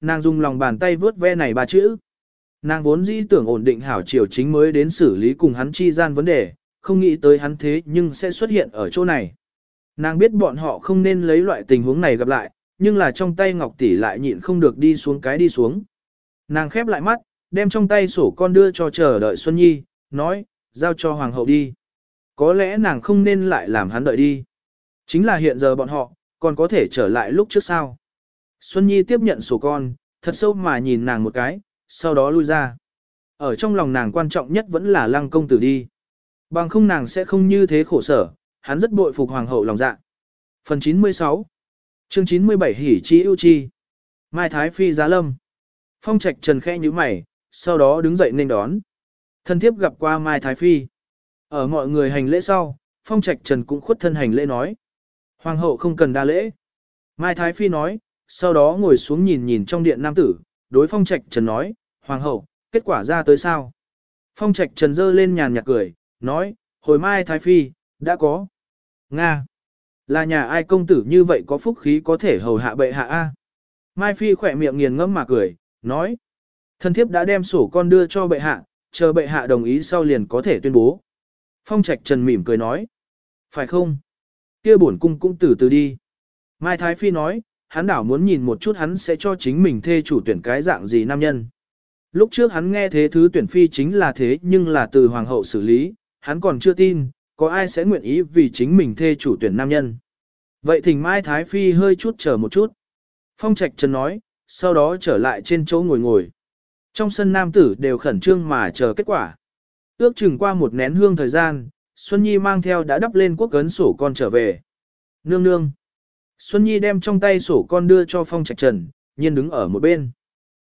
nàng dùng lòng bàn tay vớt ve này ba chữ. Nàng vốn dĩ tưởng ổn định hảo chiều chính mới đến xử lý cùng hắn chi gian vấn đề, không nghĩ tới hắn thế nhưng sẽ xuất hiện ở chỗ này. Nàng biết bọn họ không nên lấy loại tình huống này gặp lại, nhưng là trong tay Ngọc Tỷ lại nhịn không được đi xuống cái đi xuống. Nàng khép lại mắt, đem trong tay sổ con đưa cho chờ đợi Xuân Nhi, nói, giao cho Hoàng hậu đi. Có lẽ nàng không nên lại làm hắn đợi đi. Chính là hiện giờ bọn họ, còn có thể trở lại lúc trước sao. Xuân Nhi tiếp nhận sổ con, thật sâu mà nhìn nàng một cái, sau đó lui ra. Ở trong lòng nàng quan trọng nhất vẫn là lăng công tử đi. Bằng không nàng sẽ không như thế khổ sở, hắn rất bội phục hoàng hậu lòng dạ. Phần 96 Chương 97 Hỷ Chi ưu chi Mai Thái Phi giá lâm Phong trạch trần khẽ như mày, sau đó đứng dậy nên đón. Thân thiếp gặp qua Mai Thái Phi. Ở mọi người hành lễ sau, Phong trạch trần cũng khuất thân hành lễ nói. Hoàng hậu không cần đa lễ. Mai Thái Phi nói, sau đó ngồi xuống nhìn nhìn trong điện nam tử, đối Phong trạch trần nói, Hoàng hậu, kết quả ra tới sao? Phong trạch trần dơ lên nhàn nhạt cười, nói, hồi Mai Thái Phi, đã có. Nga. Là nhà ai công tử như vậy có phúc khí có thể hầu hạ bệ hạ A. Mai Phi khỏe miệng nghiền ngẫm mà cười, nói. Thân thiếp đã đem sổ con đưa cho bệ hạ, chờ bệ hạ đồng ý sau liền có thể tuyên bố. Phong Trạch Trần mỉm cười nói. Phải không? kia bổn cung cũng từ từ đi. Mai Thái Phi nói, hắn đảo muốn nhìn một chút hắn sẽ cho chính mình thê chủ tuyển cái dạng gì nam nhân. Lúc trước hắn nghe thế thứ tuyển phi chính là thế nhưng là từ hoàng hậu xử lý, hắn còn chưa tin, có ai sẽ nguyện ý vì chính mình thê chủ tuyển nam nhân. Vậy thỉnh Mai Thái Phi hơi chút chờ một chút. Phong Trạch Trần nói, sau đó trở lại trên chỗ ngồi ngồi. Trong sân nam tử đều khẩn trương mà chờ kết quả. Ước chừng qua một nén hương thời gian, Xuân Nhi mang theo đã đắp lên quốc cấn sổ con trở về. Nương nương. Xuân Nhi đem trong tay sổ con đưa cho Phong Trạch Trần, nhiên đứng ở một bên.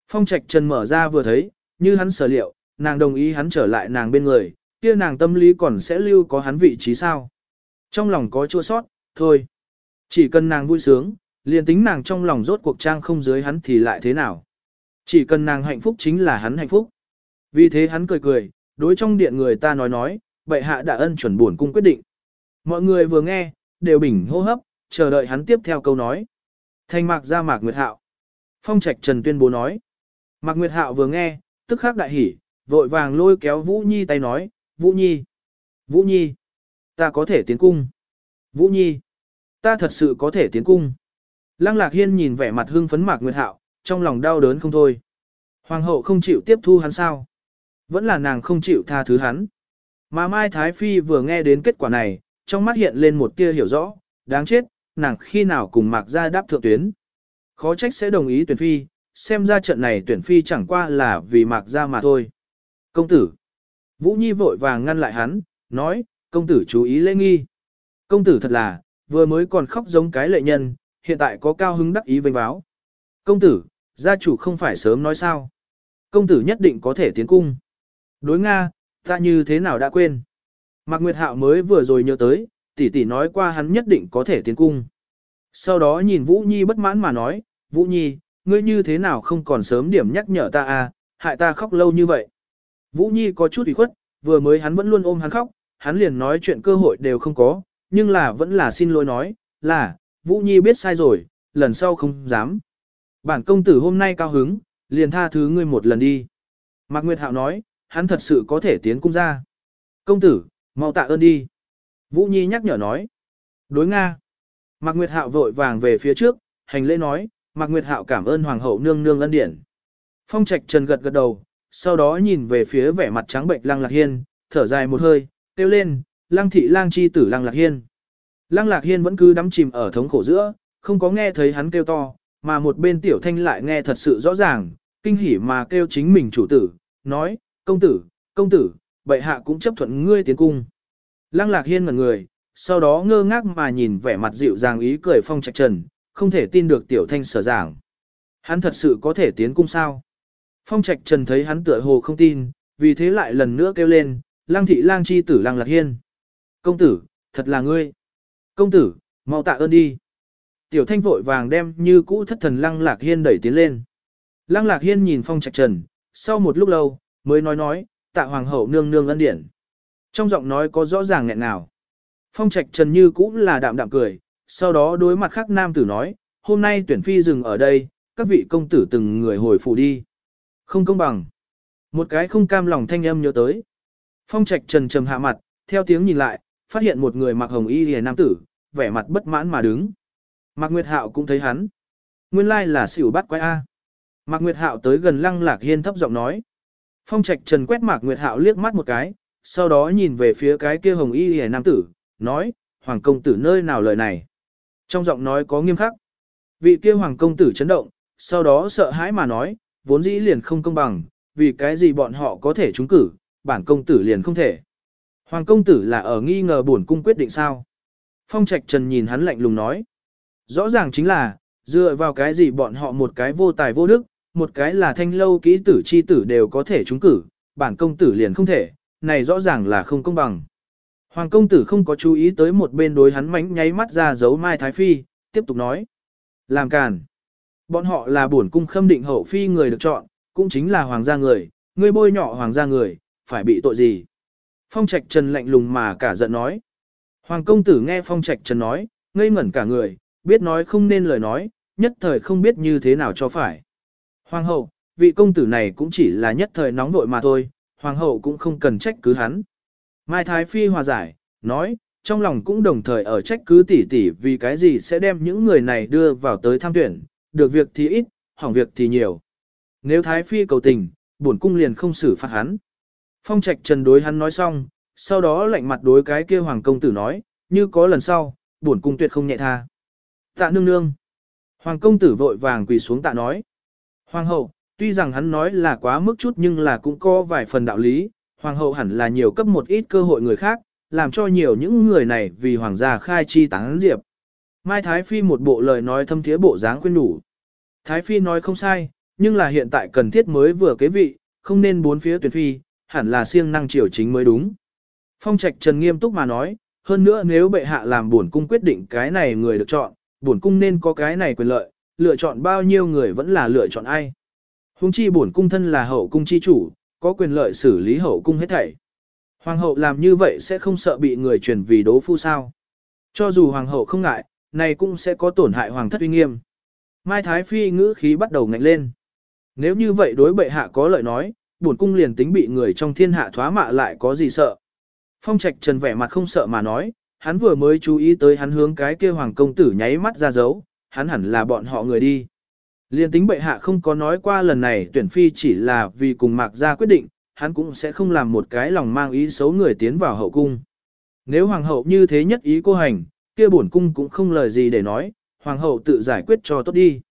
Phong Trạch Trần mở ra vừa thấy, như hắn sở liệu, nàng đồng ý hắn trở lại nàng bên người, kia nàng tâm lý còn sẽ lưu có hắn vị trí sao. Trong lòng có chua sót, thôi. Chỉ cần nàng vui sướng, liền tính nàng trong lòng rốt cuộc trang không dưới hắn thì lại thế nào. Chỉ cần nàng hạnh phúc chính là hắn hạnh phúc. Vì thế hắn cười cười, đối trong điện người ta nói nói, bệ hạ đã ân chuẩn buồn cung quyết định. Mọi người vừa nghe, đều bình hô hấp, chờ đợi hắn tiếp theo câu nói. thành mạc ra mạc Nguyệt Hạo. Phong Trạch Trần tuyên bố nói. Mạc Nguyệt Hạo vừa nghe, tức khắc đại hỉ, vội vàng lôi kéo Vũ Nhi tay nói, Vũ Nhi, Vũ Nhi, ta có thể tiến cung. Vũ Nhi, ta thật sự có thể tiến cung. Lăng Lạc Hiên nhìn vẻ mặt hưng phấn Mạc Nguyệt Hạo, trong lòng đau đớn không thôi. Hoàng hậu không chịu tiếp thu hắn sao? Vẫn là nàng không chịu tha thứ hắn. Mà Mai Thái Phi vừa nghe đến kết quả này, trong mắt hiện lên một tia hiểu rõ, đáng chết, nàng khi nào cùng Mạc ra đáp thượng tuyến. Khó trách sẽ đồng ý tuyển phi, xem ra trận này tuyển phi chẳng qua là vì Mạc ra mà thôi. Công tử. Vũ Nhi vội vàng ngăn lại hắn, nói, công tử chú ý lễ nghi. Công tử thật là, vừa mới còn khóc giống cái lệ nhân, hiện tại có cao hứng đắc ý vênh báo. Công tử, gia chủ không phải sớm nói sao. Công tử nhất định có thể tiến cung. Đối Nga, ta như thế nào đã quên. Mạc Nguyệt Hạo mới vừa rồi nhớ tới, tỷ tỷ nói qua hắn nhất định có thể tiến cung. Sau đó nhìn Vũ Nhi bất mãn mà nói, Vũ Nhi, ngươi như thế nào không còn sớm điểm nhắc nhở ta à, hại ta khóc lâu như vậy. Vũ Nhi có chút ủy khuất, vừa mới hắn vẫn luôn ôm hắn khóc, hắn liền nói chuyện cơ hội đều không có, nhưng là vẫn là xin lỗi nói, là, Vũ Nhi biết sai rồi, lần sau không dám. Bản công tử hôm nay cao hứng, liền tha thứ ngươi một lần đi. Mạc Nguyệt Hạo nói, hắn thật sự có thể tiến cung ra. Công tử, mau tạ ơn đi. Vũ Nhi nhắc nhở nói. Đối Nga. Mạc Nguyệt Hạo vội vàng về phía trước, hành lễ nói, Mạc Nguyệt Hạo cảm ơn Hoàng hậu nương nương ân điển. Phong Trạch Trần gật gật đầu, sau đó nhìn về phía vẻ mặt trắng bệnh Lăng Lạc Hiên, thở dài một hơi, kêu lên, Lăng thị lang chi tử Lăng Lạc Hiên. Lăng Lạc Hiên vẫn cứ đắm chìm ở thống khổ giữa, không có nghe thấy hắn kêu to, mà một bên tiểu thanh lại nghe thật sự rõ ràng, kinh hỉ mà kêu chính mình chủ tử, nói, công tử, công tử, bệ hạ cũng chấp thuận ngươi tiến cung. Lăng Lạc Hiên ngẩn người, sau đó ngơ ngác mà nhìn vẻ mặt dịu dàng ý cười phong trạch trần, không thể tin được tiểu thanh sở giảng. Hắn thật sự có thể tiến cung sao? Phong Trạch Trần thấy hắn tựa hồ không tin, vì thế lại lần nữa kêu lên, lang thị lang chi tử lang lạc hiên. Công tử, thật là ngươi. Công tử, mau tạ ơn đi. Tiểu thanh vội vàng đem như cũ thất thần lăng lạc hiên đẩy tiến lên. Lăng lạc hiên nhìn phong trạch trần, sau một lúc lâu, mới nói nói, tạ hoàng hậu nương nương ân điển. Trong giọng nói có rõ ràng nghẹn nào. Phong trạch trần như cũng là đạm đạm cười, sau đó đối mặt khác nam tử nói, hôm nay tuyển phi dừng ở đây, các vị công tử từng người hồi phủ đi. Không công bằng. Một cái không cam lòng thanh âm nhớ tới. Phong trạch trần trầm hạ mặt, theo tiếng nhìn lại, phát hiện một người mặc hồng y lìa nam tử, vẻ mặt bất mãn mà đứng. Mạc Nguyệt Hạo cũng thấy hắn. Nguyên lai là xỉu bắt quái A. Mạc Nguyệt Hạo tới gần Lăng Lạc Hiên thấp giọng nói. Phong Trạch Trần quét Mạc Nguyệt Hạo liếc mắt một cái, sau đó nhìn về phía cái kia hồng y hề nam tử, nói, Hoàng công tử nơi nào lời này. Trong giọng nói có nghiêm khắc. Vị kia Hoàng công tử chấn động, sau đó sợ hãi mà nói, vốn dĩ liền không công bằng, vì cái gì bọn họ có thể trúng cử, bản công tử liền không thể. Hoàng công tử là ở nghi ngờ bổn cung quyết định sao. Phong Trạch Trần nhìn hắn lạnh lùng nói. Rõ ràng chính là, dựa vào cái gì bọn họ một cái vô tài vô đức, một cái là thanh lâu kỹ tử chi tử đều có thể trúng cử, bản công tử liền không thể, này rõ ràng là không công bằng. Hoàng công tử không có chú ý tới một bên đối hắn mánh nháy mắt ra giấu Mai Thái Phi, tiếp tục nói. Làm càn. Bọn họ là bổn cung khâm định hậu phi người được chọn, cũng chính là hoàng gia người, người bôi nhọ hoàng gia người, phải bị tội gì. Phong Trạch Trần lạnh lùng mà cả giận nói. Hoàng công tử nghe Phong Trạch Trần nói, ngây ngẩn cả người, biết nói không nên lời nói, nhất thời không biết như thế nào cho phải. Hoàng hậu, vị công tử này cũng chỉ là nhất thời nóng vội mà thôi, hoàng hậu cũng không cần trách cứ hắn. Mai Thái Phi hòa giải, nói, trong lòng cũng đồng thời ở trách cứ tỷ tỷ vì cái gì sẽ đem những người này đưa vào tới tham tuyển, được việc thì ít, hỏng việc thì nhiều. Nếu Thái Phi cầu tình, bổn cung liền không xử phạt hắn. Phong trạch trần đối hắn nói xong, sau đó lạnh mặt đối cái kia hoàng công tử nói, như có lần sau, bổn cung tuyệt không nhẹ tha. Tạ nương nương. Hoàng công tử vội vàng quỳ xuống tạ nói. Hoàng hậu, tuy rằng hắn nói là quá mức chút nhưng là cũng có vài phần đạo lý, hoàng hậu hẳn là nhiều cấp một ít cơ hội người khác, làm cho nhiều những người này vì hoàng gia khai chi tán diệp. Mai Thái Phi một bộ lời nói thâm thiế bộ dáng khuyên đủ. Thái Phi nói không sai, nhưng là hiện tại cần thiết mới vừa kế vị, không nên bốn phía tuyển phi, hẳn là siêng năng triều chính mới đúng. Phong Trạch Trần nghiêm túc mà nói, hơn nữa nếu bệ hạ làm buồn cung quyết định cái này người được chọn, buồn cung nên có cái này quyền lợi, lựa chọn bao nhiêu người vẫn là lựa chọn ai. Hùng chi bổn cung thân là hậu cung chi chủ, có quyền lợi xử lý hậu cung hết thảy. Hoàng hậu làm như vậy sẽ không sợ bị người truyền vì đố phu sao. Cho dù hoàng hậu không ngại, này cũng sẽ có tổn hại hoàng thất uy nghiêm. Mai Thái Phi ngữ khí bắt đầu ngạnh lên. Nếu như vậy đối bệ hạ có lợi nói, bổn cung liền tính bị người trong thiên hạ thoá mạ lại có gì sợ. Phong Trạch Trần vẻ mặt không sợ mà nói, hắn vừa mới chú ý tới hắn hướng cái kia hoàng công tử nháy mắt ra dấu, hắn hẳn là bọn họ người đi. Liên tính bệ hạ không có nói qua lần này tuyển phi chỉ là vì cùng mạc ra quyết định, hắn cũng sẽ không làm một cái lòng mang ý xấu người tiến vào hậu cung. Nếu hoàng hậu như thế nhất ý cô hành, kia bổn cung cũng không lời gì để nói, hoàng hậu tự giải quyết cho tốt đi.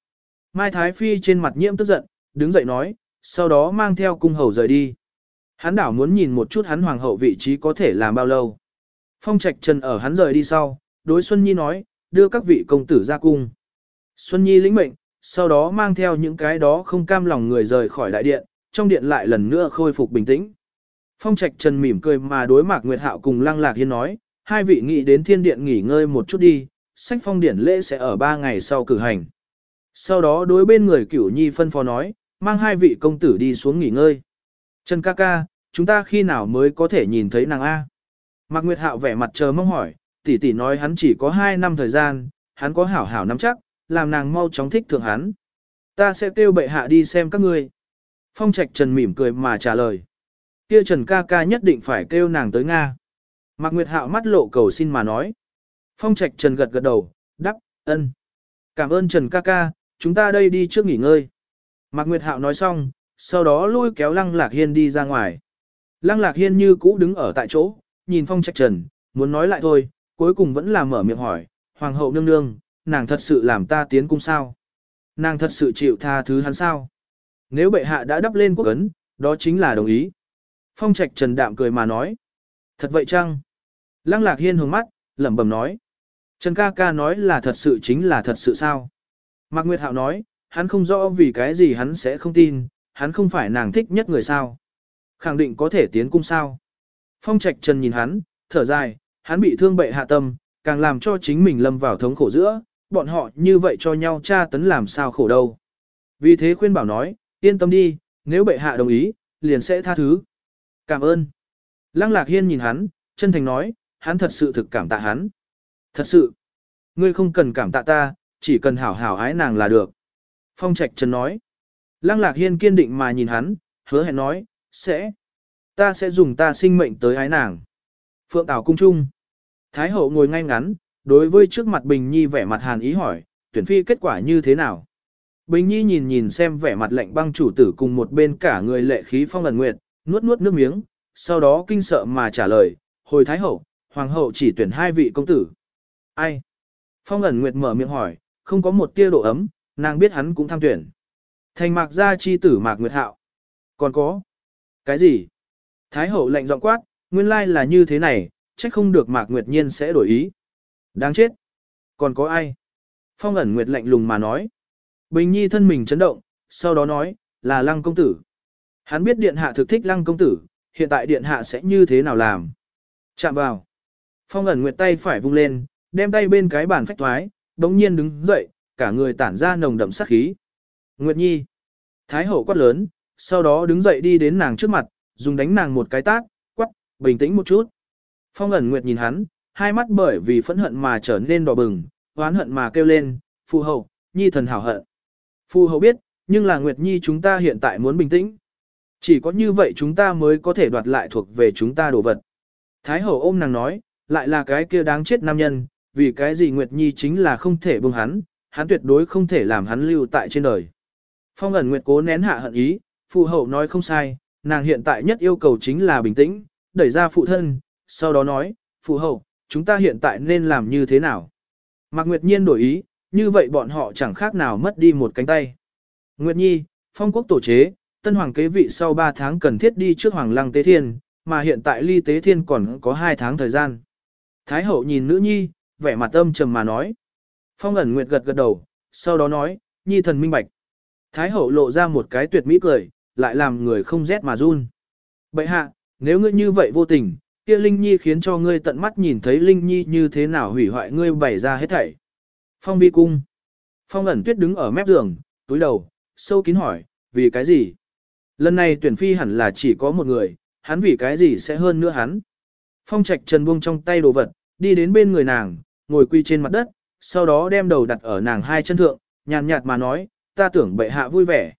Mai Thái Phi trên mặt nhiễm tức giận, đứng dậy nói, sau đó mang theo cung hầu rời đi. Hắn đảo muốn nhìn một chút hắn hoàng hậu vị trí có thể làm bao lâu. Phong Trạch Trần ở hắn rời đi sau, đối Xuân Nhi nói, đưa các vị công tử ra cung. Xuân Nhi lĩnh mệnh, sau đó mang theo những cái đó không cam lòng người rời khỏi đại điện, trong điện lại lần nữa khôi phục bình tĩnh. Phong Trạch Trần mỉm cười mà đối Mạc Nguyệt Hạo cùng Lăng Lạc Hiên nói, hai vị nghĩ đến thiên điện nghỉ ngơi một chút đi, sách phong điển lễ sẽ ở ba ngày sau cử hành. Sau đó đối bên người cửu nhi phân phó nói, mang hai vị công tử đi xuống nghỉ ngơi. Trần ca ca, chúng ta khi nào mới có thể nhìn thấy nàng A? Mạc Nguyệt Hạo vẻ mặt chờ mong hỏi, tỷ tỷ nói hắn chỉ có hai năm thời gian, hắn có hảo hảo nắm chắc, làm nàng mau chóng thích thượng hắn. Ta sẽ kêu bệ hạ đi xem các ngươi. Phong Trạch Trần mỉm cười mà trả lời. Kia Trần ca ca nhất định phải kêu nàng tới Nga. Mạc Nguyệt Hạo mắt lộ cầu xin mà nói. Phong Trạch Trần gật gật đầu, đắc, ân. Cảm ơn Trần ca ca, chúng ta đây đi trước nghỉ ngơi. Mạc Nguyệt Hạo nói xong, sau đó lôi kéo Lăng Lạc Hiên đi ra ngoài. Lăng Lạc Hiên như cũ đứng ở tại chỗ, nhìn Phong Trạch Trần, muốn nói lại thôi, cuối cùng vẫn là mở miệng hỏi, Hoàng hậu nương nương, nàng thật sự làm ta tiến cung sao? Nàng thật sự chịu tha thứ hắn sao? Nếu bệ hạ đã đắp lên quốc ấn, đó chính là đồng ý. Phong Trạch Trần đạm cười mà nói. Thật vậy chăng? Lăng Lạc Hiên hướng mắt, lẩm bẩm nói. Trần ca ca nói là thật sự chính là thật sự sao? Mạc Nguyệt Hạo nói, hắn không rõ vì cái gì hắn sẽ không tin, hắn không phải nàng thích nhất người sao. Khẳng định có thể tiến cung sao. Phong Trạch Trần nhìn hắn, thở dài, hắn bị thương bệ hạ tâm, càng làm cho chính mình lâm vào thống khổ giữa, bọn họ như vậy cho nhau tra tấn làm sao khổ đâu. Vì thế khuyên bảo nói, yên tâm đi, nếu bệ hạ đồng ý, liền sẽ tha thứ. Cảm ơn. Lăng Lạc Hiên nhìn hắn, chân thành nói, hắn thật sự thực cảm tạ hắn. Thật sự. Ngươi không cần cảm tạ ta, chỉ cần hảo hảo ái nàng là được. Phong Trạch Trần nói. Lăng Lạc Hiên kiên định mà nhìn hắn, hứa hẹn nói, sẽ. Ta sẽ dùng ta sinh mệnh tới ái nàng. Phượng Tảo cung trung. Thái hậu ngồi ngay ngắn, đối với trước mặt Bình Nhi vẻ mặt hàn ý hỏi, tuyển phi kết quả như thế nào? Bình Nhi nhìn nhìn xem vẻ mặt lạnh băng chủ tử cùng một bên cả người lệ khí phong ẩn nguyệt, nuốt nuốt nước miếng, sau đó kinh sợ mà trả lời, hồi Thái hậu, Hoàng hậu chỉ tuyển hai vị công tử. Ai? Phong ẩn nguyệt mở miệng hỏi, không có một tia độ ấm, nàng biết hắn cũng tham tuyển. Thành mạc gia chi tử mạc nguyệt hạo. Còn có? Cái gì? Thái hậu lạnh giọng quát, nguyên lai là như thế này, trách không được mạc nguyệt nhiên sẽ đổi ý. Đáng chết. Còn có ai? Phong ẩn nguyệt lạnh lùng mà nói. Bình nhi thân mình chấn động, sau đó nói, là lăng công tử. Hắn biết điện hạ thực thích lăng công tử, hiện tại điện hạ sẽ như thế nào làm. Chạm vào. Phong ẩn nguyệt tay phải vung lên, đem tay bên cái bàn phách thoái, đống nhiên đứng dậy, cả người tản ra nồng đậm sát khí. Nguyệt Nhi. Thái hậu quát lớn, sau đó đứng dậy đi đến nàng trước mặt, dùng đánh nàng một cái tát, quát, bình tĩnh một chút. Phong ẩn Nguyệt nhìn hắn, hai mắt bởi vì phẫn hận mà trở nên đỏ bừng, oán hận mà kêu lên, phụ hậu, Nhi thần hảo hận. Phụ hậu biết, nhưng là Nguyệt Nhi chúng ta hiện tại muốn bình tĩnh. Chỉ có như vậy chúng ta mới có thể đoạt lại thuộc về chúng ta đồ vật. Thái hậu ôm nàng nói, lại là cái kia đáng chết nam nhân, vì cái gì Nguyệt Nhi chính là không thể buông hắn, hắn tuyệt đối không thể làm hắn lưu tại trên đời. Phong ẩn Nguyệt cố nén hạ hận ý, phụ hậu nói không sai, nàng hiện tại nhất yêu cầu chính là bình tĩnh, đẩy ra phụ thân, sau đó nói, phụ hậu, chúng ta hiện tại nên làm như thế nào? Mạc Nguyệt Nhiên đổi ý, như vậy bọn họ chẳng khác nào mất đi một cánh tay. Nguyệt Nhi, phong quốc tổ chế, tân hoàng kế vị sau 3 tháng cần thiết đi trước hoàng lăng tế thiên, mà hiện tại ly tế thiên còn có 2 tháng thời gian. Thái hậu nhìn nữ nhi, vẻ mặt âm trầm mà nói. Phong ẩn nguyệt gật gật đầu, sau đó nói, nhi thần minh bạch. Thái hậu lộ ra một cái tuyệt mỹ cười, lại làm người không rét mà run. Bậy hạ, nếu ngươi như vậy vô tình, kia Linh Nhi khiến cho ngươi tận mắt nhìn thấy Linh Nhi như thế nào hủy hoại ngươi bày ra hết thảy. Phong vi cung. Phong ẩn tuyết đứng ở mép giường, túi đầu, sâu kín hỏi, vì cái gì? Lần này tuyển phi hẳn là chỉ có một người, hắn vì cái gì sẽ hơn nữa hắn. Phong trạch trần buông trong tay đồ vật, đi đến bên người nàng, ngồi quy trên mặt đất, sau đó đem đầu đặt ở nàng hai chân thượng, nhàn nhạt mà nói, ta tưởng bệ hạ vui vẻ.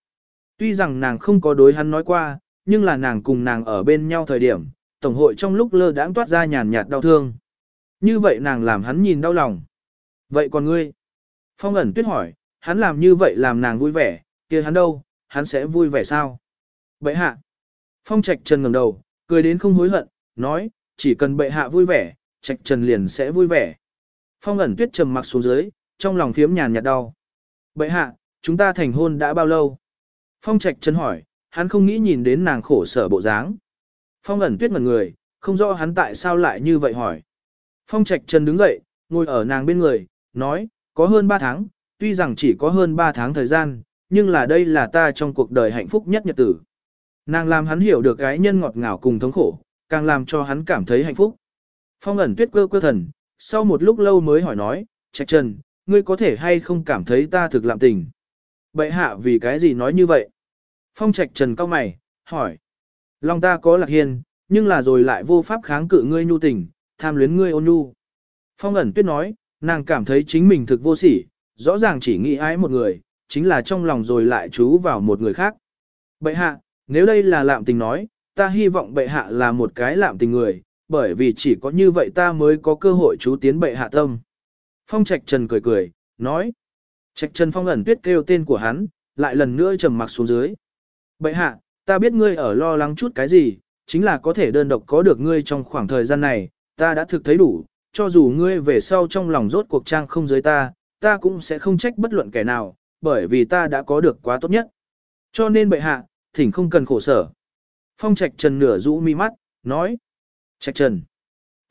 Tuy rằng nàng không có đối hắn nói qua, nhưng là nàng cùng nàng ở bên nhau thời điểm, tổng hội trong lúc lơ đãng toát ra nhàn nhạt đau thương. Như vậy nàng làm hắn nhìn đau lòng. Vậy còn ngươi? Phong ẩn tuyết hỏi, hắn làm như vậy làm nàng vui vẻ, kia hắn đâu, hắn sẽ vui vẻ sao? Bệ hạ. Phong trạch trần ngẩng đầu, cười đến không hối hận, nói, chỉ cần bệ hạ vui vẻ, trạch trần liền sẽ vui vẻ. Phong ẩn tuyết trầm mặc xuống dưới, trong lòng phiếm nhàn nhạt đau. Bệ hạ, chúng ta thành hôn đã bao lâu? Phong trạch trần hỏi, hắn không nghĩ nhìn đến nàng khổ sở bộ dáng. Phong ẩn tuyết ngẩn người, không rõ hắn tại sao lại như vậy hỏi. Phong trạch trần đứng dậy, ngồi ở nàng bên người, nói, có hơn 3 tháng, tuy rằng chỉ có hơn 3 tháng thời gian, nhưng là đây là ta trong cuộc đời hạnh phúc nhất nhật tử. Nàng làm hắn hiểu được cái nhân ngọt ngào cùng thống khổ, càng làm cho hắn cảm thấy hạnh phúc. Phong ẩn tuyết cơ cơ thần, sau một lúc lâu mới hỏi nói, Trạch Trần, ngươi có thể hay không cảm thấy ta thực lạm tình? Bệ hạ vì cái gì nói như vậy? Phong Trạch Trần cao mày, hỏi. Lòng ta có lạc hiền, nhưng là rồi lại vô pháp kháng cự ngươi nhu tình, tham luyến ngươi ôn nhu. Phong ẩn tuyết nói, nàng cảm thấy chính mình thực vô sỉ, rõ ràng chỉ nghĩ ái một người, chính là trong lòng rồi lại chú vào một người khác. Bệ hạ, nếu đây là lạm tình nói, ta hy vọng bệ hạ là một cái lạm tình người, bởi vì chỉ có như vậy ta mới có cơ hội chú tiến bệ hạ tâm. Phong Trạch Trần cười cười, nói. Trạch Trần Phong ẩn tuyết kêu tên của hắn, lại lần nữa trầm mặc xuống dưới. Bệ hạ, ta biết ngươi ở lo lắng chút cái gì, chính là có thể đơn độc có được ngươi trong khoảng thời gian này, ta đã thực thấy đủ, cho dù ngươi về sau trong lòng rốt cuộc trang không giới ta, ta cũng sẽ không trách bất luận kẻ nào, bởi vì ta đã có được quá tốt nhất. Cho nên bệ hạ, thỉnh không cần khổ sở. Phong Trạch Trần nửa rũ mi mắt, nói. Trạch Trần.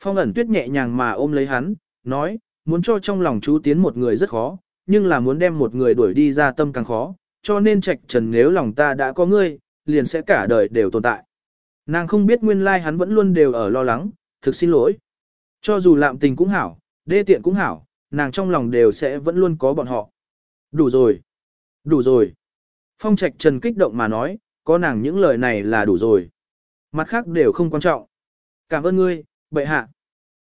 Phong ẩn tuyết nhẹ nhàng mà ôm lấy hắn, nói, muốn cho trong lòng chú tiến một người rất khó, nhưng là muốn đem một người đuổi đi ra tâm càng khó, cho nên Trạch Trần nếu lòng ta đã có ngươi, liền sẽ cả đời đều tồn tại. Nàng không biết nguyên lai hắn vẫn luôn đều ở lo lắng, thực xin lỗi. Cho dù lạm tình cũng hảo, đê tiện cũng hảo, nàng trong lòng đều sẽ vẫn luôn có bọn họ. Đủ rồi. Đủ rồi. Phong Trạch Trần kích động mà nói, có nàng những lời này là đủ rồi. Mặt khác đều không quan trọng. Cảm ơn ngươi, bệ hạ.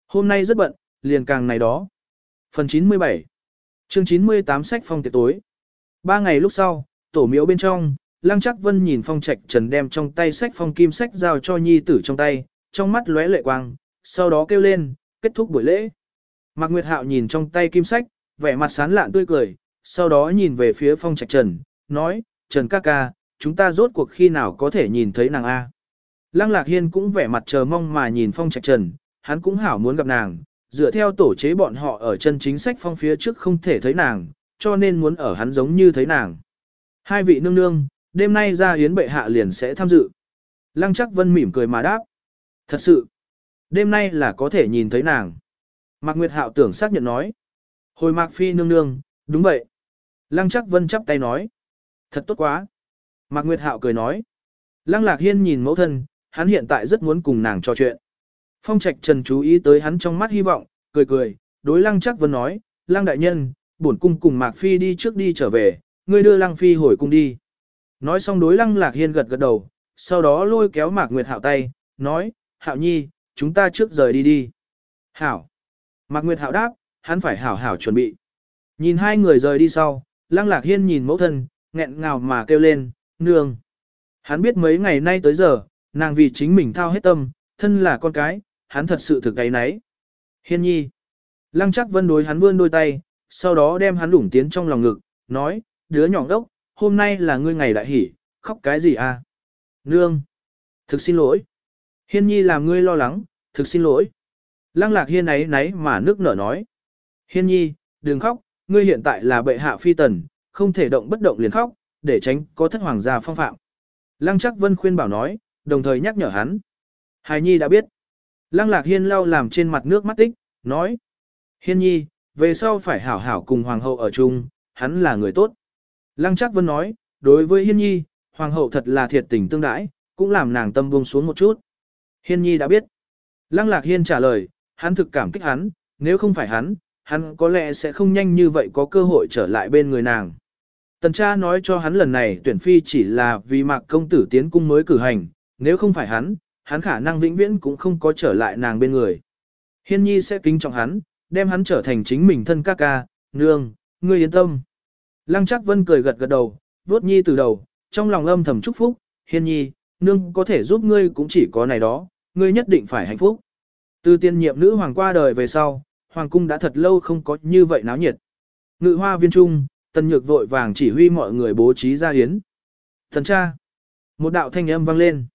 Hôm nay rất bận, liền càng này đó. Phần 97 Chương 98 sách phong tiệc tối Ba ngày lúc sau, tổ miếu bên trong, Lăng Trác Vân nhìn Phong Trạch Trần đem trong tay sách phong kim sách giao cho nhi tử trong tay, trong mắt lóe lệ quang, sau đó kêu lên, kết thúc buổi lễ. Mạc Nguyệt Hạo nhìn trong tay kim sách, vẻ mặt sán lạn tươi cười, sau đó nhìn về phía Phong Trạch Trần, nói, Trần ca ca, chúng ta rốt cuộc khi nào có thể nhìn thấy nàng A. Lăng Lạc Hiên cũng vẻ mặt chờ mong mà nhìn Phong Trạch Trần, hắn cũng hảo muốn gặp nàng, dựa theo tổ chế bọn họ ở chân chính sách phong phía trước không thể thấy nàng, cho nên muốn ở hắn giống như thấy nàng. Hai vị nương nương, đêm nay ra hiến bệ hạ liền sẽ tham dự. Lăng chắc vân mỉm cười mà đáp. Thật sự, đêm nay là có thể nhìn thấy nàng. Mạc Nguyệt Hạo tưởng xác nhận nói. Hồi Mạc Phi nương nương, đúng vậy. Lăng chắc vân chắp tay nói. Thật tốt quá. Mạc Nguyệt Hạo cười nói. Lăng Lạc Hiên nhìn mẫu thân, hắn hiện tại rất muốn cùng nàng trò chuyện. Phong Trạch Trần chú ý tới hắn trong mắt hy vọng, cười cười, đối Lăng Chắc Vân nói, Lăng đại nhân, bổn cung cùng Mạc Phi đi trước đi trở về, ngươi đưa Lăng Phi hồi cung đi. Nói xong đối Lăng Lạc Hiên gật gật đầu, sau đó lôi kéo Mạc Nguyệt Hạo tay, nói, Hạo Nhi, chúng ta trước rời đi đi. Hảo. Mạc Nguyệt Hạo đáp, hắn phải hảo hảo chuẩn bị. Nhìn hai người rời đi sau, Lăng Lạc Hiên nhìn mẫu thân, nghẹn ngào mà kêu lên, nương. Hắn biết mấy ngày nay tới giờ, nàng vì chính mình thao hết tâm, thân là con cái, hắn thật sự thực cái nấy. Hiên nhi. Lăng chắc vân đối hắn vươn đôi tay, sau đó đem hắn đủng tiến trong lòng ngực, nói, đứa nhỏ đốc, hôm nay là ngươi ngày đại hỷ, khóc cái gì à? Nương. Thực xin lỗi. Hiên nhi làm ngươi lo lắng, thực xin lỗi. Lăng lạc hiên ấy nấy mà nước nở nói. Hiên nhi, đừng khóc, ngươi hiện tại là bệ hạ phi tần, không thể động bất động liền khóc, để tránh có thất hoàng gia phong phạm. Lăng chắc vân khuyên bảo nói, đồng thời nhắc nhở hắn. Hài nhi đã biết. Lăng lạc hiên lau làm trên mặt nước mắt tích, nói. Hiên nhi, về sau phải hảo hảo cùng hoàng hậu ở chung, hắn là người tốt. Lăng chắc vân nói, đối với hiên nhi, hoàng hậu thật là thiệt tình tương đãi, cũng làm nàng tâm buông xuống một chút. Hiên nhi đã biết. Lăng lạc hiên trả lời, hắn thực cảm kích hắn, nếu không phải hắn, hắn có lẽ sẽ không nhanh như vậy có cơ hội trở lại bên người nàng. Tần cha nói cho hắn lần này tuyển phi chỉ là vì mạc công tử tiến cung mới cử hành, nếu không phải hắn, hắn khả năng vĩnh viễn cũng không có trở lại nàng bên người. Hiên nhi sẽ kính trọng hắn, đem hắn trở thành chính mình thân ca ca, nương, ngươi yên tâm. Lăng chắc vân cười gật gật đầu, vuốt nhi từ đầu, trong lòng âm thầm chúc phúc, hiên nhi, nương có thể giúp ngươi cũng chỉ có này đó, ngươi nhất định phải hạnh phúc. Từ tiên nhiệm nữ hoàng qua đời về sau, hoàng cung đã thật lâu không có như vậy náo nhiệt. Ngự hoa viên trung, tần nhược vội vàng chỉ huy mọi người bố trí ra hiến. Thần cha, một đạo thanh âm vang lên.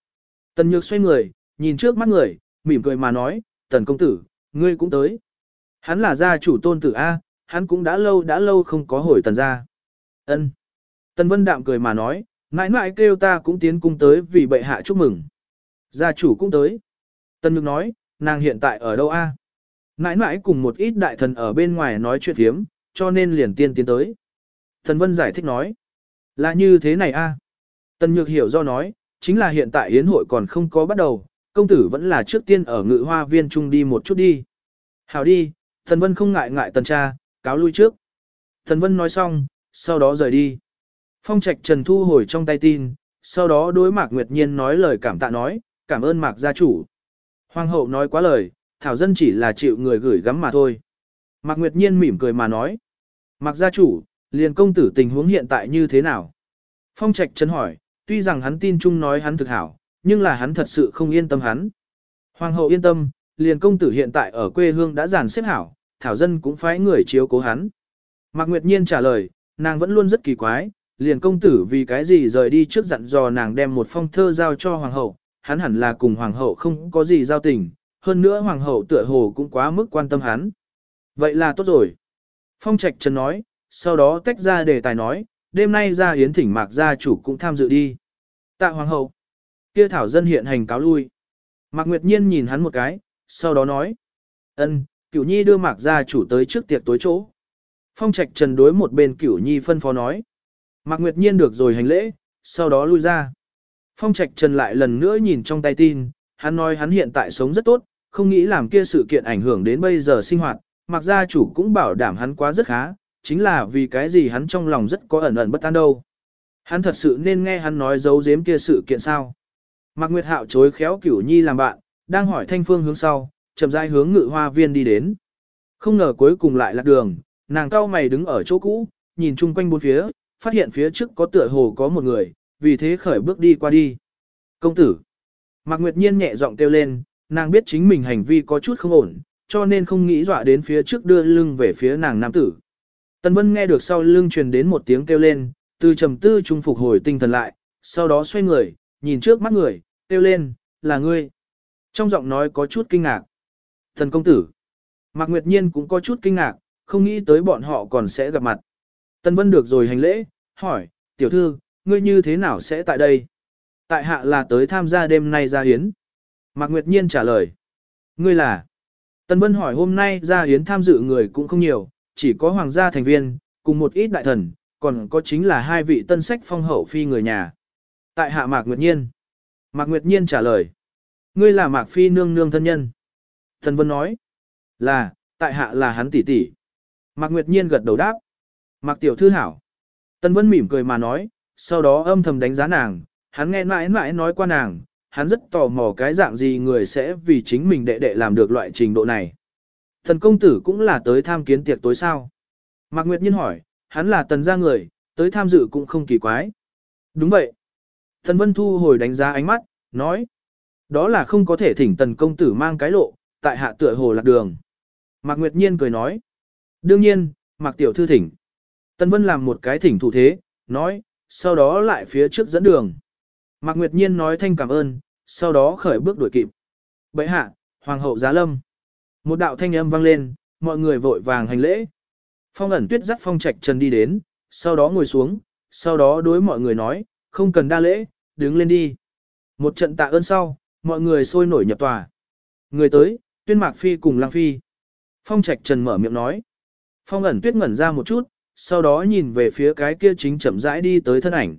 Tần nhược xoay người, nhìn trước mắt người, mỉm cười mà nói, tần công tử, ngươi cũng tới. Hắn là gia chủ tôn tử A, hắn cũng đã lâu đã lâu không có hồi tần gia. Ân. Tần vân đạm cười mà nói, mãi mãi kêu ta cũng tiến cung tới vì bệ hạ chúc mừng. Gia chủ cũng tới. Tần nhược nói, nàng hiện tại ở đâu A? Mãi mãi cùng một ít đại thần ở bên ngoài nói chuyện hiếm, cho nên liền tiên tiến tới. Tần vân giải thích nói, là như thế này A. Tần nhược hiểu do nói, chính là hiện tại yến hội còn không có bắt đầu, công tử vẫn là trước tiên ở ngự hoa viên trung đi một chút đi. Hảo đi, Tần Vân không ngại ngại tần cha, cáo lui trước. Tần Vân nói xong, sau đó rời đi. Phong Trạch Trần thu hồi trong tay tin, sau đó đối Mạc Nguyệt Nhiên nói lời cảm tạ nói, cảm ơn Mạc gia chủ. Hoàng hậu nói quá lời, Thảo Dân chỉ là chịu người gửi gắm mà thôi. Mạc Nguyệt Nhiên mỉm cười mà nói. Mạc gia chủ, liền công tử tình huống hiện tại như thế nào? Phong Trạch Trần hỏi, tuy rằng hắn tin chung nói hắn thực hảo, nhưng là hắn thật sự không yên tâm hắn. Hoàng hậu yên tâm, liền công tử hiện tại ở quê hương đã giàn xếp hảo, thảo dân cũng phái người chiếu cố hắn. Mạc Nguyệt Nhiên trả lời, nàng vẫn luôn rất kỳ quái, liền công tử vì cái gì rời đi trước dặn dò nàng đem một phong thơ giao cho hoàng hậu, hắn hẳn là cùng hoàng hậu không có gì giao tình, hơn nữa hoàng hậu tựa hồ cũng quá mức quan tâm hắn. Vậy là tốt rồi. Phong Trạch Trần nói, sau đó tách ra đề tài nói, đêm nay ra hiến thỉnh mạc gia chủ cũng tham dự đi. Tạ hoàng hậu. Kia thảo dân hiện hành cáo lui. Mạc Nguyệt Nhiên nhìn hắn một cái, sau đó nói. ân, cửu nhi đưa mạc gia chủ tới trước tiệc tối chỗ. Phong trạch trần đối một bên cửu nhi phân phó nói. Mạc Nguyệt Nhiên được rồi hành lễ, sau đó lui ra. Phong trạch trần lại lần nữa nhìn trong tay tin, hắn nói hắn hiện tại sống rất tốt, không nghĩ làm kia sự kiện ảnh hưởng đến bây giờ sinh hoạt, mặc gia chủ cũng bảo đảm hắn quá rất khá, chính là vì cái gì hắn trong lòng rất có ẩn ẩn bất an đâu. Hắn thật sự nên nghe hắn nói giấu giếm kia sự kiện sao. Mạc Nguyệt Hạo chối khéo Cửu Nhi làm bạn, đang hỏi thanh phương hướng sau, chậm rãi hướng ngự hoa viên đi đến. Không ngờ cuối cùng lại lạc đường, nàng cao mày đứng ở chỗ cũ, nhìn chung quanh bốn phía, phát hiện phía trước có tựa hồ có một người, vì thế khởi bước đi qua đi. Công tử. Mạc Nguyệt Nhiên nhẹ giọng kêu lên, nàng biết chính mình hành vi có chút không ổn, cho nên không nghĩ dọa đến phía trước đưa lưng về phía nàng nam tử. Tần Vân nghe được sau lưng truyền đến một tiếng kêu lên, từ trầm tư trung phục hồi tinh thần lại, sau đó xoay người, nhìn trước mắt người, kêu lên, là ngươi. Trong giọng nói có chút kinh ngạc. Thần công tử. Mạc Nguyệt Nhiên cũng có chút kinh ngạc, không nghĩ tới bọn họ còn sẽ gặp mặt. Tân Vân được rồi hành lễ, hỏi, tiểu thư, ngươi như thế nào sẽ tại đây? Tại hạ là tới tham gia đêm nay ra hiến. Mạc Nguyệt Nhiên trả lời. Ngươi là? Tân Vân hỏi hôm nay ra hiến tham dự người cũng không nhiều, chỉ có hoàng gia thành viên, cùng một ít đại thần, còn có chính là hai vị tân sách phong hậu phi người nhà. Tại hạ Mạc Nguyệt Nhiên. Mạc Nguyệt Nhiên trả lời. Ngươi là Mạc Phi nương nương thân nhân. Tân Vân nói. Là, tại hạ là hắn tỷ tỷ. Mạc Nguyệt Nhiên gật đầu đáp. Mạc Tiểu Thư hảo. Tần Vân mỉm cười mà nói, sau đó âm thầm đánh giá nàng, hắn nghe mãi mãi nói qua nàng, hắn rất tò mò cái dạng gì người sẽ vì chính mình đệ đệ làm được loại trình độ này. Thần công tử cũng là tới tham kiến tiệc tối sao. Mạc Nguyệt Nhiên hỏi, hắn là tần gia người, tới tham dự cũng không kỳ quái. Đúng vậy. Thần Vân Thu hồi đánh giá ánh mắt, nói. Đó là không có thể thỉnh tần công tử mang cái lộ, tại hạ tựa hồ lạc đường. Mạc Nguyệt Nhiên cười nói. Đương nhiên, Mạc Tiểu Thư thỉnh. tân Vân làm một cái thỉnh thủ thế, nói, sau đó lại phía trước dẫn đường. Mạc Nguyệt Nhiên nói thanh cảm ơn, sau đó khởi bước đuổi kịp. Bậy hạ, Hoàng hậu giá lâm. Một đạo thanh âm vang lên, mọi người vội vàng hành lễ. Phong ẩn tuyết dắt phong trạch trần đi đến, sau đó ngồi xuống, sau đó đối mọi người nói, không cần đa lễ, đứng lên đi. Một trận tạ ơn sau, mọi người sôi nổi nhập tòa. Người tới, tuyên mạc phi cùng lang phi. Phong trạch trần mở miệng nói. Phong ẩn tuyết ngẩn ra một chút, sau đó nhìn về phía cái kia chính chậm rãi đi tới thân ảnh.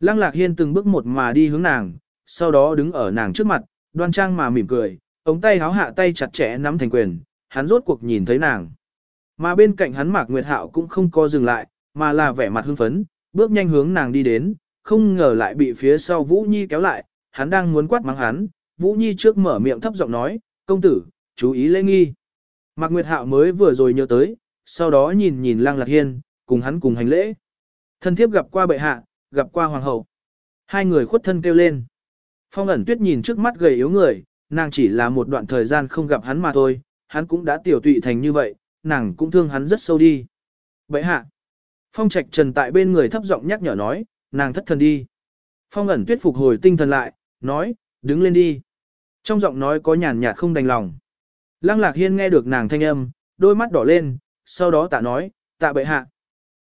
Lăng lạc hiên từng bước một mà đi hướng nàng, sau đó đứng ở nàng trước mặt, đoan trang mà mỉm cười, ống tay háo hạ tay chặt chẽ nắm thành quyền, hắn rốt cuộc nhìn thấy nàng. Mà bên cạnh hắn Mạc Nguyệt Hạo cũng không co dừng lại, mà là vẻ mặt hưng phấn, bước nhanh hướng nàng đi đến, không ngờ lại bị phía sau Vũ Nhi kéo lại, hắn đang muốn quát mắng hắn, Vũ Nhi trước mở miệng thấp giọng nói, công tử, chú ý lễ nghi. Mạc Nguyệt Hạo mới vừa rồi nhớ tới, sau đó nhìn nhìn Lăng Lạc Hiên, cùng hắn cùng hành lễ. Thân thiếp gặp qua bệ hạ, gặp qua hoàng hậu. Hai người khuất thân kêu lên. Phong ẩn tuyết nhìn trước mắt gầy yếu người, nàng chỉ là một đoạn thời gian không gặp hắn mà thôi, hắn cũng đã tiểu tụy thành như vậy, nàng cũng thương hắn rất sâu đi. Bệ hạ. Phong trạch trần tại bên người thấp giọng nhắc nhở nói, nàng thất thần đi. Phong ẩn tuyết phục hồi tinh thần lại, nói, đứng lên đi. Trong giọng nói có nhàn nhạt không đành lòng. Lăng lạc hiên nghe được nàng thanh âm, đôi mắt đỏ lên, sau đó tạ nói, tạ bệ hạ.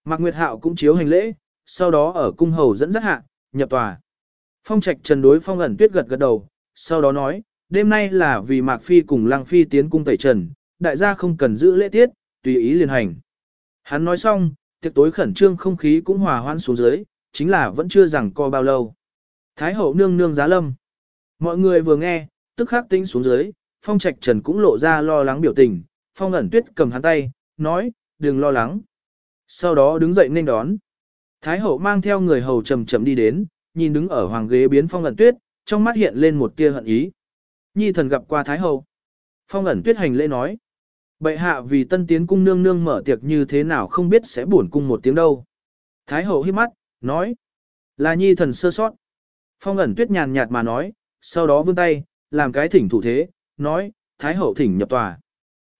Mạc Nguyệt Hạo cũng chiếu hành lễ, sau đó ở cung hầu dẫn dắt hạ, nhập tòa. Phong trạch trần đối phong ẩn tuyết gật gật đầu, sau đó nói, đêm nay là vì Mạc Phi cùng Lăng Phi tiến cung tẩy trần, đại gia không cần giữ lễ tiết, tùy ý liên hành. Hắn nói xong, tiệc tối khẩn trương không khí cũng hòa hoãn xuống dưới, chính là vẫn chưa rằng co bao lâu. Thái hậu nương nương giá lâm. Mọi người vừa nghe, tức khắc tính xuống dưới, phong trạch trần cũng lộ ra lo lắng biểu tình, phong ẩn tuyết cầm hắn tay, nói, đừng lo lắng. Sau đó đứng dậy nên đón. Thái hậu mang theo người hầu chậm chậm đi đến, nhìn đứng ở hoàng ghế biến phong ẩn tuyết, trong mắt hiện lên một tia hận ý. Nhi thần gặp qua Thái hậu. Phong ẩn tuyết hành lễ nói. Bệ hạ vì tân tiến cung nương nương mở tiệc như thế nào không biết sẽ buồn cung một tiếng đâu. Thái hậu hiếp mắt, nói. Là nhi thần sơ sót. Phong ẩn tuyết nhàn nhạt mà nói, sau đó vươn tay, làm cái thỉnh thủ thế, nói, Thái hậu thỉnh nhập tòa.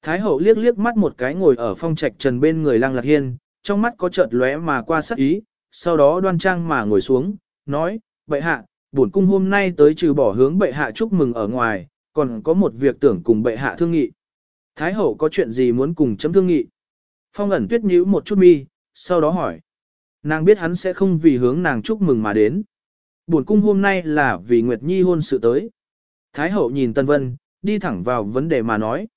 Thái hậu liếc liếc mắt một cái ngồi ở phong trạch trần bên người lăng lạc hiên, trong mắt có chợt lóe mà qua sắc ý, sau đó đoan trang mà ngồi xuống, nói, bệ hạ, bổn cung hôm nay tới trừ bỏ hướng bệ hạ chúc mừng ở ngoài, còn có một việc tưởng cùng bệ hạ thương nghị. Thái hậu có chuyện gì muốn cùng chấm thương nghị? Phong ẩn tuyết nhíu một chút mi, sau đó hỏi. Nàng biết hắn sẽ không vì hướng nàng chúc mừng mà đến. Bổn cung hôm nay là vì Nguyệt Nhi hôn sự tới. Thái hậu nhìn Tân Vân, đi thẳng vào vấn đề mà nói.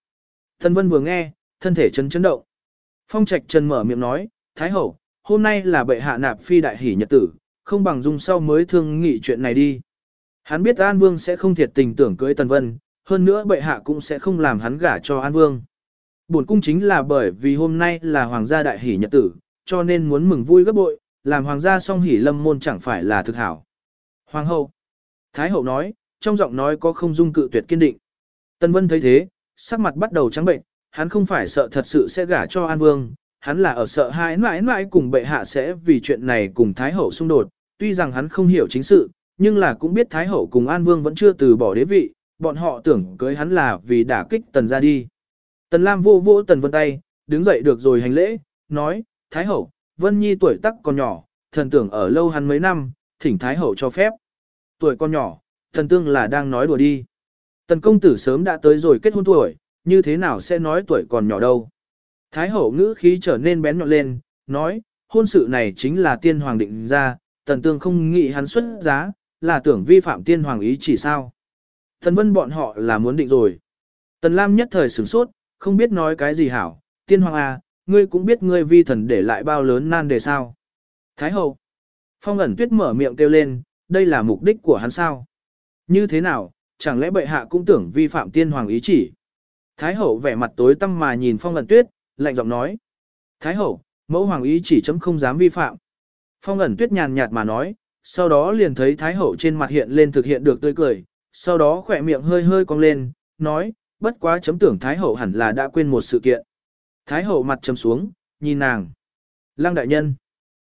Tân Vân vừa nghe, thân thể chấn chấn động. Phong Trạch Trần mở miệng nói, Thái hậu, hôm nay là bệ hạ nạp phi đại hỷ nhật tử, không bằng dung sau mới thương nghị chuyện này đi. Hắn biết An Vương sẽ không thiệt tình tưởng cưới Tần Vân, hơn nữa bệ hạ cũng sẽ không làm hắn gả cho An Vương. Buồn cung chính là bởi vì hôm nay là hoàng gia đại hỷ nhật tử, cho nên muốn mừng vui gấp bội, làm hoàng gia song hỷ lâm môn chẳng phải là thực hảo. Hoàng hậu. Thái hậu nói, trong giọng nói có không dung cự tuyệt kiên định. Tần Vân thấy thế, sắc mặt bắt đầu trắng bệnh, hắn không phải sợ thật sự sẽ gả cho An Vương, hắn là ở sợ hãi mãi mãi cùng bệ hạ sẽ vì chuyện này cùng Thái Hậu xung đột, tuy rằng hắn không hiểu chính sự, nhưng là cũng biết Thái Hậu cùng An Vương vẫn chưa từ bỏ đế vị, bọn họ tưởng cưới hắn là vì đả kích tần ra đi. Tần Lam vô vô tần vân tay, đứng dậy được rồi hành lễ, nói, Thái Hậu, Vân Nhi tuổi tác còn nhỏ, thần tưởng ở lâu hắn mấy năm, thỉnh Thái Hậu cho phép. Tuổi con nhỏ, thần tương là đang nói đùa đi. Tần công tử sớm đã tới rồi kết hôn tuổi, như thế nào sẽ nói tuổi còn nhỏ đâu. Thái Hậu ngữ khí trở nên bén nhọn lên, nói, hôn sự này chính là tiên hoàng định ra, tần tương không nghĩ hắn xuất giá, là tưởng vi phạm tiên hoàng ý chỉ sao. Tần vân bọn họ là muốn định rồi. Tần Lam nhất thời sửng sốt, không biết nói cái gì hảo, tiên hoàng à, ngươi cũng biết ngươi vi thần để lại bao lớn nan đề sao. Thái hậu. Phong ẩn tuyết mở miệng kêu lên, đây là mục đích của hắn sao. Như thế nào, chẳng lẽ bệ hạ cũng tưởng vi phạm tiên hoàng ý chỉ. Thái hậu vẻ mặt tối tăm mà nhìn phong ẩn tuyết, lạnh giọng nói. Thái hậu, mẫu hoàng ý chỉ chấm không dám vi phạm. Phong ẩn tuyết nhàn nhạt mà nói, sau đó liền thấy Thái hậu trên mặt hiện lên thực hiện được tươi cười, sau đó khỏe miệng hơi hơi cong lên, nói, bất quá chấm tưởng Thái hậu hẳn là đã quên một sự kiện. Thái hậu mặt trầm xuống, nhìn nàng. Lăng đại nhân.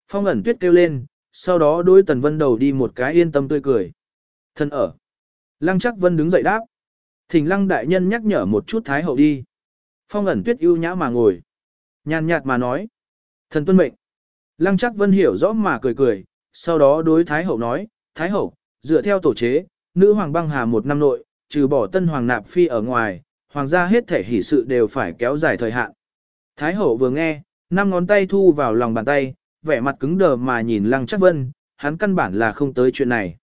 Phong ẩn tuyết kêu lên, sau đó đôi tần vân đầu đi một cái yên tâm tươi cười. Thân ở. Lăng chắc vân đứng dậy đáp. Thỉnh lăng đại nhân nhắc nhở một chút thái hậu đi. Phong ẩn tuyết ưu nhã mà ngồi. Nhàn nhạt mà nói. Thần tuân mệnh. Lăng chắc vân hiểu rõ mà cười cười, sau đó đối thái hậu nói, thái hậu, dựa theo tổ chế, nữ hoàng băng hà một năm nội, trừ bỏ tân hoàng nạp phi ở ngoài, hoàng gia hết thể hỷ sự đều phải kéo dài thời hạn. Thái hậu vừa nghe, năm ngón tay thu vào lòng bàn tay, vẻ mặt cứng đờ mà nhìn lăng chắc vân, hắn căn bản là không tới chuyện này.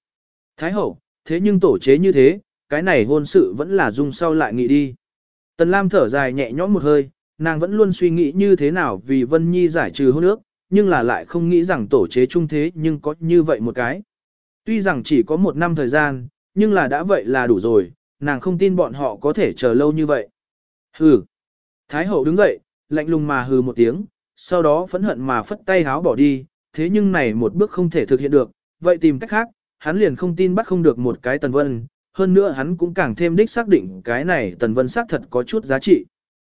Thái hậu, thế nhưng tổ chế như thế, cái này hôn sự vẫn là dung sau lại nghĩ đi. Tần Lam thở dài nhẹ nhõm một hơi, nàng vẫn luôn suy nghĩ như thế nào vì Vân Nhi giải trừ hôn ước, nhưng là lại không nghĩ rằng tổ chế trung thế nhưng có như vậy một cái. Tuy rằng chỉ có một năm thời gian, nhưng là đã vậy là đủ rồi, nàng không tin bọn họ có thể chờ lâu như vậy. Hừ. Thái hậu đứng dậy, lạnh lùng mà hừ một tiếng, sau đó phẫn hận mà phất tay háo bỏ đi, thế nhưng này một bước không thể thực hiện được, vậy tìm cách khác, hắn liền không tin bắt không được một cái tần vân, hơn nữa hắn cũng càng thêm đích xác định cái này tần vân xác thật có chút giá trị.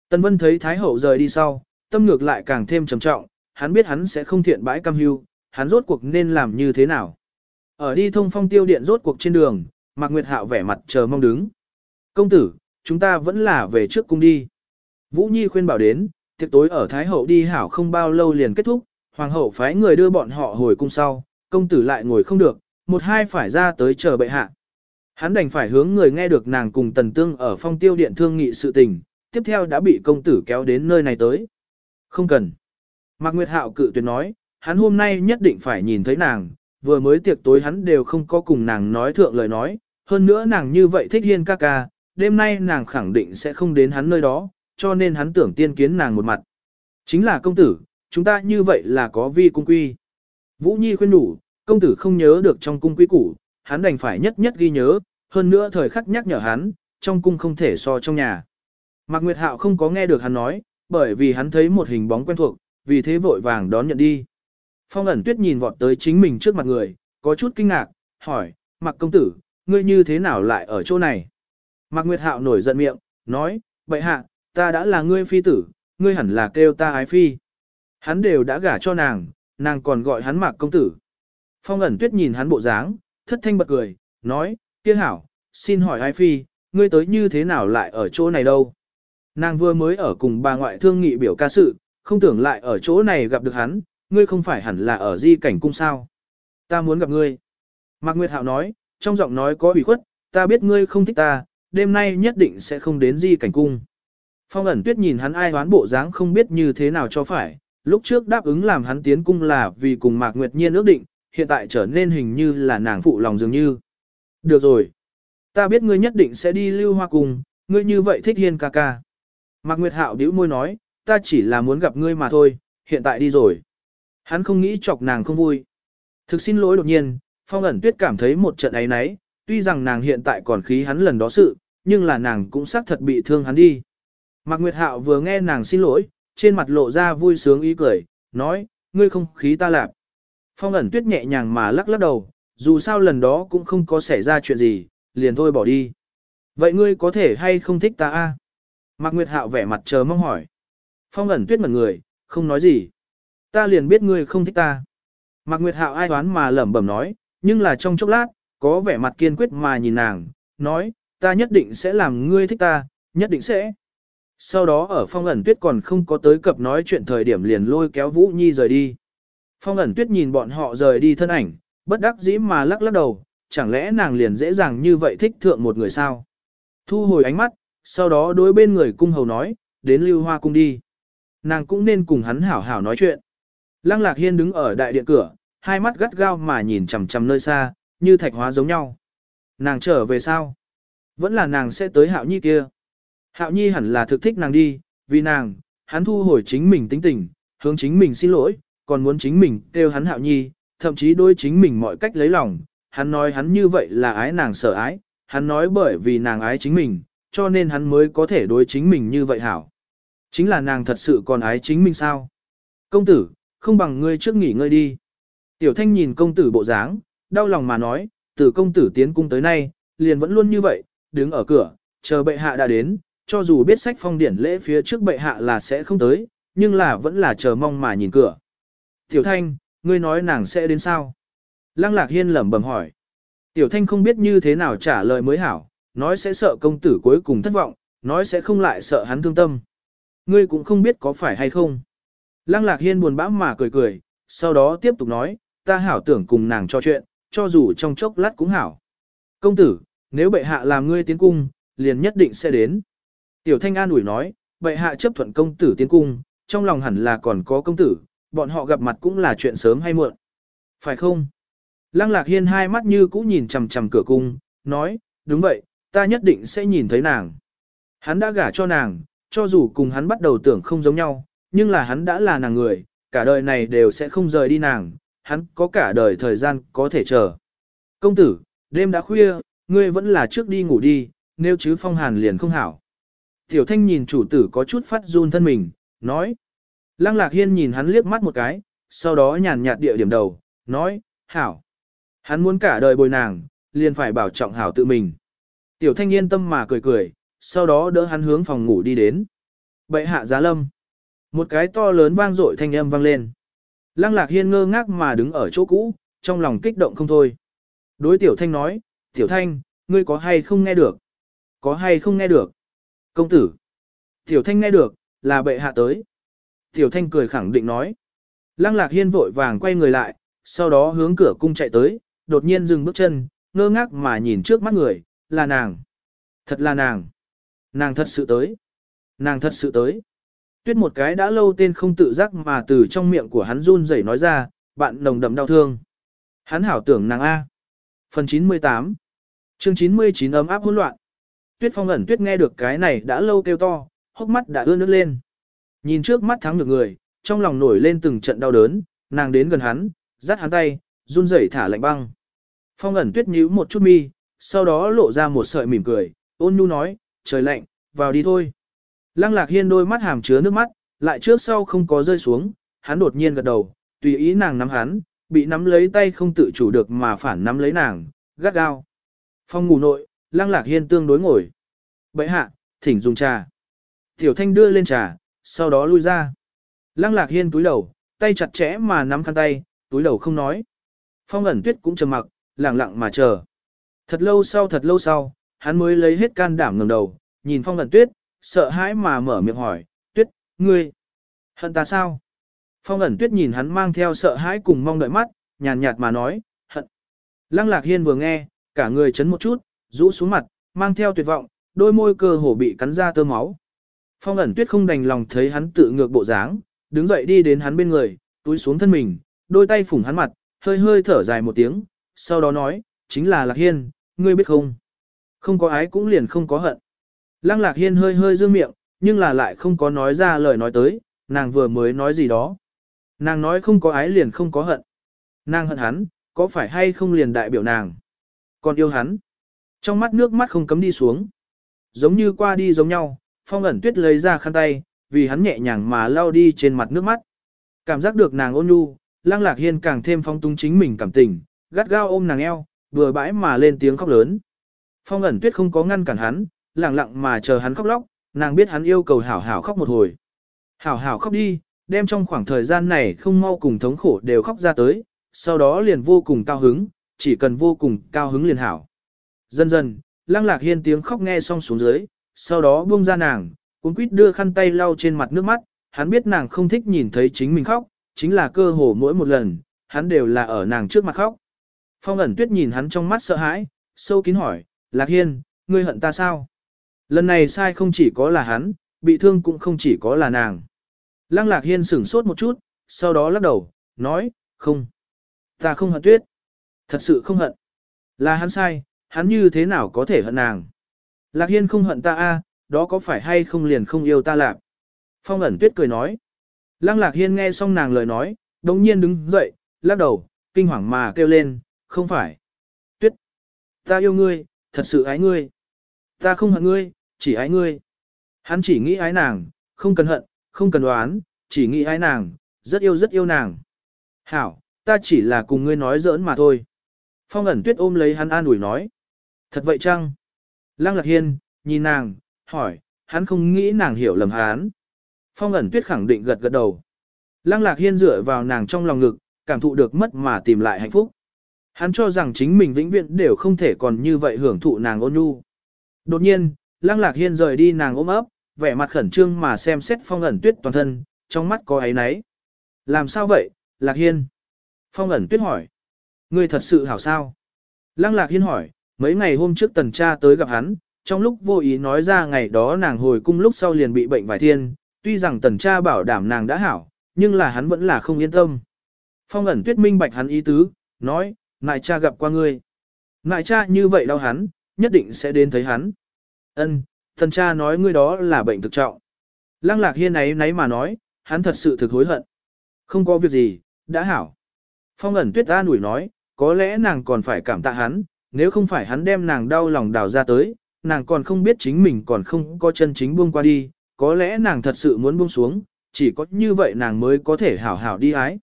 Tần vân thấy Thái Hậu rời đi sau, tâm ngược lại càng thêm trầm trọng, hắn biết hắn sẽ không thiện bãi cam hưu, hắn rốt cuộc nên làm như thế nào. Ở đi thông phong tiêu điện rốt cuộc trên đường, Mạc Nguyệt Hạo vẻ mặt chờ mong đứng. Công tử, chúng ta vẫn là về trước cung đi. Vũ Nhi khuyên bảo đến, tiệc tối ở Thái Hậu đi hảo không bao lâu liền kết thúc, Hoàng hậu phái người đưa bọn họ hồi cung sau, công tử lại ngồi không được, một hai phải ra tới chờ bệ hạ. Hắn đành phải hướng người nghe được nàng cùng tần tương ở phong tiêu điện thương nghị sự tình, tiếp theo đã bị công tử kéo đến nơi này tới. Không cần. Mạc Nguyệt Hạo cự tuyệt nói, hắn hôm nay nhất định phải nhìn thấy nàng, vừa mới tiệc tối hắn đều không có cùng nàng nói thượng lời nói, hơn nữa nàng như vậy thích hiên ca ca, đêm nay nàng khẳng định sẽ không đến hắn nơi đó, cho nên hắn tưởng tiên kiến nàng một mặt. Chính là công tử, chúng ta như vậy là có vi cung quy. Vũ Nhi khuyên đủ, công tử không nhớ được trong cung quy củ, hắn đành phải nhất nhất ghi nhớ, hơn nữa thời khắc nhắc nhở hắn, trong cung không thể so trong nhà. Mạc Nguyệt Hạo không có nghe được hắn nói, bởi vì hắn thấy một hình bóng quen thuộc, vì thế vội vàng đón nhận đi. Phong ẩn tuyết nhìn vọt tới chính mình trước mặt người, có chút kinh ngạc, hỏi, Mạc công tử, ngươi như thế nào lại ở chỗ này? Mạc Nguyệt Hạo nổi giận miệng, nói, vậy hạ, ta đã là ngươi phi tử, ngươi hẳn là kêu ta ái phi. Hắn đều đã gả cho nàng, nàng còn gọi hắn Mạc công tử. Phong ẩn tuyết nhìn hắn bộ dáng, thất thanh bật cười, nói, kia hảo, xin hỏi Ai phi, ngươi tới như thế nào lại ở chỗ này đâu? Nàng vừa mới ở cùng bà ngoại thương nghị biểu ca sự, không tưởng lại ở chỗ này gặp được hắn, ngươi không phải hẳn là ở di cảnh cung sao. Ta muốn gặp ngươi. Mạc Nguyệt Hạo nói, trong giọng nói có ủy khuất, ta biết ngươi không thích ta, đêm nay nhất định sẽ không đến di cảnh cung. Phong ẩn tuyết nhìn hắn ai hoán bộ dáng không biết như thế nào cho phải, lúc trước đáp ứng làm hắn tiến cung là vì cùng Mạc Nguyệt Nhiên ước định, hiện tại trở nên hình như là nàng phụ lòng dường như. Được rồi. Ta biết ngươi nhất định sẽ đi lưu hoa cùng, ngươi như vậy thích hiên ca ca. Mạc Nguyệt Hạo bĩu môi nói, ta chỉ là muốn gặp ngươi mà thôi, hiện tại đi rồi. Hắn không nghĩ chọc nàng không vui. Thực xin lỗi đột nhiên, Phong ẩn tuyết cảm thấy một trận ấy nấy, tuy rằng nàng hiện tại còn khí hắn lần đó sự, nhưng là nàng cũng xác thật bị thương hắn đi. Mạc Nguyệt Hạo vừa nghe nàng xin lỗi, trên mặt lộ ra vui sướng ý cười, nói, ngươi không khí ta lạp. Phong ẩn tuyết nhẹ nhàng mà lắc lắc đầu, dù sao lần đó cũng không có xảy ra chuyện gì, liền thôi bỏ đi. Vậy ngươi có thể hay không thích ta a? Mạc Nguyệt Hạo vẻ mặt chờ mong hỏi. Phong ẩn tuyết ngẩn người, không nói gì. Ta liền biết ngươi không thích ta. Mạc Nguyệt Hạo ai đoán mà lẩm bẩm nói, nhưng là trong chốc lát, có vẻ mặt kiên quyết mà nhìn nàng, nói, ta nhất định sẽ làm ngươi thích ta, nhất định sẽ. Sau đó ở phong ẩn tuyết còn không có tới cập nói chuyện thời điểm liền lôi kéo Vũ Nhi rời đi. Phong ẩn tuyết nhìn bọn họ rời đi thân ảnh, bất đắc dĩ mà lắc lắc đầu, chẳng lẽ nàng liền dễ dàng như vậy thích thượng một người sao? Thu hồi ánh mắt, sau đó đối bên người cung hầu nói, đến lưu hoa cung đi. Nàng cũng nên cùng hắn hảo hảo nói chuyện. Lăng lạc hiên đứng ở đại điện cửa, hai mắt gắt gao mà nhìn chằm chằm nơi xa, như thạch hóa giống nhau. Nàng trở về sao? Vẫn là nàng sẽ tới hạo nhi kia. Hạo nhi hẳn là thực thích nàng đi, vì nàng, hắn thu hồi chính mình tính tình, hướng chính mình xin lỗi, còn muốn chính mình kêu hắn hạo nhi, thậm chí đối chính mình mọi cách lấy lòng. Hắn nói hắn như vậy là ái nàng sợ ái, hắn nói bởi vì nàng ái chính mình, cho nên hắn mới có thể đối chính mình như vậy hảo. Chính là nàng thật sự còn ái chính mình sao? Công tử, không bằng ngươi trước nghỉ ngơi đi. Tiểu thanh nhìn công tử bộ dáng, đau lòng mà nói, từ công tử tiến cung tới nay, liền vẫn luôn như vậy, đứng ở cửa, chờ bệ hạ đã đến, cho dù biết sách phong điển lễ phía trước bệ hạ là sẽ không tới, nhưng là vẫn là chờ mong mà nhìn cửa. Tiểu thanh, ngươi nói nàng sẽ đến sao? Lăng lạc hiên lẩm bẩm hỏi. Tiểu thanh không biết như thế nào trả lời mới hảo, nói sẽ sợ công tử cuối cùng thất vọng, nói sẽ không lại sợ hắn thương tâm. Ngươi cũng không biết có phải hay không. Lăng lạc hiên buồn bã mà cười cười, sau đó tiếp tục nói, ta hảo tưởng cùng nàng trò chuyện, cho dù trong chốc lát cũng hảo. Công tử, nếu bệ hạ làm ngươi tiến cung, liền nhất định sẽ đến. Tiểu thanh an ủi nói, bệ hạ chấp thuận công tử tiến cung, trong lòng hẳn là còn có công tử, bọn họ gặp mặt cũng là chuyện sớm hay muộn. Phải không? Lăng lạc hiên hai mắt như cũ nhìn chằm chằm cửa cung, nói, đúng vậy, ta nhất định sẽ nhìn thấy nàng. Hắn đã gả cho nàng, cho dù cùng hắn bắt đầu tưởng không giống nhau, nhưng là hắn đã là nàng người, cả đời này đều sẽ không rời đi nàng, hắn có cả đời thời gian có thể chờ. Công tử, đêm đã khuya, ngươi vẫn là trước đi ngủ đi, nếu chứ phong hàn liền không hảo. Tiểu thanh nhìn chủ tử có chút phát run thân mình, nói. Lăng lạc hiên nhìn hắn liếc mắt một cái, sau đó nhàn nhạt địa điểm đầu, nói, hảo. Hắn muốn cả đời bồi nàng, liền phải bảo trọng hảo tự mình. Tiểu thanh yên tâm mà cười cười, sau đó đỡ hắn hướng phòng ngủ đi đến. Bệ hạ giá lâm. Một cái to lớn vang dội thanh âm vang lên. Lăng lạc hiên ngơ ngác mà đứng ở chỗ cũ, trong lòng kích động không thôi. Đối tiểu thanh nói, tiểu thanh, ngươi có hay không nghe được? Có hay không nghe được? Công tử. Tiểu thanh nghe được, là bệ hạ tới. Tiểu thanh cười khẳng định nói. Lăng lạc hiên vội vàng quay người lại, sau đó hướng cửa cung chạy tới, đột nhiên dừng bước chân, ngơ ngác mà nhìn trước mắt người, là nàng. Thật là nàng. Nàng thật sự tới. Nàng thật sự tới. Tuyết một cái đã lâu tên không tự giác mà từ trong miệng của hắn run rẩy nói ra, bạn nồng đậm đau thương. Hắn hảo tưởng nàng A. Phần 98 Chương 99 ấm áp hỗn loạn. Tuyết phong ẩn tuyết nghe được cái này đã lâu kêu to, hốc mắt đã ưa nước lên. Nhìn trước mắt thắng được người, trong lòng nổi lên từng trận đau đớn, nàng đến gần hắn, dắt hắn tay, run rẩy thả lạnh băng. Phong ẩn tuyết nhíu một chút mi, sau đó lộ ra một sợi mỉm cười, ôn nhu nói, trời lạnh, vào đi thôi. Lăng lạc hiên đôi mắt hàm chứa nước mắt, lại trước sau không có rơi xuống, hắn đột nhiên gật đầu, tùy ý nàng nắm hắn, bị nắm lấy tay không tự chủ được mà phản nắm lấy nàng, gắt gao. Phong ngủ nội, lăng lạc hiên tương đối ngồi. Bậy hạ, thỉnh dùng trà. Tiểu thanh đưa lên trà, sau đó lui ra. Lăng lạc hiên túi đầu, tay chặt chẽ mà nắm khăn tay, túi đầu không nói. Phong ẩn tuyết cũng trầm mặc, lặng lặng mà chờ. Thật lâu sau thật lâu sau, hắn mới lấy hết can đảm ngẩng đầu, nhìn phong ẩn tuyết, sợ hãi mà mở miệng hỏi, tuyết, ngươi, hận ta sao? Phong ẩn tuyết nhìn hắn mang theo sợ hãi cùng mong đợi mắt, nhàn nhạt mà nói, hận. Lăng lạc hiên vừa nghe, cả người chấn một chút, rũ xuống mặt, mang theo tuyệt vọng, đôi môi cơ hồ bị cắn ra tơ máu. Phong ẩn tuyết không đành lòng thấy hắn tự ngược bộ dáng, đứng dậy đi đến hắn bên người, túi xuống thân mình, đôi tay phủng hắn mặt, hơi hơi thở dài một tiếng, sau đó nói, chính là lạc hiên, ngươi biết không? Không có ái cũng liền không có hận. Lăng lạc hiên hơi hơi dương miệng, nhưng là lại không có nói ra lời nói tới, nàng vừa mới nói gì đó. Nàng nói không có ái liền không có hận. Nàng hận hắn, có phải hay không liền đại biểu nàng. Còn yêu hắn. Trong mắt nước mắt không cấm đi xuống. Giống như qua đi giống nhau, phong ẩn tuyết lấy ra khăn tay, vì hắn nhẹ nhàng mà lau đi trên mặt nước mắt. Cảm giác được nàng ôn nhu, lăng lạc hiên càng thêm phong tung chính mình cảm tình, gắt gao ôm nàng eo, vừa bãi mà lên tiếng khóc lớn. Phong ẩn tuyết không có ngăn cản hắn, lặng lặng mà chờ hắn khóc lóc, nàng biết hắn yêu cầu hảo hảo khóc một hồi. Hảo hảo khóc đi, đem trong khoảng thời gian này không mau cùng thống khổ đều khóc ra tới, sau đó liền vô cùng cao hứng, chỉ cần vô cùng cao hứng liền hảo. Dần dần, lăng lạc hiên tiếng khóc nghe xong xuống dưới, sau đó buông ra nàng, cuốn quýt đưa khăn tay lau trên mặt nước mắt, hắn biết nàng không thích nhìn thấy chính mình khóc, chính là cơ hồ mỗi một lần, hắn đều là ở nàng trước mặt khóc. Phong ẩn tuyết nhìn hắn trong mắt sợ hãi, sâu kín hỏi, Lạc Hiên, ngươi hận ta sao? Lần này sai không chỉ có là hắn, bị thương cũng không chỉ có là nàng. Lăng Lạc Hiên sửng sốt một chút, sau đó lắc đầu, nói, không. Ta không hận tuyết. Thật sự không hận. Là hắn sai, hắn như thế nào có thể hận nàng. Lạc Hiên không hận ta a, đó có phải hay không liền không yêu ta lạc. Phong ẩn tuyết cười nói. Lăng Lạc Hiên nghe xong nàng lời nói, đồng nhiên đứng dậy, lắc đầu, kinh hoàng mà kêu lên, không phải. Tuyết. Ta yêu ngươi, thật sự ái ngươi. Ta không hận ngươi, chỉ ái ngươi. Hắn chỉ nghĩ ái nàng, không cần hận, không cần đoán, chỉ nghĩ ái nàng, rất yêu rất yêu nàng. Hảo, ta chỉ là cùng ngươi nói giỡn mà thôi. Phong ẩn tuyết ôm lấy hắn an ủi nói. Thật vậy chăng? Lăng lạc hiên, nhìn nàng, hỏi, hắn không nghĩ nàng hiểu lầm hắn. Phong ẩn tuyết khẳng định gật gật đầu. Lăng lạc hiên dựa vào nàng trong lòng ngực, cảm thụ được mất mà tìm lại hạnh phúc. Hắn cho rằng chính mình vĩnh viễn đều không thể còn như vậy hưởng thụ nàng ôn nhu. Đột nhiên, lăng lạc hiên rời đi nàng ôm ấp, vẻ mặt khẩn trương mà xem xét phong ẩn tuyết toàn thân, trong mắt có ấy nấy. Làm sao vậy, lạc hiên? Phong ẩn tuyết hỏi. Ngươi thật sự hảo sao? Lăng lạc hiên hỏi, mấy ngày hôm trước tần cha tới gặp hắn, trong lúc vô ý nói ra ngày đó nàng hồi cung lúc sau liền bị bệnh vài thiên, tuy rằng tần cha bảo đảm nàng đã hảo, nhưng là hắn vẫn là không yên tâm. Phong ẩn tuyết minh bạch hắn ý tứ, nói, ngại cha gặp qua ngươi. Ngại cha như vậy đau hắn, nhất định sẽ đến thấy hắn. Ân, tần cha nói ngươi đó là bệnh thực trọng. Lăng lạc hiên ấy nấy mà nói, hắn thật sự thực hối hận. Không có việc gì, đã hảo. Phong ẩn tuyết an ủi nói, có lẽ nàng còn phải cảm tạ hắn, nếu không phải hắn đem nàng đau lòng đào ra tới, nàng còn không biết chính mình còn không có chân chính buông qua đi, có lẽ nàng thật sự muốn buông xuống, chỉ có như vậy nàng mới có thể hảo hảo đi ái.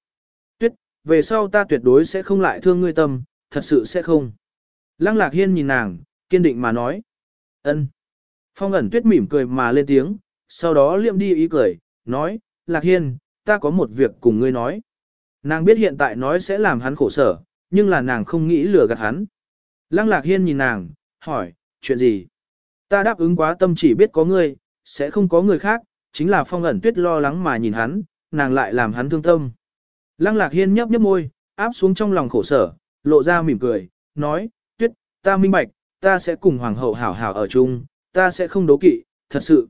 Tuyết, về sau ta tuyệt đối sẽ không lại thương ngươi tâm, thật sự sẽ không. Lăng lạc hiên nhìn nàng, kiên định mà nói. ân. Phong ẩn tuyết mỉm cười mà lên tiếng, sau đó liệm đi ý cười, nói, lạc hiên, ta có một việc cùng ngươi nói. Nàng biết hiện tại nói sẽ làm hắn khổ sở, nhưng là nàng không nghĩ lừa gạt hắn. Lăng lạc hiên nhìn nàng, hỏi, chuyện gì? Ta đáp ứng quá tâm chỉ biết có ngươi, sẽ không có người khác, chính là phong ẩn tuyết lo lắng mà nhìn hắn, nàng lại làm hắn thương tâm. Lăng lạc hiên nhấp nhấp môi, áp xuống trong lòng khổ sở, lộ ra mỉm cười, nói, tuyết, ta minh bạch, ta sẽ cùng hoàng hậu hảo hảo ở chung, ta sẽ không đố kỵ, thật sự.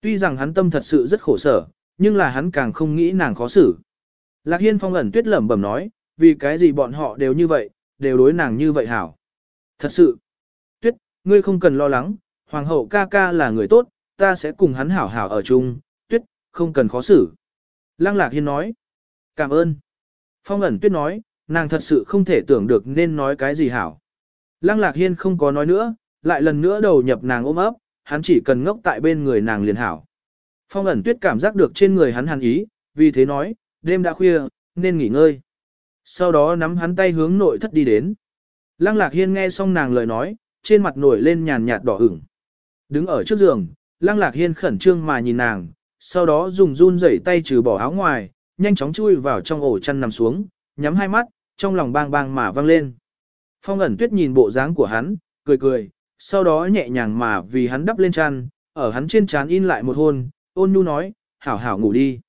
Tuy rằng hắn tâm thật sự rất khổ sở, nhưng là hắn càng không nghĩ nàng khó xử. Lạc hiên phong ẩn tuyết lẩm bẩm nói, vì cái gì bọn họ đều như vậy, đều đối nàng như vậy hảo. Thật sự, tuyết, ngươi không cần lo lắng, hoàng hậu ca ca là người tốt, ta sẽ cùng hắn hảo hảo ở chung, tuyết, không cần khó xử. Lăng lạc hiên nói, cảm ơn. Phong ẩn tuyết nói, nàng thật sự không thể tưởng được nên nói cái gì hảo. Lăng lạc hiên không có nói nữa, lại lần nữa đầu nhập nàng ôm ấp, hắn chỉ cần ngốc tại bên người nàng liền hảo. Phong ẩn tuyết cảm giác được trên người hắn hàn ý, vì thế nói, đêm đã khuya, nên nghỉ ngơi. Sau đó nắm hắn tay hướng nội thất đi đến. Lăng lạc hiên nghe xong nàng lời nói, trên mặt nổi lên nhàn nhạt đỏ ửng. Đứng ở trước giường, lăng lạc hiên khẩn trương mà nhìn nàng, sau đó dùng run rẩy tay trừ bỏ áo ngoài, nhanh chóng chui vào trong ổ chăn nằm xuống, nhắm hai mắt, trong lòng bang bang mà vang lên. Phong ẩn tuyết nhìn bộ dáng của hắn, cười cười, sau đó nhẹ nhàng mà vì hắn đắp lên chăn, ở hắn trên trán in lại một hôn, ôn nhu nói, hảo hảo ngủ đi.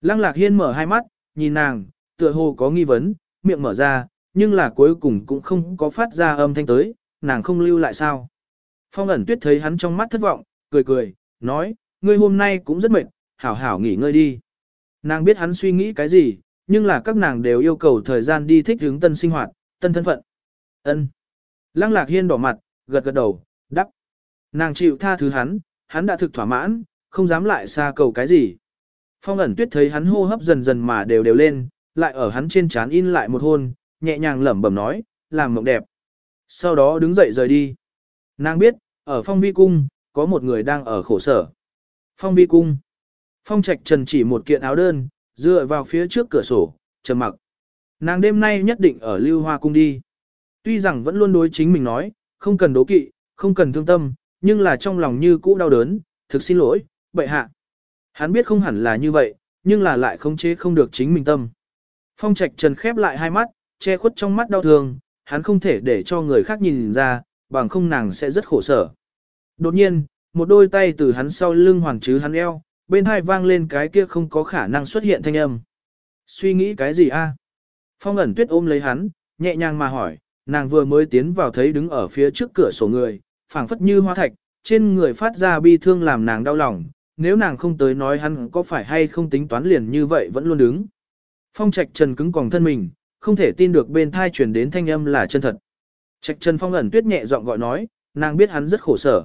Lăng lạc hiên mở hai mắt, nhìn nàng, tựa hồ có nghi vấn, miệng mở ra, nhưng là cuối cùng cũng không có phát ra âm thanh tới, nàng không lưu lại sao. Phong ẩn tuyết thấy hắn trong mắt thất vọng, cười cười, nói, ngươi hôm nay cũng rất mệt, hảo hảo nghỉ ngơi đi. Nàng biết hắn suy nghĩ cái gì, nhưng là các nàng đều yêu cầu thời gian đi thích hướng tân sinh hoạt, tân thân phận. Ân. Lăng lạc hiên đỏ mặt, gật gật đầu, đắp. Nàng chịu tha thứ hắn, hắn đã thực thỏa mãn, không dám lại xa cầu cái gì. Phong ẩn tuyết thấy hắn hô hấp dần dần mà đều đều lên, lại ở hắn trên trán in lại một hôn, nhẹ nhàng lẩm bẩm nói, làm mộng đẹp. Sau đó đứng dậy rời đi. Nàng biết, ở phong vi cung, có một người đang ở khổ sở. Phong vi cung. Phong trạch trần chỉ một kiện áo đơn, dựa vào phía trước cửa sổ, trầm mặc. Nàng đêm nay nhất định ở lưu hoa cung đi. Tuy rằng vẫn luôn đối chính mình nói, không cần đố kỵ, không cần thương tâm, nhưng là trong lòng như cũ đau đớn, thực xin lỗi, bệ hạ. Hắn biết không hẳn là như vậy, nhưng là lại không chế không được chính mình tâm. Phong Trạch Trần khép lại hai mắt, che khuất trong mắt đau thương, hắn không thể để cho người khác nhìn ra, bằng không nàng sẽ rất khổ sở. Đột nhiên, một đôi tay từ hắn sau lưng hoàn chứ hắn eo, bên hai vang lên cái kia không có khả năng xuất hiện thanh âm. Suy nghĩ cái gì a? Phong ẩn tuyết ôm lấy hắn, nhẹ nhàng mà hỏi, nàng vừa mới tiến vào thấy đứng ở phía trước cửa sổ người, phảng phất như hoa thạch, trên người phát ra bi thương làm nàng đau lòng, nếu nàng không tới nói hắn có phải hay không tính toán liền như vậy vẫn luôn đứng. Phong trạch trần cứng còng thân mình, không thể tin được bên thai truyền đến thanh âm là chân thật. Trạch trần phong ẩn tuyết nhẹ giọng gọi nói, nàng biết hắn rất khổ sở.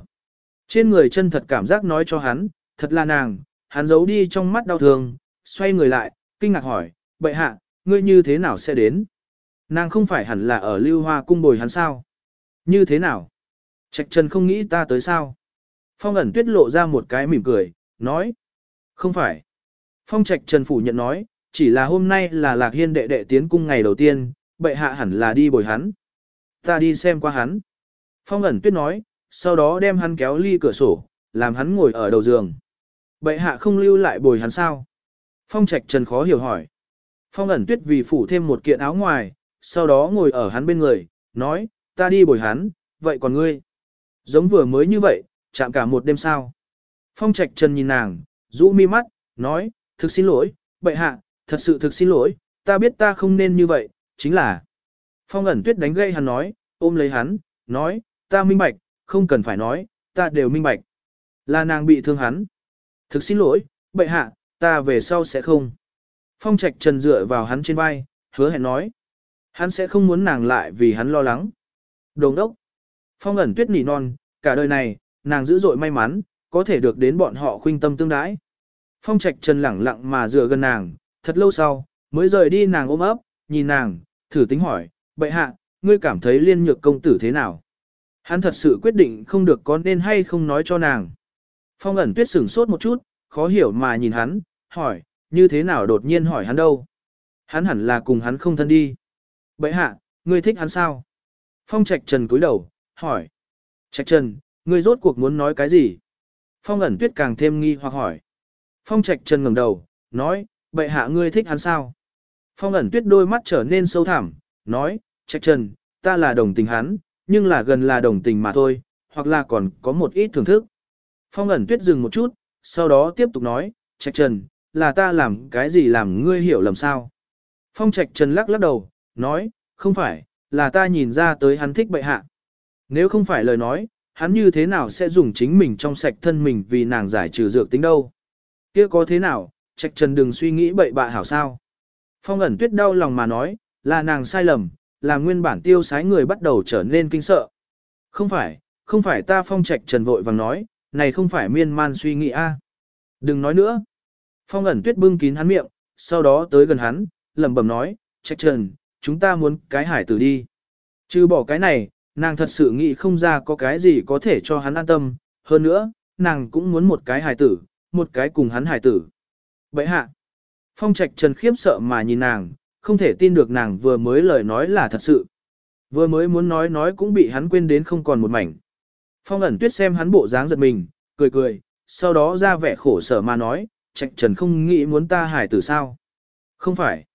Trên người chân thật cảm giác nói cho hắn, thật là nàng, hắn giấu đi trong mắt đau thương, xoay người lại, kinh ngạc hỏi, bệ hạ, ngươi như thế nào sẽ đến? Nàng không phải hẳn là ở lưu hoa cung bồi hắn sao? Như thế nào? Trạch Trần không nghĩ ta tới sao? Phong ẩn tuyết lộ ra một cái mỉm cười, nói. Không phải. Phong Trạch Trần phủ nhận nói, chỉ là hôm nay là Lạc Hiên đệ đệ tiến cung ngày đầu tiên, bệ hạ hẳn là đi bồi hắn. Ta đi xem qua hắn. Phong ẩn tuyết nói, sau đó đem hắn kéo ly cửa sổ, làm hắn ngồi ở đầu giường. Bệ hạ không lưu lại bồi hắn sao? Phong Trạch Trần khó hiểu hỏi. Phong ẩn tuyết vì phủ thêm một kiện áo ngoài, sau đó ngồi ở hắn bên người, nói, ta đi bồi hắn, vậy còn ngươi? Giống vừa mới như vậy, chạm cả một đêm sao. Phong Trạch Trần nhìn nàng, rũ mi mắt, nói, thực xin lỗi, bệ hạ, thật sự thực xin lỗi, ta biết ta không nên như vậy, chính là. Phong ẩn tuyết đánh gây hắn nói, ôm lấy hắn, nói, ta minh bạch, không cần phải nói, ta đều minh bạch. Là nàng bị thương hắn. Thực xin lỗi, bệ hạ, ta về sau sẽ không. Phong Trạch Trần dựa vào hắn trên vai, hứa hẹn nói. Hắn sẽ không muốn nàng lại vì hắn lo lắng. Đồng đốc. Phong ẩn tuyết nỉ non, cả đời này, nàng dữ dội may mắn, có thể được đến bọn họ khuynh tâm tương đái. Phong Trạch Trần lẳng lặng mà dựa gần nàng, thật lâu sau, mới rời đi nàng ôm ấp, nhìn nàng, thử tính hỏi, bệ hạ, ngươi cảm thấy liên nhược công tử thế nào? Hắn thật sự quyết định không được có nên hay không nói cho nàng. Phong ẩn tuyết sửng sốt một chút, khó hiểu mà nhìn hắn, hỏi, như thế nào đột nhiên hỏi hắn đâu? Hắn hẳn là cùng hắn không thân đi. Bệ hạ, ngươi thích hắn sao? Phong Trạch Trần cúi đầu, hỏi. Trạch Trần, ngươi rốt cuộc muốn nói cái gì? Phong ẩn tuyết càng thêm nghi hoặc hỏi. Phong Trạch Trần ngẩng đầu, nói, bệ hạ ngươi thích hắn sao? Phong ẩn tuyết đôi mắt trở nên sâu thẳm, nói, Trạch Trần, ta là đồng tình hắn, nhưng là gần là đồng tình mà thôi, hoặc là còn có một ít thưởng thức. Phong ẩn tuyết dừng một chút, sau đó tiếp tục nói, Trạch Trần, là ta làm cái gì làm ngươi hiểu lầm sao? Phong Trạch Trần lắc lắc đầu, nói, không phải, là ta nhìn ra tới hắn thích bệ hạ. Nếu không phải lời nói, hắn như thế nào sẽ dùng chính mình trong sạch thân mình vì nàng giải trừ dược tính đâu? Kia có thế nào, Trạch Trần đừng suy nghĩ bậy bạ hảo sao? Phong ẩn tuyết đau lòng mà nói, là nàng sai lầm, là nguyên bản tiêu sái người bắt đầu trở nên kinh sợ. Không phải, không phải ta phong trạch trần vội vàng nói, này không phải miên man suy nghĩ a. Đừng nói nữa. Phong ẩn tuyết bưng kín hắn miệng, sau đó tới gần hắn, lẩm bẩm nói, trạch trần, chúng ta muốn cái hải tử đi. Chứ bỏ cái này, nàng thật sự nghĩ không ra có cái gì có thể cho hắn an tâm, hơn nữa, nàng cũng muốn một cái hải tử, một cái cùng hắn hải tử bệ hạ, phong trạch trần khiếp sợ mà nhìn nàng, không thể tin được nàng vừa mới lời nói là thật sự. Vừa mới muốn nói nói cũng bị hắn quên đến không còn một mảnh. Phong ẩn tuyết xem hắn bộ dáng giật mình, cười cười, sau đó ra vẻ khổ sở mà nói, trạch trần không nghĩ muốn ta hải tử sao. Không phải.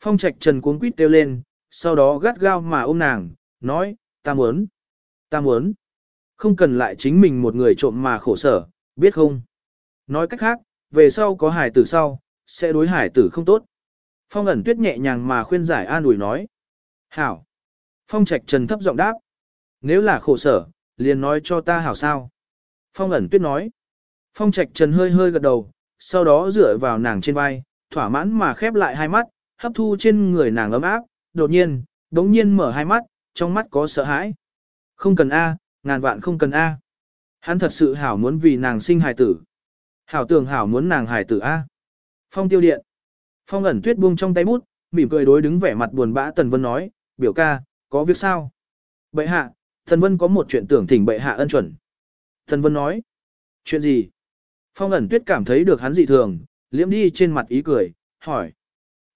Phong trạch trần cuống quýt kêu lên, sau đó gắt gao mà ôm nàng, nói, ta muốn, ta muốn. Không cần lại chính mình một người trộm mà khổ sở, biết không? Nói cách khác, về sau có hải tử sau, sẽ đối hải tử không tốt. Phong ẩn tuyết nhẹ nhàng mà khuyên giải an ủi nói. Hảo. Phong trạch trần thấp giọng đáp. Nếu là khổ sở, liền nói cho ta hảo sao. Phong ẩn tuyết nói. Phong trạch trần hơi hơi gật đầu, sau đó dựa vào nàng trên vai, thỏa mãn mà khép lại hai mắt, hấp thu trên người nàng ấm áp, đột nhiên, đống nhiên mở hai mắt, trong mắt có sợ hãi. Không cần A, ngàn vạn không cần A. Hắn thật sự hảo muốn vì nàng sinh hài tử. Hảo tưởng hảo muốn nàng hài tử A. Phong tiêu điện. Phong ẩn tuyết buông trong tay bút, mỉm cười đối đứng vẻ mặt buồn bã Tần Vân nói, biểu ca, có việc sao? Bệ hạ, Tần Vân có một chuyện tưởng thỉnh bệ hạ ân chuẩn. Tần Vân nói, chuyện gì? Phong ẩn tuyết cảm thấy được hắn dị thường, liễm đi trên mặt ý cười, hỏi.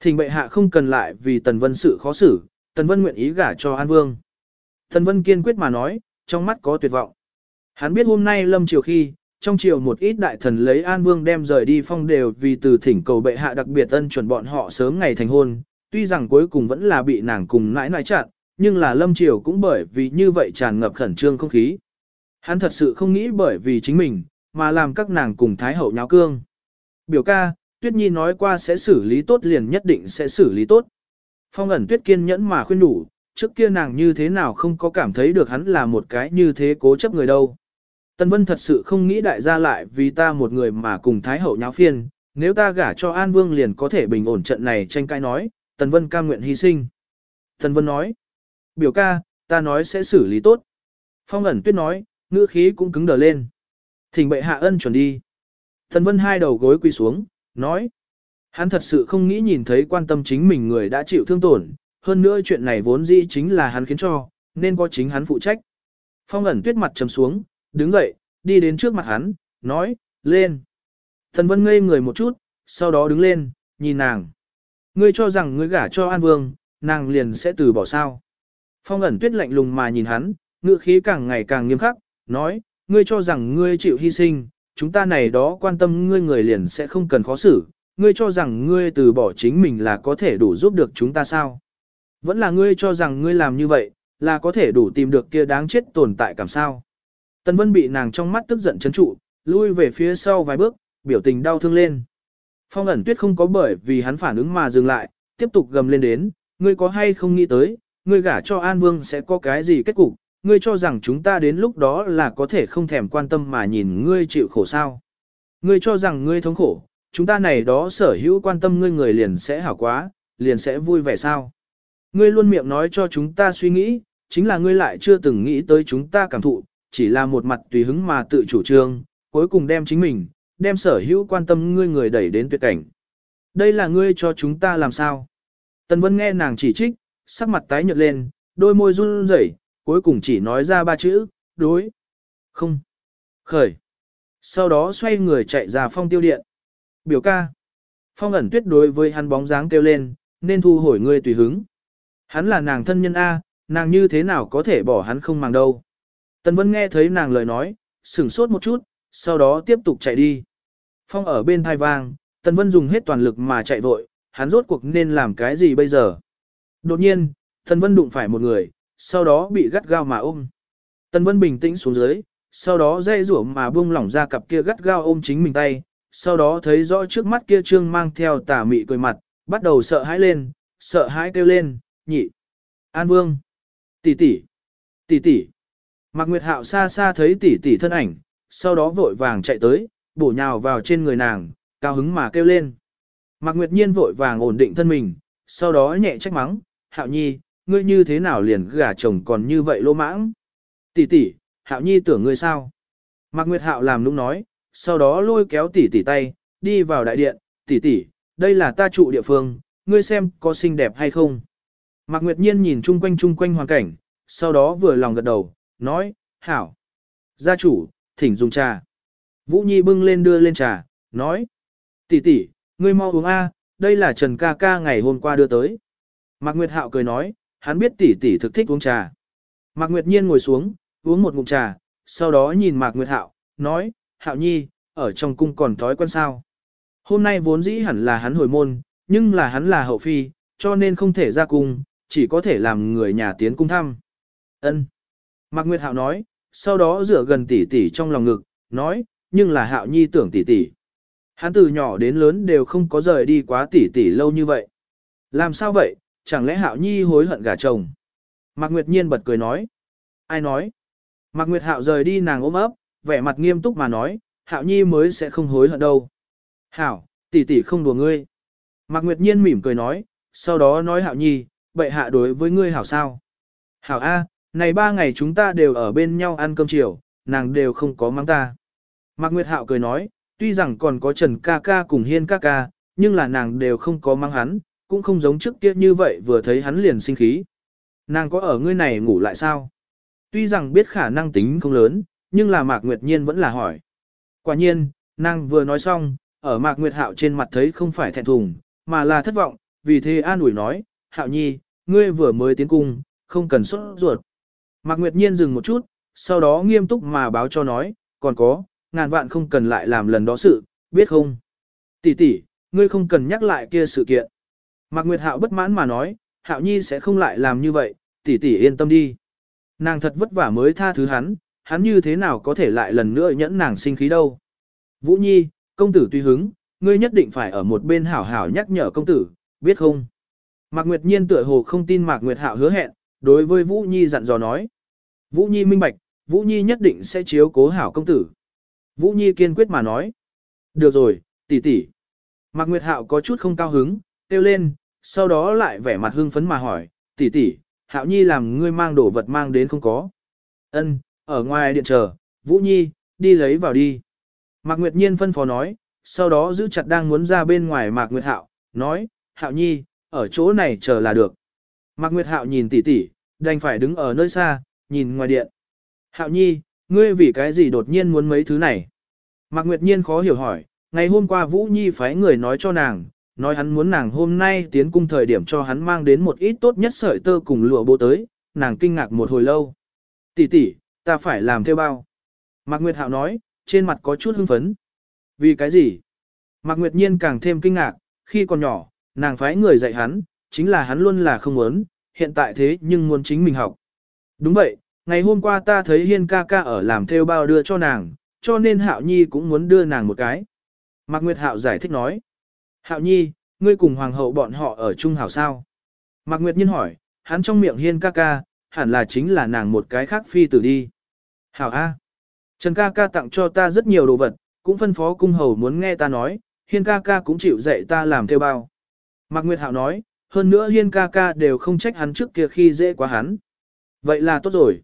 Thỉnh bệ hạ không cần lại vì Tần Vân sự khó xử, Tần Vân nguyện ý gả cho An Vương. Tần Vân kiên quyết mà nói, trong mắt có tuyệt vọng. Hắn biết hôm nay lâm chiều khi, trong chiều một ít đại thần lấy An Vương đem rời đi phong đều vì từ thỉnh cầu bệ hạ đặc biệt ân chuẩn bọn họ sớm ngày thành hôn, tuy rằng cuối cùng vẫn là bị nàng cùng nãi nãi chặn, nhưng là lâm triều cũng bởi vì như vậy tràn ngập khẩn trương không khí. Hắn thật sự không nghĩ bởi vì chính mình, mà làm các nàng cùng Thái Hậu nháo cương. Biểu ca, Tuyết Nhi nói qua sẽ xử lý tốt liền nhất định sẽ xử lý tốt. Phong ẩn Tuyết kiên nhẫn mà khuyên đủ, trước kia nàng như thế nào không có cảm thấy được hắn là một cái như thế cố chấp người đâu. Tần Vân thật sự không nghĩ đại gia lại vì ta một người mà cùng Thái Hậu nháo phiên, nếu ta gả cho An Vương liền có thể bình ổn trận này tranh cãi nói, Tần Vân cam nguyện hy sinh. Tần Vân nói, biểu ca, ta nói sẽ xử lý tốt. Phong ẩn tuyết nói, ngữ khí cũng cứng đờ lên. Thỉnh bệ hạ ân chuẩn đi. Tần Vân hai đầu gối quỳ xuống, nói. Hắn thật sự không nghĩ nhìn thấy quan tâm chính mình người đã chịu thương tổn, hơn nữa chuyện này vốn dĩ chính là hắn khiến cho, nên có chính hắn phụ trách. Phong ẩn tuyết mặt trầm xuống, đứng dậy, đi đến trước mặt hắn, nói, lên. Thần Vân ngây người một chút, sau đó đứng lên, nhìn nàng. Ngươi cho rằng ngươi gả cho An Vương, nàng liền sẽ từ bỏ sao. Phong ẩn tuyết lạnh lùng mà nhìn hắn, ngựa khí càng ngày càng nghiêm khắc, nói, ngươi cho rằng ngươi chịu hy sinh, chúng ta này đó quan tâm ngươi người liền sẽ không cần khó xử, ngươi cho rằng ngươi từ bỏ chính mình là có thể đủ giúp được chúng ta sao. Vẫn là ngươi cho rằng ngươi làm như vậy, là có thể đủ tìm được kia đáng chết tồn tại cảm sao. Tần Vân bị nàng trong mắt tức giận chấn trụ, lui về phía sau vài bước, biểu tình đau thương lên. Phong ẩn tuyết không có bởi vì hắn phản ứng mà dừng lại, tiếp tục gầm lên đến, ngươi có hay không nghĩ tới, ngươi gả cho An Vương sẽ có cái gì kết cục, ngươi cho rằng chúng ta đến lúc đó là có thể không thèm quan tâm mà nhìn ngươi chịu khổ sao. Ngươi cho rằng ngươi thống khổ, chúng ta này đó sở hữu quan tâm ngươi người liền sẽ hảo quá, liền sẽ vui vẻ sao. Ngươi luôn miệng nói cho chúng ta suy nghĩ, chính là ngươi lại chưa từng nghĩ tới chúng ta cảm thụ, chỉ là một mặt tùy hứng mà tự chủ trương, cuối cùng đem chính mình, đem sở hữu quan tâm ngươi người đẩy đến tuyệt cảnh. Đây là ngươi cho chúng ta làm sao? Tần Vân nghe nàng chỉ trích, sắc mặt tái nhợt lên, đôi môi run rẩy, cuối cùng chỉ nói ra ba chữ, đối, không, khởi. Sau đó xoay người chạy ra phong tiêu điện. Biểu ca. Phong ẩn tuyết đối với hắn bóng dáng kêu lên, nên thu hồi ngươi tùy hứng. Hắn là nàng thân nhân A, nàng như thế nào có thể bỏ hắn không màng đâu. Tần Vân nghe thấy nàng lời nói, sửng sốt một chút, sau đó tiếp tục chạy đi. Phong ở bên thai vang, Tần Vân dùng hết toàn lực mà chạy vội, hắn rốt cuộc nên làm cái gì bây giờ. Đột nhiên, Tần Vân đụng phải một người, sau đó bị gắt gao mà ôm. Tần Vân bình tĩnh xuống dưới, sau đó dây rủa mà buông lỏng ra cặp kia gắt gao ôm chính mình tay, sau đó thấy rõ trước mắt kia trương mang theo tà mị cười mặt, bắt đầu sợ hãi lên, sợ hãi kêu lên, nhị. An Vương. Tỷ tỷ. Tỷ tỷ. Mạc Nguyệt Hạo xa xa thấy tỷ tỷ thân ảnh, sau đó vội vàng chạy tới, bổ nhào vào trên người nàng, cao hứng mà kêu lên. Mạc Nguyệt Nhiên vội vàng ổn định thân mình, sau đó nhẹ trách mắng, Hạo Nhi, ngươi như thế nào liền gả chồng còn như vậy lô mãng. Tỷ tỷ, Hạo Nhi tưởng ngươi sao? Mạc Nguyệt Hạo làm nũng nói, sau đó lôi kéo tỷ tỷ tay, đi vào đại điện, tỷ tỷ, đây là ta trụ địa phương, ngươi xem có xinh đẹp hay không. Mạc Nguyệt Nhiên nhìn chung quanh chung quanh hoàn cảnh, sau đó vừa lòng gật đầu, nói, hảo. Gia chủ, thỉnh dùng trà. Vũ Nhi bưng lên đưa lên trà, nói, tỷ tỷ, ngươi mau uống A, đây là Trần ca ca ngày hôm qua đưa tới. Mạc Nguyệt Hạo cười nói, hắn biết tỷ tỷ thực thích uống trà. Mạc Nguyệt Nhiên ngồi xuống, uống một ngụm trà, sau đó nhìn Mạc Nguyệt Hạo, nói, Hạo Nhi, ở trong cung còn thói quen sao. Hôm nay vốn dĩ hẳn là hắn hồi môn, nhưng là hắn là hậu phi, cho nên không thể ra cung, chỉ có thể làm người nhà tiến cung thăm. Ân. Mạc Nguyệt Hạo nói, sau đó rửa gần tỷ tỷ trong lòng ngực, nói, nhưng là Hạo Nhi tưởng tỷ tỷ. Hắn từ nhỏ đến lớn đều không có rời đi quá tỷ tỷ lâu như vậy. Làm sao vậy, chẳng lẽ Hạo Nhi hối hận gả chồng? Mạc Nguyệt Nhiên bật cười nói. Ai nói? Mạc Nguyệt Hạo rời đi nàng ôm ấp, vẻ mặt nghiêm túc mà nói, Hạo Nhi mới sẽ không hối hận đâu. Hảo, tỷ tỷ không đùa ngươi. Mạc Nguyệt Nhiên mỉm cười nói, sau đó nói Hạo Nhi, bệ hạ đối với ngươi hảo sao? Hảo A, này ba ngày chúng ta đều ở bên nhau ăn cơm chiều, nàng đều không có mắng ta. Mạc Nguyệt Hạo cười nói, tuy rằng còn có Trần ca ca cùng Hiên ca ca, nhưng là nàng đều không có mắng hắn, cũng không giống trước kia như vậy vừa thấy hắn liền sinh khí. Nàng có ở ngươi này ngủ lại sao? Tuy rằng biết khả năng tính không lớn, nhưng là Mạc Nguyệt Nhiên vẫn là hỏi. Quả nhiên, nàng vừa nói xong, ở Mạc Nguyệt Hạo trên mặt thấy không phải thẹn thùng, mà là thất vọng, vì thế an ủi nói, Hạo Nhi, ngươi vừa mới tiến cung, không cần sốt ruột. Mạc Nguyệt Nhiên dừng một chút, sau đó nghiêm túc mà báo cho nói, còn có, ngàn vạn không cần lại làm lần đó sự, biết không? Tỷ tỷ, ngươi không cần nhắc lại kia sự kiện. Mạc Nguyệt Hạo bất mãn mà nói, Hạo Nhi sẽ không lại làm như vậy, tỷ tỷ yên tâm đi. Nàng thật vất vả mới tha thứ hắn, hắn như thế nào có thể lại lần nữa nhẫn nàng sinh khí đâu. Vũ Nhi, công tử tùy hứng, ngươi nhất định phải ở một bên hảo hảo nhắc nhở công tử, biết không? Mạc Nguyệt Nhiên tựa hồ không tin Mạc Nguyệt Hạo hứa hẹn, đối với Vũ Nhi dặn dò nói. Vũ Nhi minh bạch, Vũ Nhi nhất định sẽ chiếu cố hảo công tử. Vũ Nhi kiên quyết mà nói. Được rồi, tỷ tỷ. Mạc Nguyệt Hạo có chút không cao hứng, kêu lên, sau đó lại vẻ mặt hưng phấn mà hỏi, tỷ tỷ, Hạo Nhi làm ngươi mang đồ vật mang đến không có. Ân, ở ngoài điện chờ, Vũ Nhi, đi lấy vào đi. Mạc Nguyệt Nhiên phân phó nói, sau đó giữ chặt đang muốn ra bên ngoài Mạc Nguyệt Hạo, nói, Hạo Nhi, ở chỗ này chờ là được. Mạc Nguyệt Hạo nhìn tỷ tỷ, đành phải đứng ở nơi xa, nhìn ngoài điện. Hạo Nhi, ngươi vì cái gì đột nhiên muốn mấy thứ này? Mạc Nguyệt Nhiên khó hiểu hỏi, ngày hôm qua Vũ Nhi phái người nói cho nàng, nói hắn muốn nàng hôm nay tiến cung thời điểm cho hắn mang đến một ít tốt nhất sợi tơ cùng lụa bộ tới, nàng kinh ngạc một hồi lâu. Tỷ tỷ, ta phải làm theo bao. Mạc Nguyệt Hạo nói, trên mặt có chút hưng phấn. Vì cái gì? Mạc Nguyệt Nhiên càng thêm kinh ngạc, khi còn nhỏ, nàng phái người dạy hắn, chính là hắn luôn là không muốn, hiện tại thế nhưng muốn chính mình học. Đúng vậy, ngày hôm qua ta thấy Hiên ca ca ở làm theo bao đưa cho nàng, cho nên Hạo Nhi cũng muốn đưa nàng một cái. Mạc Nguyệt Hạo giải thích nói. Hạo Nhi, ngươi cùng hoàng hậu bọn họ ở chung hảo sao? Mạc Nguyệt Nhiên hỏi, hắn trong miệng Hiên ca ca, hẳn là chính là nàng một cái khác phi tử đi. Hảo A. Trần ca ca tặng cho ta rất nhiều đồ vật, cũng phân phó cung hầu muốn nghe ta nói, Hiên ca ca cũng chịu dạy ta làm theo bao. Mạc Nguyệt Hạo nói, hơn nữa Hiên ca ca đều không trách hắn trước kia khi dễ quá hắn. Vậy là tốt rồi.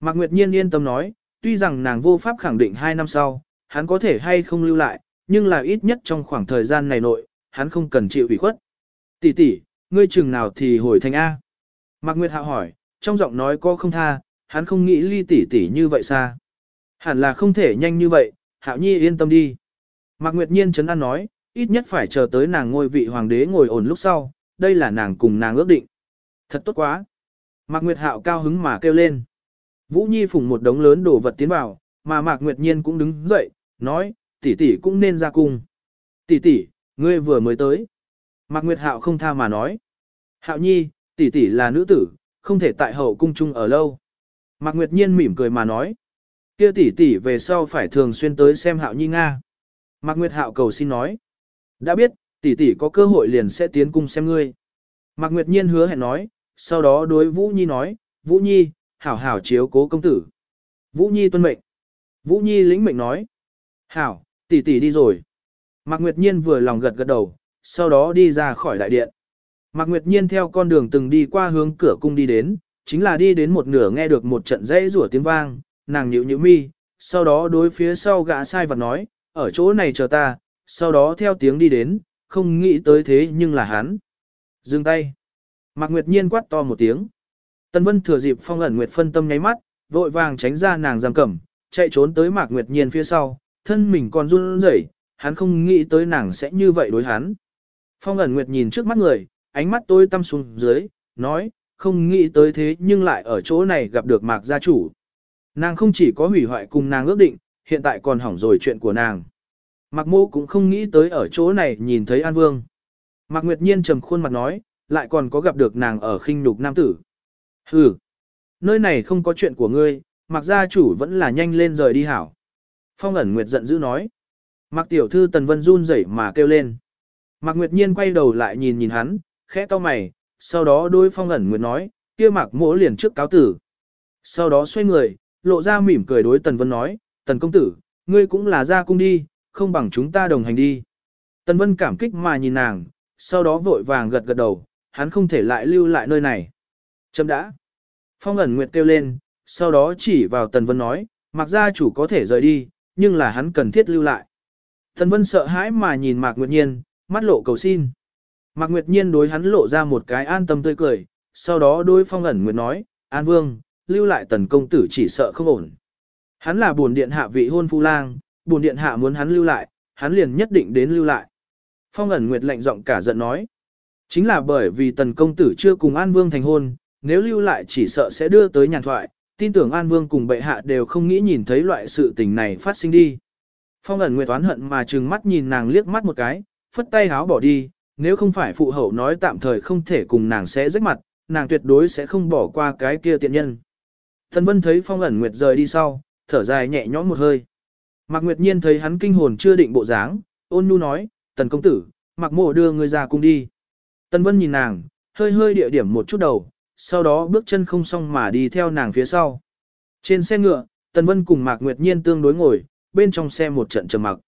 Mạc Nguyệt Nhiên yên tâm nói, tuy rằng nàng vô pháp khẳng định hai năm sau, hắn có thể hay không lưu lại, nhưng là ít nhất trong khoảng thời gian này nội, hắn không cần chịu ủy khuất. Tỷ tỷ, ngươi chừng nào thì hồi thành A. Mạc Nguyệt hạ hỏi, trong giọng nói có không tha, hắn không nghĩ ly tỷ tỷ như vậy xa. Hẳn là không thể nhanh như vậy, Hạo Nhi yên tâm đi. Mạc Nguyệt Nhiên chấn an nói, ít nhất phải chờ tới nàng ngôi vị hoàng đế ngồi ổn lúc sau, đây là nàng cùng nàng ước định. Thật tốt quá. Mạc Nguyệt Hạo cao hứng mà kêu lên. Vũ Nhi phủng một đống lớn đồ vật tiến vào, mà Mạc Nguyệt Nhiên cũng đứng dậy, nói, tỷ tỷ cũng nên ra cung. Tỷ tỷ, ngươi vừa mới tới. Mạc Nguyệt Hạo không tha mà nói. Hạo Nhi, tỷ tỷ là nữ tử, không thể tại hậu cung chung ở lâu. Mạc Nguyệt Nhiên mỉm cười mà nói. Kia tỷ tỷ về sau phải thường xuyên tới xem Hạo Nhi Nga. Mạc Nguyệt Hạo cầu xin nói. Đã biết, tỷ tỷ có cơ hội liền sẽ tiến cung xem ngươi. Mạc Nguyệt Nhiên hứa hẹn nói, sau đó đối Vũ Nhi nói, Vũ Nhi, hảo hảo chiếu cố công tử. Vũ Nhi tuân mệnh. Vũ Nhi lĩnh mệnh nói. Hảo, tỷ tỷ đi rồi. Mạc Nguyệt Nhiên vừa lòng gật gật đầu, sau đó đi ra khỏi đại điện. Mạc Nguyệt Nhiên theo con đường từng đi qua hướng cửa cung đi đến, chính là đi đến một nửa nghe được một trận dãy rủa tiếng vang, nàng nhíu nhíu mi, sau đó đối phía sau gã sai vật nói, ở chỗ này chờ ta, sau đó theo tiếng đi đến, không nghĩ tới thế nhưng là hắn. Dừng tay. Mạc Nguyệt Nhiên quát to một tiếng. Tân Vân thừa dịp phong ẩn Nguyệt phân tâm nháy mắt, vội vàng tránh ra nàng giam cầm, chạy trốn tới Mạc Nguyệt Nhiên phía sau, thân mình còn run rẩy, hắn không nghĩ tới nàng sẽ như vậy đối hắn. Phong ẩn Nguyệt nhìn trước mắt người, ánh mắt tôi tăm xuống dưới, nói, không nghĩ tới thế nhưng lại ở chỗ này gặp được Mạc gia chủ. Nàng không chỉ có hủy hoại cùng nàng ước định, hiện tại còn hỏng rồi chuyện của nàng. Mạc mô cũng không nghĩ tới ở chỗ này nhìn thấy An Vương. Mạc Nguyệt Nhiên trầm khuôn mặt nói, lại còn có gặp được nàng ở khinh nhục nam tử. Hừ, nơi này không có chuyện của ngươi, Mạc gia chủ vẫn là nhanh lên rời đi hảo. Phong ẩn Nguyệt giận dữ nói. Mạc tiểu thư Tần Vân run rẩy mà kêu lên. Mạc Nguyệt Nhiên quay đầu lại nhìn nhìn hắn, khẽ cau mày, sau đó đôi Phong ẩn Nguyệt nói, kia Mạc mỗ liền trước cáo tử. Sau đó xoay người, lộ ra mỉm cười đối Tần Vân nói, Tần công tử, ngươi cũng là ra cung đi, không bằng chúng ta đồng hành đi. Tần Vân cảm kích mà nhìn nàng, sau đó vội vàng gật gật đầu, hắn không thể lại lưu lại nơi này. Chấm đã. Phong ẩn Nguyệt kêu lên, sau đó chỉ vào Tần Vân nói, mặc gia chủ có thể rời đi, nhưng là hắn cần thiết lưu lại. Tần Vân sợ hãi mà nhìn Mạc Nguyệt Nhiên, mắt lộ cầu xin. Mạc Nguyệt Nhiên đối hắn lộ ra một cái an tâm tươi cười, sau đó đối Phong ẩn Nguyệt nói, An Vương, lưu lại Tần Công Tử chỉ sợ không ổn. Hắn là buồn điện hạ vị hôn phu lang, bổn điện hạ muốn hắn lưu lại, hắn liền nhất định đến lưu lại. Phong ẩn Nguyệt lạnh giọng cả giận nói. Chính là bởi vì Tần Công Tử chưa cùng An Vương thành hôn, nếu lưu lại chỉ sợ sẽ đưa tới nhàn thoại, tin tưởng An Vương cùng bệ hạ đều không nghĩ nhìn thấy loại sự tình này phát sinh đi. Phong ẩn nguyệt oán hận mà trừng mắt nhìn nàng liếc mắt một cái, phất tay háo bỏ đi, nếu không phải phụ hậu nói tạm thời không thể cùng nàng sẽ rách mặt, nàng tuyệt đối sẽ không bỏ qua cái kia tiện nhân. Thần Vân thấy Phong ẩn nguyệt rời đi sau, thở dài nhẹ nhõm một hơi. Mạc Nguyệt Nhiên thấy hắn kinh hồn chưa định bộ dáng, ôn nhu nói, tần công tử, Mạc mộ đưa người ra cung đi. Tần Vân nhìn nàng, hơi hơi địa điểm một chút đầu, sau đó bước chân không xong mà đi theo nàng phía sau. Trên xe ngựa, Tần Vân cùng Mạc Nguyệt Nhiên tương đối ngồi, bên trong xe một trận trầm mặc.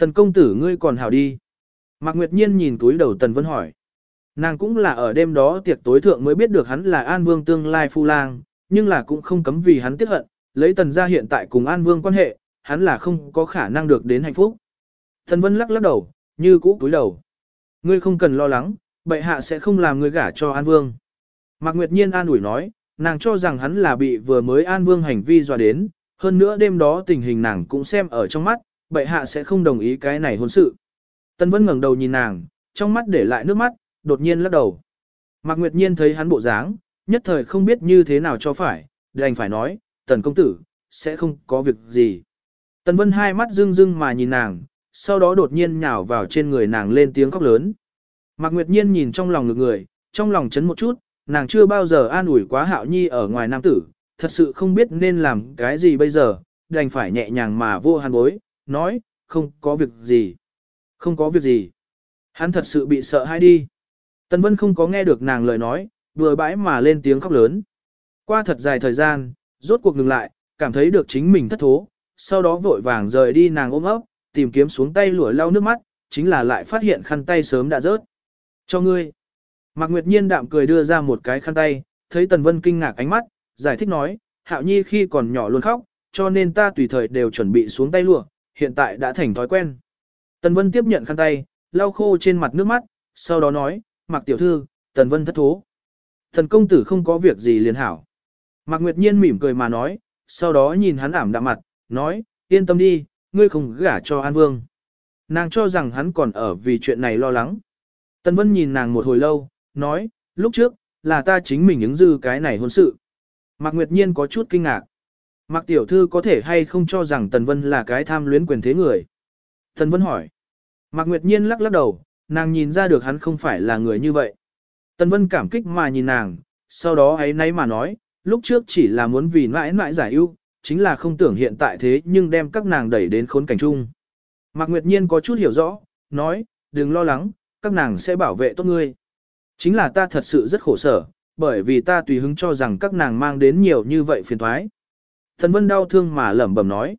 Tần công tử ngươi còn hảo đi. Mạc Nguyệt Nhiên nhìn túi đầu Tần Vân hỏi. Nàng cũng là ở đêm đó tiệc tối thượng mới biết được hắn là An Vương tương lai phu lang, nhưng là cũng không cấm vì hắn tiếc hận, lấy Tần gia hiện tại cùng An Vương quan hệ, hắn là không có khả năng được đến hạnh phúc. thần Vân lắc lắc đầu, như cũ cúi đầu. Ngươi không cần lo lắng, bệ hạ sẽ không làm ngươi gả cho An Vương. Mạc Nguyệt Nhiên an ủi nói, nàng cho rằng hắn là bị vừa mới An Vương hành vi dọa đến, hơn nữa đêm đó tình hình nàng cũng xem ở trong mắt, bệ hạ sẽ không đồng ý cái này hôn sự. Tân Vân ngẩng đầu nhìn nàng, trong mắt để lại nước mắt, đột nhiên lắc đầu. Mạc Nguyệt Nhiên thấy hắn bộ dáng, nhất thời không biết như thế nào cho phải, đành phải nói, tần công tử, sẽ không có việc gì. Tần Vân hai mắt rưng rưng mà nhìn nàng, sau đó đột nhiên nhào vào trên người nàng lên tiếng khóc lớn. Mạc Nguyệt Nhiên nhìn trong lòng ngực người, trong lòng chấn một chút, nàng chưa bao giờ an ủi quá hạo nhi ở ngoài nam tử, thật sự không biết nên làm cái gì bây giờ, đành phải nhẹ nhàng mà vô hàn bối, nói, không có việc gì. Không có việc gì. Hắn thật sự bị sợ hay đi. Tần Vân không có nghe được nàng lời nói, vừa bãi mà lên tiếng khóc lớn. Qua thật dài thời gian, rốt cuộc ngừng lại, cảm thấy được chính mình thất thố, sau đó vội vàng rời đi nàng ôm ấp, tìm kiếm xuống tay lụa lau nước mắt, chính là lại phát hiện khăn tay sớm đã rớt. Cho ngươi. Mạc Nguyệt Nhiên đạm cười đưa ra một cái khăn tay, thấy Tần Vân kinh ngạc ánh mắt, giải thích nói, Hạo Nhi khi còn nhỏ luôn khóc, cho nên ta tùy thời đều chuẩn bị xuống tay lụa, hiện tại đã thành thói quen. Tần Vân tiếp nhận khăn tay, lau khô trên mặt nước mắt, sau đó nói, Mạc Tiểu Thư, Tần Vân thất thố. Thần công tử không có việc gì liền hảo. Mạc Nguyệt Nhiên mỉm cười mà nói, sau đó nhìn hắn ảm đạm mặt, nói, yên tâm đi, ngươi không gả cho An Vương. Nàng cho rằng hắn còn ở vì chuyện này lo lắng. Tần Vân nhìn nàng một hồi lâu, nói, lúc trước, là ta chính mình ứng dư cái này hôn sự. Mạc Nguyệt Nhiên có chút kinh ngạc. Mạc Tiểu Thư có thể hay không cho rằng Tần Vân là cái tham luyến quyền thế người? Tần Vân hỏi. Mạc Nguyệt Nhiên lắc lắc đầu, nàng nhìn ra được hắn không phải là người như vậy. Tần Vân cảm kích mà nhìn nàng, sau đó ấy nấy mà nói, lúc trước chỉ là muốn vì mãi mãi giải ưu, chính là không tưởng hiện tại thế nhưng đem các nàng đẩy đến khốn cảnh chung. Mạc Nguyệt Nhiên có chút hiểu rõ, nói, đừng lo lắng, các nàng sẽ bảo vệ tốt ngươi. Chính là ta thật sự rất khổ sở, bởi vì ta tùy hứng cho rằng các nàng mang đến nhiều như vậy phiền thoái. Thần Vân đau thương mà lẩm bẩm nói.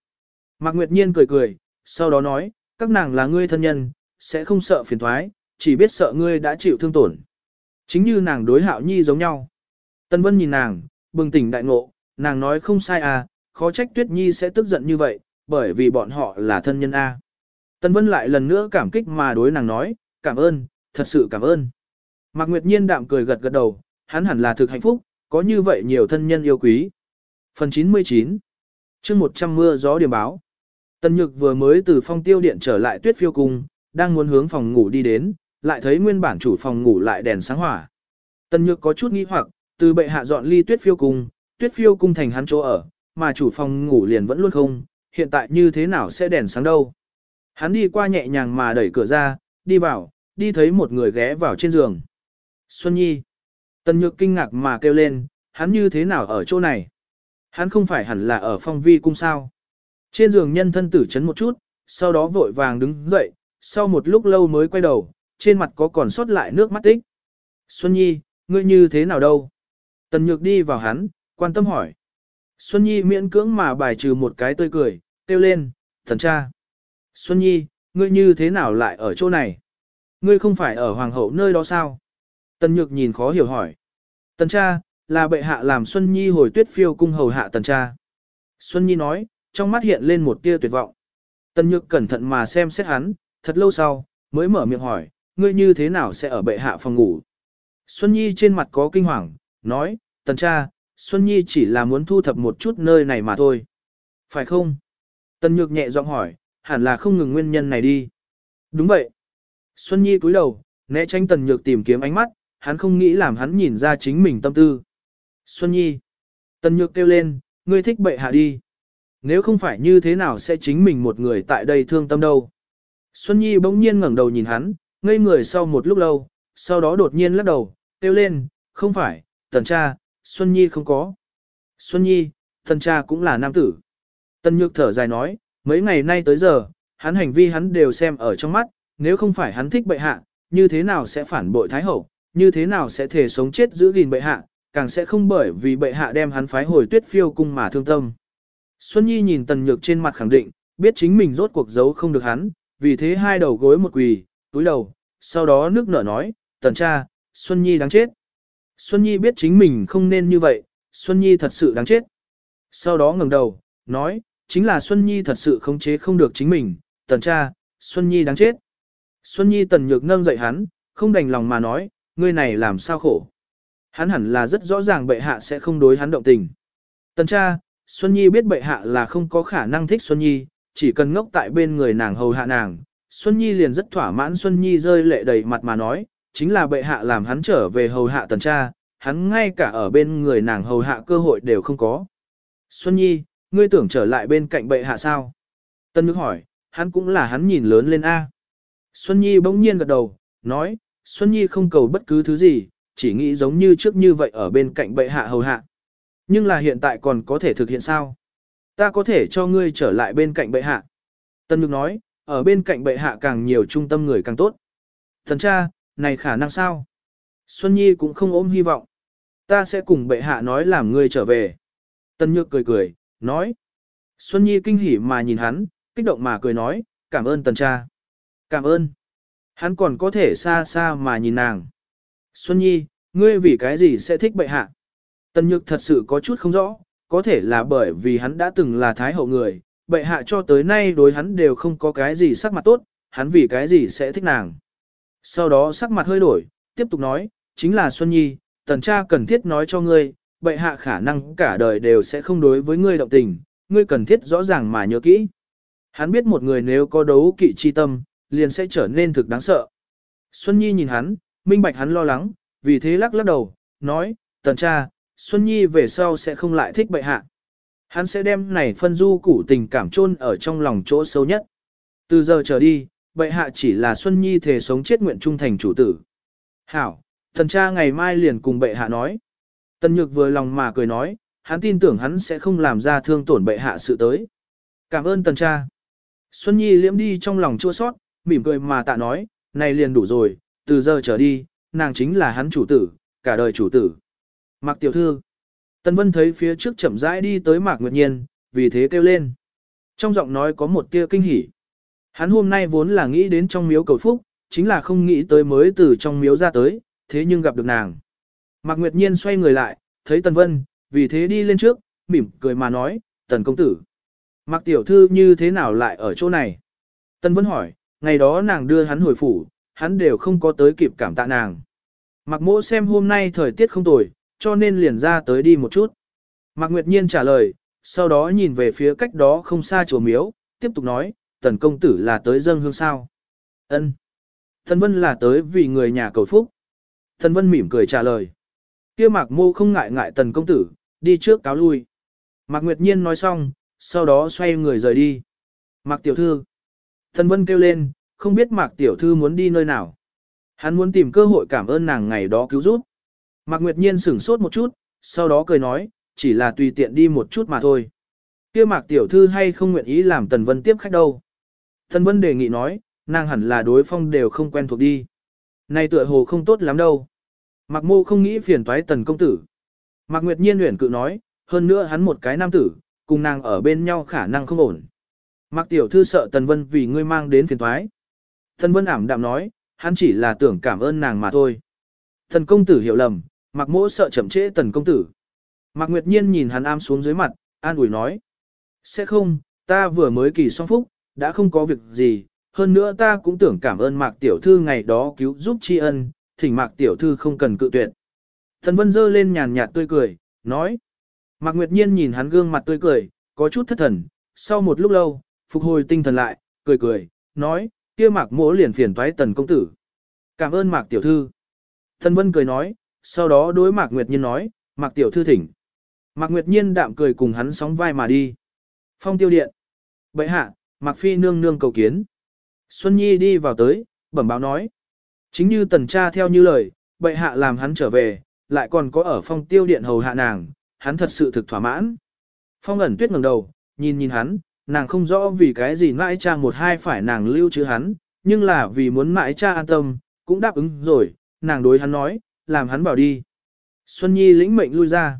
Mạc Nguyệt Nhiên cười cười, sau đó nói, các nàng là ngươi thân nhân, sẽ không sợ phiền thoái, chỉ biết sợ ngươi đã chịu thương tổn. Chính như nàng đối hạo nhi giống nhau. Tân Vân nhìn nàng, bừng tỉnh đại ngộ, nàng nói không sai à, khó trách Tuyết Nhi sẽ tức giận như vậy, bởi vì bọn họ là thân nhân A. Tân Vân lại lần nữa cảm kích mà đối nàng nói, cảm ơn, thật sự cảm ơn. Mạc Nguyệt Nhiên đạm cười gật gật đầu, hắn hẳn là thực hạnh phúc, có như vậy nhiều thân nhân yêu quý. Phần 99 chương 100 mưa gió điểm báo. Tân Nhược vừa mới từ phong tiêu điện trở lại tuyết phiêu cung, đang muốn hướng phòng ngủ đi đến, lại thấy nguyên bản chủ phòng ngủ lại đèn sáng hỏa. Tân Nhược có chút nghi hoặc, từ bệ hạ dọn ly tuyết phiêu cung, tuyết phiêu cung thành hắn chỗ ở, mà chủ phòng ngủ liền vẫn luôn không, hiện tại như thế nào sẽ đèn sáng đâu. Hắn đi qua nhẹ nhàng mà đẩy cửa ra, đi vào, đi thấy một người ghé vào trên giường. Xuân Nhi. Tần Nhược kinh ngạc mà kêu lên, hắn như thế nào ở chỗ này? Hắn không phải hẳn là ở phong vi cung sao? Trên giường nhân thân tử chấn một chút, sau đó vội vàng đứng dậy, sau một lúc lâu mới quay đầu, trên mặt có còn sót lại nước mắt tích. Xuân Nhi, ngươi như thế nào đâu? Tần Nhược đi vào hắn, quan tâm hỏi. Xuân Nhi miễn cưỡng mà bài trừ một cái tươi cười, kêu lên, thần cha. Xuân Nhi, ngươi như thế nào lại ở chỗ này? Ngươi không phải ở hoàng hậu nơi đó sao? Tần Nhược nhìn khó hiểu hỏi. Tần cha, là bệ hạ làm Xuân Nhi hồi tuyết phiêu cung hầu hạ tần cha. Xuân Nhi nói, trong mắt hiện lên một tia tuyệt vọng. Tần Nhược cẩn thận mà xem xét hắn, thật lâu sau, mới mở miệng hỏi, ngươi như thế nào sẽ ở bệ hạ phòng ngủ? Xuân Nhi trên mặt có kinh hoàng, nói, tần cha, Xuân Nhi chỉ là muốn thu thập một chút nơi này mà thôi. Phải không? Tần Nhược nhẹ giọng hỏi, hẳn là không ngừng nguyên nhân này đi. Đúng vậy. Xuân Nhi cúi đầu, né tránh Tần Nhược tìm kiếm ánh mắt, hắn không nghĩ làm hắn nhìn ra chính mình tâm tư. Xuân Nhi. Tần Nhược kêu lên, ngươi thích bệ hạ đi. Nếu không phải như thế nào sẽ chính mình một người tại đây thương tâm đâu. Xuân Nhi bỗng nhiên ngẩng đầu nhìn hắn, ngây người sau một lúc lâu, sau đó đột nhiên lắc đầu, kêu lên, không phải, tần cha, Xuân Nhi không có. Xuân Nhi, thần cha cũng là nam tử. Tần Nhược thở dài nói, mấy ngày nay tới giờ, hắn hành vi hắn đều xem ở trong mắt, nếu không phải hắn thích bệ hạ, như thế nào sẽ phản bội Thái Hậu, như thế nào sẽ thể sống chết giữ gìn bệ hạ, càng sẽ không bởi vì bệ hạ đem hắn phái hồi tuyết phiêu cung mà thương tâm. Xuân Nhi nhìn Tần Nhược trên mặt khẳng định, biết chính mình rốt cuộc giấu không được hắn, vì thế hai đầu gối một quỳ, túi đầu, sau đó nước nở nói, Tần cha, Xuân Nhi đáng chết. Xuân Nhi biết chính mình không nên như vậy, Xuân Nhi thật sự đáng chết. Sau đó ngẩng đầu, nói, chính là Xuân Nhi thật sự khống chế không được chính mình, Tần cha, Xuân Nhi đáng chết. Xuân Nhi Tần Nhược nâng dậy hắn, không đành lòng mà nói, ngươi này làm sao khổ. Hắn hẳn là rất rõ ràng bệ hạ sẽ không đối hắn động tình. Tần cha, Xuân Nhi biết bệ hạ là không có khả năng thích Xuân Nhi, chỉ cần ngốc tại bên người nàng hầu hạ nàng. Xuân Nhi liền rất thỏa mãn Xuân Nhi rơi lệ đầy mặt mà nói, chính là bệ hạ làm hắn trở về hầu hạ tần cha, hắn ngay cả ở bên người nàng hầu hạ cơ hội đều không có. Xuân Nhi, ngươi tưởng trở lại bên cạnh bệ hạ sao? Tân Nhược hỏi, hắn cũng là hắn nhìn lớn lên A. Xuân Nhi bỗng nhiên gật đầu, nói, Xuân Nhi không cầu bất cứ thứ gì, chỉ nghĩ giống như trước như vậy ở bên cạnh bệ hạ hầu hạ. Nhưng là hiện tại còn có thể thực hiện sao? Ta có thể cho ngươi trở lại bên cạnh bệ hạ. Tân Nhược nói, ở bên cạnh bệ hạ càng nhiều trung tâm người càng tốt. Thần cha, này khả năng sao? Xuân Nhi cũng không ôm hy vọng. Ta sẽ cùng bệ hạ nói làm ngươi trở về. Tân Nhược cười cười, nói. Xuân Nhi kinh hỉ mà nhìn hắn, kích động mà cười nói, cảm ơn tần cha. Cảm ơn. Hắn còn có thể xa xa mà nhìn nàng. Xuân Nhi, ngươi vì cái gì sẽ thích bệ hạ? Tần Nhược thật sự có chút không rõ, có thể là bởi vì hắn đã từng là thái hậu người, bệ hạ cho tới nay đối hắn đều không có cái gì sắc mặt tốt, hắn vì cái gì sẽ thích nàng. Sau đó sắc mặt hơi đổi, tiếp tục nói, chính là Xuân Nhi, tần cha cần thiết nói cho ngươi, bệ hạ khả năng cả đời đều sẽ không đối với ngươi động tình, ngươi cần thiết rõ ràng mà nhớ kỹ. Hắn biết một người nếu có đấu kỵ chi tâm, liền sẽ trở nên thực đáng sợ. Xuân Nhi nhìn hắn, minh bạch hắn lo lắng, vì thế lắc lắc đầu, nói, tần cha, Xuân Nhi về sau sẽ không lại thích bệ hạ. Hắn sẽ đem này phân du củ tình cảm chôn ở trong lòng chỗ sâu nhất. Từ giờ trở đi, bệ hạ chỉ là Xuân Nhi thể sống chết nguyện trung thành chủ tử. Hảo, thần cha ngày mai liền cùng bệ hạ nói. Tần Nhược vừa lòng mà cười nói, hắn tin tưởng hắn sẽ không làm ra thương tổn bệ hạ sự tới. Cảm ơn tần cha. Xuân Nhi liễm đi trong lòng chua sót, mỉm cười mà tạ nói, này liền đủ rồi, từ giờ trở đi, nàng chính là hắn chủ tử, cả đời chủ tử. Mạc tiểu thư. Tần Vân thấy phía trước chậm rãi đi tới Mạc Nguyệt Nhiên, vì thế kêu lên. Trong giọng nói có một tia kinh hỉ. Hắn hôm nay vốn là nghĩ đến trong miếu cầu phúc, chính là không nghĩ tới mới từ trong miếu ra tới, thế nhưng gặp được nàng. Mạc Nguyệt Nhiên xoay người lại, thấy Tần Vân, vì thế đi lên trước, mỉm cười mà nói, Tần công tử. Mạc tiểu thư như thế nào lại ở chỗ này? Tần Vân hỏi, ngày đó nàng đưa hắn hồi phủ, hắn đều không có tới kịp cảm tạ nàng. Mạc mỗ xem hôm nay thời tiết không tồi, cho nên liền ra tới đi một chút. Mạc Nguyệt Nhiên trả lời, sau đó nhìn về phía cách đó không xa chùa miếu, tiếp tục nói, tần công tử là tới dâng hương sao. ân Thần Vân là tới vì người nhà cầu phúc. Thần Vân mỉm cười trả lời. kia Mạc Mô không ngại ngại tần công tử, đi trước cáo lui. Mạc Nguyệt Nhiên nói xong, sau đó xoay người rời đi. Mạc Tiểu Thư. Thần Vân kêu lên, không biết Mạc Tiểu Thư muốn đi nơi nào. Hắn muốn tìm cơ hội cảm ơn nàng ngày đó cứu giúp. Mạc Nguyệt Nhiên sửng sốt một chút, sau đó cười nói, chỉ là tùy tiện đi một chút mà thôi. kia Mạc Tiểu Thư hay không nguyện ý làm Tần Vân tiếp khách đâu. Thân Vân đề nghị nói, nàng hẳn là đối phong đều không quen thuộc đi. Này tựa hồ không tốt lắm đâu. Mạc Mô không nghĩ phiền toái Tần Công Tử. Mạc Nguyệt Nhiên luyện cự nói, hơn nữa hắn một cái nam tử, cùng nàng ở bên nhau khả năng không ổn. Mạc Tiểu Thư sợ Tần Vân vì ngươi mang đến phiền toái. Tần Vân ảm đạm nói, hắn chỉ là tưởng cảm ơn nàng mà thôi. Tần Công Tử hiểu lầm, Mạc mỗ sợ chậm trễ tần công tử. Mạc Nguyệt Nhiên nhìn hắn am xuống dưới mặt, an ủi nói. Sẽ không, ta vừa mới kỳ xong phúc, đã không có việc gì, hơn nữa ta cũng tưởng cảm ơn Mạc Tiểu Thư ngày đó cứu giúp tri ân, thỉnh Mạc Tiểu Thư không cần cự tuyệt. Thần Vân dơ lên nhàn nhạt tươi cười, nói. Mạc Nguyệt Nhiên nhìn hắn gương mặt tươi cười, có chút thất thần, sau một lúc lâu, phục hồi tinh thần lại, cười cười, nói, kia Mạc mỗ liền phiền toái tần công tử. Cảm ơn Mạc Tiểu Thư. Thần Vân cười nói, sau đó đối Mạc Nguyệt Nhiên nói, Mạc Tiểu Thư thỉnh. Mạc Nguyệt Nhiên đạm cười cùng hắn sóng vai mà đi. Phong tiêu điện. Bệ hạ, Mạc Phi nương nương cầu kiến. Xuân Nhi đi vào tới, bẩm báo nói. Chính như tần cha theo như lời, bệ hạ làm hắn trở về, lại còn có ở phong tiêu điện hầu hạ nàng, hắn thật sự thực thỏa mãn. Phong ẩn tuyết ngẩng đầu, nhìn nhìn hắn, nàng không rõ vì cái gì mãi cha một hai phải nàng lưu trữ hắn, nhưng là vì muốn mãi cha an tâm, cũng đáp ứng rồi, nàng đối hắn nói, làm hắn bảo đi. Xuân Nhi lĩnh mệnh lui ra.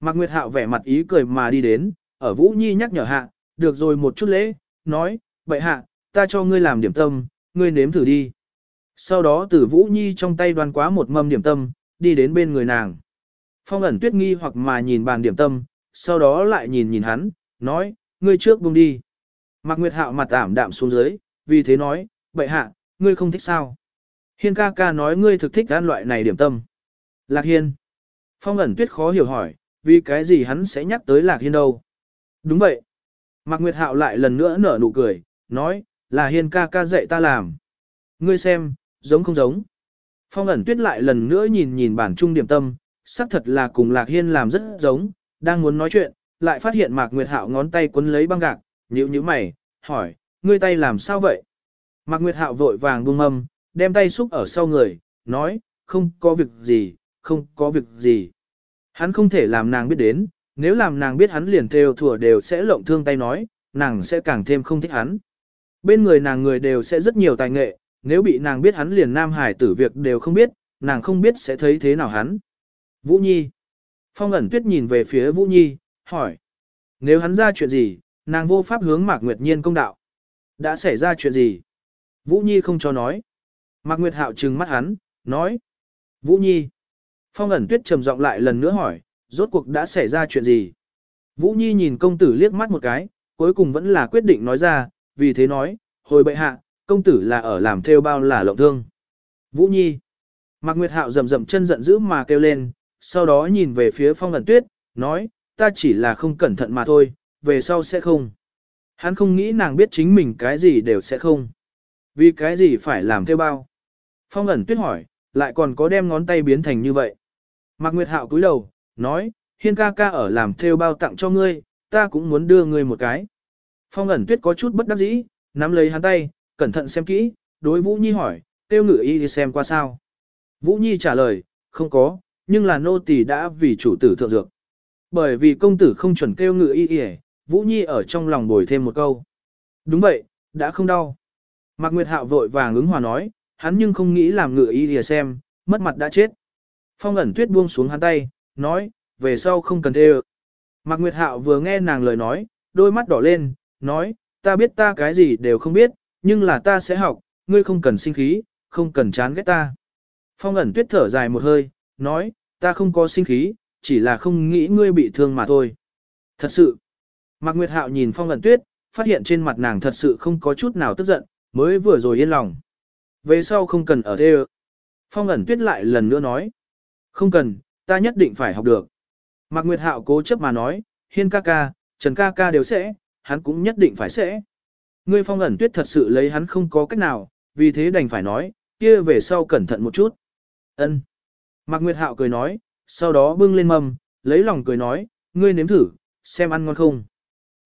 Mạc Nguyệt Hạo vẻ mặt ý cười mà đi đến, ở Vũ Nhi nhắc nhở hạ, được rồi một chút lễ, nói, vậy hạ, ta cho ngươi làm điểm tâm, ngươi nếm thử đi. Sau đó Tử Vũ Nhi trong tay đoan quá một mâm điểm tâm, đi đến bên người nàng. Phong ẩn tuyết nghi hoặc mà nhìn bàn điểm tâm, sau đó lại nhìn nhìn hắn, nói, ngươi trước buông đi. Mạc Nguyệt Hạo mặt ảm đạm xuống dưới, vì thế nói, vậy hạ, ngươi không thích sao? Hiên ca ca nói ngươi thực thích ăn loại này điểm tâm. Lạc Hiên. Phong ẩn tuyết khó hiểu hỏi, vì cái gì hắn sẽ nhắc tới Lạc Hiên đâu? Đúng vậy. Mạc Nguyệt Hạo lại lần nữa nở nụ cười, nói, là Hiên ca ca dạy ta làm. Ngươi xem, giống không giống. Phong ẩn tuyết lại lần nữa nhìn nhìn bản trung điểm tâm, xác thật là cùng Lạc Hiên làm rất giống, đang muốn nói chuyện, lại phát hiện Mạc Nguyệt Hạo ngón tay quấn lấy băng gạc, nhíu nhíu mày, hỏi, ngươi tay làm sao vậy? Mạc Nguyệt Hạo vội vàng buông mâm, đem tay xúc ở sau người, nói, không có việc gì, không có việc gì. Hắn không thể làm nàng biết đến, nếu làm nàng biết hắn liền theo thủa đều sẽ lộng thương tay nói, nàng sẽ càng thêm không thích hắn. Bên người nàng người đều sẽ rất nhiều tài nghệ, nếu bị nàng biết hắn liền nam hải tử việc đều không biết, nàng không biết sẽ thấy thế nào hắn. Vũ Nhi. Phong ẩn tuyết nhìn về phía Vũ Nhi, hỏi. Nếu hắn ra chuyện gì, nàng vô pháp hướng Mạc Nguyệt Nhiên công đạo. Đã xảy ra chuyện gì? Vũ Nhi không cho nói. Mạc Nguyệt Hạo trừng mắt hắn, nói. Vũ Nhi. Phong ẩn tuyết trầm giọng lại lần nữa hỏi, rốt cuộc đã xảy ra chuyện gì? Vũ Nhi nhìn công tử liếc mắt một cái, cuối cùng vẫn là quyết định nói ra, vì thế nói, hồi bệ hạ, công tử là ở làm theo bao là lộng thương. Vũ Nhi. Mạc Nguyệt Hạo rầm rầm chân giận dữ mà kêu lên, sau đó nhìn về phía phong ẩn tuyết, nói, ta chỉ là không cẩn thận mà thôi, về sau sẽ không. Hắn không nghĩ nàng biết chính mình cái gì đều sẽ không. Vì cái gì phải làm theo bao? Phong ẩn tuyết hỏi, lại còn có đem ngón tay biến thành như vậy. Mạc Nguyệt Hạo cúi đầu, nói, hiên ca ca ở làm theo bao tặng cho ngươi, ta cũng muốn đưa ngươi một cái. Phong ẩn tuyết có chút bất đắc dĩ, nắm lấy hắn tay, cẩn thận xem kỹ, đối Vũ Nhi hỏi, tiêu ngự y đi xem qua sao. Vũ Nhi trả lời, không có, nhưng là nô tỳ đã vì chủ tử thượng dược. Bởi vì công tử không chuẩn kêu ngự y y Vũ Nhi ở trong lòng bồi thêm một câu. Đúng vậy, đã không đau. Mạc Nguyệt Hạo vội vàng ứng hòa nói, hắn nhưng không nghĩ làm ngự y y xem, mất mặt đã chết. Phong ẩn tuyết buông xuống hắn tay, nói, về sau không cần thê Mạc Nguyệt Hạo vừa nghe nàng lời nói, đôi mắt đỏ lên, nói, ta biết ta cái gì đều không biết, nhưng là ta sẽ học, ngươi không cần sinh khí, không cần chán ghét ta. Phong ẩn tuyết thở dài một hơi, nói, ta không có sinh khí, chỉ là không nghĩ ngươi bị thương mà thôi. Thật sự, Mạc Nguyệt Hạo nhìn Phong ẩn tuyết, phát hiện trên mặt nàng thật sự không có chút nào tức giận, mới vừa rồi yên lòng. Về sau không cần ở thế Phong ẩn tuyết lại lần nữa nói, không cần, ta nhất định phải học được. Mạc Nguyệt Hạo cố chấp mà nói, Hiên ca ca, Trần ca ca đều sẽ, hắn cũng nhất định phải sẽ. Ngươi phong ẩn tuyết thật sự lấy hắn không có cách nào, vì thế đành phải nói, kia về sau cẩn thận một chút. Ân. Mạc Nguyệt Hạo cười nói, sau đó bưng lên mâm, lấy lòng cười nói, ngươi nếm thử, xem ăn ngon không.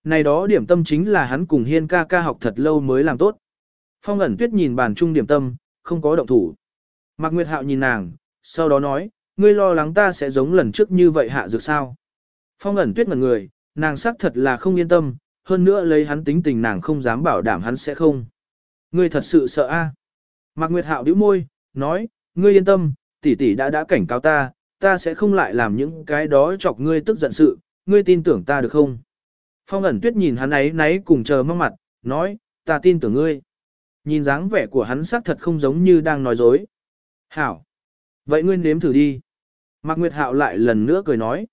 Này đó điểm tâm chính là hắn cùng hiên ca ca học thật lâu mới làm tốt. Phong ẩn tuyết nhìn bàn trung điểm tâm, không có động thủ. Mạc Nguyệt Hạo nhìn nàng, sau đó nói, ngươi lo lắng ta sẽ giống lần trước như vậy hạ dược sao. Phong ẩn tuyết ngần người, nàng xác thật là không yên tâm, hơn nữa lấy hắn tính tình nàng không dám bảo đảm hắn sẽ không. Ngươi thật sự sợ a? Mạc Nguyệt Hạo bĩu môi, nói, ngươi yên tâm, tỷ tỷ đã đã cảnh cáo ta, ta sẽ không lại làm những cái đó chọc ngươi tức giận sự, ngươi tin tưởng ta được không? Phong ẩn tuyết nhìn hắn ấy náy cùng chờ mong mặt, nói, ta tin tưởng ngươi. Nhìn dáng vẻ của hắn xác thật không giống như đang nói dối. Hảo. Vậy ngươi nếm thử đi. Mạc Nguyệt Hạo lại lần nữa cười nói.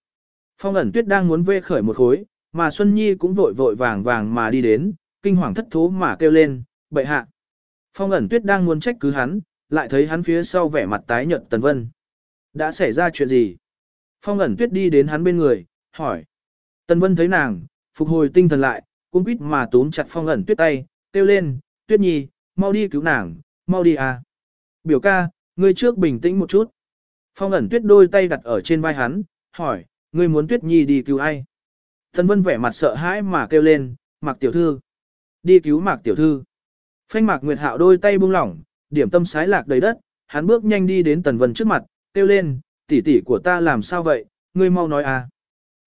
Phong ẩn tuyết đang muốn vê khởi một khối, mà Xuân Nhi cũng vội vội vàng vàng mà đi đến, kinh hoàng thất thố mà kêu lên, bệ hạ. Phong ẩn tuyết đang muốn trách cứ hắn, lại thấy hắn phía sau vẻ mặt tái nhợt Tần Vân. Đã xảy ra chuyện gì? Phong ẩn tuyết đi đến hắn bên người, hỏi. Tần Vân thấy nàng, phục hồi tinh thần lại, cũng quýt mà túm chặt phong ẩn tuyết tay, kêu lên, tuyết nhi, mau đi cứu nàng, mau đi à. Biểu ca, ngươi trước bình tĩnh một chút. Phong ẩn tuyết đôi tay đặt ở trên vai hắn, hỏi, ngươi muốn tuyết nhi đi cứu ai? Tần Vân vẻ mặt sợ hãi mà kêu lên, Mạc Tiểu Thư. Đi cứu Mạc Tiểu Thư. Phanh Mạc Nguyệt Hạo đôi tay buông lỏng, điểm tâm sái lạc đầy đất, hắn bước nhanh đi đến Tần Vân trước mặt, kêu lên, tỷ tỷ của ta làm sao vậy, ngươi mau nói à.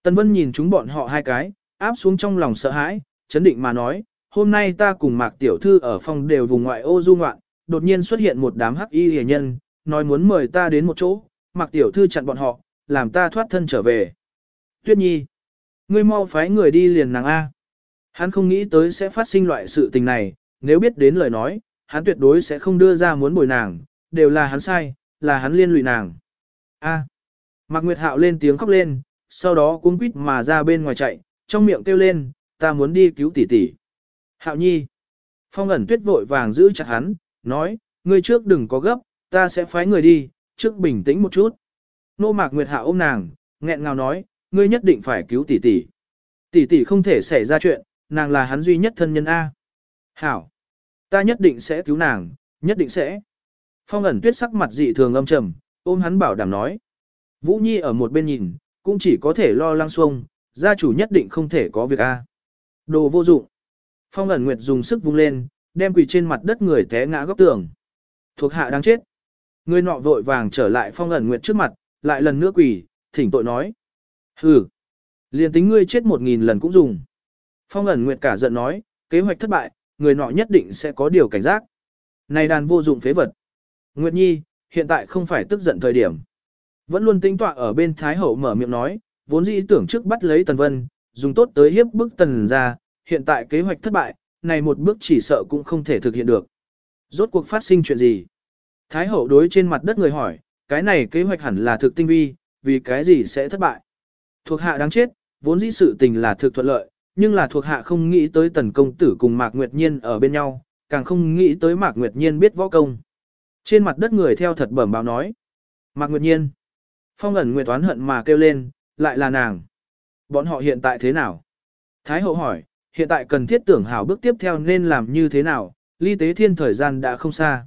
Tần Vân nhìn chúng bọn họ hai cái, áp xuống trong lòng sợ hãi, chấn định mà nói, hôm nay ta cùng Mạc Tiểu Thư ở phòng đều vùng ngoại ô du ngoạn, đột nhiên xuất hiện một đám hắc y hề nhân, nói muốn mời ta đến một chỗ, mặc Tiểu Thư chặn bọn họ, làm ta thoát thân trở về. Tuyết Nhi, ngươi mau phái người đi liền nàng A. Hắn không nghĩ tới sẽ phát sinh loại sự tình này, nếu biết đến lời nói, hắn tuyệt đối sẽ không đưa ra muốn bồi nàng, đều là hắn sai, là hắn liên lụy nàng. A. Mạc Nguyệt Hạo lên tiếng khóc lên, sau đó cuống quýt mà ra bên ngoài chạy, trong miệng kêu lên, ta muốn đi cứu tỷ tỷ. Hạo Nhi. Phong ẩn tuyết vội vàng giữ chặt hắn, nói, ngươi trước đừng có gấp, ta sẽ phái người đi, trước bình tĩnh một chút. Nô Mạc Nguyệt hạ ôm nàng, nghẹn ngào nói, ngươi nhất định phải cứu tỷ tỷ. Tỷ tỷ không thể xảy ra chuyện, nàng là hắn duy nhất thân nhân A. Hảo. Ta nhất định sẽ cứu nàng, nhất định sẽ. Phong ẩn tuyết sắc mặt dị thường âm trầm, ôm hắn bảo đảm nói. Vũ Nhi ở một bên nhìn, cũng chỉ có thể lo lăng xuông, gia chủ nhất định không thể có việc A. Đồ vô dụng. Phong ẩn nguyệt dùng sức vung lên, đem quỳ trên mặt đất người té ngã góc tường. Thuộc hạ đang chết. Người nọ vội vàng trở lại phong ẩn nguyệt trước mặt, lại lần nữa quỳ, thỉnh tội nói. Hừ. Liền tính ngươi chết một nghìn lần cũng dùng. Phong ẩn nguyệt cả giận nói, kế hoạch thất bại, người nọ nhất định sẽ có điều cảnh giác. Này đàn vô dụng phế vật. Nguyệt Nhi, hiện tại không phải tức giận thời điểm. Vẫn luôn tính tọa ở bên Thái Hậu mở miệng nói, vốn dĩ tưởng trước bắt lấy Tần Vân, dùng tốt tới hiếp bức Tần ra, hiện tại kế hoạch thất bại, này một bước chỉ sợ cũng không thể thực hiện được. Rốt cuộc phát sinh chuyện gì? Thái Hậu đối trên mặt đất người hỏi, cái này kế hoạch hẳn là thực tinh vi, vì cái gì sẽ thất bại? Thuộc hạ đáng chết, vốn dĩ sự tình là thực thuận lợi, nhưng là thuộc hạ không nghĩ tới tần công tử cùng Mạc Nguyệt Nhiên ở bên nhau, càng không nghĩ tới Mạc Nguyệt Nhiên biết võ công. Trên mặt đất người theo thật bẩm báo nói. Mạc Nguyệt Nhiên. Phong ẩn Nguyệt oán hận mà kêu lên, lại là nàng. Bọn họ hiện tại thế nào? Thái hậu hỏi, hiện tại cần thiết tưởng hảo bước tiếp theo nên làm như thế nào, ly tế thiên thời gian đã không xa.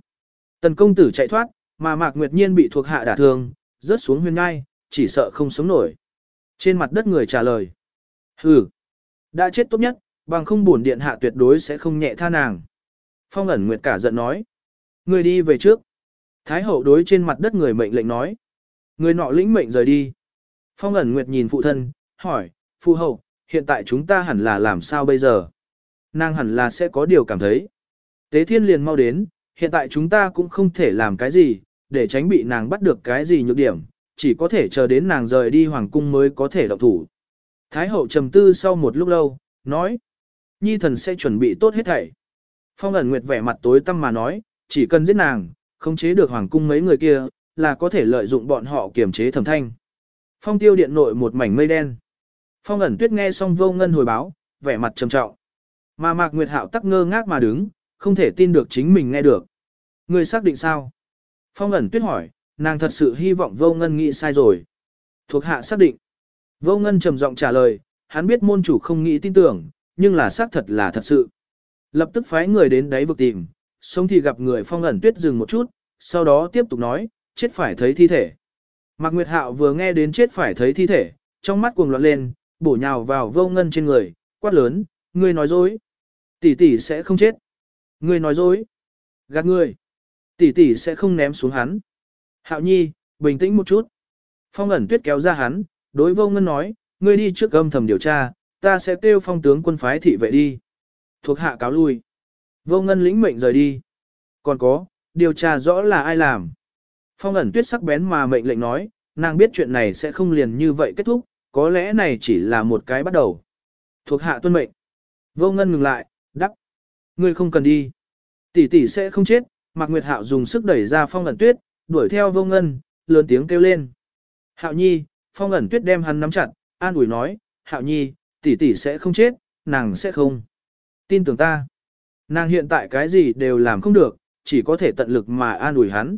Tần công tử chạy thoát, mà Mạc Nguyệt Nhiên bị thuộc hạ đả thương, rớt xuống huyền ngai, chỉ sợ không sống nổi. Trên mặt đất người trả lời. Hừ. Đã chết tốt nhất, bằng không buồn điện hạ tuyệt đối sẽ không nhẹ tha nàng. Phong ẩn nguyệt cả giận nói. Người đi về trước. Thái hậu đối trên mặt đất người mệnh lệnh nói. Người nọ lĩnh mệnh rời đi. Phong ẩn nguyệt nhìn phụ thân, hỏi, phụ hậu, hiện tại chúng ta hẳn là làm sao bây giờ? Nàng hẳn là sẽ có điều cảm thấy. Tế thiên liền mau đến, hiện tại chúng ta cũng không thể làm cái gì, để tránh bị nàng bắt được cái gì nhược điểm, chỉ có thể chờ đến nàng rời đi hoàng cung mới có thể động thủ. Thái hậu trầm tư sau một lúc lâu, nói. Nhi thần sẽ chuẩn bị tốt hết thảy. Phong ẩn nguyệt vẻ mặt tối tăm mà nói, chỉ cần giết nàng, không chế được hoàng cung mấy người kia, là có thể lợi dụng bọn họ kiềm chế thẩm thanh. Phong tiêu điện nội một mảnh mây đen. Phong ẩn tuyết nghe xong vô ngân hồi báo, vẻ mặt trầm trọng. Mà mạc nguyệt hạo tắc ngơ ngác mà đứng, không thể tin được chính mình nghe được. Ngươi xác định sao? Phong ẩn tuyết hỏi, nàng thật sự hy vọng vô ngân nghĩ sai rồi. Thuộc hạ xác định. Vô ngân trầm giọng trả lời, hắn biết môn chủ không nghĩ tin tưởng, nhưng là xác thật là thật sự. Lập tức phái người đến đáy vực tìm, sống thì gặp người phong ẩn tuyết dừng một chút, sau đó tiếp tục nói, chết phải thấy thi thể. Mạc Nguyệt Hạo vừa nghe đến chết phải thấy thi thể, trong mắt cuồng loạn lên, bổ nhào vào vô ngân trên người, quát lớn, ngươi nói dối. Tỷ tỷ sẽ không chết. Ngươi nói dối. Gạt ngươi. Tỷ tỷ sẽ không ném xuống hắn. Hạo nhi, bình tĩnh một chút. Phong ẩn tuyết kéo ra hắn, đối vô ngân nói, ngươi đi trước âm thầm điều tra, ta sẽ kêu phong tướng quân phái thị vệ đi. Thuộc hạ cáo lui. Vô ngân lĩnh mệnh rời đi. Còn có, điều tra rõ là ai làm. Phong ẩn tuyết sắc bén mà mệnh lệnh nói, nàng biết chuyện này sẽ không liền như vậy kết thúc, có lẽ này chỉ là một cái bắt đầu. Thuộc hạ tuân mệnh. Vô ngân ngừng lại, đắc. Ngươi không cần đi. Tỷ tỷ sẽ không chết, Mạc Nguyệt Hạo dùng sức đẩy ra phong ẩn tuyết, đuổi theo vô ngân, lớn tiếng kêu lên. Hạo nhi, phong ẩn tuyết đem hắn nắm chặt, an ủi nói, hạo nhi, tỷ tỷ sẽ không chết, nàng sẽ không. Tin tưởng ta. Nàng hiện tại cái gì đều làm không được, chỉ có thể tận lực mà an ủi hắn.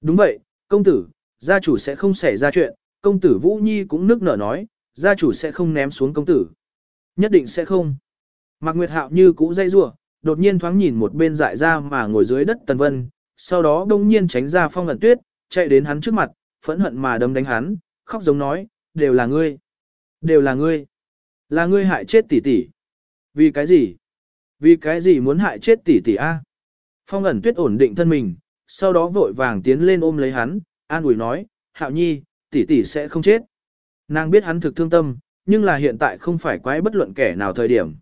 Đúng vậy, công tử, gia chủ sẽ không xảy ra chuyện, công tử Vũ Nhi cũng nước nở nói, gia chủ sẽ không ném xuống công tử. Nhất định sẽ không. Mạc Nguyệt Hạo như cũ dây rủa, đột nhiên thoáng nhìn một bên dại ra mà ngồi dưới đất Tần Vân, sau đó đông nhiên tránh ra phong ẩn tuyết, chạy đến hắn trước mặt, phẫn hận mà đâm đánh hắn, khóc giống nói, đều là ngươi, đều là ngươi. Là ngươi hại chết tỷ tỷ. Vì cái gì? Vì cái gì muốn hại chết tỷ tỷ a? Phong ẩn tuyết ổn định thân mình, sau đó vội vàng tiến lên ôm lấy hắn, an ủi nói, hạo nhi, tỷ tỷ sẽ không chết. Nàng biết hắn thực thương tâm, nhưng là hiện tại không phải quái bất luận kẻ nào thời điểm.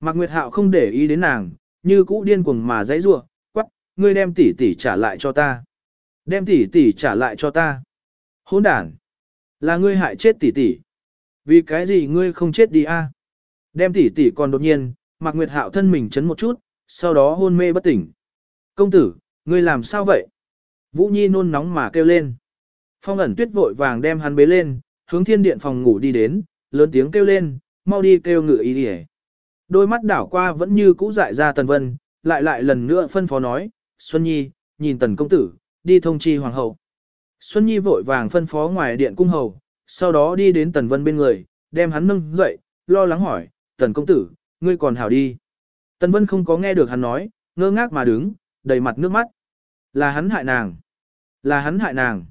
Mạc Nguyệt Hạo không để ý đến nàng, như cũ điên cuồng mà dãy rủa, quắc, ngươi đem tỷ tỷ trả lại cho ta. Đem tỷ tỷ trả lại cho ta. Hỗn đản, là ngươi hại chết tỷ tỷ. Vì cái gì ngươi không chết đi a? À? Đem tỷ tỷ còn đột nhiên, Mạc Nguyệt Hạo thân mình chấn một chút, sau đó hôn mê bất tỉnh. Công tử, ngươi làm sao vậy? Vũ Nhi nôn nóng mà kêu lên. Phong ẩn tuyết vội vàng đem hắn bế lên, hướng thiên điện phòng ngủ đi đến, lớn tiếng kêu lên, mau đi kêu ngựa y đi Đôi mắt đảo qua vẫn như cũ dại ra Tần Vân, lại lại lần nữa phân phó nói, Xuân Nhi, nhìn Tần Công Tử, đi thông chi Hoàng hậu. Xuân Nhi vội vàng phân phó ngoài điện cung hầu, sau đó đi đến Tần Vân bên người, đem hắn nâng dậy, lo lắng hỏi, Tần Công Tử, ngươi còn hảo đi. Tần Vân không có nghe được hắn nói, ngơ ngác mà đứng, đầy mặt nước mắt. Là hắn hại nàng. Là hắn hại nàng.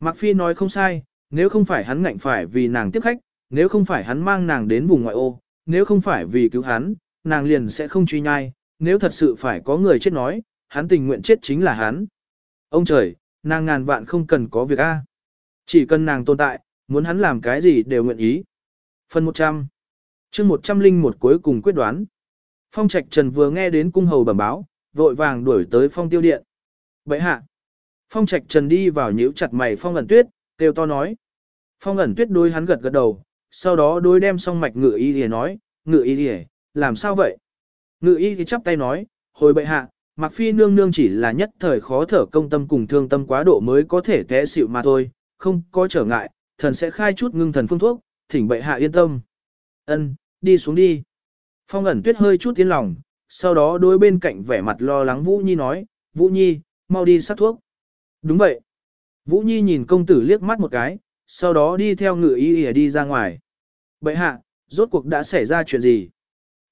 Mạc Phi nói không sai, nếu không phải hắn ngạnh phải vì nàng tiếp khách, nếu không phải hắn mang nàng đến vùng ngoại ô, nếu không phải vì cứu hắn, nàng liền sẽ không truy nhai, nếu thật sự phải có người chết nói, hắn tình nguyện chết chính là hắn. Ông trời, nàng ngàn vạn không cần có việc A. Chỉ cần nàng tồn tại, muốn hắn làm cái gì đều nguyện ý. Phần 100 chương 100 linh một cuối cùng quyết đoán. Phong Trạch Trần vừa nghe đến cung hầu bẩm báo, vội vàng đuổi tới phong tiêu điện. Vậy hạ. Phong Trạch Trần đi vào nhíu chặt mày Phong ẩn tuyết, kêu to nói. Phong ẩn tuyết đôi hắn gật gật đầu, sau đó đôi đem xong mạch ngự y thì nói, ngự y thì làm sao vậy? Ngự y thì chắp tay nói, hồi bệ hạ, Mạc Phi nương nương chỉ là nhất thời khó thở công tâm cùng thương tâm quá độ mới có thể té xịu mà thôi, không có trở ngại, thần sẽ khai chút ngưng thần phương thuốc, thỉnh bệ hạ yên tâm. Ân, đi xuống đi. Phong ẩn tuyết hơi chút tiến lòng, sau đó đối bên cạnh vẻ mặt lo lắng Vũ Nhi nói, Vũ Nhi, mau đi sát thuốc. Đúng vậy. Vũ Nhi nhìn công tử liếc mắt một cái, sau đó đi theo ngự y y đi ra ngoài. Bệ hạ, rốt cuộc đã xảy ra chuyện gì?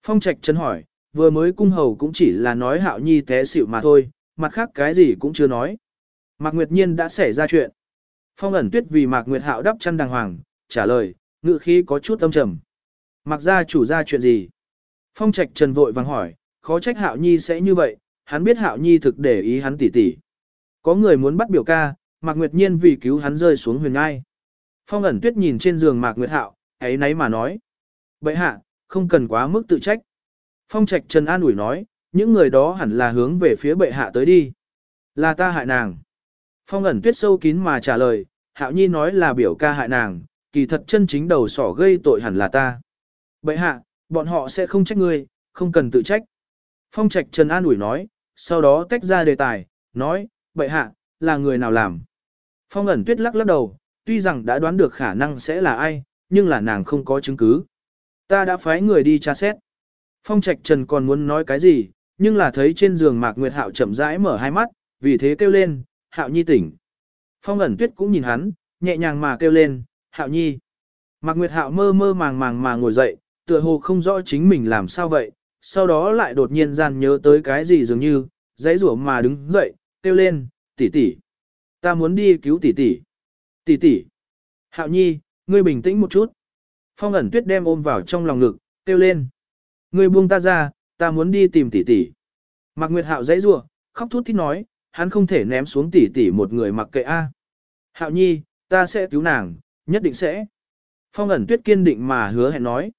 Phong Trạch Trấn hỏi, vừa mới cung hầu cũng chỉ là nói hạo nhi té xỉu mà thôi, mặt khác cái gì cũng chưa nói. Mạc Nguyệt Nhiên đã xảy ra chuyện. Phong ẩn tuyết vì Mạc Nguyệt Hạo đắp chăn đàng hoàng, trả lời, ngự khí có chút âm trầm. Mạc gia chủ ra chuyện gì? Phong Trạch Trần vội vàng hỏi, khó trách Hạo Nhi sẽ như vậy, hắn biết Hạo Nhi thực để ý hắn tỉ tỉ. Có người muốn bắt biểu ca, Mạc Nguyệt Nhiên vì cứu hắn rơi xuống huyền ngai. Phong ẩn tuyết nhìn trên giường Mạc Nguyệt Hạo, ấy nấy mà nói. bệ hạ, không cần quá mức tự trách. Phong Trạch Trần an ủi nói, những người đó hẳn là hướng về phía bệ hạ tới đi. Là ta hại nàng. Phong ẩn tuyết sâu kín mà trả lời, Hạo Nhi nói là biểu ca hại nàng, kỳ thật chân chính đầu sỏ gây tội hẳn là ta. Bệ hạ, bọn họ sẽ không trách ngươi, không cần tự trách. Phong Trạch Trần an ủi nói, sau đó tách ra đề tài, nói, bệ hạ, là người nào làm. Phong ẩn tuyết lắc lắc đầu, tuy rằng đã đoán được khả năng sẽ là ai, nhưng là nàng không có chứng cứ. Ta đã phái người đi tra xét. Phong Trạch Trần còn muốn nói cái gì, nhưng là thấy trên giường Mạc Nguyệt Hạo chậm rãi mở hai mắt, vì thế kêu lên, Hạo Nhi tỉnh. Phong ẩn tuyết cũng nhìn hắn, nhẹ nhàng mà kêu lên, Hạo Nhi. Mạc Nguyệt Hạo mơ mơ màng màng mà ngồi dậy, tựa hồ không rõ chính mình làm sao vậy, sau đó lại đột nhiên gian nhớ tới cái gì dường như, dãy rủa mà đứng dậy, kêu lên, tỷ tỷ, ta muốn đi cứu tỷ tỷ. Tỷ tỷ. Hạo Nhi, ngươi bình tĩnh một chút. Phong ẩn tuyết đem ôm vào trong lòng ngực, kêu lên. Ngươi buông ta ra, ta muốn đi tìm tỷ tỷ. Mạc Nguyệt Hạo dãy rủa, khóc thút thít nói, hắn không thể ném xuống tỷ tỷ một người mặc kệ a. Hạo Nhi, ta sẽ cứu nàng, nhất định sẽ. Phong ẩn tuyết kiên định mà hứa hẹn nói.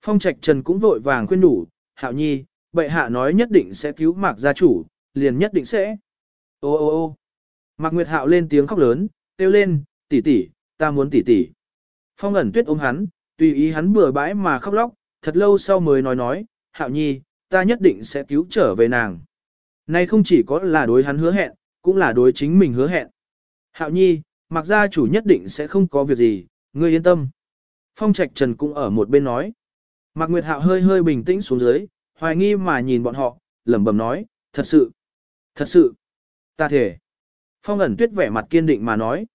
Phong Trạch Trần cũng vội vàng khuyên đủ, Hạo Nhi, bệ hạ nói nhất định sẽ cứu Mạc gia chủ, liền nhất định sẽ. Ô ô ô Mạc Nguyệt Hạo lên tiếng khóc lớn, kêu lên, tỷ tỷ, ta muốn tỷ tỷ. Phong ẩn tuyết ôm hắn, tùy ý hắn bừa bãi mà khóc lóc, thật lâu sau mới nói nói, Hạo Nhi, ta nhất định sẽ cứu trở về nàng. Này không chỉ có là đối hắn hứa hẹn, cũng là đối chính mình hứa hẹn. Hạo Nhi, mặc gia chủ nhất định sẽ không có việc gì, ngươi yên tâm. Phong Trạch Trần cũng ở một bên nói. Mạc Nguyệt Hạo hơi hơi bình tĩnh xuống dưới, hoài nghi mà nhìn bọn họ, lẩm bẩm nói, thật sự, thật sự, ta thể. Phong ẩn tuyết vẻ mặt kiên định mà nói.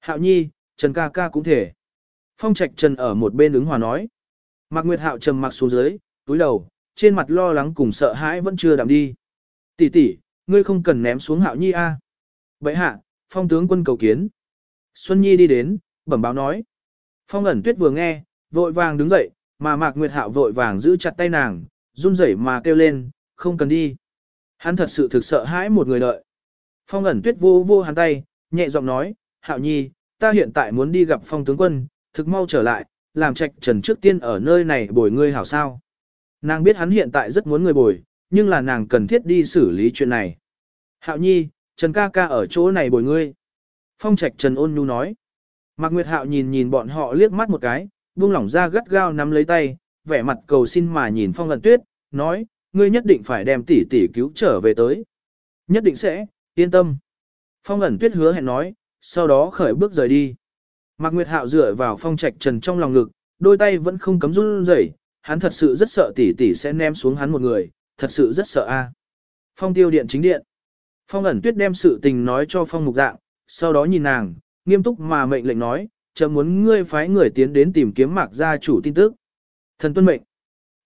Hạo nhi, Trần ca ca cũng thể. Phong trạch Trần ở một bên ứng hòa nói. Mạc Nguyệt Hạo trầm mặc xuống dưới, túi đầu, trên mặt lo lắng cùng sợ hãi vẫn chưa đạm đi. Tỷ tỷ, ngươi không cần ném xuống Hạo nhi a. Vậy hạ, phong tướng quân cầu kiến. Xuân Nhi đi đến, bẩm báo nói. Phong ẩn tuyết vừa nghe, vội vàng đứng dậy, Mà Mạc Nguyệt Hạo vội vàng giữ chặt tay nàng, run rẩy mà kêu lên, không cần đi. Hắn thật sự thực sợ hãi một người đợi. Phong ẩn tuyết vô vô hắn tay, nhẹ giọng nói, Hạo Nhi, ta hiện tại muốn đi gặp phong tướng quân, thực mau trở lại, làm trạch trần trước tiên ở nơi này bồi ngươi hảo sao. Nàng biết hắn hiện tại rất muốn người bồi, nhưng là nàng cần thiết đi xử lý chuyện này. Hạo Nhi, Trần ca ca ở chỗ này bồi ngươi. Phong trạch Trần ôn nhu nói. Mạc Nguyệt Hạo nhìn nhìn bọn họ liếc mắt một cái, buông lỏng ra gắt gao nắm lấy tay, vẻ mặt cầu xin mà nhìn Phong Ẩn Tuyết, nói, ngươi nhất định phải đem tỷ tỷ cứu trở về tới. Nhất định sẽ, yên tâm. Phong Ẩn Tuyết hứa hẹn nói, sau đó khởi bước rời đi. Mạc Nguyệt Hạo dựa vào Phong Trạch Trần trong lòng ngực, đôi tay vẫn không cấm run rẩy, hắn thật sự rất sợ tỷ tỷ sẽ ném xuống hắn một người, thật sự rất sợ a. Phong Tiêu điện chính điện. Phong Ẩn Tuyết đem sự tình nói cho Phong Mục Dạng, sau đó nhìn nàng, nghiêm túc mà mệnh lệnh nói, trẫm muốn ngươi phái người tiến đến tìm kiếm mạc gia chủ tin tức. Thần tuân mệnh.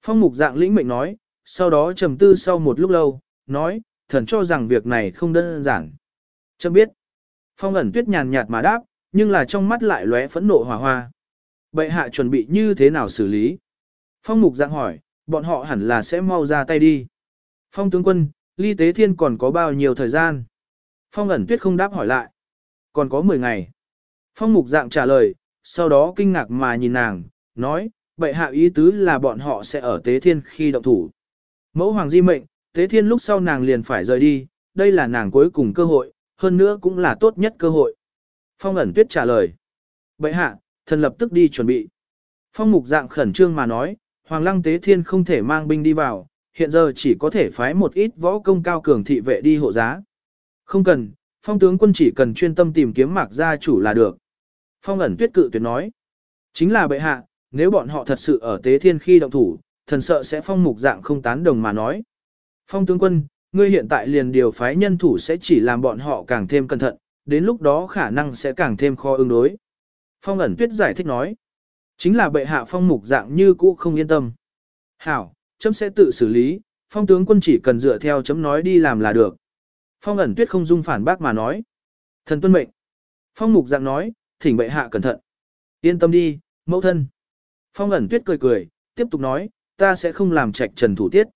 Phong mục dạng lĩnh mệnh nói, sau đó trầm tư sau một lúc lâu, nói, thần cho rằng việc này không đơn giản. Chấm biết. Phong ẩn tuyết nhàn nhạt mà đáp, nhưng là trong mắt lại lóe phẫn nộ hỏa hoa. Bệ hạ chuẩn bị như thế nào xử lý? Phong mục dạng hỏi, bọn họ hẳn là sẽ mau ra tay đi. Phong tướng quân, ly tế thiên còn có bao nhiêu thời gian? Phong ẩn tuyết không đáp hỏi lại. Còn có 10 ngày. Phong mục dạng trả lời, sau đó kinh ngạc mà nhìn nàng, nói, bệ hạ ý tứ là bọn họ sẽ ở tế thiên khi động thủ. Mẫu hoàng di mệnh, tế thiên lúc sau nàng liền phải rời đi, đây là nàng cuối cùng cơ hội, hơn nữa cũng là tốt nhất cơ hội. Phong ẩn tuyết trả lời. Bệ hạ, thần lập tức đi chuẩn bị. Phong mục dạng khẩn trương mà nói, hoàng lăng tế thiên không thể mang binh đi vào, hiện giờ chỉ có thể phái một ít võ công cao cường thị vệ đi hộ giá. Không cần, phong tướng quân chỉ cần chuyên tâm tìm kiếm mạc gia chủ là được. Phong ẩn tuyết cự tuyệt nói. Chính là bệ hạ, nếu bọn họ thật sự ở tế thiên khi động thủ, thần sợ sẽ phong mục dạng không tán đồng mà nói. Phong tướng quân, ngươi hiện tại liền điều phái nhân thủ sẽ chỉ làm bọn họ càng thêm cẩn thận, đến lúc đó khả năng sẽ càng thêm khó ứng đối. Phong ẩn tuyết giải thích nói. Chính là bệ hạ phong mục dạng như cũ không yên tâm. Hảo, chấm sẽ tự xử lý, phong tướng quân chỉ cần dựa theo chấm nói đi làm là được. Phong ẩn tuyết không dung phản bác mà nói. Thần tuân mệnh. Phong mục dạng nói, thỉnh bệ hạ cẩn thận. Yên tâm đi, mẫu thân. Phong ẩn tuyết cười cười, tiếp tục nói, ta sẽ không làm trạch trần thủ tiết.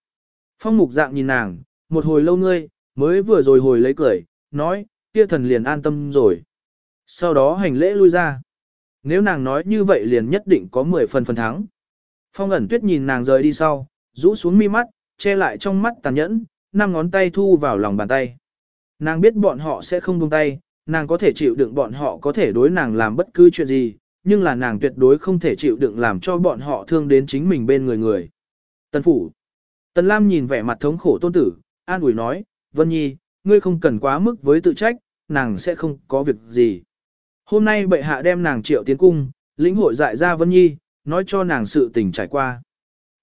Phong mục dạng nhìn nàng, một hồi lâu ngươi, mới vừa rồi hồi lấy cười, nói, kia thần liền an tâm rồi. Sau đó hành lễ lui ra. Nếu nàng nói như vậy liền nhất định có 10 phần phần thắng. Phong ẩn tuyết nhìn nàng rời đi sau, rũ xuống mi mắt, che lại trong mắt tàn nhẫn, năm ngón tay thu vào lòng bàn tay. Nàng biết bọn họ sẽ không buông tay, nàng có thể chịu đựng bọn họ có thể đối nàng làm bất cứ chuyện gì, nhưng là nàng tuyệt đối không thể chịu đựng làm cho bọn họ thương đến chính mình bên người người. Tân Phủ Tần Lam nhìn vẻ mặt thống khổ tôn tử, an ủi nói, Vân Nhi, ngươi không cần quá mức với tự trách, nàng sẽ không có việc gì. Hôm nay bệ hạ đem nàng triệu tiến cung, lĩnh hội dại ra Vân Nhi, nói cho nàng sự tình trải qua.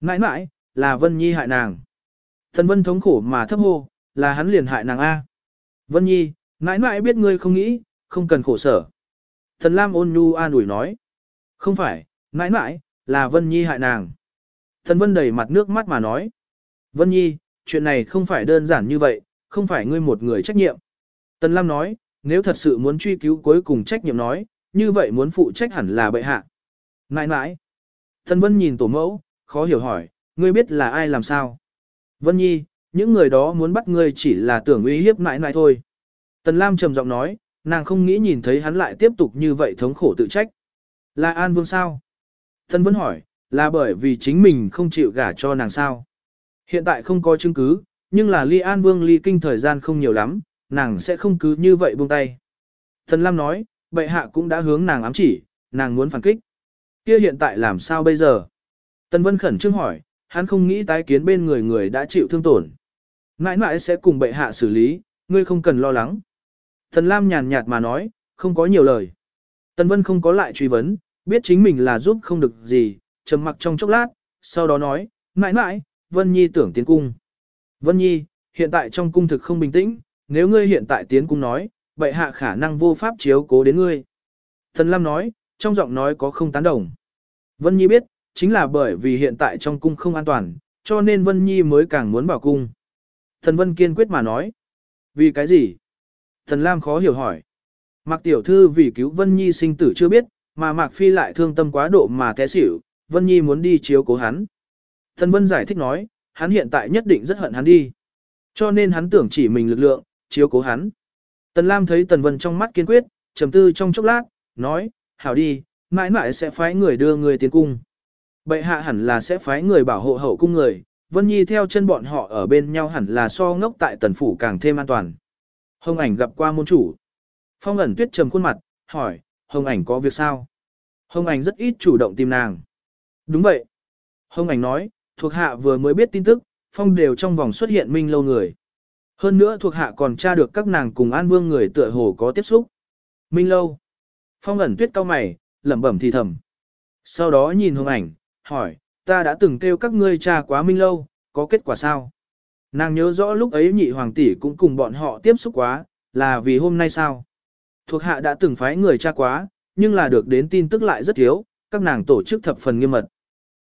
Nãi nãi, là Vân Nhi hại nàng. Thần Vân thống khổ mà thấp hô, là hắn liền hại nàng A. Vân Nhi, nãi nãi biết ngươi không nghĩ, không cần khổ sở. Thần Lam ôn nhu an ủi nói. Không phải, nãi nãi, là Vân Nhi hại nàng. Thần Vân đầy mặt nước mắt mà nói. Vân Nhi, chuyện này không phải đơn giản như vậy, không phải ngươi một người trách nhiệm. Tần Lam nói, nếu thật sự muốn truy cứu cuối cùng trách nhiệm nói, như vậy muốn phụ trách hẳn là bệ hạ. Nãi nãi. Tần Vân nhìn tổ mẫu, khó hiểu hỏi, ngươi biết là ai làm sao? Vân Nhi, những người đó muốn bắt ngươi chỉ là tưởng uy hiếp nãi nãi thôi. Tần Lam trầm giọng nói, nàng không nghĩ nhìn thấy hắn lại tiếp tục như vậy thống khổ tự trách. Là An Vương sao? Tần Vân hỏi, là bởi vì chính mình không chịu gả cho nàng sao? Hiện tại không có chứng cứ, nhưng là Ly An Vương ly kinh thời gian không nhiều lắm, nàng sẽ không cứ như vậy buông tay. Tần Lam nói, bệ hạ cũng đã hướng nàng ám chỉ, nàng muốn phản kích. Kia hiện tại làm sao bây giờ? Tần Vân khẩn trương hỏi, hắn không nghĩ tái kiến bên người người đã chịu thương tổn. Nãi nãi sẽ cùng bệ hạ xử lý, ngươi không cần lo lắng. Tần Lam nhàn nhạt mà nói, không có nhiều lời. Tần Vân không có lại truy vấn, biết chính mình là giúp không được gì, trầm mặc trong chốc lát, sau đó nói, nãi nãi, Vân Nhi tưởng tiến cung. Vân Nhi, hiện tại trong cung thực không bình tĩnh, nếu ngươi hiện tại tiến cung nói, bệ hạ khả năng vô pháp chiếu cố đến ngươi. thần Lam nói, trong giọng nói có không tán đồng. Vân Nhi biết, chính là bởi vì hiện tại trong cung không an toàn, cho nên Vân Nhi mới càng muốn vào cung. Thần Vân kiên quyết mà nói. Vì cái gì? Thần Lam khó hiểu hỏi. Mạc Tiểu Thư vì cứu Vân Nhi sinh tử chưa biết, mà Mạc Phi lại thương tâm quá độ mà té xỉu, Vân Nhi muốn đi chiếu cố hắn. thần Vân giải thích nói, hắn hiện tại nhất định rất hận hắn đi. Cho nên hắn tưởng chỉ mình lực lượng, chiếu cố hắn. Tần Lam thấy Tần Vân trong mắt kiên quyết, trầm tư trong chốc lát, nói, hảo đi, mãi mãi sẽ phái người đưa người tiến cung. Bệ hạ hẳn là sẽ phái người bảo hộ hậu cung người, Vân Nhi theo chân bọn họ ở bên nhau hẳn là so ngốc tại tần phủ càng thêm an toàn. Hồng ảnh gặp qua môn chủ. Phong ẩn tuyết trầm khuôn mặt, hỏi, Hồng ảnh có việc sao? Hồng ảnh rất ít chủ động tìm nàng. Đúng vậy. Hồng ảnh nói, thuộc hạ vừa mới biết tin tức, Phong đều trong vòng xuất hiện minh lâu người. Hơn nữa thuộc hạ còn tra được các nàng cùng An Vương người tựa hồ có tiếp xúc. Minh lâu. Phong ẩn tuyết cao mày, lẩm bẩm thì thầm. Sau đó nhìn hương ảnh, hỏi, ta đã từng kêu các ngươi tra quá Minh lâu, có kết quả sao? Nàng nhớ rõ lúc ấy nhị hoàng tỷ cũng cùng bọn họ tiếp xúc quá, là vì hôm nay sao? Thuộc hạ đã từng phái người tra quá, nhưng là được đến tin tức lại rất thiếu, các nàng tổ chức thập phần nghiêm mật.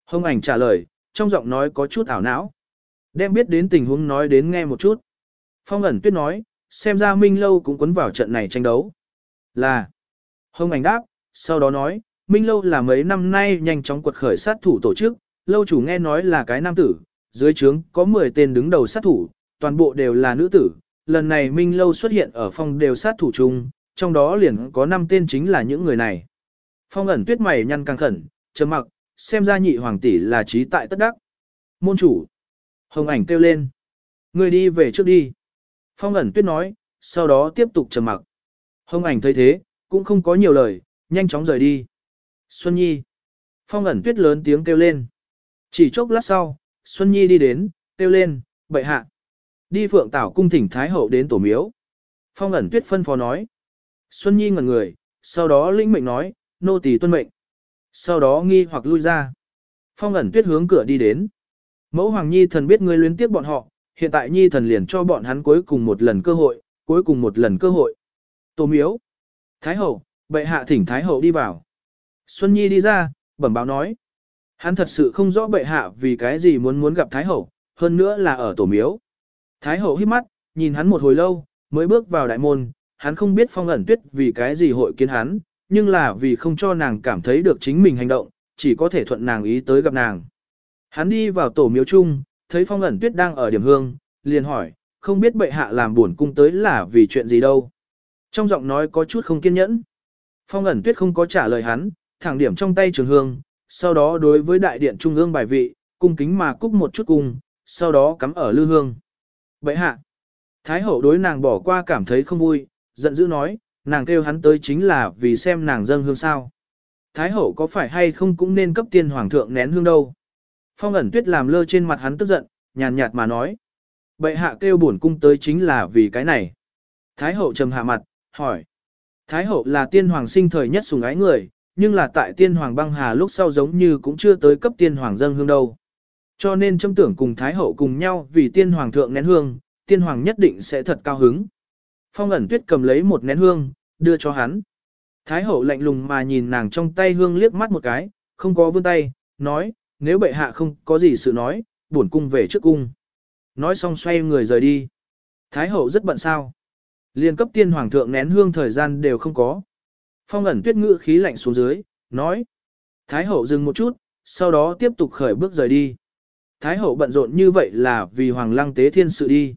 Hồng ảnh trả lời, trong giọng nói có chút ảo não. Đem biết đến tình huống nói đến nghe một chút. Phong ẩn tuyết nói, xem ra Minh Lâu cũng quấn vào trận này tranh đấu. Là. Hồng ảnh đáp, sau đó nói, Minh Lâu là mấy năm nay nhanh chóng quật khởi sát thủ tổ chức, lâu chủ nghe nói là cái nam tử, dưới trướng có 10 tên đứng đầu sát thủ, toàn bộ đều là nữ tử. Lần này Minh Lâu xuất hiện ở phòng đều sát thủ chung, trong đó liền có 5 tên chính là những người này. Phong ẩn tuyết mày nhăn căng khẩn, chấm mặc, xem ra nhị hoàng tỷ là trí tại tất đắc. Môn chủ. Hồng ảnh kêu lên. Người đi về trước đi. Phong ẩn tuyết nói, sau đó tiếp tục trầm mặc. Hồng ảnh thấy thế, cũng không có nhiều lời, nhanh chóng rời đi. Xuân Nhi. Phong ẩn tuyết lớn tiếng kêu lên. Chỉ chốc lát sau, Xuân Nhi đi đến, kêu lên, bệ hạ. Đi phượng tảo cung thỉnh Thái Hậu đến tổ miếu. Phong ẩn tuyết phân phó nói. Xuân Nhi ngẩn người, sau đó lĩnh mệnh nói, nô tỳ tuân mệnh. Sau đó nghi hoặc lui ra. Phong ẩn tuyết hướng cửa đi đến. Mẫu Hoàng Nhi thần biết ngươi luyến tiếc bọn họ, hiện tại Nhi thần liền cho bọn hắn cuối cùng một lần cơ hội, cuối cùng một lần cơ hội. Tổ miếu. Thái hậu, bệ hạ thỉnh Thái hậu đi vào. Xuân Nhi đi ra, bẩm báo nói. Hắn thật sự không rõ bệ hạ vì cái gì muốn muốn gặp Thái hậu, hơn nữa là ở tổ miếu. Thái hậu hít mắt, nhìn hắn một hồi lâu, mới bước vào đại môn, hắn không biết phong ẩn tuyết vì cái gì hội kiến hắn, nhưng là vì không cho nàng cảm thấy được chính mình hành động, chỉ có thể thuận nàng ý tới gặp nàng. Hắn đi vào tổ miếu chung, thấy phong ẩn tuyết đang ở điểm hương, liền hỏi, không biết bệ hạ làm buồn cung tới là vì chuyện gì đâu. Trong giọng nói có chút không kiên nhẫn. Phong ẩn tuyết không có trả lời hắn, thẳng điểm trong tay trường hương, sau đó đối với đại điện trung ương bài vị, cung kính mà cúc một chút cung, sau đó cắm ở lư hương. Bệ hạ, Thái hậu đối nàng bỏ qua cảm thấy không vui, giận dữ nói, nàng kêu hắn tới chính là vì xem nàng dâng hương sao. Thái hậu có phải hay không cũng nên cấp tiên hoàng thượng nén hương đâu. Phong ẩn tuyết làm lơ trên mặt hắn tức giận, nhàn nhạt mà nói. Bệ hạ kêu bổn cung tới chính là vì cái này. Thái hậu trầm hạ mặt, hỏi. Thái hậu là tiên hoàng sinh thời nhất sùng ái người, nhưng là tại tiên hoàng băng hà lúc sau giống như cũng chưa tới cấp tiên hoàng dâng hương đâu. Cho nên châm tưởng cùng Thái hậu cùng nhau vì tiên hoàng thượng nén hương, tiên hoàng nhất định sẽ thật cao hứng. Phong ẩn tuyết cầm lấy một nén hương, đưa cho hắn. Thái hậu lạnh lùng mà nhìn nàng trong tay hương liếc mắt một cái, không có vươn tay, nói, nếu bệ hạ không có gì sự nói, buồn cung về trước cung. Nói xong xoay người rời đi. Thái hậu rất bận sao. Liên cấp tiên hoàng thượng nén hương thời gian đều không có. Phong ẩn tuyết ngữ khí lạnh xuống dưới, nói. Thái hậu dừng một chút, sau đó tiếp tục khởi bước rời đi. Thái hậu bận rộn như vậy là vì hoàng lăng tế thiên sự đi.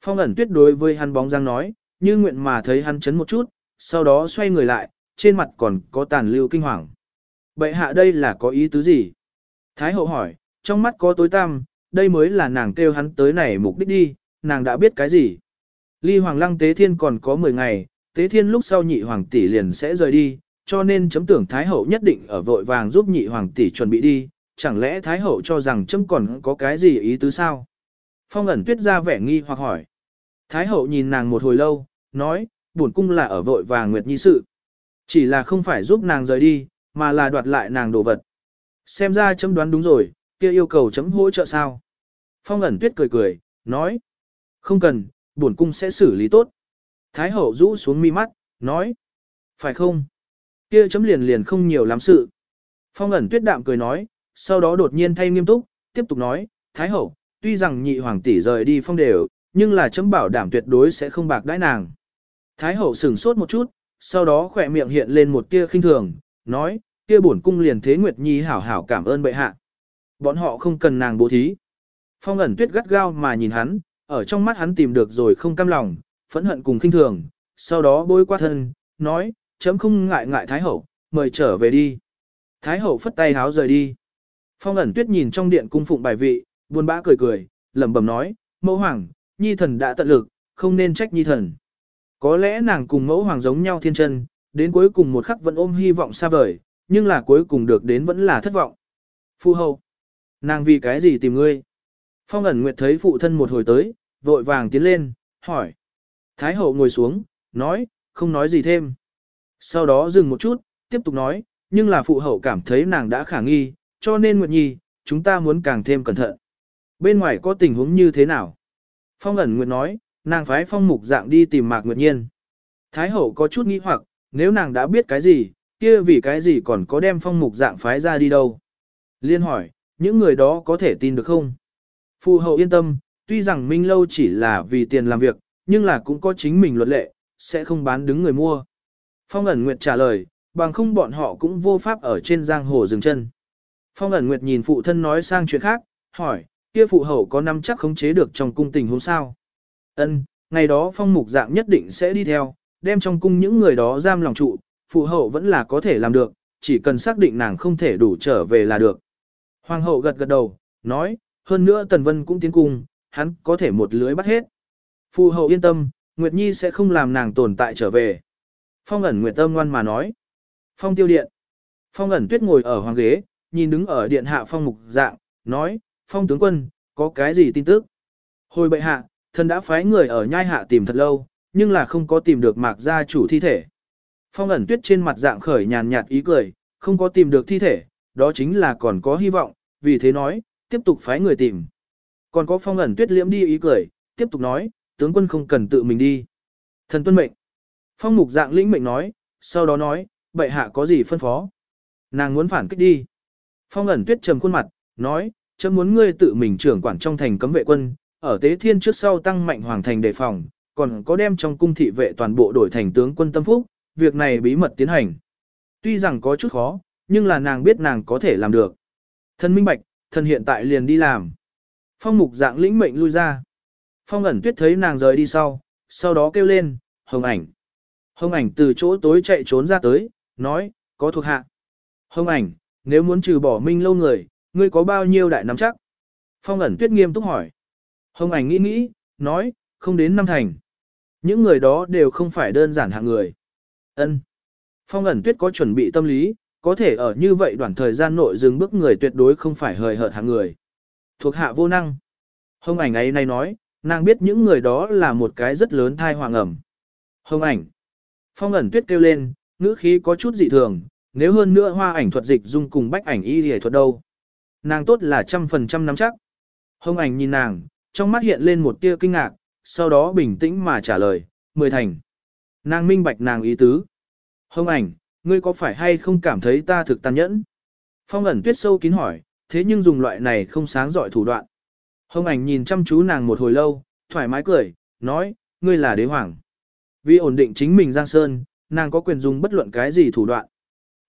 Phong ẩn tuyết đối với hắn bóng răng nói, như nguyện mà thấy hắn chấn một chút, sau đó xoay người lại, trên mặt còn có tàn lưu kinh hoàng. Bệ hạ đây là có ý tứ gì? Thái hậu hỏi, trong mắt có tối tăm, đây mới là nàng kêu hắn tới này mục đích đi, nàng đã biết cái gì? Ly Hoàng Lăng Tế Thiên còn có 10 ngày, Tế Thiên lúc sau nhị hoàng tỷ liền sẽ rời đi, cho nên chấm tưởng Thái hậu nhất định ở vội vàng giúp nhị hoàng tỷ chuẩn bị đi, chẳng lẽ Thái hậu cho rằng chấm còn có cái gì ý tứ sao? Phong ẩn tuyết ra vẻ nghi hoặc hỏi. Thái hậu nhìn nàng một hồi lâu, nói, buồn cung là ở vội vàng nguyệt nhi sự. Chỉ là không phải giúp nàng rời đi, mà là đoạt lại nàng đồ vật. Xem ra chấm đoán đúng rồi, kia yêu cầu chấm hỗ trợ sao. Phong ẩn tuyết cười cười, nói, không cần, buồn cung sẽ xử lý tốt. Thái hậu rũ xuống mi mắt, nói, phải không? Kia chấm liền liền không nhiều lắm sự. Phong ẩn tuyết đạm cười nói, sau đó đột nhiên thay nghiêm túc, tiếp tục nói, Thái hậu, tuy rằng nhị hoàng tỷ rời đi phong đều, nhưng là chấm bảo đảm tuyệt đối sẽ không bạc đãi nàng. Thái hậu sửng sốt một chút, sau đó khỏe miệng hiện lên một tia khinh thường, nói, kia bổn cung liền thế Nguyệt Nhi hảo hảo cảm ơn bệ hạ. Bọn họ không cần nàng bố thí. Phong ẩn tuyết gắt gao mà nhìn hắn, ở trong mắt hắn tìm được rồi không cam lòng, phẫn hận cùng khinh thường, sau đó bôi qua thân, nói, chấm không ngại ngại Thái Hậu, mời trở về đi. Thái Hậu phất tay háo rời đi. Phong ẩn tuyết nhìn trong điện cung phụng bài vị, buồn bã cười cười, lẩm bẩm nói, mẫu hoàng, nhi thần đã tận lực, không nên trách nhi thần. Có lẽ nàng cùng mẫu hoàng giống nhau thiên chân, đến cuối cùng một khắc vẫn ôm hy vọng xa vời, nhưng là cuối cùng được đến vẫn là thất vọng. Phu hậu, nàng vì cái gì tìm ngươi? Phong ẩn nguyệt thấy phụ thân một hồi tới, vội vàng tiến lên, hỏi. Thái hậu ngồi xuống, nói, không nói gì thêm. Sau đó dừng một chút, tiếp tục nói, nhưng là phụ hậu cảm thấy nàng đã khả nghi, cho nên Nguyệt Nhi, chúng ta muốn càng thêm cẩn thận. Bên ngoài có tình huống như thế nào? Phong ẩn Nguyệt nói, nàng phái phong mục dạng đi tìm Mạc Nguyệt Nhiên. Thái hậu có chút nghĩ hoặc, nếu nàng đã biết cái gì, kia vì cái gì còn có đem phong mục dạng phái ra đi đâu? Liên hỏi, những người đó có thể tin được không? Phụ hậu yên tâm, tuy rằng Minh Lâu chỉ là vì tiền làm việc, nhưng là cũng có chính mình luật lệ, sẽ không bán đứng người mua. Phong ẩn Nguyệt trả lời, bằng không bọn họ cũng vô pháp ở trên giang hồ dừng chân. Phong ẩn Nguyệt nhìn phụ thân nói sang chuyện khác, hỏi, kia phụ hậu có nắm chắc khống chế được trong cung tình huống sao? Ân, ngày đó phong mục dạng nhất định sẽ đi theo, đem trong cung những người đó giam lòng trụ, phụ hậu vẫn là có thể làm được, chỉ cần xác định nàng không thể đủ trở về là được. Hoàng hậu gật gật đầu, nói, hơn nữa Tần Vân cũng tiến cung, hắn có thể một lưới bắt hết. Phụ hậu yên tâm, Nguyệt Nhi sẽ không làm nàng tồn tại trở về. Phong ẩn Nguyệt Tâm ngoan mà nói. Phong tiêu điện. Phong ẩn tuyết ngồi ở hoàng ghế, nhìn đứng ở điện hạ phong mục dạng, nói, phong tướng quân, có cái gì tin tức? Hồi bệ hạ, thần đã phái người ở nhai hạ tìm thật lâu, nhưng là không có tìm được mạc gia chủ thi thể. Phong ẩn tuyết trên mặt dạng khởi nhàn nhạt ý cười, không có tìm được thi thể, đó chính là còn có hy vọng, vì thế nói, tiếp tục phái người tìm. Còn có phong ẩn tuyết liễm đi ý cười, tiếp tục nói, tướng quân không cần tự mình đi. Thần tuân mệnh. Phong mục dạng lĩnh mệnh nói, sau đó nói, bệ hạ có gì phân phó. Nàng muốn phản kích đi. Phong ẩn tuyết trầm khuôn mặt, nói, chấm muốn ngươi tự mình trưởng quản trong thành cấm vệ quân, ở tế thiên trước sau tăng mạnh hoàng thành đề phòng, còn có đem trong cung thị vệ toàn bộ đổi thành tướng quân tâm phúc, việc này bí mật tiến hành. Tuy rằng có chút khó, nhưng là nàng biết nàng có thể làm được. Thân minh bạch, thân hiện tại liền đi làm. Phong mục dạng lĩnh mệnh lui ra. Phong ẩn tuyết thấy nàng rời đi sau, sau đó kêu lên, hồng ảnh. Hồng ảnh từ chỗ tối chạy trốn ra tới, nói, có thuộc hạ. Hồng ảnh, nếu muốn trừ bỏ minh lâu người, ngươi có bao nhiêu đại nắm chắc? Phong ẩn tuyết nghiêm túc hỏi. Hồng ảnh nghĩ nghĩ, nói, không đến năm thành. Những người đó đều không phải đơn giản hạng người. Ân. Phong ẩn tuyết có chuẩn bị tâm lý, có thể ở như vậy đoạn thời gian nội dừng bước người tuyệt đối không phải hời hợt hạng người. Thuộc hạ vô năng. Hồng ảnh ấy này nói, nàng biết những người đó là một cái rất lớn thai hoàng ẩm. Hồng ảnh. Phong ẩn tuyết kêu lên, ngữ khí có chút dị thường, nếu hơn nữa hoa ảnh thuật dịch dung cùng bách ảnh y hề thuật đâu. Nàng tốt là trăm phần trăm nắm chắc. Hồng ảnh nhìn nàng, trong mắt hiện lên một tia kinh ngạc, sau đó bình tĩnh mà trả lời, mười thành. Nàng minh bạch nàng ý tứ. Hồng ảnh, ngươi có phải hay không cảm thấy ta thực tàn nhẫn? Phong ẩn tuyết sâu kín hỏi, thế nhưng dùng loại này không sáng giỏi thủ đoạn. Hồng ảnh nhìn chăm chú nàng một hồi lâu, thoải mái cười, nói, ngươi là đế hoàng. Vì ổn định chính mình Giang Sơn, nàng có quyền dùng bất luận cái gì thủ đoạn.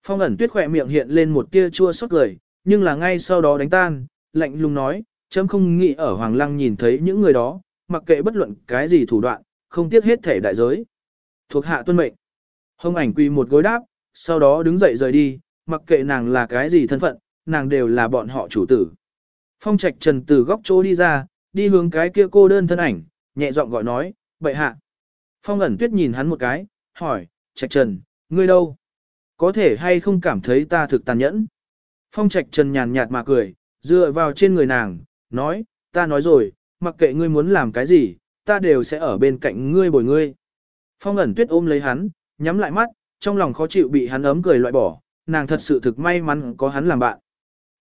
Phong ẩn tuyết khỏe miệng hiện lên một tia chua xót cười, nhưng là ngay sau đó đánh tan, lạnh lùng nói, chấm không nghĩ ở Hoàng Lăng nhìn thấy những người đó, mặc kệ bất luận cái gì thủ đoạn, không tiếc hết thể đại giới. Thuộc hạ tuân mệnh. Hồng ảnh quỳ một gối đáp, sau đó đứng dậy rời đi, mặc kệ nàng là cái gì thân phận, nàng đều là bọn họ chủ tử. Phong trạch trần từ góc chỗ đi ra, đi hướng cái kia cô đơn thân ảnh, nhẹ giọng gọi nói, bệ hạ. Phong ẩn tuyết nhìn hắn một cái, hỏi, trạch trần, ngươi đâu? Có thể hay không cảm thấy ta thực tàn nhẫn? Phong trạch trần nhàn nhạt mà cười, dựa vào trên người nàng, nói, ta nói rồi, mặc kệ ngươi muốn làm cái gì, ta đều sẽ ở bên cạnh ngươi bồi ngươi. Phong ẩn tuyết ôm lấy hắn, nhắm lại mắt, trong lòng khó chịu bị hắn ấm cười loại bỏ, nàng thật sự thực may mắn có hắn làm bạn.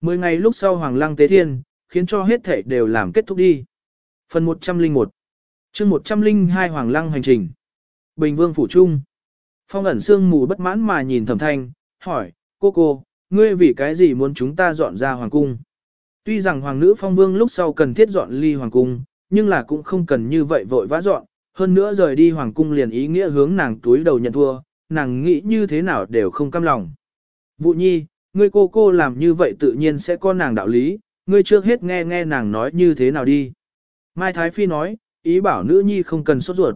Mười ngày lúc sau Hoàng Lăng Tế Thiên, khiến cho hết thể đều làm kết thúc đi. Phần 101 chương 102 Hoàng Lăng hành trình Bình Vương Phủ Trung Phong ẩn sương mù bất mãn mà nhìn thẩm thanh, hỏi, cô cô, ngươi vì cái gì muốn chúng ta dọn ra Hoàng Cung? Tuy rằng Hoàng nữ Phong Vương lúc sau cần thiết dọn ly Hoàng Cung, nhưng là cũng không cần như vậy vội vã dọn, hơn nữa rời đi Hoàng Cung liền ý nghĩa hướng nàng túi đầu nhận thua, nàng nghĩ như thế nào đều không cam lòng. Vụ nhi, ngươi cô cô làm như vậy tự nhiên sẽ có nàng đạo lý, ngươi trước hết nghe nghe nàng nói như thế nào đi. Mai Thái Phi nói, ý bảo nữ nhi không cần sốt ruột.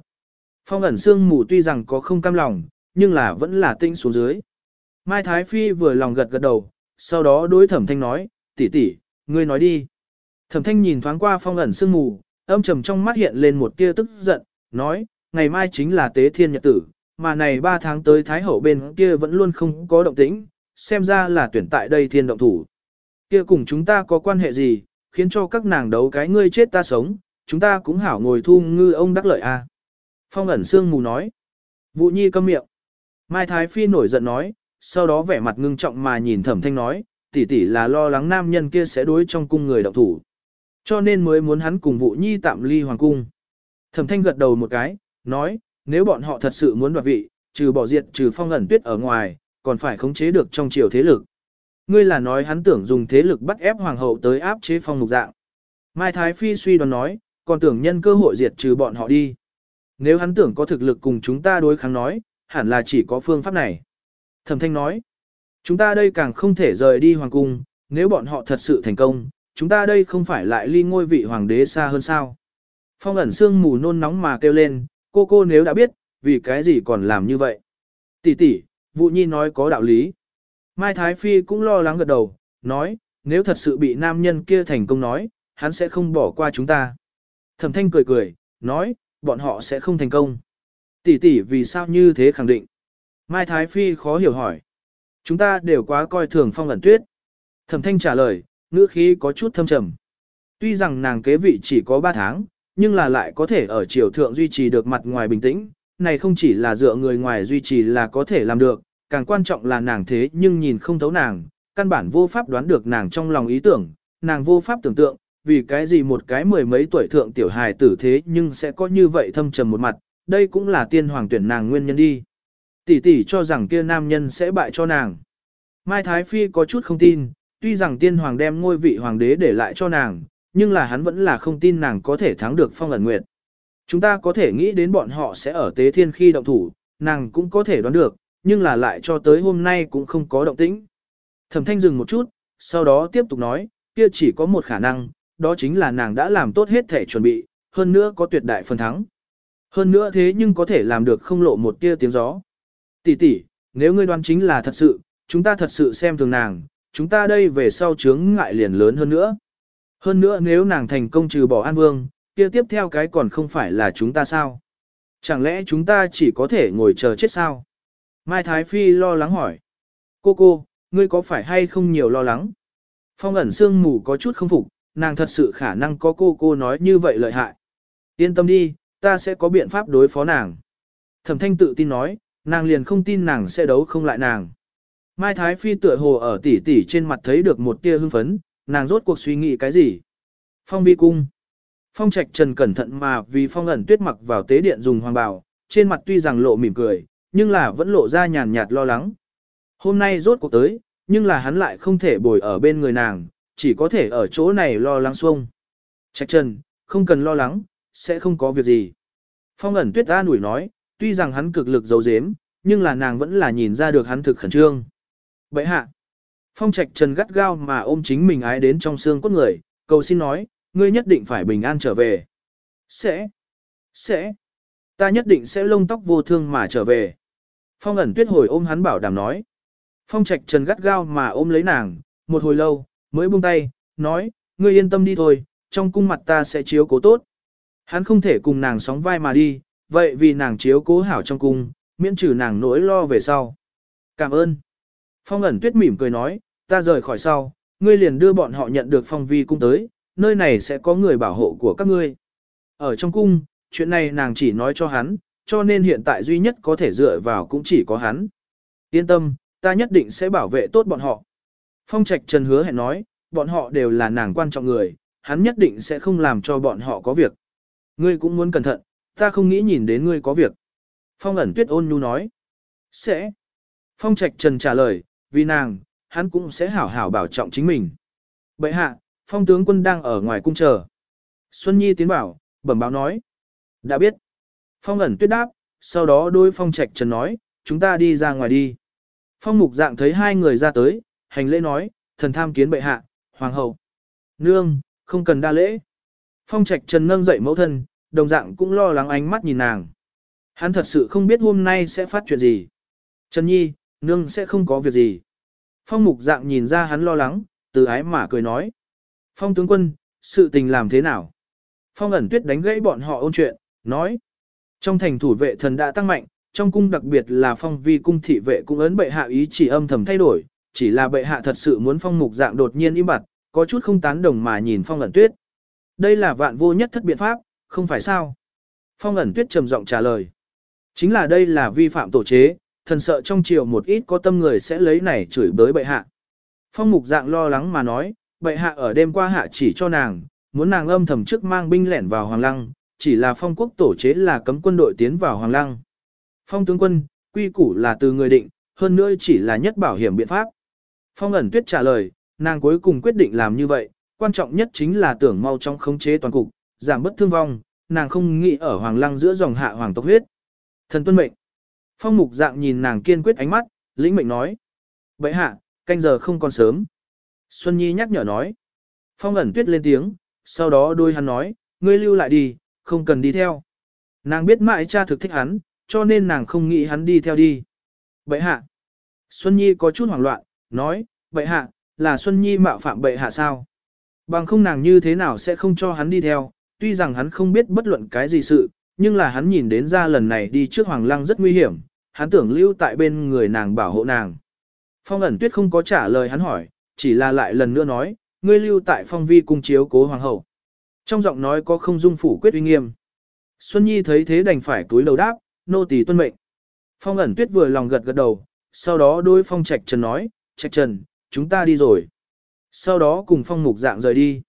Phong ẩn xương mù tuy rằng có không cam lòng, nhưng là vẫn là tinh xuống dưới. Mai Thái Phi vừa lòng gật gật đầu, sau đó đối thẩm thanh nói, tỷ tỷ, ngươi nói đi. Thẩm thanh nhìn thoáng qua phong ẩn sương mù, âm trầm trong mắt hiện lên một tia tức giận, nói, ngày mai chính là tế thiên nhật tử, mà này 3 tháng tới Thái Hậu bên kia vẫn luôn không có động tĩnh, xem ra là tuyển tại đây thiên động thủ. Kia cùng chúng ta có quan hệ gì, khiến cho các nàng đấu cái ngươi chết ta sống, chúng ta cũng hảo ngồi thu ngư ông đắc lợi a. À. Phong ẩn sương mù nói. Vụ nhi câm miệng. Mai Thái Phi nổi giận nói, sau đó vẻ mặt ngưng trọng mà nhìn thẩm thanh nói, tỷ tỷ là lo lắng nam nhân kia sẽ đối trong cung người động thủ. Cho nên mới muốn hắn cùng vụ nhi tạm ly hoàng cung. Thẩm thanh gật đầu một cái, nói, nếu bọn họ thật sự muốn đoạt vị, trừ bỏ diệt trừ phong ẩn tuyết ở ngoài, còn phải khống chế được trong triều thế lực. Ngươi là nói hắn tưởng dùng thế lực bắt ép hoàng hậu tới áp chế phong mục dạng. Mai Thái Phi suy đoán nói, còn tưởng nhân cơ hội diệt trừ bọn họ đi. Nếu hắn tưởng có thực lực cùng chúng ta đối kháng nói, hẳn là chỉ có phương pháp này. Thẩm thanh nói, chúng ta đây càng không thể rời đi hoàng cung, nếu bọn họ thật sự thành công, chúng ta đây không phải lại ly ngôi vị hoàng đế xa hơn sao. Phong ẩn sương mù nôn nóng mà kêu lên, cô cô nếu đã biết, vì cái gì còn làm như vậy. Tỷ tỷ, vụ nhi nói có đạo lý. Mai Thái Phi cũng lo lắng gật đầu, nói, nếu thật sự bị nam nhân kia thành công nói, hắn sẽ không bỏ qua chúng ta. Thẩm thanh cười cười, nói, bọn họ sẽ không thành công. Tỷ tỷ vì sao như thế khẳng định. Mai Thái Phi khó hiểu hỏi. Chúng ta đều quá coi thường phong ẩn tuyết. Thẩm thanh trả lời, ngữ khí có chút thâm trầm. Tuy rằng nàng kế vị chỉ có 3 tháng, nhưng là lại có thể ở triều thượng duy trì được mặt ngoài bình tĩnh. Này không chỉ là dựa người ngoài duy trì là có thể làm được, càng quan trọng là nàng thế nhưng nhìn không thấu nàng, căn bản vô pháp đoán được nàng trong lòng ý tưởng, nàng vô pháp tưởng tượng, vì cái gì một cái mười mấy tuổi thượng tiểu hài tử thế nhưng sẽ có như vậy thâm trầm một mặt, đây cũng là tiên hoàng tuyển nàng nguyên nhân đi. Tỷ tỷ cho rằng kia nam nhân sẽ bại cho nàng. Mai Thái Phi có chút không tin, tuy rằng tiên hoàng đem ngôi vị hoàng đế để lại cho nàng, nhưng là hắn vẫn là không tin nàng có thể thắng được phong ẩn nguyệt. Chúng ta có thể nghĩ đến bọn họ sẽ ở tế thiên khi động thủ, nàng cũng có thể đoán được, nhưng là lại cho tới hôm nay cũng không có động tĩnh. Thẩm thanh dừng một chút, sau đó tiếp tục nói, kia chỉ có một khả năng, đó chính là nàng đã làm tốt hết thể chuẩn bị, hơn nữa có tuyệt đại phần thắng. Hơn nữa thế nhưng có thể làm được không lộ một tia tiếng gió. Tỷ tỷ, nếu ngươi đoán chính là thật sự, chúng ta thật sự xem thường nàng, chúng ta đây về sau chướng ngại liền lớn hơn nữa. Hơn nữa nếu nàng thành công trừ bỏ An Vương, kia tiếp theo cái còn không phải là chúng ta sao? Chẳng lẽ chúng ta chỉ có thể ngồi chờ chết sao? Mai Thái Phi lo lắng hỏi. Cô cô, ngươi có phải hay không nhiều lo lắng? Phong ẩn sương mù có chút không phục, nàng thật sự khả năng có cô cô nói như vậy lợi hại. Yên tâm đi, ta sẽ có biện pháp đối phó nàng. Thẩm thanh tự tin nói, nàng liền không tin nàng sẽ đấu không lại nàng. Mai Thái Phi tựa hồ ở tỉ tỉ trên mặt thấy được một tia hưng phấn, nàng rốt cuộc suy nghĩ cái gì? Phong vi cung. Phong trạch trần cẩn thận mà vì phong ẩn tuyết mặc vào tế điện dùng hoàng bào, trên mặt tuy rằng lộ mỉm cười, nhưng là vẫn lộ ra nhàn nhạt lo lắng. Hôm nay rốt cuộc tới, nhưng là hắn lại không thể bồi ở bên người nàng, chỉ có thể ở chỗ này lo lắng xuông. Trạch trần, không cần lo lắng, sẽ không có việc gì. Phong ẩn tuyết ra nủi nói, tuy rằng hắn cực lực giấu giếm, nhưng là nàng vẫn là nhìn ra được hắn thực khẩn trương. Vậy hạ, phong trạch trần gắt gao mà ôm chính mình ái đến trong xương cốt người, cầu xin nói, ngươi nhất định phải bình an trở về. Sẽ, sẽ, ta nhất định sẽ lông tóc vô thương mà trở về. Phong ẩn tuyết hồi ôm hắn bảo đảm nói. Phong trạch trần gắt gao mà ôm lấy nàng, một hồi lâu, mới buông tay, nói, ngươi yên tâm đi thôi, trong cung mặt ta sẽ chiếu cố tốt. Hắn không thể cùng nàng sóng vai mà đi, vậy vì nàng chiếu cố hảo trong cung, miễn trừ nàng nỗi lo về sau. Cảm ơn. Phong ẩn tuyết mỉm cười nói, ta rời khỏi sau, ngươi liền đưa bọn họ nhận được phong vi cung tới, nơi này sẽ có người bảo hộ của các ngươi. Ở trong cung, chuyện này nàng chỉ nói cho hắn, cho nên hiện tại duy nhất có thể dựa vào cũng chỉ có hắn. Yên tâm, ta nhất định sẽ bảo vệ tốt bọn họ. Phong Trạch Trần hứa hẹn nói, bọn họ đều là nàng quan trọng người, hắn nhất định sẽ không làm cho bọn họ có việc. Ngươi cũng muốn cẩn thận, ta không nghĩ nhìn đến ngươi có việc. Phong ẩn tuyết ôn nhu nói. Sẽ. Phong Trạch Trần trả lời, vì nàng, hắn cũng sẽ hảo hảo bảo trọng chính mình. Bệ hạ, phong tướng quân đang ở ngoài cung chờ. Xuân Nhi tiến bảo, bẩm báo nói. Đã biết. Phong ẩn tuyết đáp, sau đó đôi phong trạch trần nói, chúng ta đi ra ngoài đi. Phong mục dạng thấy hai người ra tới, hành lễ nói, thần tham kiến bệ hạ, hoàng hậu. Nương, không cần đa lễ. Phong trạch trần nâng dậy mẫu thân, đồng dạng cũng lo lắng ánh mắt nhìn nàng. Hắn thật sự không biết hôm nay sẽ phát chuyện gì. Trần Nhi, nương sẽ không có việc gì. Phong mục dạng nhìn ra hắn lo lắng, từ ái mà cười nói. Phong tướng quân, sự tình làm thế nào? Phong ẩn tuyết đánh gãy bọn họ ôn chuyện, nói. Trong thành thủ vệ thần đã tăng mạnh, trong cung đặc biệt là phong vi cung thị vệ cũng ấn bệ hạ ý chỉ âm thầm thay đổi, chỉ là bệ hạ thật sự muốn phong mục dạng đột nhiên im bặt, có chút không tán đồng mà nhìn phong ẩn tuyết. Đây là vạn vô nhất thất biện pháp, không phải sao? Phong ẩn tuyết trầm giọng trả lời. Chính là đây là vi phạm tổ chế, thần sợ trong triều một ít có tâm người sẽ lấy này chửi bới bệ hạ. Phong mục dạng lo lắng mà nói, bệ hạ ở đêm qua hạ chỉ cho nàng, muốn nàng âm thầm trước mang binh lẻn vào hoàng lăng, chỉ là phong quốc tổ chế là cấm quân đội tiến vào hoàng lăng. Phong tướng quân, quy củ là từ người định, hơn nữa chỉ là nhất bảo hiểm biện pháp. Phong ẩn tuyết trả lời, nàng cuối cùng quyết định làm như vậy, quan trọng nhất chính là tưởng mau trong khống chế toàn cục, giảm bất thương vong, nàng không nghĩ ở hoàng lăng giữa dòng hạ hoàng tộc huyết. Thần tuân mệnh. Phong mục dạng nhìn nàng kiên quyết ánh mắt, lĩnh mệnh nói. Vậy hạ, canh giờ không còn sớm. Xuân Nhi nhắc nhở nói. Phong ẩn tuyết lên tiếng, sau đó đôi hắn nói, ngươi lưu lại đi, không cần đi theo. Nàng biết mãi cha thực thích hắn, cho nên nàng không nghĩ hắn đi theo đi. Bệ hạ. Xuân Nhi có chút hoảng loạn, nói, bệ hạ, là Xuân Nhi mạo phạm bệ hạ sao? Bằng không nàng như thế nào sẽ không cho hắn đi theo, tuy rằng hắn không biết bất luận cái gì sự, nhưng là hắn nhìn đến ra lần này đi trước Hoàng Lăng rất nguy hiểm, hắn tưởng lưu tại bên người nàng bảo hộ nàng. Phong ẩn tuyết không có trả lời hắn hỏi, chỉ là lại lần nữa nói, ngươi lưu tại phong vi cung chiếu cố hoàng hậu. Trong giọng nói có không dung phủ quyết uy nghiêm. Xuân Nhi thấy thế đành phải túi đầu đáp, nô tỳ tuân mệnh. Phong ẩn tuyết vừa lòng gật gật đầu, sau đó đôi phong trạch trần nói, trạch trần, chúng ta đi rồi. Sau đó cùng phong mục dạng rời đi.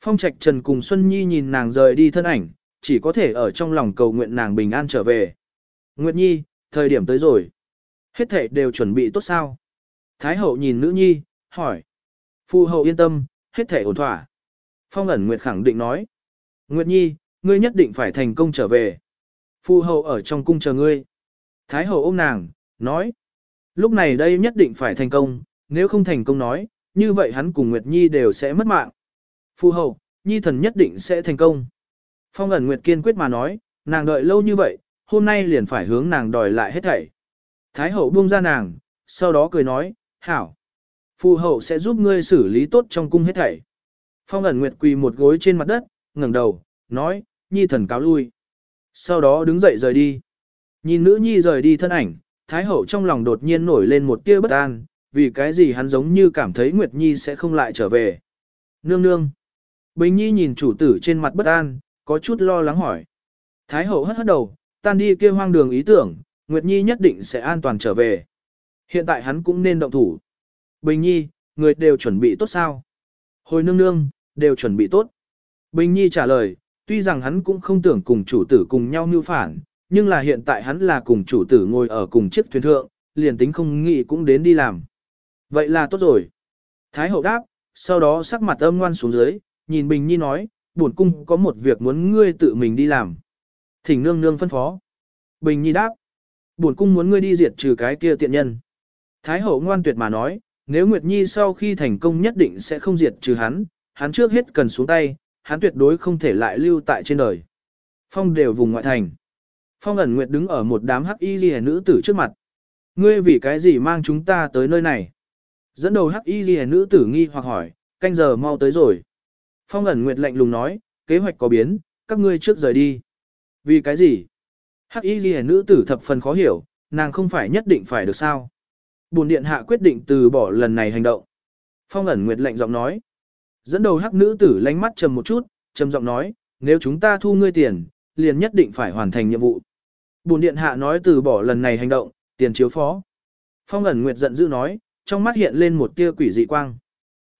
Phong trạch trần cùng Xuân Nhi nhìn nàng rời đi thân ảnh, chỉ có thể ở trong lòng cầu nguyện nàng bình an trở về. Nguyệt Nhi, thời điểm tới rồi. Hết thể đều chuẩn bị tốt sao? Thái hậu nhìn nữ nhi, hỏi. Phu hậu yên tâm, hết thể ổn thỏa. Phong ẩn Nguyệt khẳng định nói. Nguyệt Nhi, ngươi nhất định phải thành công trở về. Phu hậu ở trong cung chờ ngươi. Thái hậu ôm nàng, nói. Lúc này đây nhất định phải thành công, nếu không thành công nói, như vậy hắn cùng Nguyệt Nhi đều sẽ mất mạng. Phu hậu, Nhi thần nhất định sẽ thành công. Phong ẩn Nguyệt kiên quyết mà nói, nàng đợi lâu như vậy, hôm nay liền phải hướng nàng đòi lại hết thảy. Thái hậu buông ra nàng, sau đó cười nói, hảo. Phu hậu sẽ giúp ngươi xử lý tốt trong cung hết thảy. Phong ẩn Nguyệt quỳ một gối trên mặt đất, ngẩng đầu, nói, Nhi thần cáo lui. Sau đó đứng dậy rời đi. Nhìn nữ Nhi rời đi thân ảnh, Thái hậu trong lòng đột nhiên nổi lên một tia bất an, vì cái gì hắn giống như cảm thấy Nguyệt Nhi sẽ không lại trở về. Nương nương. Bình Nhi nhìn chủ tử trên mặt bất an, có chút lo lắng hỏi. Thái hậu hất hất đầu, tan đi kia hoang đường ý tưởng, Nguyệt Nhi nhất định sẽ an toàn trở về. Hiện tại hắn cũng nên động thủ. Bình Nhi, người đều chuẩn bị tốt sao? Hồi nương nương, đều chuẩn bị tốt. Bình Nhi trả lời, tuy rằng hắn cũng không tưởng cùng chủ tử cùng nhau mưu phản, nhưng là hiện tại hắn là cùng chủ tử ngồi ở cùng chiếc thuyền thượng, liền tính không nghĩ cũng đến đi làm. Vậy là tốt rồi. Thái hậu đáp, sau đó sắc mặt âm ngoan xuống dưới, nhìn Bình Nhi nói, Bổn cung có một việc muốn ngươi tự mình đi làm. Thỉnh nương nương phân phó. Bình Nhi đáp, bổn cung muốn ngươi đi diệt trừ cái kia tiện nhân. Thái hậu ngoan tuyệt mà nói, nếu Nguyệt Nhi sau khi thành công nhất định sẽ không diệt trừ hắn, hắn trước hết cần xuống tay, hắn tuyệt đối không thể lại lưu tại trên đời. Phong đều vùng ngoại thành. Phong ẩn Nguyệt đứng ở một đám hắc y ghi nữ tử trước mặt. Ngươi vì cái gì mang chúng ta tới nơi này? Dẫn đầu hắc y ghi nữ tử nghi hoặc hỏi, canh giờ mau tới rồi. Phong ẩn Nguyệt lạnh lùng nói, kế hoạch có biến, các ngươi trước rời đi. Vì cái gì? Hắc y ghi nữ tử thập phần khó hiểu, nàng không phải nhất định phải được sao? Bồn điện hạ quyết định từ bỏ lần này hành động. Phong ẩn Nguyệt lạnh giọng nói. Dẫn đầu hắc nữ tử lánh mắt trầm một chút, trầm giọng nói, nếu chúng ta thu ngươi tiền, liền nhất định phải hoàn thành nhiệm vụ. Bồn điện hạ nói từ bỏ lần này hành động, tiền chiếu phó. Phong ẩn Nguyệt giận dữ nói, trong mắt hiện lên một tia quỷ dị quang.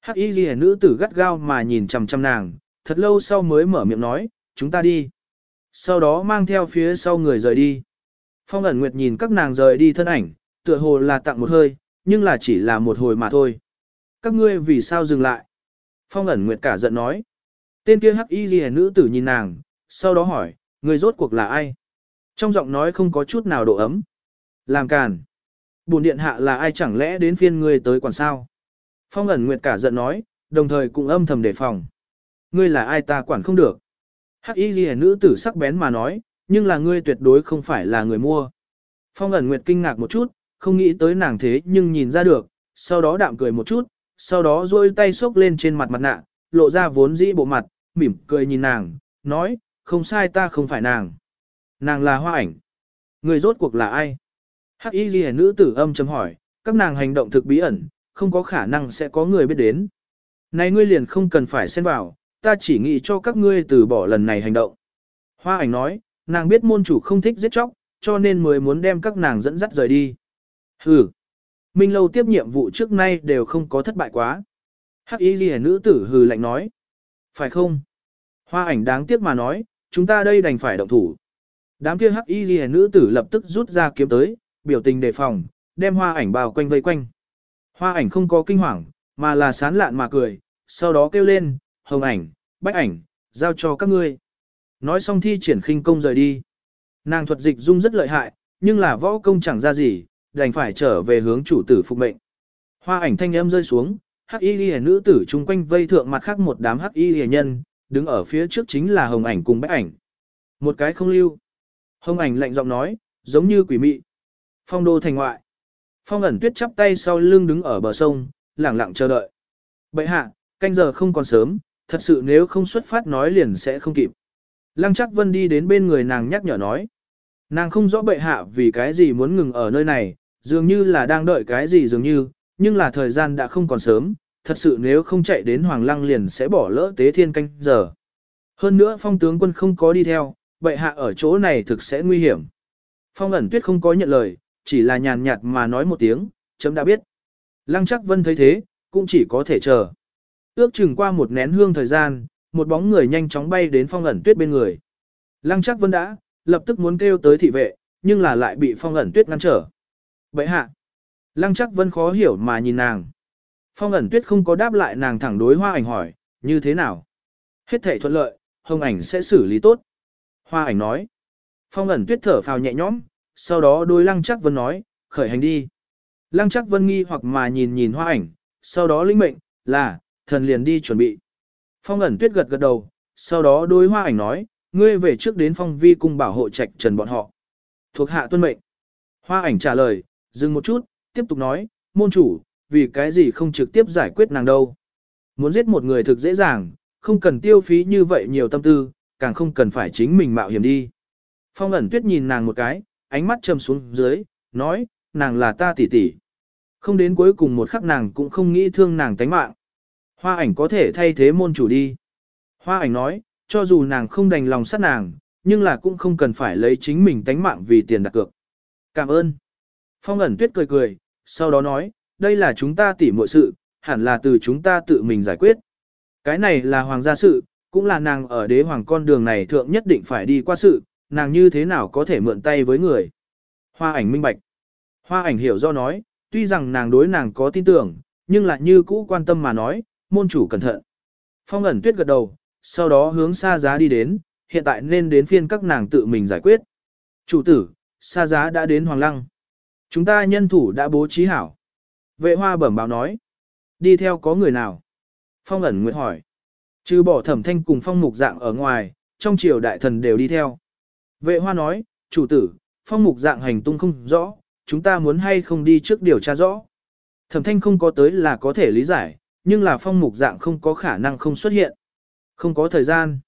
Hắc y ghi nữ tử gắt gao mà nhìn chằm chằm nàng, thật lâu sau mới mở miệng nói, chúng ta đi. Sau đó mang theo phía sau người rời đi. Phong ẩn Nguyệt nhìn các nàng rời đi thân ảnh, tựa hồ là tặng một hơi, nhưng là chỉ là một hồi mà thôi. Các ngươi vì sao dừng lại? Phong ẩn Nguyệt cả giận nói. Tên kia hắc y ghi nữ tử nhìn nàng, sau đó hỏi, người rốt cuộc là ai? Trong giọng nói không có chút nào độ ấm. Làm càn. Bùn điện hạ là ai chẳng lẽ đến phiên ngươi tới quản sao? Phong ẩn nguyệt cả giận nói, đồng thời cũng âm thầm đề phòng. Ngươi là ai ta quản không được. Hắc y ghi nữ tử sắc bén mà nói, nhưng là ngươi tuyệt đối không phải là người mua. Phong ẩn nguyệt kinh ngạc một chút, không nghĩ tới nàng thế nhưng nhìn ra được, sau đó đạm cười một chút, sau đó duỗi tay xốc lên trên mặt mặt nạ, lộ ra vốn dĩ bộ mặt, mỉm cười nhìn nàng, nói, không sai ta không phải nàng. Nàng là hoa ảnh. Người rốt cuộc là ai? Hắc y ghi nữ tử âm chấm hỏi, các nàng hành động thực bí ẩn, không có khả năng sẽ có người biết đến. Này ngươi liền không cần phải xen vào, ta chỉ nghĩ cho các ngươi từ bỏ lần này hành động. Hoa ảnh nói, nàng biết môn chủ không thích giết chóc, cho nên mới muốn đem các nàng dẫn dắt rời đi. Hừ. Minh lâu tiếp nhiệm vụ trước nay đều không có thất bại quá. Hắc y ghi nữ tử hừ lạnh nói. Phải không? Hoa ảnh đáng tiếc mà nói, chúng ta đây đành phải động thủ. Đám kia hắc y ghi nữ tử lập tức rút ra kiếm tới, biểu tình đề phòng, đem hoa ảnh bao quanh vây quanh. Hoa ảnh không có kinh hoàng, mà là sán lạn mà cười, sau đó kêu lên, hồng ảnh, bách ảnh, giao cho các ngươi. Nói xong thi triển khinh công rời đi. Nàng thuật dịch dung rất lợi hại, nhưng là võ công chẳng ra gì, đành phải trở về hướng chủ tử phục mệnh. Hoa ảnh thanh âm rơi xuống, hắc y lìa nữ tử chung quanh vây thượng mặt khác một đám hắc y lìa nhân, đứng ở phía trước chính là hồng ảnh cùng bách ảnh. Một cái không lưu. Hồng ảnh lạnh giọng nói, giống như quỷ mị. Phong đô thành ngoại. Phong ẩn tuyết chắp tay sau lưng đứng ở bờ sông, lẳng lặng chờ đợi. Bệ hạ, canh giờ không còn sớm, thật sự nếu không xuất phát nói liền sẽ không kịp. Lăng chắc vân đi đến bên người nàng nhắc nhở nói. Nàng không rõ bệ hạ vì cái gì muốn ngừng ở nơi này, dường như là đang đợi cái gì dường như, nhưng là thời gian đã không còn sớm, thật sự nếu không chạy đến Hoàng Lăng liền sẽ bỏ lỡ tế thiên canh giờ. Hơn nữa phong tướng quân không có đi theo, bệ hạ ở chỗ này thực sẽ nguy hiểm. Phong ẩn tuyết không có nhận lời, chỉ là nhàn nhạt mà nói một tiếng, chấm đã biết. Lăng chắc vân thấy thế, cũng chỉ có thể chờ. Ước chừng qua một nén hương thời gian, một bóng người nhanh chóng bay đến phong ẩn tuyết bên người. Lăng chắc vân đã, lập tức muốn kêu tới thị vệ, nhưng là lại bị phong ẩn tuyết ngăn trở. Vậy hạ, lăng chắc vân khó hiểu mà nhìn nàng. Phong ẩn tuyết không có đáp lại nàng thẳng đối hoa ảnh hỏi, như thế nào? Hết thể thuận lợi, hồng ảnh sẽ xử lý tốt. Hoa ảnh nói. Phong ẩn tuyết thở phào nhẹ nhõm, sau đó đôi lăng chắc vân nói, khởi hành đi. Lăng chắc vân nghi hoặc mà nhìn nhìn hoa ảnh, sau đó linh mệnh, là, thần liền đi chuẩn bị. Phong ẩn tuyết gật gật đầu, sau đó đôi hoa ảnh nói, ngươi về trước đến phong vi cung bảo hộ trạch trần bọn họ. Thuộc hạ tuân mệnh. Hoa ảnh trả lời, dừng một chút, tiếp tục nói, môn chủ, vì cái gì không trực tiếp giải quyết nàng đâu. Muốn giết một người thực dễ dàng, không cần tiêu phí như vậy nhiều tâm tư, càng không cần phải chính mình mạo hiểm đi. Phong ẩn tuyết nhìn nàng một cái, ánh mắt trầm xuống dưới, nói, nàng là ta tỷ tỷ. Không đến cuối cùng một khắc nàng cũng không nghĩ thương nàng tánh mạng. Hoa ảnh có thể thay thế môn chủ đi. Hoa ảnh nói, cho dù nàng không đành lòng sát nàng, nhưng là cũng không cần phải lấy chính mình tánh mạng vì tiền đặt cược. Cảm ơn. Phong ẩn tuyết cười cười, sau đó nói, đây là chúng ta tỉ muội sự, hẳn là từ chúng ta tự mình giải quyết. Cái này là hoàng gia sự, cũng là nàng ở đế hoàng con đường này thượng nhất định phải đi qua sự, nàng như thế nào có thể mượn tay với người. Hoa ảnh minh bạch. Hoa ảnh hiểu do nói, tuy rằng nàng đối nàng có tin tưởng, nhưng lại như cũ quan tâm mà nói, môn chủ cẩn thận. Phong ẩn tuyết gật đầu, sau đó hướng xa giá đi đến, hiện tại nên đến phiên các nàng tự mình giải quyết. Chủ tử, xa giá đã đến Hoàng Lăng. Chúng ta nhân thủ đã bố trí hảo. Vệ hoa bẩm báo nói. Đi theo có người nào? Phong ẩn nguyện hỏi. Trừ bỏ thẩm thanh cùng phong mục dạng ở ngoài, trong triều đại thần đều đi theo. Vệ hoa nói, chủ tử, phong mục dạng hành tung không rõ, chúng ta muốn hay không đi trước điều tra rõ. Thẩm thanh không có tới là có thể lý giải, nhưng là phong mục dạng không có khả năng không xuất hiện. Không có thời gian.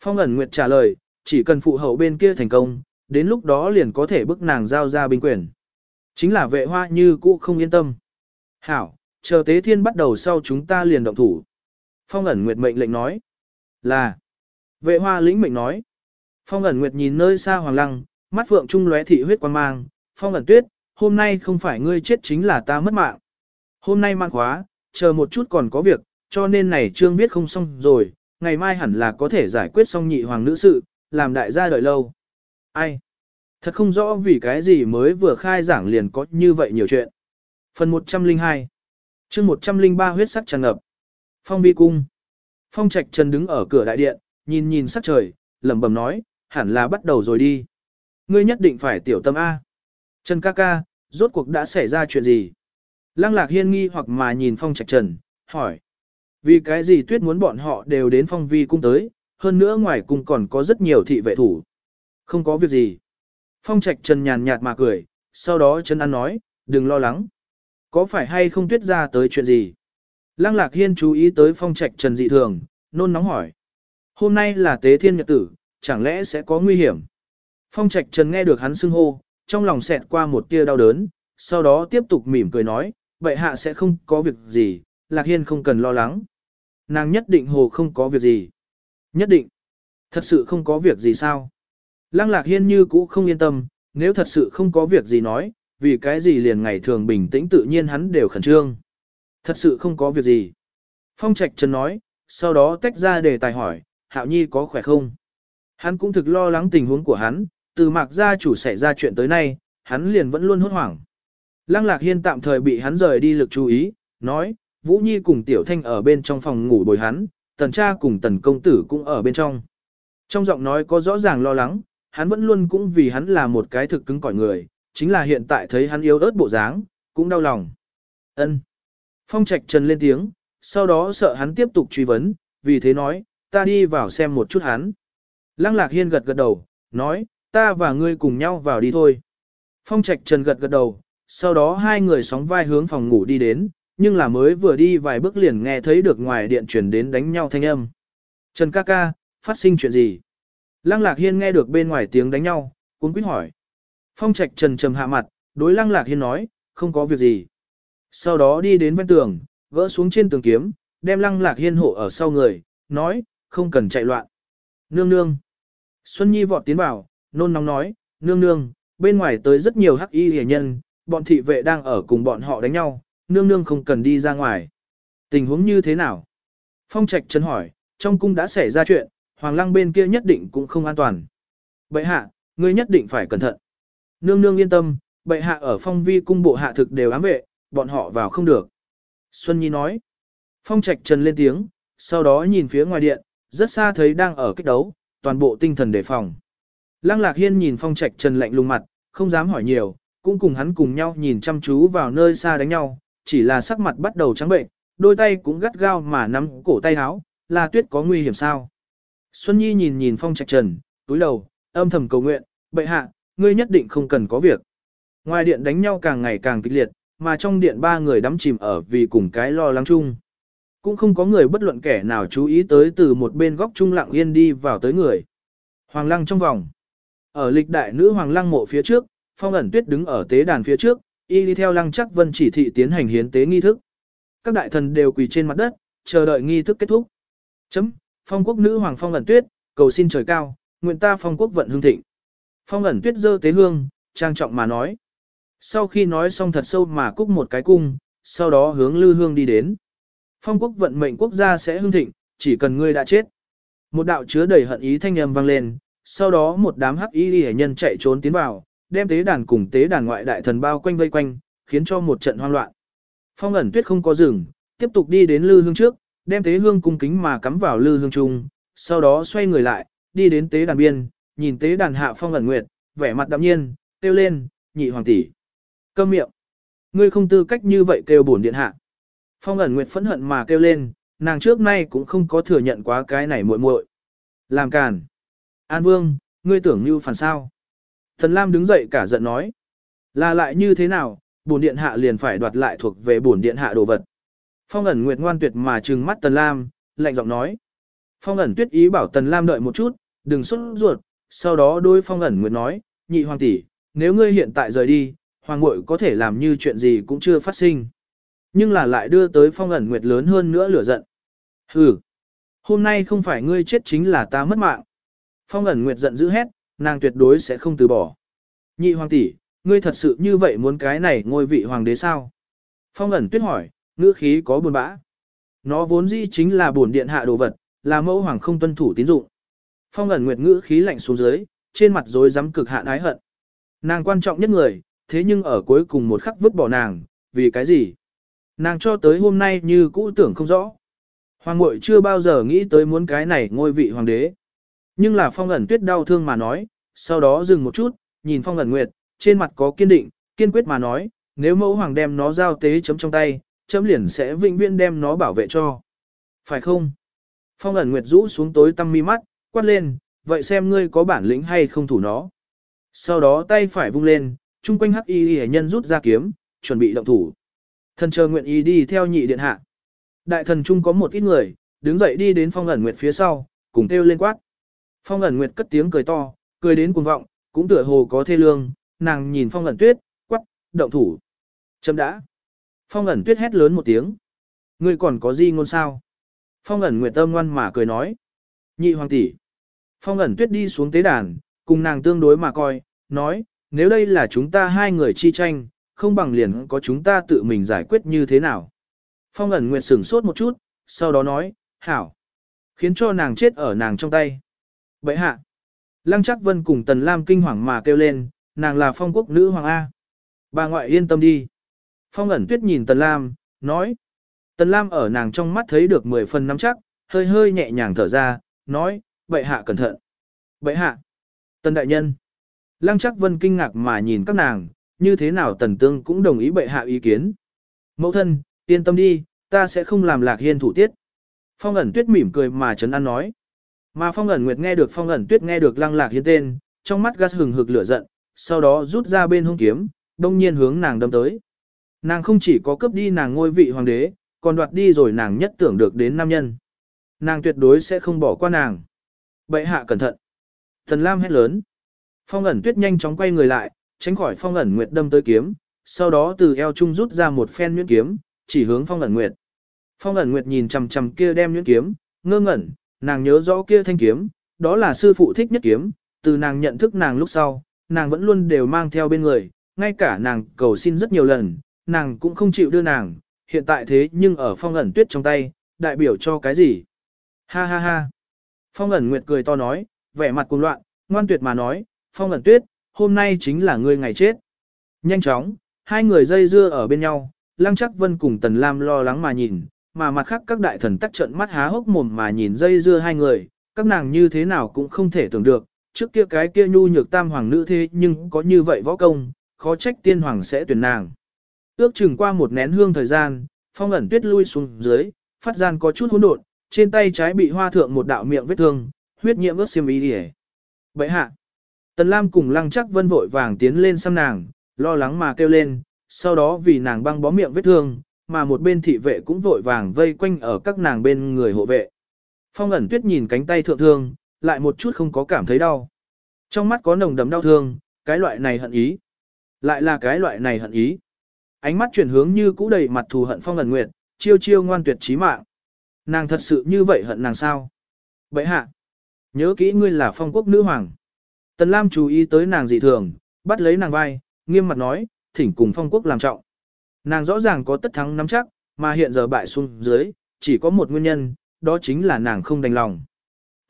Phong ẩn nguyệt trả lời, chỉ cần phụ hậu bên kia thành công, đến lúc đó liền có thể bức nàng giao ra binh quyền. Chính là vệ hoa như cũ không yên tâm. Hảo, chờ tế thiên bắt đầu sau chúng ta liền động thủ. Phong ẩn nguyệt mệnh lệnh nói. Là. Vệ hoa lĩnh mệnh nói. Phong ẩn nguyệt nhìn nơi xa hoàng lăng, mắt phượng trung lóe thị huyết quang mang. Phong ẩn tuyết, hôm nay không phải ngươi chết chính là ta mất mạng. Hôm nay mang khóa, chờ một chút còn có việc, cho nên này trương viết không xong rồi, ngày mai hẳn là có thể giải quyết xong nhị hoàng nữ sự, làm đại gia đợi lâu. Ai? Thật không rõ vì cái gì mới vừa khai giảng liền có như vậy nhiều chuyện. Phần 102 chương 103 huyết sắc tràn ngập. Phong vi cung. Phong trạch trần đứng ở cửa đại điện, nhìn nhìn sắc trời, lẩm bẩm nói, hẳn là bắt đầu rồi đi. Ngươi nhất định phải tiểu tâm A. Trần ca ca, rốt cuộc đã xảy ra chuyện gì? Lăng lạc hiên nghi hoặc mà nhìn phong trạch trần, hỏi. Vì cái gì tuyết muốn bọn họ đều đến phong vi cung tới, hơn nữa ngoài cung còn có rất nhiều thị vệ thủ. Không có việc gì. Phong trạch trần nhàn nhạt mà cười, sau đó chân ăn nói, đừng lo lắng. Có phải hay không tuyết ra tới chuyện gì? Lăng lạc hiên chú ý tới phong trạch trần dị thường, nôn nóng hỏi. Hôm nay là tế thiên nhật tử, chẳng lẽ sẽ có nguy hiểm? Phong trạch trần nghe được hắn xưng hô, trong lòng xẹt qua một tia đau đớn, sau đó tiếp tục mỉm cười nói, vậy hạ sẽ không có việc gì, lạc hiên không cần lo lắng. Nàng nhất định hồ không có việc gì. Nhất định. Thật sự không có việc gì sao? Lăng lạc hiên như cũ không yên tâm, nếu thật sự không có việc gì nói, vì cái gì liền ngày thường bình tĩnh tự nhiên hắn đều khẩn trương. Thật sự không có việc gì. Phong Trạch Trần nói, sau đó tách ra để tài hỏi, Hạo Nhi có khỏe không? Hắn cũng thực lo lắng tình huống của hắn, từ mạc gia chủ xảy ra chuyện tới nay, hắn liền vẫn luôn hốt hoảng. Lăng Lạc Hiên tạm thời bị hắn rời đi lực chú ý, nói, Vũ Nhi cùng Tiểu Thanh ở bên trong phòng ngủ bồi hắn, tần cha cùng tần công tử cũng ở bên trong. Trong giọng nói có rõ ràng lo lắng, hắn vẫn luôn cũng vì hắn là một cái thực cứng cỏi người, chính là hiện tại thấy hắn yếu ớt bộ dáng, cũng đau lòng. Ân. Phong Trạch Trần lên tiếng, sau đó sợ hắn tiếp tục truy vấn, vì thế nói, ta đi vào xem một chút hắn. Lăng Lạc Hiên gật gật đầu, nói, ta và ngươi cùng nhau vào đi thôi. Phong Trạch Trần gật gật đầu, sau đó hai người sóng vai hướng phòng ngủ đi đến, nhưng là mới vừa đi vài bước liền nghe thấy được ngoài điện truyền đến đánh nhau thanh âm. Trần ca ca, phát sinh chuyện gì? Lăng Lạc Hiên nghe được bên ngoài tiếng đánh nhau, cuốn quýt hỏi. Phong Trạch Trần trầm hạ mặt, đối Lăng Lạc Hiên nói, không có việc gì. Sau đó đi đến bên tường, gỡ xuống trên tường kiếm, đem Lăng Lạc Hiên hộ ở sau người, nói, không cần chạy loạn. Nương nương. Xuân Nhi vọt tiến vào, nôn nóng nói, nương nương, bên ngoài tới rất nhiều hắc y hề nhân, bọn thị vệ đang ở cùng bọn họ đánh nhau, nương nương không cần đi ra ngoài. Tình huống như thế nào? Phong Trạch Trần hỏi, trong cung đã xảy ra chuyện, Hoàng Lăng bên kia nhất định cũng không an toàn. Bệ hạ, ngươi nhất định phải cẩn thận. Nương nương yên tâm, bệ hạ ở phong vi cung bộ hạ thực đều ám vệ, bọn họ vào không được. Xuân Nhi nói. Phong Trạch Trần lên tiếng, sau đó nhìn phía ngoài điện, rất xa thấy đang ở kích đấu, toàn bộ tinh thần đề phòng. Lăng Lạc Hiên nhìn Phong Trạch Trần lạnh lùng mặt, không dám hỏi nhiều, cũng cùng hắn cùng nhau nhìn chăm chú vào nơi xa đánh nhau, chỉ là sắc mặt bắt đầu trắng bệnh, đôi tay cũng gắt gao mà nắm cổ tay áo, là tuyết có nguy hiểm sao. Xuân Nhi nhìn nhìn Phong Trạch Trần, túi đầu, âm thầm cầu nguyện, bệ hạ, ngươi nhất định không cần có việc. Ngoài điện đánh nhau càng ngày càng kịch liệt, mà trong điện ba người đắm chìm ở vì cùng cái lo lắng chung. Cũng không có người bất luận kẻ nào chú ý tới từ một bên góc trung lặng yên đi vào tới người. Hoàng lăng trong vòng. Ở lịch đại nữ hoàng lăng mộ phía trước, phong ẩn tuyết đứng ở tế đàn phía trước, y đi theo lăng chắc vân chỉ thị tiến hành hiến tế nghi thức. Các đại thần đều quỳ trên mặt đất, chờ đợi nghi thức kết thúc. Chấm, phong quốc nữ hoàng phong ẩn tuyết, cầu xin trời cao, nguyện ta phong quốc vận hương thịnh. Phong ẩn tuyết dơ tế hương, trang trọng mà nói. Sau khi nói xong thật sâu mà cúc một cái cung, sau đó hướng lư hương đi đến. Phong quốc vận mệnh quốc gia sẽ hưng thịnh, chỉ cần ngươi đã chết. Một đạo chứa đầy hận ý thanh âm vang lên, sau đó một đám hắc y hệ nhân chạy trốn tiến vào, đem tế đàn cùng tế đàn ngoại đại thần bao quanh vây quanh, khiến cho một trận hoang loạn. Phong ẩn tuyết không có dừng, tiếp tục đi đến lư hương trước, đem tế hương cung kính mà cắm vào lư hương trung, sau đó xoay người lại, đi đến tế đàn biên, nhìn tế đàn hạ phong ẩn nguyệt, vẻ mặt đạm nhiên, kêu lên, nhị hoàng tỷ. Câm miệng. Ngươi không tư cách như vậy kêu bổn điện hạ. Phong ẩn nguyệt phẫn hận mà kêu lên, nàng trước nay cũng không có thừa nhận quá cái này muội muội. Làm càn. An vương, ngươi tưởng như phản sao. Thần Lam đứng dậy cả giận nói. Là lại như thế nào, bổn điện hạ liền phải đoạt lại thuộc về bổn điện hạ đồ vật. Phong ẩn nguyệt ngoan tuyệt mà trừng mắt Tần Lam, lạnh giọng nói. Phong ẩn tuyết ý bảo Tần Lam đợi một chút, đừng xuất ruột, sau đó đôi phong ẩn nguyệt nói, nhị hoàng tỷ, nếu ngươi hiện tại rời đi, hoàng muội có thể làm như chuyện gì cũng chưa phát sinh. Nhưng là lại đưa tới phong ẩn nguyệt lớn hơn nữa lửa giận. Hừ, hôm nay không phải ngươi chết chính là ta mất mạng. Phong ẩn nguyệt giận dữ hét, nàng tuyệt đối sẽ không từ bỏ. Nhị hoàng tỷ, ngươi thật sự như vậy muốn cái này ngôi vị hoàng đế sao? Phong ẩn tuyết hỏi, ngữ khí có buồn bã. Nó vốn dĩ chính là buồn điện hạ đồ vật, là mẫu hoàng không tuân thủ tín dụng. Phong ẩn nguyệt ngữ khí lạnh xuống dưới, trên mặt rối rắm cực hạn ái hận. Nàng quan trọng nhất người, thế nhưng ở cuối cùng một khắc vứt bỏ nàng, vì cái gì? Nàng cho tới hôm nay như cũ tưởng không rõ. Hoàng muội chưa bao giờ nghĩ tới muốn cái này ngôi vị hoàng đế. Nhưng là phong ẩn tuyết đau thương mà nói, sau đó dừng một chút, nhìn phong ẩn nguyệt, trên mặt có kiên định, kiên quyết mà nói, nếu mẫu hoàng đem nó giao tế chấm trong tay, chấm liền sẽ vĩnh viễn đem nó bảo vệ cho. Phải không? Phong ẩn nguyệt rũ xuống tối tăm mi mắt, quát lên, vậy xem ngươi có bản lĩnh hay không thủ nó. Sau đó tay phải vung lên, chung quanh hắc y hệ nhân rút ra kiếm, chuẩn bị động thủ. Thần chờ nguyện ý đi theo nhị điện hạ. Đại thần trung có một ít người, đứng dậy đi đến phong ẩn nguyệt phía sau, cùng kêu lên quát. Phong ẩn nguyệt cất tiếng cười to, cười đến cuồng vọng, cũng tựa hồ có thê lương, nàng nhìn phong ẩn tuyết, quát, động thủ. Chấm đã. Phong ẩn tuyết hét lớn một tiếng. Ngươi còn có gì ngôn sao? Phong ẩn nguyệt tâm ngoan mà cười nói. Nhị hoàng tỷ. Phong ẩn tuyết đi xuống tế đàn, cùng nàng tương đối mà coi, nói, nếu đây là chúng ta hai người chi tranh, không bằng liền có chúng ta tự mình giải quyết như thế nào. Phong ẩn nguyệt sửng sốt một chút, sau đó nói, hảo. Khiến cho nàng chết ở nàng trong tay. Vậy hạ. Lăng chắc vân cùng tần lam kinh hoàng mà kêu lên, nàng là phong quốc nữ hoàng A. Bà ngoại yên tâm đi. Phong ẩn tuyết nhìn tần lam, nói. Tần lam ở nàng trong mắt thấy được 10 phần nắm chắc, hơi hơi nhẹ nhàng thở ra, nói, bệ hạ cẩn thận. Bệ hạ. Tần đại nhân. Lăng chắc vân kinh ngạc mà nhìn các nàng, như thế nào tần tương cũng đồng ý bệ hạ ý kiến. Mẫu thân, yên tâm đi, ta sẽ không làm lạc hiên thủ tiết. Phong ẩn tuyết mỉm cười mà trấn an nói. Mà phong ẩn nguyệt nghe được phong ẩn tuyết nghe được lăng lạc hiên tên, trong mắt gas hừng hực lửa giận, sau đó rút ra bên hông kiếm, đông nhiên hướng nàng đâm tới. Nàng không chỉ có cướp đi nàng ngôi vị hoàng đế, còn đoạt đi rồi nàng nhất tưởng được đến nam nhân. Nàng tuyệt đối sẽ không bỏ qua nàng. Bệ hạ cẩn thận. Thần Lam hét lớn. Phong ẩn tuyết nhanh chóng quay người lại, tránh khỏi phong ẩn nguyệt đâm tới kiếm, sau đó từ eo trung rút ra một phen nhuyễn kiếm, chỉ hướng phong ẩn nguyệt. Phong ẩn nguyệt nhìn chằm chằm kia đem nhuyễn kiếm, ngơ ngẩn, nàng nhớ rõ kia thanh kiếm, đó là sư phụ thích nhất kiếm, từ nàng nhận thức nàng lúc sau, nàng vẫn luôn đều mang theo bên người, ngay cả nàng cầu xin rất nhiều lần, nàng cũng không chịu đưa nàng, hiện tại thế nhưng ở phong ẩn tuyết trong tay, đại biểu cho cái gì? Ha ha ha! Phong ẩn nguyệt cười to nói, vẻ mặt cuồng loạn, ngoan tuyệt mà nói, phong ẩn tuyết, hôm nay chính là ngươi ngày chết. Nhanh chóng, hai người dây dưa ở bên nhau, lăng chắc vân cùng tần lam lo lắng mà nhìn, mà mặt khác các đại thần tắc trận mắt há hốc mồm mà nhìn dây dưa hai người, các nàng như thế nào cũng không thể tưởng được, trước kia cái kia nhu nhược tam hoàng nữ thế nhưng có như vậy võ công, khó trách tiên hoàng sẽ tuyển nàng. Ước chừng qua một nén hương thời gian, phong ẩn tuyết lui xuống dưới, phát gian có chút hỗn độn, trên tay trái bị hoa thượng một đạo miệng vết thương, huyết nhiễm ướt xiêm y đi Vậy hạ, Tần Lam cùng lăng chắc vân vội vàng tiến lên xăm nàng, lo lắng mà kêu lên, sau đó vì nàng băng bó miệng vết thương, mà một bên thị vệ cũng vội vàng vây quanh ở các nàng bên người hộ vệ. Phong ẩn tuyết nhìn cánh tay thượng thương, lại một chút không có cảm thấy đau. Trong mắt có nồng đấm đau thương, cái loại này hận ý. Lại là cái loại này hận ý. Ánh mắt chuyển hướng như cũ đầy mặt thù hận phong ẩn nguyệt, chiêu chiêu ngoan tuyệt chí mạng. Nàng thật sự như vậy hận nàng sao? Vậy hạ, nhớ kỹ ngươi là phong quốc nữ hoàng. Tần Lam chú ý tới nàng dị thường, bắt lấy nàng vai, nghiêm mặt nói, thỉnh cùng phong quốc làm trọng. Nàng rõ ràng có tất thắng nắm chắc, mà hiện giờ bại xuống dưới, chỉ có một nguyên nhân, đó chính là nàng không đành lòng.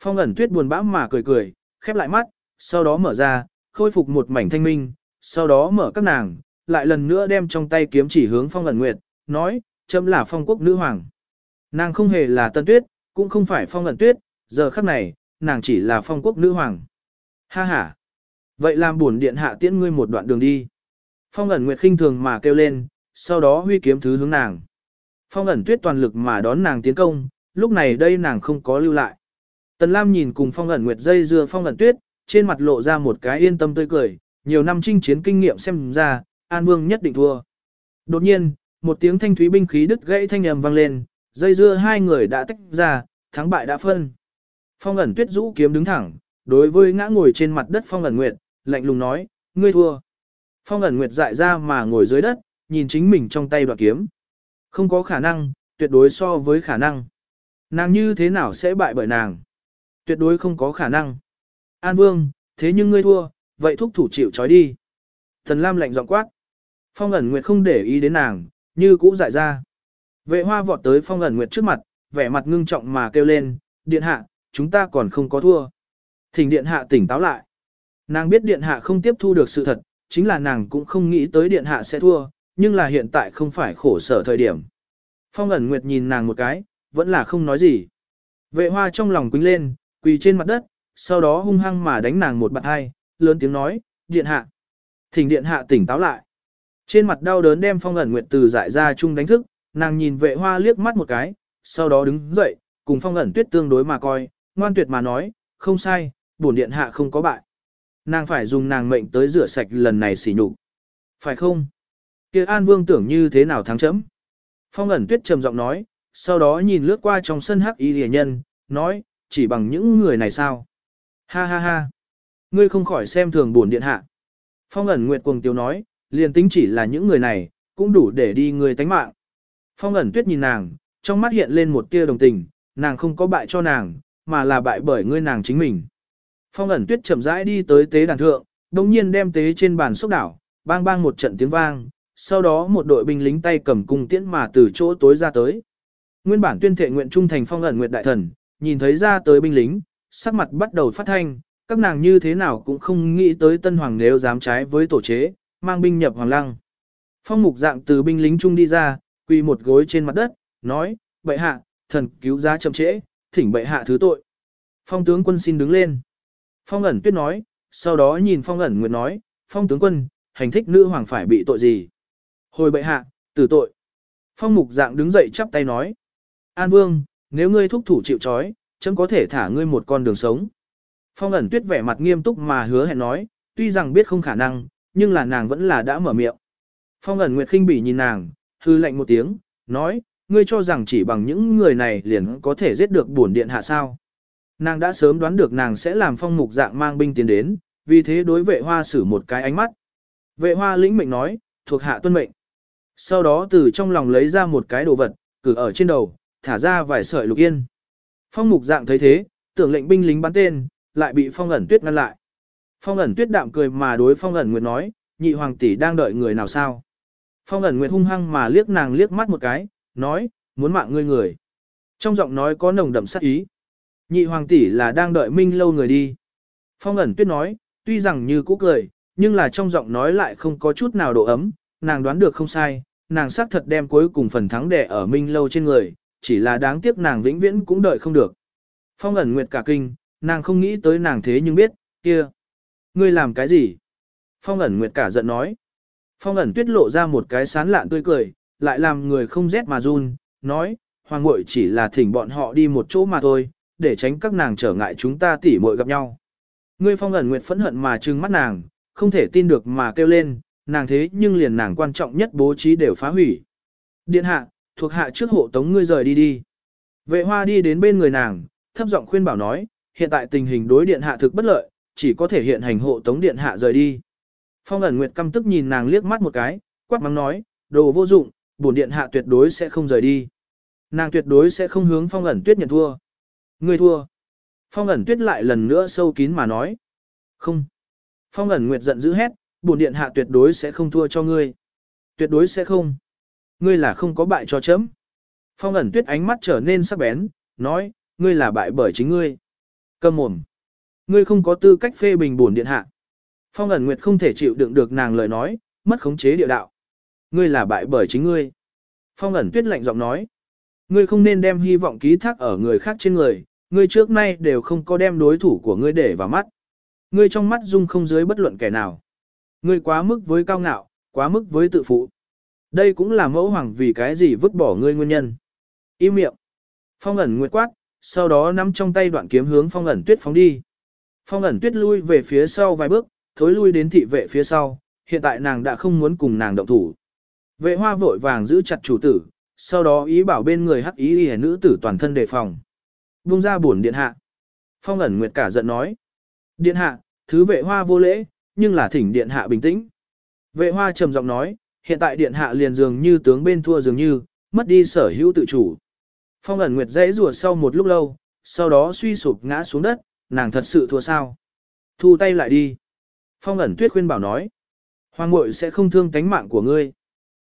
Phong ẩn tuyết buồn bã mà cười cười, khép lại mắt, sau đó mở ra, khôi phục một mảnh thanh minh, sau đó mở các nàng, lại lần nữa đem trong tay kiếm chỉ hướng phong ẩn nguyệt, nói, chấm là phong quốc nữ hoàng. Nàng không hề là tân tuyết, cũng không phải phong ẩn tuyết, giờ khắc này, nàng chỉ là phong quốc nữ hoàng. Ha ha. Vậy làm buồn điện hạ tiễn ngươi một đoạn đường đi. Phong ẩn nguyệt khinh thường mà kêu lên, sau đó huy kiếm thứ hướng nàng. Phong ẩn tuyết toàn lực mà đón nàng tiến công, lúc này đây nàng không có lưu lại. Tần Lam nhìn cùng phong ẩn nguyệt dây dưa phong ẩn tuyết, trên mặt lộ ra một cái yên tâm tươi cười, nhiều năm chinh chiến kinh nghiệm xem ra, An Vương nhất định thua. Đột nhiên, một tiếng thanh thúy binh khí đứt gãy thanh ầm vang lên, dây dưa hai người đã tách ra, thắng bại đã phân. Phong ẩn tuyết rũ kiếm đứng thẳng, đối với ngã ngồi trên mặt đất phong ẩn nguyệt, lạnh lùng nói, ngươi thua. Phong ẩn nguyệt dại ra mà ngồi dưới đất, nhìn chính mình trong tay đoạn kiếm. Không có khả năng, tuyệt đối so với khả năng. Nàng như thế nào sẽ bại bởi nàng? Tuyệt đối không có khả năng. An Vương, thế nhưng ngươi thua, vậy thúc thủ chịu trói đi. Thần Lam lạnh giọng quát. Phong ẩn nguyệt không để ý đến nàng, như cũ dại ra. Vệ hoa vọt tới phong ẩn nguyệt trước mặt, vẻ mặt ngưng trọng mà kêu lên, điện hạ, chúng ta còn không có thua. Thỉnh điện hạ tỉnh táo lại. Nàng biết điện hạ không tiếp thu được sự thật, chính là nàng cũng không nghĩ tới điện hạ sẽ thua, nhưng là hiện tại không phải khổ sở thời điểm. Phong ẩn nguyệt nhìn nàng một cái, vẫn là không nói gì. Vệ hoa trong lòng quính lên, quỳ trên mặt đất, sau đó hung hăng mà đánh nàng một bạt hai, lớn tiếng nói, điện hạ. Thỉnh điện hạ tỉnh táo lại. Trên mặt đau đớn đem phong ẩn nguyệt từ giải ra chung đánh thức, nàng nhìn vệ hoa liếc mắt một cái, sau đó đứng dậy, cùng phong ẩn tuyết tương đối mà coi, ngoan tuyệt mà nói, không sai, bổn điện hạ không có bại. Nàng phải dùng nàng mệnh tới rửa sạch lần này xỉ nhục. Phải không? kia An Vương tưởng như thế nào thắng chấm? Phong ẩn tuyết trầm giọng nói, sau đó nhìn lướt qua trong sân hắc y rìa nhân, nói, chỉ bằng những người này sao? Ha ha ha! Ngươi không khỏi xem thường bổn điện hạ. Phong ẩn nguyệt cuồng tiêu nói, liền tính chỉ là những người này, cũng đủ để đi người tánh mạng. Phong ẩn tuyết nhìn nàng, trong mắt hiện lên một tia đồng tình, nàng không có bại cho nàng, mà là bại bởi ngươi nàng chính mình. Phong ẩn tuyết chậm rãi đi tới tế đàn thượng, đồng nhiên đem tế trên bàn xúc đảo, bang bang một trận tiếng vang, sau đó một đội binh lính tay cầm cung tiễn mà từ chỗ tối ra tới. Nguyên bản tuyên thệ nguyện trung thành phong ẩn nguyệt đại thần, nhìn thấy ra tới binh lính, sắc mặt bắt đầu phát thanh, các nàng như thế nào cũng không nghĩ tới tân hoàng nếu dám trái với tổ chế, mang binh nhập hoàng lăng. Phong mục dạng từ binh lính trung đi ra, quỳ một gối trên mặt đất, nói, bệ hạ, thần cứu giá chậm trễ, thỉnh bệ hạ thứ tội. Phong tướng quân xin đứng lên. Phong ẩn tuyết nói, sau đó nhìn phong ẩn nguyệt nói, phong tướng quân, hành thích nữ hoàng phải bị tội gì? Hồi bệ hạ, tử tội. Phong mục dạng đứng dậy chắp tay nói, An vương, nếu ngươi thúc thủ chịu trói, chấm có thể thả ngươi một con đường sống. Phong ẩn tuyết vẻ mặt nghiêm túc mà hứa hẹn nói, tuy rằng biết không khả năng, nhưng là nàng vẫn là đã mở miệng. Phong ẩn nguyệt khinh bỉ nhìn nàng, hư lệnh một tiếng, nói, ngươi cho rằng chỉ bằng những người này liền có thể giết được bổn điện hạ sao. Nàng đã sớm đoán được nàng sẽ làm phong mục dạng mang binh tiến đến, vì thế đối vệ hoa xử một cái ánh mắt. Vệ hoa lĩnh mệnh nói, thuộc hạ tuân mệnh. Sau đó từ trong lòng lấy ra một cái đồ vật, cử ở trên đầu, thả ra vài sợi lục yên. Phong mục dạng thấy thế, tưởng lệnh binh lính bắn tên, lại bị phong ẩn tuyết ngăn lại. Phong ẩn tuyết đạm cười mà đối phong ẩn nguyệt nói, nhị hoàng tỷ đang đợi người nào sao. Phong ẩn nguyệt hung hăng mà liếc nàng liếc mắt một cái, nói, muốn mạng ngươi người. Trong giọng nói có nồng đậm sát ý. Nhị hoàng tỷ là đang đợi minh lâu người đi. Phong ẩn tuyết nói, tuy rằng như cũ cười, nhưng là trong giọng nói lại không có chút nào độ ấm, nàng đoán được không sai, nàng xác thật đem cuối cùng phần thắng đẻ ở minh lâu trên người, chỉ là đáng tiếc nàng vĩnh viễn cũng đợi không được. Phong ẩn nguyệt cả kinh, nàng không nghĩ tới nàng thế nhưng biết, kia. Ngươi làm cái gì? Phong ẩn nguyệt cả giận nói. Phong ẩn tuyết lộ ra một cái sán lạn tươi cười, lại làm người không rét mà run, nói, hoàng ngội chỉ là thỉnh bọn họ đi một chỗ mà thôi, để tránh các nàng trở ngại chúng ta tỉ muội gặp nhau. Ngươi phong ẩn nguyệt phẫn hận mà trừng mắt nàng, không thể tin được mà kêu lên, nàng thế nhưng liền nàng quan trọng nhất bố trí đều phá hủy. Điện hạ, thuộc hạ trước hộ tống ngươi rời đi đi. Vệ hoa đi đến bên người nàng, thấp giọng khuyên bảo nói, hiện tại tình hình đối điện hạ thực bất lợi, chỉ có thể hiện hành hộ tống điện hạ rời đi. Phong ẩn nguyệt căm tức nhìn nàng liếc mắt một cái, quát mắng nói, đồ vô dụng, bổn điện hạ tuyệt đối sẽ không rời đi. Nàng tuyệt đối sẽ không hướng phong ẩn tuyết nhận thua. Ngươi thua. Phong ẩn tuyết lại lần nữa sâu kín mà nói. Không. Phong ẩn nguyệt giận dữ hét, bổn điện hạ tuyệt đối sẽ không thua cho ngươi. Tuyệt đối sẽ không. Ngươi là không có bại cho chấm. Phong ẩn tuyết ánh mắt trở nên sắc bén, nói, ngươi là bại bởi chính ngươi. Cầm mồm. Ngươi không có tư cách phê bình bổn điện hạ. Phong ẩn nguyệt không thể chịu đựng được nàng lời nói, mất khống chế địa đạo. Ngươi là bại bởi chính ngươi. Phong ẩn tuyết lạnh giọng nói. Ngươi không nên đem hy vọng ký thác ở người khác trên người, ngươi trước nay đều không có đem đối thủ của ngươi để vào mắt. Ngươi trong mắt dung không dưới bất luận kẻ nào. Ngươi quá mức với cao ngạo, quá mức với tự phụ. Đây cũng là mẫu hoàng vì cái gì vứt bỏ ngươi nguyên nhân. Im miệng. Phong ẩn nguyệt quát, sau đó nắm trong tay đoạn kiếm hướng phong ẩn tuyết phóng đi. Phong ẩn tuyết lui về phía sau vài bước, thối lui đến thị vệ phía sau, hiện tại nàng đã không muốn cùng nàng động thủ. Vệ hoa vội vàng giữ chặt chủ tử, sau đó ý bảo bên người hắc ý y nữ tử toàn thân đề phòng. Vung ra buồn điện hạ. Phong ẩn nguyệt cả giận nói. Điện hạ, thứ vệ hoa vô lễ, nhưng là thỉnh điện hạ bình tĩnh. Vệ hoa trầm giọng nói, hiện tại điện hạ liền dường như tướng bên thua dường như, mất đi sở hữu tự chủ. Phong ẩn nguyệt dãy rùa sau một lúc lâu, sau đó suy sụp ngã xuống đất, nàng thật sự thua sao. Thu tay lại đi. Phong ẩn tuyết khuyên bảo nói. Hoàng mội sẽ không thương tánh mạng của ngươi.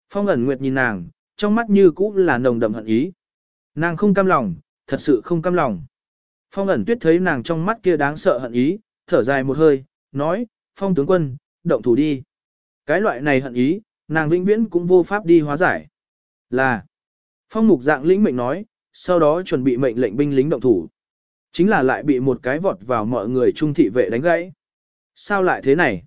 Phong ẩn nguyệt nhìn nàng, trong mắt như cũ là nồng đậm hận ý. Nàng không cam lòng, thật sự không cam lòng. Phong ẩn tuyết thấy nàng trong mắt kia đáng sợ hận ý, thở dài một hơi, nói, phong tướng quân, động thủ đi. Cái loại này hận ý, nàng vĩnh viễn cũng vô pháp đi hóa giải. Là, phong mục dạng lĩnh mệnh nói, sau đó chuẩn bị mệnh lệnh binh lính động thủ. Chính là lại bị một cái vọt vào mọi người trung thị vệ đánh gãy. Sao lại thế này?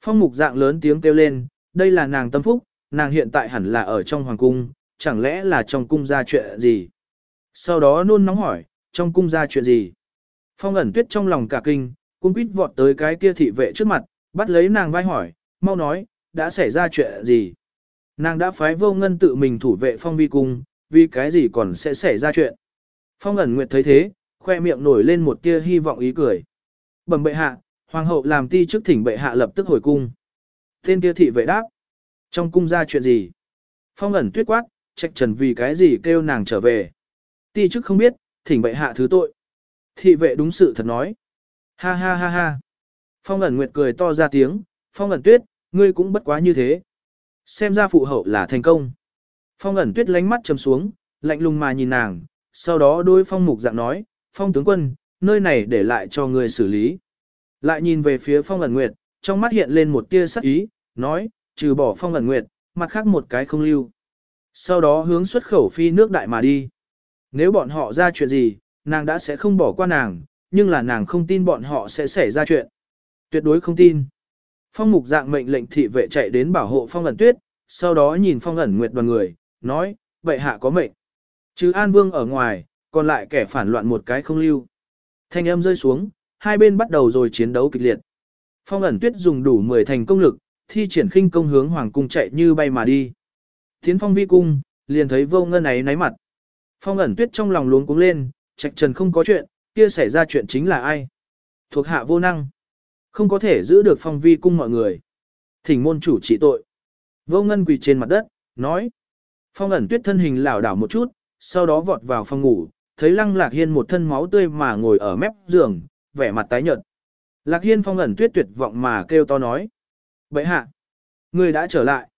Phong mục dạng lớn tiếng kêu lên, đây là nàng tâm phúc, nàng hiện tại hẳn là ở trong hoàng cung, chẳng lẽ là trong cung ra chuyện gì? Sau đó nôn nóng hỏi, trong cung ra chuyện gì? Phong ẩn tuyết trong lòng cả kinh, cung quýt vọt tới cái kia thị vệ trước mặt, bắt lấy nàng vai hỏi, mau nói, đã xảy ra chuyện gì? Nàng đã phái vô ngân tự mình thủ vệ phong vi cung, vì cái gì còn sẽ xảy ra chuyện? Phong ẩn nguyệt thấy thế, khoe miệng nổi lên một tia hy vọng ý cười. Bẩm bệ hạ, hoàng hậu làm ti trước thỉnh bệ hạ lập tức hồi cung. Tên kia thị vệ đáp. Trong cung ra chuyện gì? Phong ẩn tuyết quát, trạch trần vì cái gì kêu nàng trở về. Ti chức không biết, thỉnh bệ hạ thứ tội. Thị vệ đúng sự thật nói. Ha ha ha ha. Phong ẩn nguyệt cười to ra tiếng, phong ẩn tuyết, ngươi cũng bất quá như thế. Xem ra phụ hậu là thành công. Phong ẩn tuyết lánh mắt chầm xuống, lạnh lùng mà nhìn nàng, sau đó đôi phong mục dạng nói, phong tướng quân, nơi này để lại cho ngươi xử lý. Lại nhìn về phía phong ẩn nguyệt, trong mắt hiện lên một tia sắc ý, nói, trừ bỏ phong ẩn nguyệt, mặt khác một cái không lưu. Sau đó hướng xuất khẩu phi nước đại mà đi. Nếu bọn họ ra chuyện gì, nàng đã sẽ không bỏ qua nàng, nhưng là nàng không tin bọn họ sẽ xảy ra chuyện. Tuyệt đối không tin. Phong mục dạng mệnh lệnh thị vệ chạy đến bảo hộ phong ẩn tuyết, sau đó nhìn phong ẩn nguyệt đoàn người, nói, vậy hạ có mệnh. Chứ An Vương ở ngoài, còn lại kẻ phản loạn một cái không lưu. Thanh âm rơi xuống, hai bên bắt đầu rồi chiến đấu kịch liệt. Phong ẩn tuyết dùng đủ 10 thành công lực, thi triển khinh công hướng hoàng cung chạy như bay mà đi. Tiến phong vi cung, liền thấy vô ngân ấy náy mặt. Phong ẩn tuyết trong lòng luống cuống lên, trạch trần không có chuyện, kia xảy ra chuyện chính là ai. Thuộc hạ vô năng. Không có thể giữ được phong vi cung mọi người. Thỉnh môn chủ trị tội. Vô ngân quỳ trên mặt đất, nói. Phong ẩn tuyết thân hình lảo đảo một chút, sau đó vọt vào phòng ngủ, thấy lăng lạc hiên một thân máu tươi mà ngồi ở mép giường, vẻ mặt tái nhợt. Lạc hiên phong ẩn tuyết tuyệt vọng mà kêu to nói. Vậy hạ, người đã trở lại.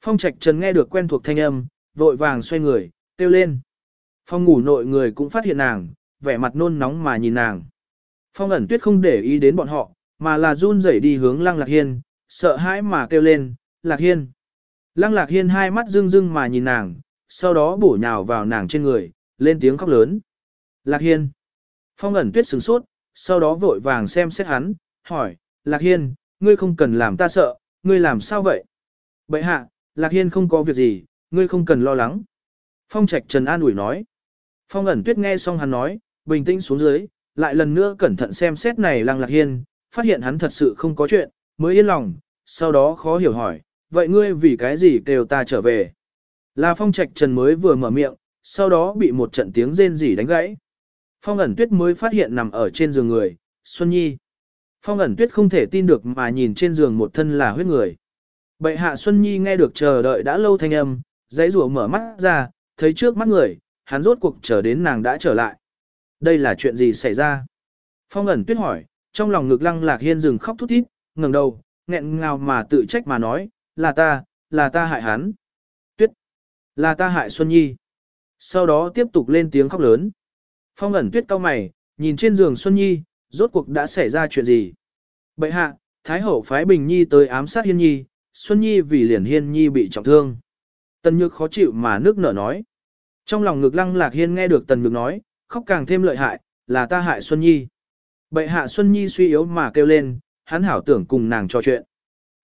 Phong trạch trần nghe được quen thuộc thanh âm, vội vàng xoay người, kêu lên. Phong ngủ nội người cũng phát hiện nàng, vẻ mặt nôn nóng mà nhìn nàng. Phong ẩn tuyết không để ý đến bọn họ, mà là run rẩy đi hướng lăng lạc hiên, sợ hãi mà kêu lên, lạc hiên. Lăng lạc hiên hai mắt rưng rưng mà nhìn nàng, sau đó bổ nhào vào nàng trên người, lên tiếng khóc lớn. Lạc hiên. Phong ẩn tuyết sửng sốt, sau đó vội vàng xem xét hắn, hỏi, lạc hiên, ngươi không cần làm ta sợ, ngươi làm sao vậy? Bậy hạ, lạc hiên không có việc gì, ngươi không cần lo lắng. Phong trạch trần an ủi nói. Phong ẩn tuyết nghe xong hắn nói, bình tĩnh xuống dưới, lại lần nữa cẩn thận xem xét này lăng lạc hiên, phát hiện hắn thật sự không có chuyện, mới yên lòng, sau đó khó hiểu hỏi, vậy ngươi vì cái gì kêu ta trở về? Là phong trạch trần mới vừa mở miệng, sau đó bị một trận tiếng rên rỉ đánh gãy. Phong ẩn tuyết mới phát hiện nằm ở trên giường người, Xuân Nhi. Phong ẩn tuyết không thể tin được mà nhìn trên giường một thân là huyết người. Bệ hạ Xuân Nhi nghe được chờ đợi đã lâu thanh âm, dãy rủa mở mắt ra, thấy trước mắt người, hắn rốt cuộc chờ đến nàng đã trở lại. Đây là chuyện gì xảy ra? Phong ẩn tuyết hỏi, trong lòng ngực lăng lạc hiên dừng khóc thút thít, ngẩng đầu, nghẹn ngào mà tự trách mà nói, là ta, là ta hại hắn. Tuyết, là ta hại Xuân Nhi. Sau đó tiếp tục lên tiếng khóc lớn. Phong ẩn tuyết cao mày, nhìn trên giường Xuân Nhi, rốt cuộc đã xảy ra chuyện gì. Bậy hạ, Thái hậu phái Bình Nhi tới ám sát Hiên Nhi, Xuân Nhi vì liền Hiên Nhi bị trọng thương. Tần Nhược khó chịu mà nước nở nói. Trong lòng ngực lăng lạc hiên nghe được Tần Nhược nói, khóc càng thêm lợi hại, là ta hại Xuân Nhi. Bệ hạ Xuân Nhi suy yếu mà kêu lên, hắn hảo tưởng cùng nàng trò chuyện.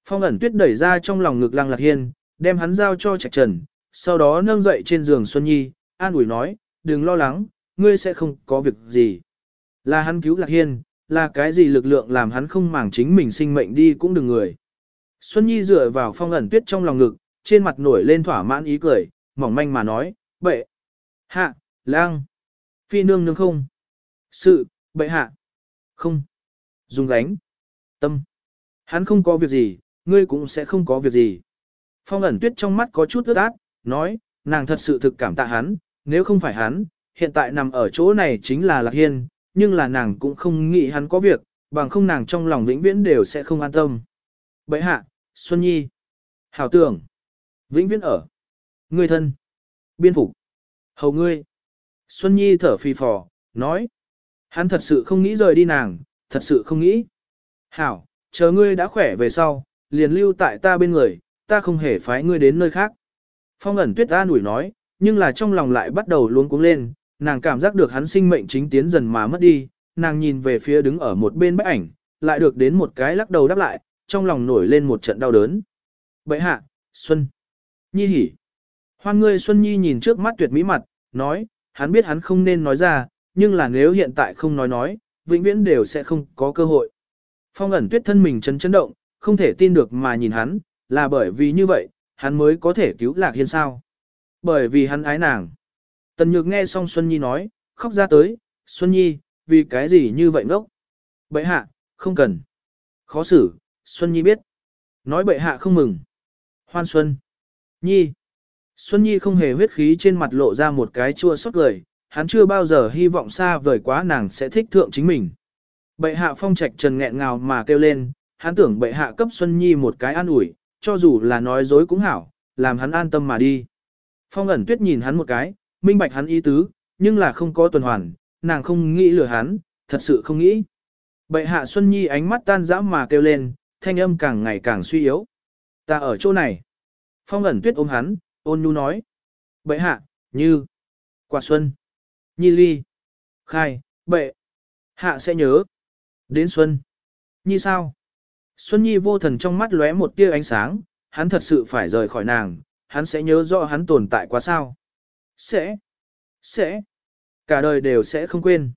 Phong ẩn tuyết đẩy ra trong lòng ngực lăng lạc hiên, đem hắn giao cho trạch trần, sau đó nâng dậy trên giường Xuân Nhi, an ủi nói, đừng lo lắng, ngươi sẽ không có việc gì. Là hắn cứu lạc hiên, là cái gì lực lượng làm hắn không màng chính mình sinh mệnh đi cũng đừng người. Xuân Nhi dựa vào phong ẩn tuyết trong lòng ngực, trên mặt nổi lên thỏa mãn ý cười, mỏng manh mà nói, bệ, hạ, lang, phi nương nương không, sự, bệ hạ, không, dùng gánh, tâm. Hắn không có việc gì, ngươi cũng sẽ không có việc gì. Phong ẩn tuyết trong mắt có chút ướt át, nói, nàng thật sự thực cảm tạ hắn, nếu không phải hắn, hiện tại nằm ở chỗ này chính là Lạc Hiên, nhưng là nàng cũng không nghĩ hắn có việc, bằng không nàng trong lòng vĩnh viễn đều sẽ không an tâm. Bậy hạ, Xuân Nhi, Hảo tưởng, vĩnh viễn ở, ngươi thân, biên phục, hầu ngươi. Xuân Nhi thở phì phò, nói, hắn thật sự không nghĩ rời đi nàng, thật sự không nghĩ. Hảo, chờ ngươi đã khỏe về sau, liền lưu tại ta bên người, ta không hề phái ngươi đến nơi khác. Phong ẩn tuyết ta nủi nói, nhưng là trong lòng lại bắt đầu luống cuống lên, nàng cảm giác được hắn sinh mệnh chính tiến dần mà mất đi, nàng nhìn về phía đứng ở một bên bách ảnh, lại được đến một cái lắc đầu đáp lại, trong lòng nổi lên một trận đau đớn. Bệ hạ, Xuân. Nhi hỉ. Hoan ngươi Xuân Nhi nhìn trước mắt tuyệt mỹ mặt, nói, hắn biết hắn không nên nói ra, nhưng là nếu hiện tại không nói nói, vĩnh viễn đều sẽ không có cơ hội. Phong ẩn tuyết thân mình chấn chấn động, không thể tin được mà nhìn hắn, là bởi vì như vậy, hắn mới có thể cứu Lạc Hiên sao. Bởi vì hắn ái nàng. Tần Nhược nghe xong Xuân Nhi nói, khóc ra tới, Xuân Nhi, vì cái gì như vậy ngốc? Bệ hạ, không cần. Khó xử, Xuân Nhi biết. Nói bệ hạ không mừng. Hoan Xuân. Nhi. Xuân Nhi không hề huyết khí trên mặt lộ ra một cái chua xót cười, hắn chưa bao giờ hy vọng xa vời quá nàng sẽ thích thượng chính mình. Bệ hạ phong trạch trần nghẹn ngào mà kêu lên, hắn tưởng bệ hạ cấp Xuân Nhi một cái an ủi, cho dù là nói dối cũng hảo, làm hắn an tâm mà đi. Phong ẩn tuyết nhìn hắn một cái, minh bạch hắn ý tứ, nhưng là không có tuần hoàn, nàng không nghĩ lừa hắn, thật sự không nghĩ. Bệ hạ Xuân Nhi ánh mắt tan dã mà kêu lên, thanh âm càng ngày càng suy yếu. Ta ở chỗ này. Phong ẩn tuyết ôm hắn, ôn nhu nói. Bệ hạ, như, quả xuân, nhi ly, khai, bệ, hạ sẽ nhớ. Đến xuân, nhi sao? Xuân nhi vô thần trong mắt lóe một tia ánh sáng, hắn thật sự phải rời khỏi nàng, hắn sẽ nhớ rõ hắn tồn tại quá sao. Sẽ, sẽ, cả đời đều sẽ không quên.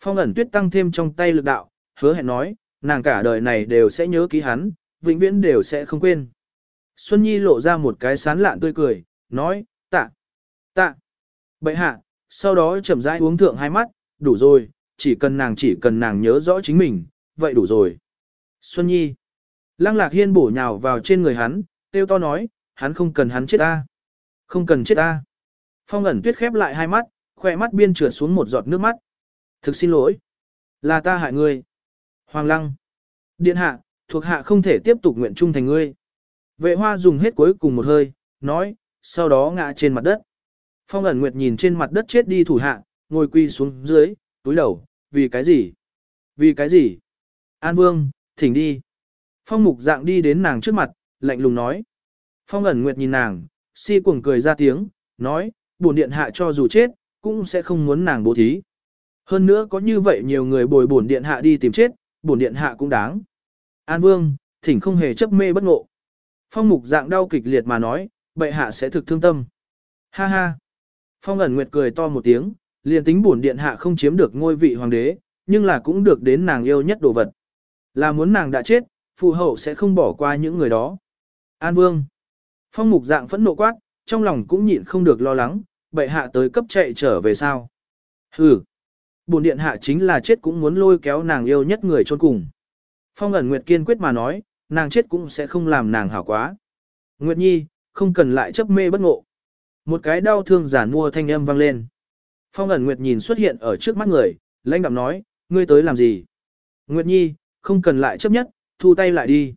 Phong ẩn tuyết tăng thêm trong tay lực đạo, hứa hẹn nói, nàng cả đời này đều sẽ nhớ ký hắn, vĩnh viễn đều sẽ không quên. Xuân Nhi lộ ra một cái sán lạn tươi cười, nói, tạ, tạ, bệ hạ, sau đó chậm rãi uống thượng hai mắt, đủ rồi, chỉ cần nàng chỉ cần nàng nhớ rõ chính mình, vậy đủ rồi. Xuân Nhi, lăng lạc hiên bổ nhào vào trên người hắn, tiêu to nói, hắn không cần hắn chết ta, không cần chết ta. Phong ẩn tuyết khép lại hai mắt, khỏe mắt biên trượt xuống một giọt nước mắt. Thực xin lỗi, là ta hại ngươi. Hoàng lăng, điện hạ, thuộc hạ không thể tiếp tục nguyện trung thành ngươi. Vệ hoa dùng hết cuối cùng một hơi, nói, sau đó ngã trên mặt đất. Phong ẩn nguyệt nhìn trên mặt đất chết đi thủ hạ, ngồi quy xuống dưới, túi đầu, vì cái gì? Vì cái gì? An vương, thỉnh đi. Phong mục dạng đi đến nàng trước mặt, lạnh lùng nói. Phong ẩn nguyệt nhìn nàng, si cuồng cười ra tiếng, nói, bổn điện hạ cho dù chết, cũng sẽ không muốn nàng bố thí. Hơn nữa có như vậy nhiều người bồi bổn điện hạ đi tìm chết, bổn điện hạ cũng đáng. An vương, thỉnh không hề chấp mê bất ngộ. Phong mục dạng đau kịch liệt mà nói, bệ hạ sẽ thực thương tâm. Ha ha. Phong ẩn nguyệt cười to một tiếng, liền tính bổn điện hạ không chiếm được ngôi vị hoàng đế, nhưng là cũng được đến nàng yêu nhất đồ vật. Là muốn nàng đã chết, phụ hậu sẽ không bỏ qua những người đó. An vương. Phong mục dạng phẫn nộ quát, trong lòng cũng nhịn không được lo lắng, bệ hạ tới cấp chạy trở về sao. Hừ. Bổn điện hạ chính là chết cũng muốn lôi kéo nàng yêu nhất người chôn cùng. Phong ẩn nguyệt kiên quyết mà nói, nàng chết cũng sẽ không làm nàng hảo quá. Nguyệt Nhi, không cần lại chấp mê bất ngộ. Một cái đau thương giả mua thanh âm vang lên. Phong ẩn Nguyệt nhìn xuất hiện ở trước mắt người, lãnh đạm nói, ngươi tới làm gì? Nguyệt Nhi, không cần lại chấp nhất, thu tay lại đi.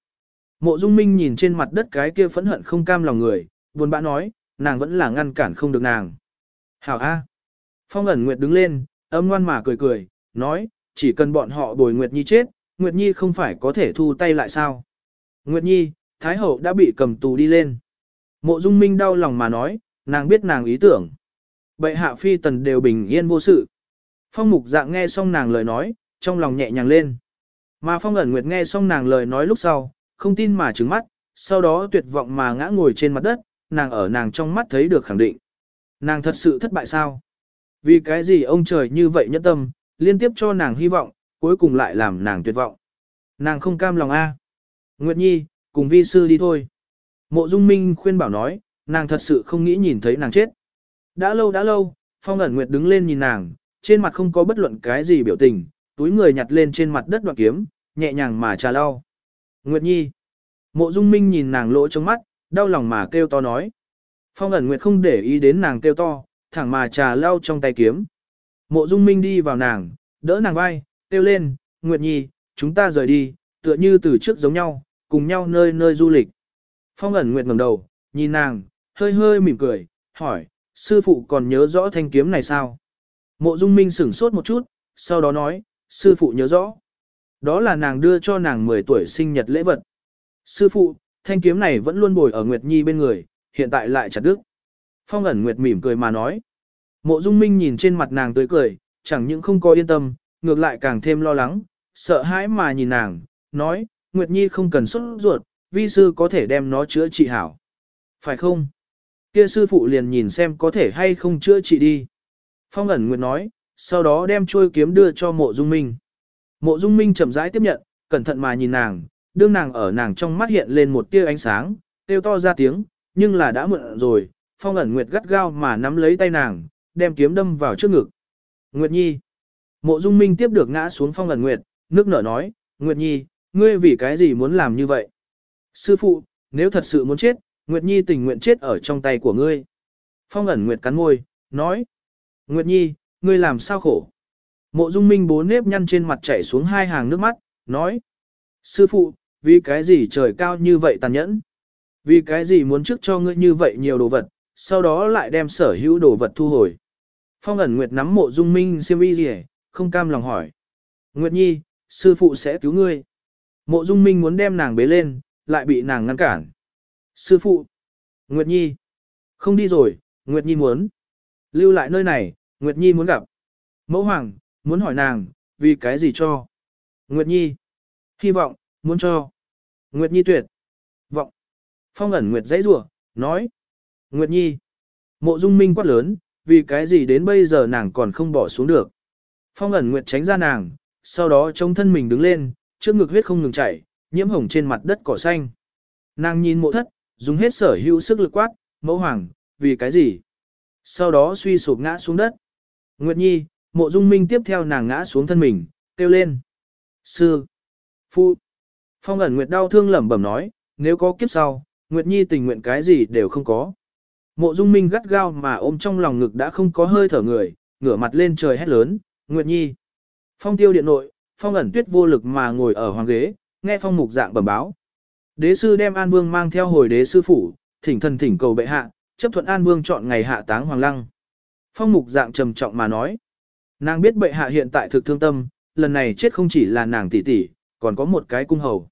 Mộ Dung Minh nhìn trên mặt đất cái kia phẫn hận không cam lòng người, buồn bã nói, nàng vẫn là ngăn cản không được nàng. Hảo A. Phong ẩn Nguyệt đứng lên, âm ngoan mà cười cười, nói, chỉ cần bọn họ bồi Nguyệt Nhi chết, Nguyệt Nhi không phải có thể thu tay lại sao? Nguyệt Nhi, Thái Hậu đã bị cầm tù đi lên. Mộ Dung Minh đau lòng mà nói, nàng biết nàng ý tưởng. Bệ hạ phi tần đều bình yên vô sự. Phong mục dạng nghe xong nàng lời nói, trong lòng nhẹ nhàng lên. Mà Phong ẩn Nguyệt nghe xong nàng lời nói lúc sau, không tin mà trứng mắt, sau đó tuyệt vọng mà ngã ngồi trên mặt đất, nàng ở nàng trong mắt thấy được khẳng định. Nàng thật sự thất bại sao? Vì cái gì ông trời như vậy nhẫn tâm, liên tiếp cho nàng hy vọng, cuối cùng lại làm nàng tuyệt vọng. Nàng không cam lòng a. Nguyệt Nhi, cùng vi sư đi thôi. Mộ Dung Minh khuyên bảo nói, nàng thật sự không nghĩ nhìn thấy nàng chết. Đã lâu đã lâu, Phong ẩn Nguyệt đứng lên nhìn nàng, trên mặt không có bất luận cái gì biểu tình, túi người nhặt lên trên mặt đất đoạn kiếm, nhẹ nhàng mà trà lau. Nguyệt Nhi. Mộ Dung Minh nhìn nàng lỗ trong mắt, đau lòng mà kêu to nói. Phong ẩn Nguyệt không để ý đến nàng kêu to, thẳng mà trà lau trong tay kiếm. Mộ Dung Minh đi vào nàng, đỡ nàng vai, kêu lên, Nguyệt Nhi, chúng ta rời đi, tựa như từ trước giống nhau, cùng nhau nơi nơi du lịch. Phong ẩn nguyệt ngẩng đầu, nhìn nàng, hơi hơi mỉm cười, hỏi, sư phụ còn nhớ rõ thanh kiếm này sao? Mộ dung minh sửng sốt một chút, sau đó nói, sư phụ nhớ rõ. Đó là nàng đưa cho nàng 10 tuổi sinh nhật lễ vật. Sư phụ, thanh kiếm này vẫn luôn bồi ở Nguyệt Nhi bên người, hiện tại lại chặt đứt. Phong ẩn Nguyệt mỉm cười mà nói. Mộ Dung Minh nhìn trên mặt nàng tươi cười, chẳng những không có yên tâm, ngược lại càng thêm lo lắng, sợ hãi mà nhìn nàng, nói, Nguyệt Nhi không cần xuất ruột, vi sư có thể đem nó chữa trị hảo. Phải không? Kia sư phụ liền nhìn xem có thể hay không chữa trị đi. Phong ẩn nguyệt nói, sau đó đem chuôi kiếm đưa cho mộ dung minh. Mộ dung minh chậm rãi tiếp nhận, cẩn thận mà nhìn nàng, đương nàng ở nàng trong mắt hiện lên một tia ánh sáng, kêu to ra tiếng, nhưng là đã mượn rồi, phong ẩn nguyệt gắt gao mà nắm lấy tay nàng, đem kiếm đâm vào trước ngực. Nguyệt Nhi. Mộ Dung Minh tiếp được ngã xuống phong ẩn Nguyệt, nước nở nói, Nguyệt Nhi, ngươi vì cái gì muốn làm như vậy? Sư phụ, nếu thật sự muốn chết, Nguyệt Nhi tình nguyện chết ở trong tay của ngươi. Phong ẩn Nguyệt cắn môi, nói, Nguyệt Nhi, ngươi làm sao khổ? Mộ Dung Minh bố nếp nhăn trên mặt chảy xuống hai hàng nước mắt, nói, Sư phụ, vì cái gì trời cao như vậy tàn nhẫn? Vì cái gì muốn trước cho ngươi như vậy nhiều đồ vật, sau đó lại đem sở hữu đồ vật thu hồi? Phong ẩn Nguyệt nắm mộ Dung Minh siêm y gì không cam lòng hỏi. Nguyệt Nhi, sư phụ sẽ cứu ngươi. Mộ Dung Minh muốn đem nàng bế lên, lại bị nàng ngăn cản. Sư phụ. Nguyệt Nhi. Không đi rồi, Nguyệt Nhi muốn. Lưu lại nơi này, Nguyệt Nhi muốn gặp. Mẫu Hoàng, muốn hỏi nàng, vì cái gì cho. Nguyệt Nhi. Hy vọng, muốn cho. Nguyệt Nhi tuyệt. Phong ẩn Nguyệt dãy rủa nói. Nguyệt Nhi. Mộ Dung Minh quát lớn, vì cái gì đến bây giờ nàng còn không bỏ xuống được. Phong ẩn Nguyệt tránh ra nàng, sau đó chống thân mình đứng lên, trước ngực huyết không ngừng chảy, nhiễm hồng trên mặt đất cỏ xanh. Nàng nhìn mộ thất, dùng hết sở hữu sức lực quát, mẫu hoàng, vì cái gì? Sau đó suy sụp ngã xuống đất. Nguyệt Nhi, mộ dung minh tiếp theo nàng ngã xuống thân mình, kêu lên. Sư, Phu, Phong ẩn Nguyệt đau thương lẩm bẩm nói, nếu có kiếp sau, Nguyệt Nhi tình nguyện cái gì đều không có. Mộ dung minh gắt gao mà ôm trong lòng ngực đã không có hơi thở người, ngửa mặt lên trời hét lớn, Nguyệt Nhi. Phong tiêu điện nội, phong ẩn tuyết vô lực mà ngồi ở hoàng ghế, nghe phong mục dạng bẩm báo. Đế sư đem An Vương mang theo hồi đế sư phủ, thỉnh thần thỉnh cầu bệ hạ, chấp thuận An Vương chọn ngày hạ táng hoàng lăng. Phong mục dạng trầm trọng mà nói. Nàng biết bệ hạ hiện tại thực thương tâm, lần này chết không chỉ là nàng tỷ tỷ, còn có một cái cung hầu.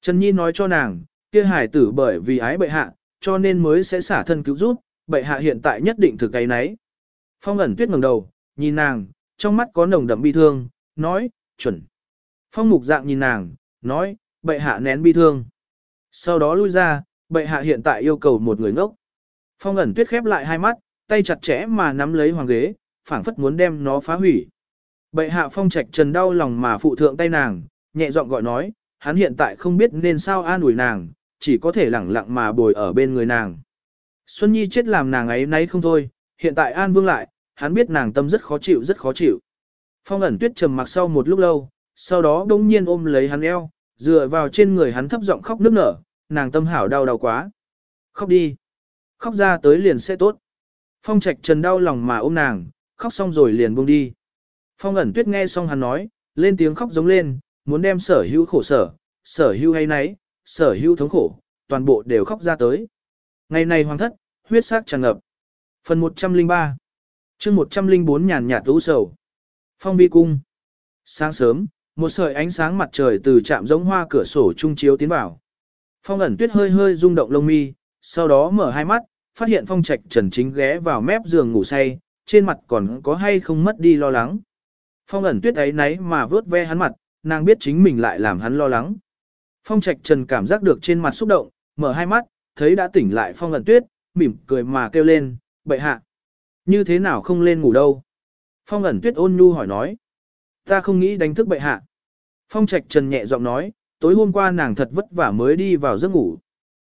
Trần Nhi nói cho nàng, kia hải tử bởi vì ái bệ hạ, cho nên mới sẽ xả thân cứu giúp, bệ hạ hiện tại nhất định thực cái nấy. Phong ẩn tuyết ngẩng đầu, nhìn nàng, trong mắt có nồng đậm bi thương, nói, chuẩn. Phong mục dạng nhìn nàng, nói, bệ hạ nén bi thương. Sau đó lui ra, bệ hạ hiện tại yêu cầu một người ngốc. Phong ẩn tuyết khép lại hai mắt, tay chặt chẽ mà nắm lấy hoàng ghế, phảng phất muốn đem nó phá hủy. Bệ hạ phong trạch trần đau lòng mà phụ thượng tay nàng, nhẹ giọng gọi nói, hắn hiện tại không biết nên sao an ủi nàng, chỉ có thể lẳng lặng mà bồi ở bên người nàng. Xuân Nhi chết làm nàng ấy nấy không thôi, hiện tại an vương lại, hắn biết nàng tâm rất khó chịu rất khó chịu. Phong ẩn tuyết trầm mặc sau một lúc lâu, sau đó đông nhiên ôm lấy hắn eo, dựa vào trên người hắn thấp giọng khóc nức nở, nàng tâm hảo đau đau quá. Khóc đi. Khóc ra tới liền sẽ tốt. Phong trạch trần đau lòng mà ôm nàng, khóc xong rồi liền buông đi. Phong ẩn tuyết nghe xong hắn nói, lên tiếng khóc giống lên, muốn đem sở hữu khổ sở, sở hữu hay nấy, sở hữu thống khổ, toàn bộ đều khóc ra tới. Ngày này hoàng thất, huyết sắc tràn ngập. Phần 103 chương 104 nhàn nhạt lũ sầu. Phong vi cung. Sáng sớm, một sợi ánh sáng mặt trời từ trạm giống hoa cửa sổ trung chiếu tiến vào. Phong ẩn tuyết hơi hơi rung động lông mi, sau đó mở hai mắt, phát hiện phong trạch trần chính ghé vào mép giường ngủ say, trên mặt còn có hay không mất đi lo lắng. Phong ẩn tuyết ấy náy mà vớt ve hắn mặt, nàng biết chính mình lại làm hắn lo lắng. Phong trạch trần cảm giác được trên mặt xúc động, mở hai mắt, thấy đã tỉnh lại phong ẩn tuyết, mỉm cười mà kêu lên, bệ hạ. Như thế nào không lên ngủ đâu? Phong ẩn tuyết ôn nhu hỏi nói. Ta không nghĩ đánh thức bệ hạ. Phong trạch trần nhẹ giọng nói, tối hôm qua nàng thật vất vả mới đi vào giấc ngủ.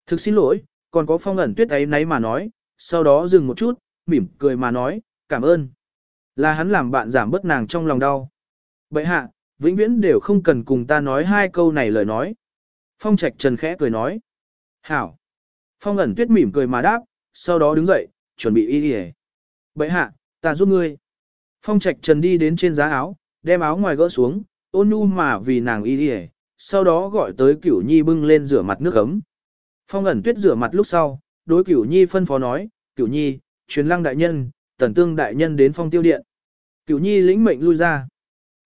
Thực xin lỗi, còn có phong ẩn tuyết ấy nấy mà nói, sau đó dừng một chút, mỉm cười mà nói, cảm ơn. Là hắn làm bạn giảm bớt nàng trong lòng đau. Bệ hạ, vĩnh viễn đều không cần cùng ta nói hai câu này lời nói. Phong trạch trần khẽ cười nói. Hảo. Phong ẩn tuyết mỉm cười mà đáp, sau đó đứng dậy, chuẩn bị y đi Bệ hạ, ta giúp ngươi. Phong trạch trần đi đến trên giá áo, đem áo ngoài gỡ xuống, ôn nhu mà vì nàng y đi sau đó gọi tới cửu nhi bưng lên rửa mặt nước ấm. Phong ẩn tuyết rửa mặt lúc sau, đối cửu nhi phân phó nói, cửu nhi, truyền lăng đại nhân, tần tương đại nhân đến phong tiêu điện. Cửu nhi lĩnh mệnh lui ra.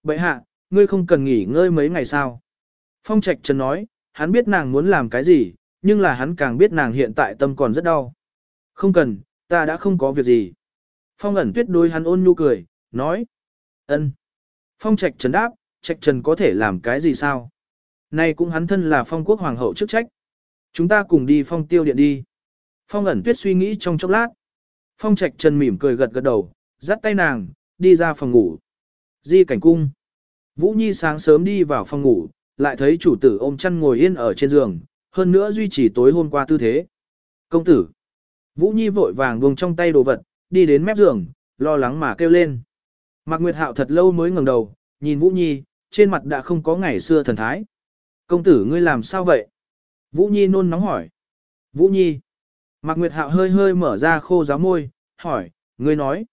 Bệ hạ, ngươi không cần nghỉ ngơi mấy ngày sao. Phong trạch trần nói, hắn biết nàng muốn làm cái gì, nhưng là hắn càng biết nàng hiện tại tâm còn rất đau. Không cần, ta đã không có việc gì. Phong ẩn tuyết đôi hắn ôn nhu cười, nói. ân. Phong trạch trần đáp, trạch trần có thể làm cái gì sao? Này cũng hắn thân là phong quốc hoàng hậu chức trách. Chúng ta cùng đi phong tiêu điện đi. Phong ẩn tuyết suy nghĩ trong chốc lát. Phong trạch trần mỉm cười gật gật đầu, dắt tay nàng, đi ra phòng ngủ. Di cảnh cung. Vũ Nhi sáng sớm đi vào phòng ngủ, lại thấy chủ tử ôm chăn ngồi yên ở trên giường, hơn nữa duy trì tối hôm qua tư thế. Công tử. Vũ Nhi vội vàng buông trong tay đồ vật, đi đến mép giường, lo lắng mà kêu lên. Mạc Nguyệt Hạo thật lâu mới ngẩng đầu, nhìn Vũ Nhi, trên mặt đã không có ngày xưa thần thái. Công tử ngươi làm sao vậy? Vũ Nhi nôn nóng hỏi. Vũ Nhi. Mạc Nguyệt Hạo hơi hơi mở ra khô giáo môi, hỏi, ngươi nói.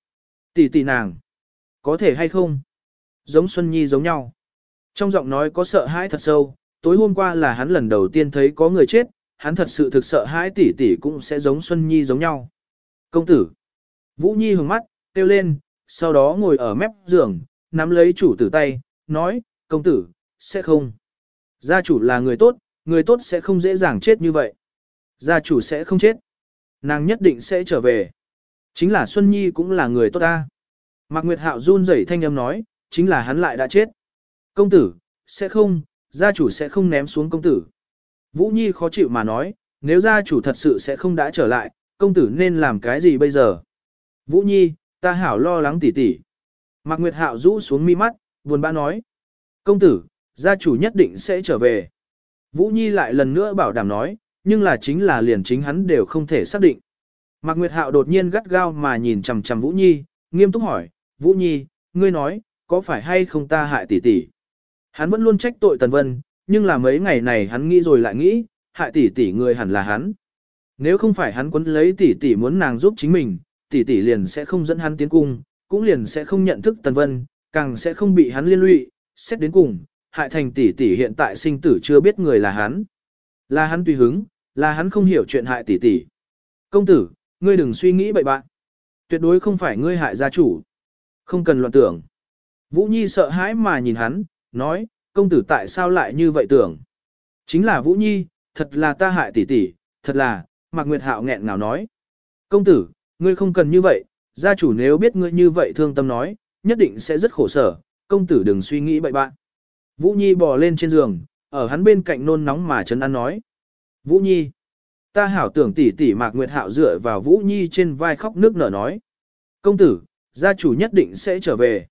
Tỷ tỷ nàng. Có thể hay không? Giống Xuân Nhi giống nhau. Trong giọng nói có sợ hãi thật sâu, tối hôm qua là hắn lần đầu tiên thấy có người chết, hắn thật sự thực sợ hãi tỷ tỷ cũng sẽ giống Xuân Nhi giống nhau. Công tử. Vũ Nhi hướng mắt, kêu lên, sau đó ngồi ở mép giường, nắm lấy chủ tử tay, nói, công tử, sẽ không. Gia chủ là người tốt, người tốt sẽ không dễ dàng chết như vậy. Gia chủ sẽ không chết. Nàng nhất định sẽ trở về. Chính là Xuân Nhi cũng là người tốt ta. Mạc Nguyệt Hạo run rẩy thanh âm nói, chính là hắn lại đã chết. Công tử, sẽ không, gia chủ sẽ không ném xuống công tử. Vũ Nhi khó chịu mà nói, nếu gia chủ thật sự sẽ không đã trở lại, công tử nên làm cái gì bây giờ? Vũ Nhi, ta hảo lo lắng tỉ tỉ. Mạc Nguyệt Hạo rũ xuống mi mắt, buồn bã nói. Công tử, gia chủ nhất định sẽ trở về. Vũ Nhi lại lần nữa bảo đảm nói, nhưng là chính là liền chính hắn đều không thể xác định. Mạc Nguyệt Hạo đột nhiên gắt gao mà nhìn chằm chằm Vũ Nhi, nghiêm túc hỏi, Vũ Nhi, ngươi nói, có phải hay không ta hại tỷ tỷ? Hắn vẫn luôn trách tội Tần Vân, nhưng là mấy ngày này hắn nghĩ rồi lại nghĩ, hại tỷ tỷ người hẳn là hắn. Nếu không phải hắn quấn lấy tỷ tỷ muốn nàng giúp chính mình, tỷ tỷ liền sẽ không dẫn hắn tiến cung, cũng liền sẽ không nhận thức Tần Vân, càng sẽ không bị hắn liên lụy, xét đến cùng, hại thành tỷ tỷ hiện tại sinh tử chưa biết người là hắn. Là hắn tùy hứng, là hắn không hiểu chuyện hại tỷ tỷ. Công tử, ngươi đừng suy nghĩ bậy bạn. Tuyệt đối không phải ngươi hại gia chủ. Không cần loạn tưởng. Vũ Nhi sợ hãi mà nhìn hắn, nói, công tử tại sao lại như vậy tưởng. Chính là Vũ Nhi, thật là ta hại tỷ tỷ, thật là, Mạc Nguyệt Hạo nghẹn ngào nói. Công tử, ngươi không cần như vậy, gia chủ nếu biết ngươi như vậy thương tâm nói, nhất định sẽ rất khổ sở, công tử đừng suy nghĩ bậy bạn. Vũ Nhi bò lên trên giường, ở hắn bên cạnh nôn nóng mà chấn an nói. Vũ Nhi, ta hảo tưởng tỷ tỷ Mạc Nguyệt Hạo dựa vào Vũ Nhi trên vai khóc nước nở nói. Công tử, gia chủ nhất định sẽ trở về.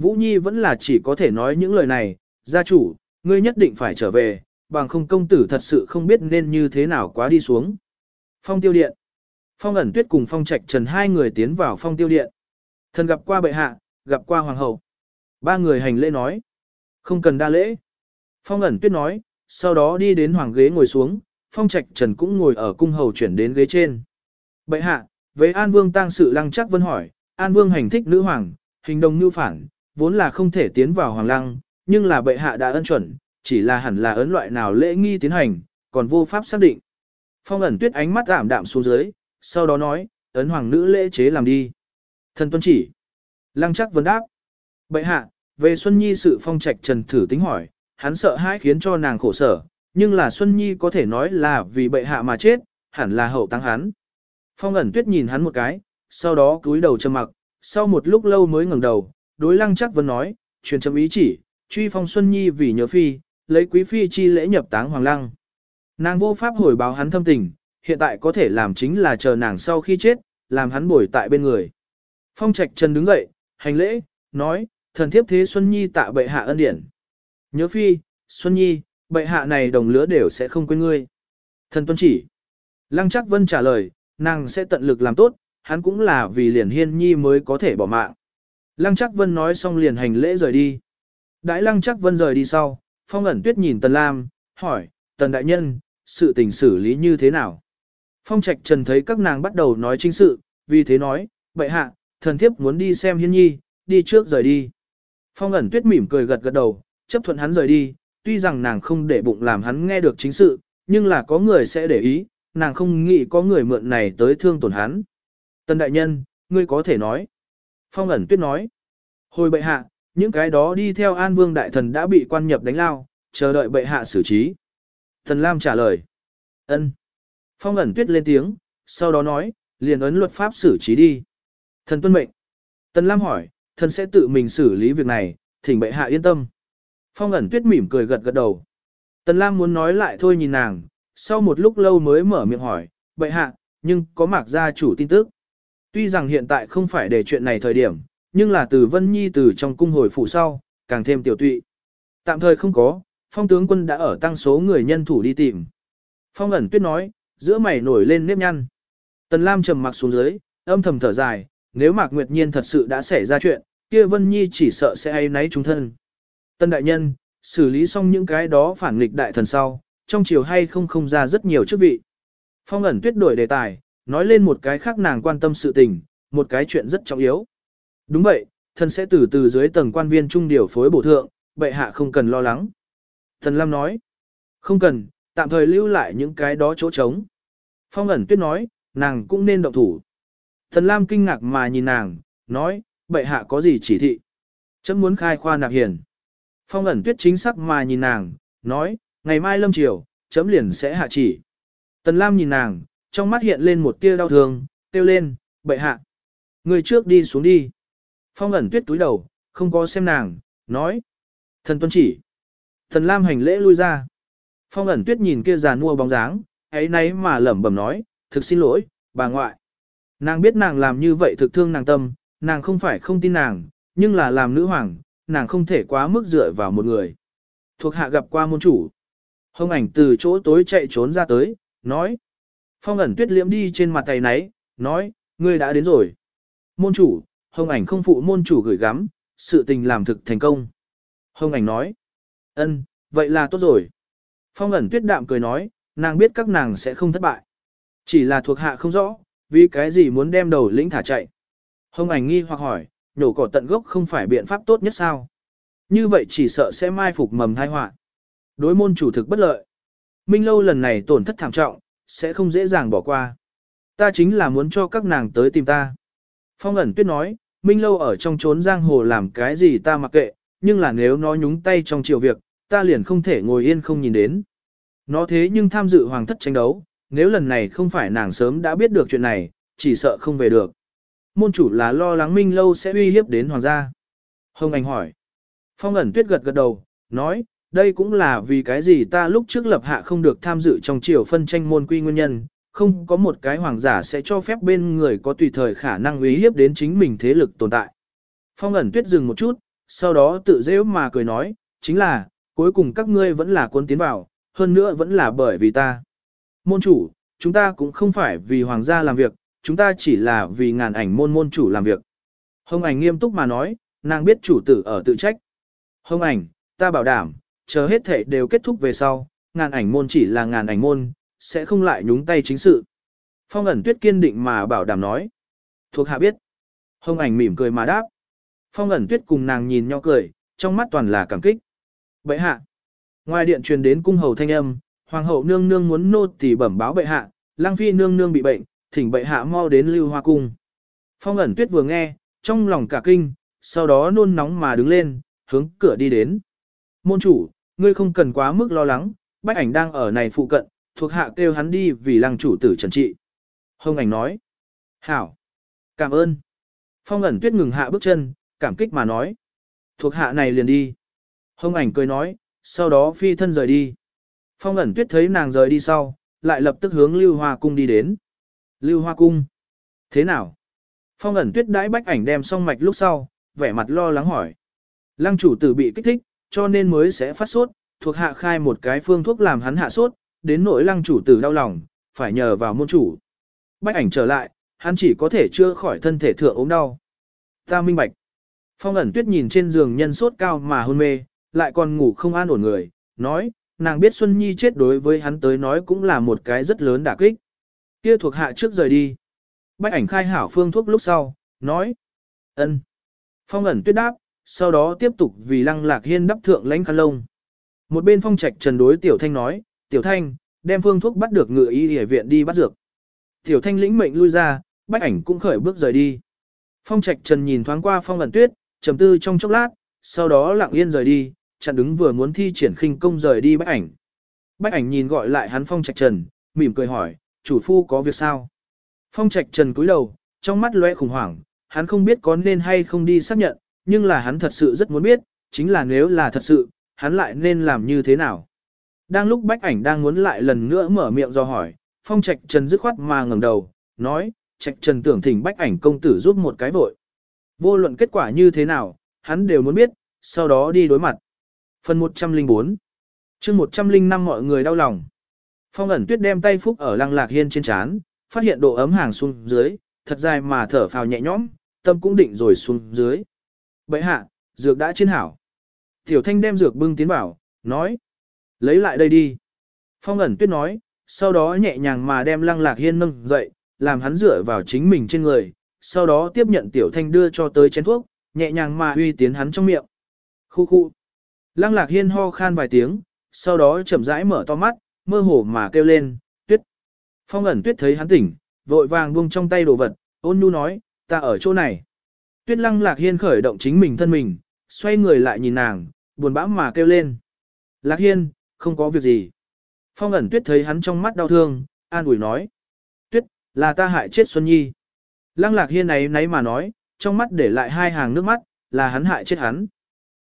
Vũ Nhi vẫn là chỉ có thể nói những lời này, gia chủ, ngươi nhất định phải trở về, bằng không công tử thật sự không biết nên như thế nào quá đi xuống. Phong tiêu điện. Phong ẩn tuyết cùng phong trạch trần hai người tiến vào phong tiêu điện. Thần gặp qua bệ hạ, gặp qua hoàng hậu. Ba người hành lễ nói. Không cần đa lễ. Phong ẩn tuyết nói, sau đó đi đến hoàng ghế ngồi xuống, phong trạch trần cũng ngồi ở cung hầu chuyển đến ghế trên. Bệ hạ, với An Vương tang sự lăng chắc vân hỏi, An Vương hành thích nữ hoàng, hình đồng như phản, vốn là không thể tiến vào hoàng lăng, nhưng là bệ hạ đã ân chuẩn, chỉ là hẳn là ấn loại nào lễ nghi tiến hành, còn vô pháp xác định. Phong ẩn tuyết ánh mắt giảm đạm xuống dưới, sau đó nói, ấn hoàng nữ lễ chế làm đi. Thần tuân chỉ. Lăng chắc vấn đáp. Bệ hạ, về Xuân Nhi sự phong trạch trần thử tính hỏi, hắn sợ hãi khiến cho nàng khổ sở, nhưng là Xuân Nhi có thể nói là vì bệ hạ mà chết, hẳn là hậu tăng hắn. Phong ẩn tuyết nhìn hắn một cái, sau đó cúi đầu trầm mặc, sau một lúc lâu mới ngẩng đầu, đối lăng chắc vẫn nói, truyền chấm ý chỉ, truy phong Xuân Nhi vì nhớ phi, lấy quý phi chi lễ nhập táng hoàng lăng. Nàng vô pháp hồi báo hắn thâm tình, hiện tại có thể làm chính là chờ nàng sau khi chết, làm hắn bồi tại bên người. Phong trạch trần đứng dậy, hành lễ, nói, thần thiếp thế Xuân Nhi tạ bệ hạ ân điển. Nhớ phi, Xuân Nhi, bệ hạ này đồng lứa đều sẽ không quên ngươi. Thần tuân chỉ. Lăng chắc vân trả lời, nàng sẽ tận lực làm tốt, hắn cũng là vì liền hiên nhi mới có thể bỏ mạng. Lăng chắc vân nói xong liền hành lễ rời đi. Đãi lăng chắc vân rời đi sau, phong ẩn tuyết nhìn tần lam, hỏi, tần đại nhân, sự tình xử lý như thế nào? Phong trạch trần thấy các nàng bắt đầu nói chính sự, vì thế nói, bệ hạ, thần thiếp muốn đi xem hiên nhi, đi trước rời đi. Phong ẩn tuyết mỉm cười gật gật đầu, chấp thuận hắn rời đi, tuy rằng nàng không để bụng làm hắn nghe được chính sự, nhưng là có người sẽ để ý, nàng không nghĩ có người mượn này tới thương tổn hắn. Tân đại nhân, ngươi có thể nói. Phong ẩn tuyết nói. Hồi bệ hạ, những cái đó đi theo an vương đại thần đã bị quan nhập đánh lao, chờ đợi bệ hạ xử trí. Thần Lam trả lời. ân. Phong ẩn tuyết lên tiếng, sau đó nói, liền ấn luật pháp xử trí đi. Thần tuân mệnh. Tần Lam hỏi, thần sẽ tự mình xử lý việc này, thỉnh bệ hạ yên tâm. Phong ẩn tuyết mỉm cười gật gật đầu. Tần Lam muốn nói lại thôi nhìn nàng, sau một lúc lâu mới mở miệng hỏi, bệ hạ, nhưng có mạc gia chủ tin tức. Tuy rằng hiện tại không phải để chuyện này thời điểm, nhưng là từ Vân Nhi từ trong cung hồi phủ sau, càng thêm tiểu tụy. Tạm thời không có, phong tướng quân đã ở tăng số người nhân thủ đi tìm. Phong ẩn tuyết nói, giữa mày nổi lên nếp nhăn. Tần Lam trầm mặc xuống dưới, âm thầm thở dài, nếu Mạc Nguyệt Nhiên thật sự đã xảy ra chuyện, kia Vân Nhi chỉ sợ sẽ ai nấy chúng thân. Tân đại nhân, xử lý xong những cái đó phản nghịch đại thần sau, trong chiều hay không không ra rất nhiều chức vị. Phong ẩn tuyết đổi đề tài, nói lên một cái khác nàng quan tâm sự tình, một cái chuyện rất trọng yếu. Đúng vậy, thần sẽ từ từ dưới tầng quan viên trung điều phối bổ thượng, bệ hạ không cần lo lắng. Thần Lam nói, không cần, tạm thời lưu lại những cái đó chỗ trống. Phong ẩn tuyết nói, nàng cũng nên động thủ. Thần Lam kinh ngạc mà nhìn nàng, nói, bệ hạ có gì chỉ thị. Chấm muốn khai khoa nạp hiền. Phong ẩn tuyết chính xác mà nhìn nàng, nói, ngày mai lâm chiều, chấm liền sẽ hạ chỉ. Tần Lam nhìn nàng, trong mắt hiện lên một tia đau thương, kêu lên, bệ hạ. Người trước đi xuống đi. Phong ẩn tuyết túi đầu, không có xem nàng, nói. Thần tuân chỉ. Thần Lam hành lễ lui ra. Phong ẩn tuyết nhìn kia già nua bóng dáng, ấy nấy mà lẩm bẩm nói, thực xin lỗi, bà ngoại. Nàng biết nàng làm như vậy thực thương nàng tâm, nàng không phải không tin nàng, nhưng là làm nữ hoàng, nàng không thể quá mức dựa vào một người. Thuộc hạ gặp qua môn chủ. Hồng ảnh từ chỗ tối chạy trốn ra tới, nói. Phong ẩn tuyết liễm đi trên mặt tay nấy, nói, ngươi đã đến rồi. Môn chủ, hồng ảnh không phụ môn chủ gửi gắm, sự tình làm thực thành công. Hồng ảnh nói, ân, vậy là tốt rồi. Phong ẩn tuyết đạm cười nói, nàng biết các nàng sẽ không thất bại. Chỉ là thuộc hạ không rõ, vì cái gì muốn đem đầu lĩnh thả chạy. Hồng ảnh nghi hoặc hỏi, nhổ cỏ tận gốc không phải biện pháp tốt nhất sao? Như vậy chỉ sợ sẽ mai phục mầm thai họa. Đối môn chủ thực bất lợi. Minh lâu lần này tổn thất thảm trọng, sẽ không dễ dàng bỏ qua. Ta chính là muốn cho các nàng tới tìm ta. Phong ẩn tuyết nói, Minh lâu ở trong trốn giang hồ làm cái gì ta mặc kệ, nhưng là nếu nó nhúng tay trong chiều việc, ta liền không thể ngồi yên không nhìn đến. Nó thế nhưng tham dự hoàng thất tranh đấu, nếu lần này không phải nàng sớm đã biết được chuyện này, chỉ sợ không về được. Môn chủ là lo lắng Minh lâu sẽ uy hiếp đến hoàng gia. Hồng Anh hỏi. Phong ẩn tuyết gật gật đầu, nói, đây cũng là vì cái gì ta lúc trước lập hạ không được tham dự trong triều phân tranh môn quy nguyên nhân, không có một cái hoàng giả sẽ cho phép bên người có tùy thời khả năng uy hiếp đến chính mình thế lực tồn tại. Phong ẩn tuyết dừng một chút, sau đó tự dễ mà cười nói, chính là, cuối cùng các ngươi vẫn là quân tiến vào, hơn nữa vẫn là bởi vì ta. Môn chủ, chúng ta cũng không phải vì hoàng gia làm việc, chúng ta chỉ là vì ngàn ảnh môn môn chủ làm việc. Hồng ảnh nghiêm túc mà nói, nàng biết chủ tử ở tự trách. Hồng ảnh, ta bảo đảm, chờ hết thể đều kết thúc về sau, ngàn ảnh môn chỉ là ngàn ảnh môn, sẽ không lại nhúng tay chính sự. Phong ẩn tuyết kiên định mà bảo đảm nói. Thuộc hạ biết. Hồng ảnh mỉm cười mà đáp. Phong ẩn tuyết cùng nàng nhìn nhau cười, trong mắt toàn là cảm kích. Bệ hạ. Ngoài điện truyền đến cung hầu thanh âm, hoàng hậu nương nương muốn nô tỳ bẩm báo bệ hạ, lang phi nương nương bị bệnh, thỉnh bệ hạ mau đến lưu hoa cung. Phong ẩn tuyết vừa nghe, trong lòng cả kinh, sau đó nôn nóng mà đứng lên, hướng cửa đi đến. Môn chủ, ngươi không cần quá mức lo lắng, bách ảnh đang ở này phụ cận, thuộc hạ kêu hắn đi vì lăng chủ tử trần trị. Hồng ảnh nói. Hảo. Cảm ơn. Phong ẩn tuyết ngừng hạ bước chân, cảm kích mà nói. Thuộc hạ này liền đi. Hồng ảnh cười nói, sau đó phi thân rời đi. Phong ẩn tuyết thấy nàng rời đi sau, lại lập tức hướng Lưu Hoa Cung đi đến. Lưu Hoa Cung. Thế nào? Phong ẩn tuyết đãi bách ảnh đem xong mạch lúc sau, vẻ mặt lo lắng hỏi. Lăng chủ tử bị kích thích, cho nên mới sẽ phát sốt, thuộc hạ khai một cái phương thuốc làm hắn hạ sốt, đến nỗi lăng chủ tử đau lòng, phải nhờ vào môn chủ. Bách ảnh trở lại, hắn chỉ có thể chưa khỏi thân thể thượng ốm đau. Ta minh bạch. Phong ẩn tuyết nhìn trên giường nhân sốt cao mà hôn mê, lại còn ngủ không an ổn người, nói, nàng biết Xuân Nhi chết đối với hắn tới nói cũng là một cái rất lớn đả kích. Kia thuộc hạ trước rời đi. Bách ảnh khai hảo phương thuốc lúc sau, nói, ân. Phong ẩn tuyết đáp, sau đó tiếp tục vì lăng lạc hiên đắp thượng lãnh khăn lông. Một bên phong trạch trần đối tiểu thanh nói, tiểu thanh, đem phương thuốc bắt được ngựa y hệ viện đi bắt dược. Tiểu thanh lĩnh mệnh lui ra, bách ảnh cũng khởi bước rời đi. Phong trạch trần nhìn thoáng qua phong ẩn tuyết, trầm tư trong chốc lát, sau đó lặng yên rời đi, chặn đứng vừa muốn thi triển khinh công rời đi bách ảnh. Bách ảnh nhìn gọi lại hắn phong trạch trần, mỉm cười hỏi, chủ phu có việc sao? Phong trạch trần cúi đầu, trong mắt lóe khủng hoảng, hắn không biết có nên hay không đi xác nhận, nhưng là hắn thật sự rất muốn biết, chính là nếu là thật sự, hắn lại nên làm như thế nào. Đang lúc bách ảnh đang muốn lại lần nữa mở miệng do hỏi, phong trạch trần dứt khoát mà ngẩng đầu, nói, trạch trần tưởng thỉnh bách ảnh công tử giúp một cái vội. Vô luận kết quả như thế nào, hắn đều muốn biết, sau đó đi đối mặt. Phần 104 chương 105 mọi người đau lòng. Phong ẩn tuyết đem tay phúc ở lăng lạc hiên trên chán, phát hiện độ ấm hàng xuống dưới, thật dài mà thở phào nhẹ nhõm, tâm cũng định rồi xuống dưới bệ hạ, dược đã chiến hảo. Tiểu thanh đem dược bưng tiến vào, nói. Lấy lại đây đi. Phong ẩn tuyết nói, sau đó nhẹ nhàng mà đem lăng lạc hiên nâng dậy, làm hắn dựa vào chính mình trên người, sau đó tiếp nhận tiểu thanh đưa cho tới chén thuốc, nhẹ nhàng mà uy tiến hắn trong miệng. Khu khu. Lăng lạc hiên ho khan vài tiếng, sau đó chậm rãi mở to mắt, mơ hồ mà kêu lên, tuyết. Phong ẩn tuyết thấy hắn tỉnh, vội vàng buông trong tay đồ vật, ôn nhu nói, ta ở chỗ này. Tuyết lăng lạc hiên khởi động chính mình thân mình, xoay người lại nhìn nàng, buồn bã mà kêu lên. Lạc hiên, không có việc gì. Phong ẩn tuyết thấy hắn trong mắt đau thương, an ủi nói. Tuyết, là ta hại chết Xuân Nhi. Lăng lạc hiên này nấy mà nói, trong mắt để lại hai hàng nước mắt, là hắn hại chết hắn.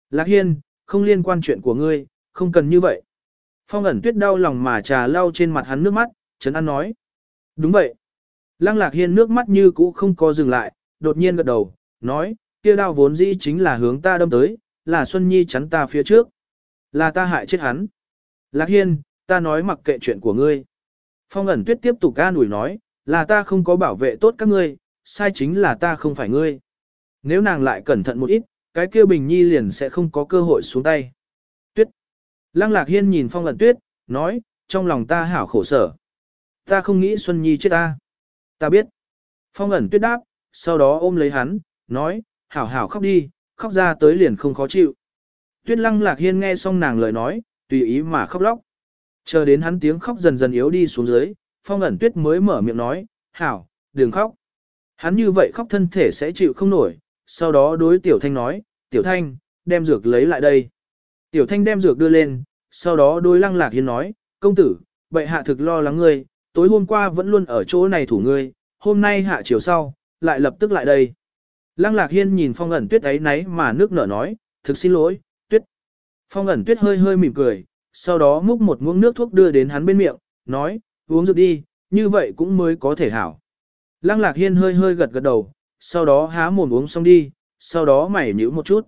Lạc hiên, không liên quan chuyện của ngươi, không cần như vậy. Phong ẩn tuyết đau lòng mà trà lau trên mặt hắn nước mắt, Trấn An nói. Đúng vậy. Lăng lạc hiên nước mắt như cũ không có dừng lại, đột nhiên gật đầu, nói, kia đao vốn dĩ chính là hướng ta đâm tới, là Xuân Nhi chắn ta phía trước. Là ta hại chết hắn. Lạc hiên, ta nói mặc kệ chuyện của ngươi. Phong ẩn tuyết tiếp tục ca nủi nói, là ta không có bảo vệ tốt các ngươi, sai chính là ta không phải ngươi. Nếu nàng lại cẩn thận một ít, cái kia bình nhi liền sẽ không có cơ hội xuống tay. Tuyết. Lăng lạc hiên nhìn phong ẩn tuyết, nói, trong lòng ta hảo khổ sở. Ta không nghĩ Xuân Nhi chết ta. Ta biết. Phong ẩn tuyết đáp, sau đó ôm lấy hắn, nói, hảo hảo khóc đi, khóc ra tới liền không khó chịu. Tuyết lăng lạc hiên nghe xong nàng lời nói, tùy ý mà khóc lóc. Chờ đến hắn tiếng khóc dần dần yếu đi xuống dưới, phong ẩn tuyết mới mở miệng nói, hảo, đừng khóc. Hắn như vậy khóc thân thể sẽ chịu không nổi, sau đó đối tiểu thanh nói, tiểu thanh, đem dược lấy lại đây. Tiểu thanh đem dược đưa lên, sau đó đối lăng lạc hiên nói, công tử, bệ hạ thực lo lắng ngươi, tối hôm qua vẫn luôn ở chỗ này thủ ngươi, hôm nay hạ chiều sau, lại lập tức lại đây. Lăng lạc hiên nhìn phong ẩn tuyết ấy náy mà nước nở nói, thực xin lỗi, tuyết. Phong ẩn tuyết hơi hơi mỉm cười, sau đó múc một muỗng nước thuốc đưa đến hắn bên miệng, nói, uống dược đi, như vậy cũng mới có thể hảo. Lăng lạc hiên hơi hơi gật gật đầu, sau đó há mồm uống xong đi, sau đó mày nhíu một chút.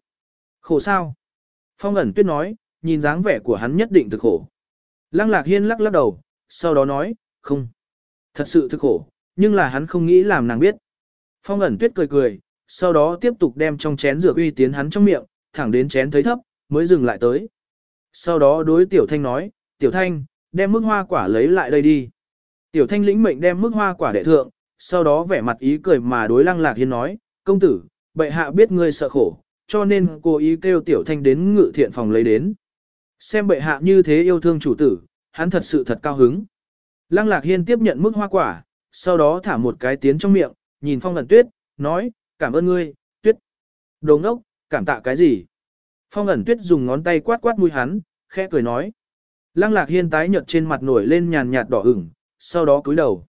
Khổ sao? Phong ẩn tuyết nói, nhìn dáng vẻ của hắn nhất định thực khổ. Lăng lạc hiên lắc lắc đầu, sau đó nói, không. Thật sự thực khổ, nhưng là hắn không nghĩ làm nàng biết. Phong ẩn tuyết cười cười, sau đó tiếp tục đem trong chén rửa uy tiến hắn trong miệng, thẳng đến chén thấy thấp, mới dừng lại tới. Sau đó đối tiểu thanh nói, tiểu thanh, đem mức hoa quả lấy lại đây đi. Tiểu thanh lĩnh mệnh đem mức hoa quả đệ thượng, sau đó vẻ mặt ý cười mà đối lăng lạc hiên nói, công tử, bệ hạ biết ngươi sợ khổ, cho nên cô ý kêu tiểu thanh đến ngự thiện phòng lấy đến. Xem bệ hạ như thế yêu thương chủ tử, hắn thật sự thật cao hứng. Lăng lạc hiên tiếp nhận mức hoa quả, sau đó thả một cái tiến trong miệng, nhìn phong lần tuyết, nói, cảm ơn ngươi, tuyết. Đồ ngốc, cảm tạ cái gì? Phong ẩn tuyết dùng ngón tay quát quát mũi hắn, khẽ cười nói. Lăng lạc hiên tái nhợt trên mặt nổi lên nhàn nhạt đỏ ửng, sau đó cúi đầu.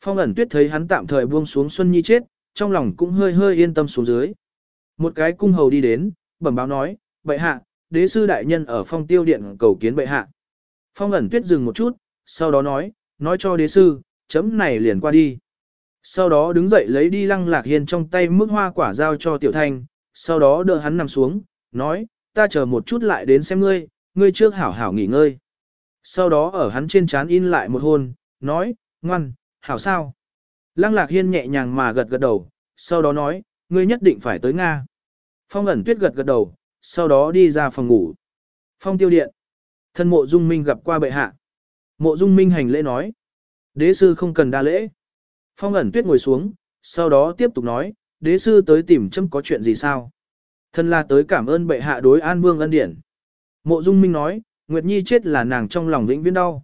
Phong ẩn tuyết thấy hắn tạm thời buông xuống Xuân Nhi chết, trong lòng cũng hơi hơi yên tâm xuống dưới. Một cái cung hầu đi đến, bẩm báo nói, bệ hạ, đế sư đại nhân ở phong tiêu điện cầu kiến bệ hạ. Phong ẩn tuyết dừng một chút, sau đó nói, nói cho đế sư, chấm này liền qua đi. Sau đó đứng dậy lấy đi lăng lạc hiên trong tay mức hoa quả giao cho tiểu thanh, sau đó đỡ hắn nằm xuống, nói, ta chờ một chút lại đến xem ngươi, ngươi trước hảo hảo nghỉ ngơi. Sau đó ở hắn trên trán in lại một hôn, nói, ngoan, hảo sao. Lăng lạc hiên nhẹ nhàng mà gật gật đầu, sau đó nói, ngươi nhất định phải tới Nga. Phong ẩn tuyết gật gật đầu, sau đó đi ra phòng ngủ. Phong tiêu điện. Thân mộ dung minh gặp qua bệ hạ. Mộ dung minh hành lễ nói. Đế sư không cần đa lễ. Phong ẩn tuyết ngồi xuống, sau đó tiếp tục nói, đế sư tới tìm châm có chuyện gì sao? Thân là tới cảm ơn bệ hạ đối an vương ân điển. Mộ dung minh nói, Nguyệt Nhi chết là nàng trong lòng vĩnh viễn đau.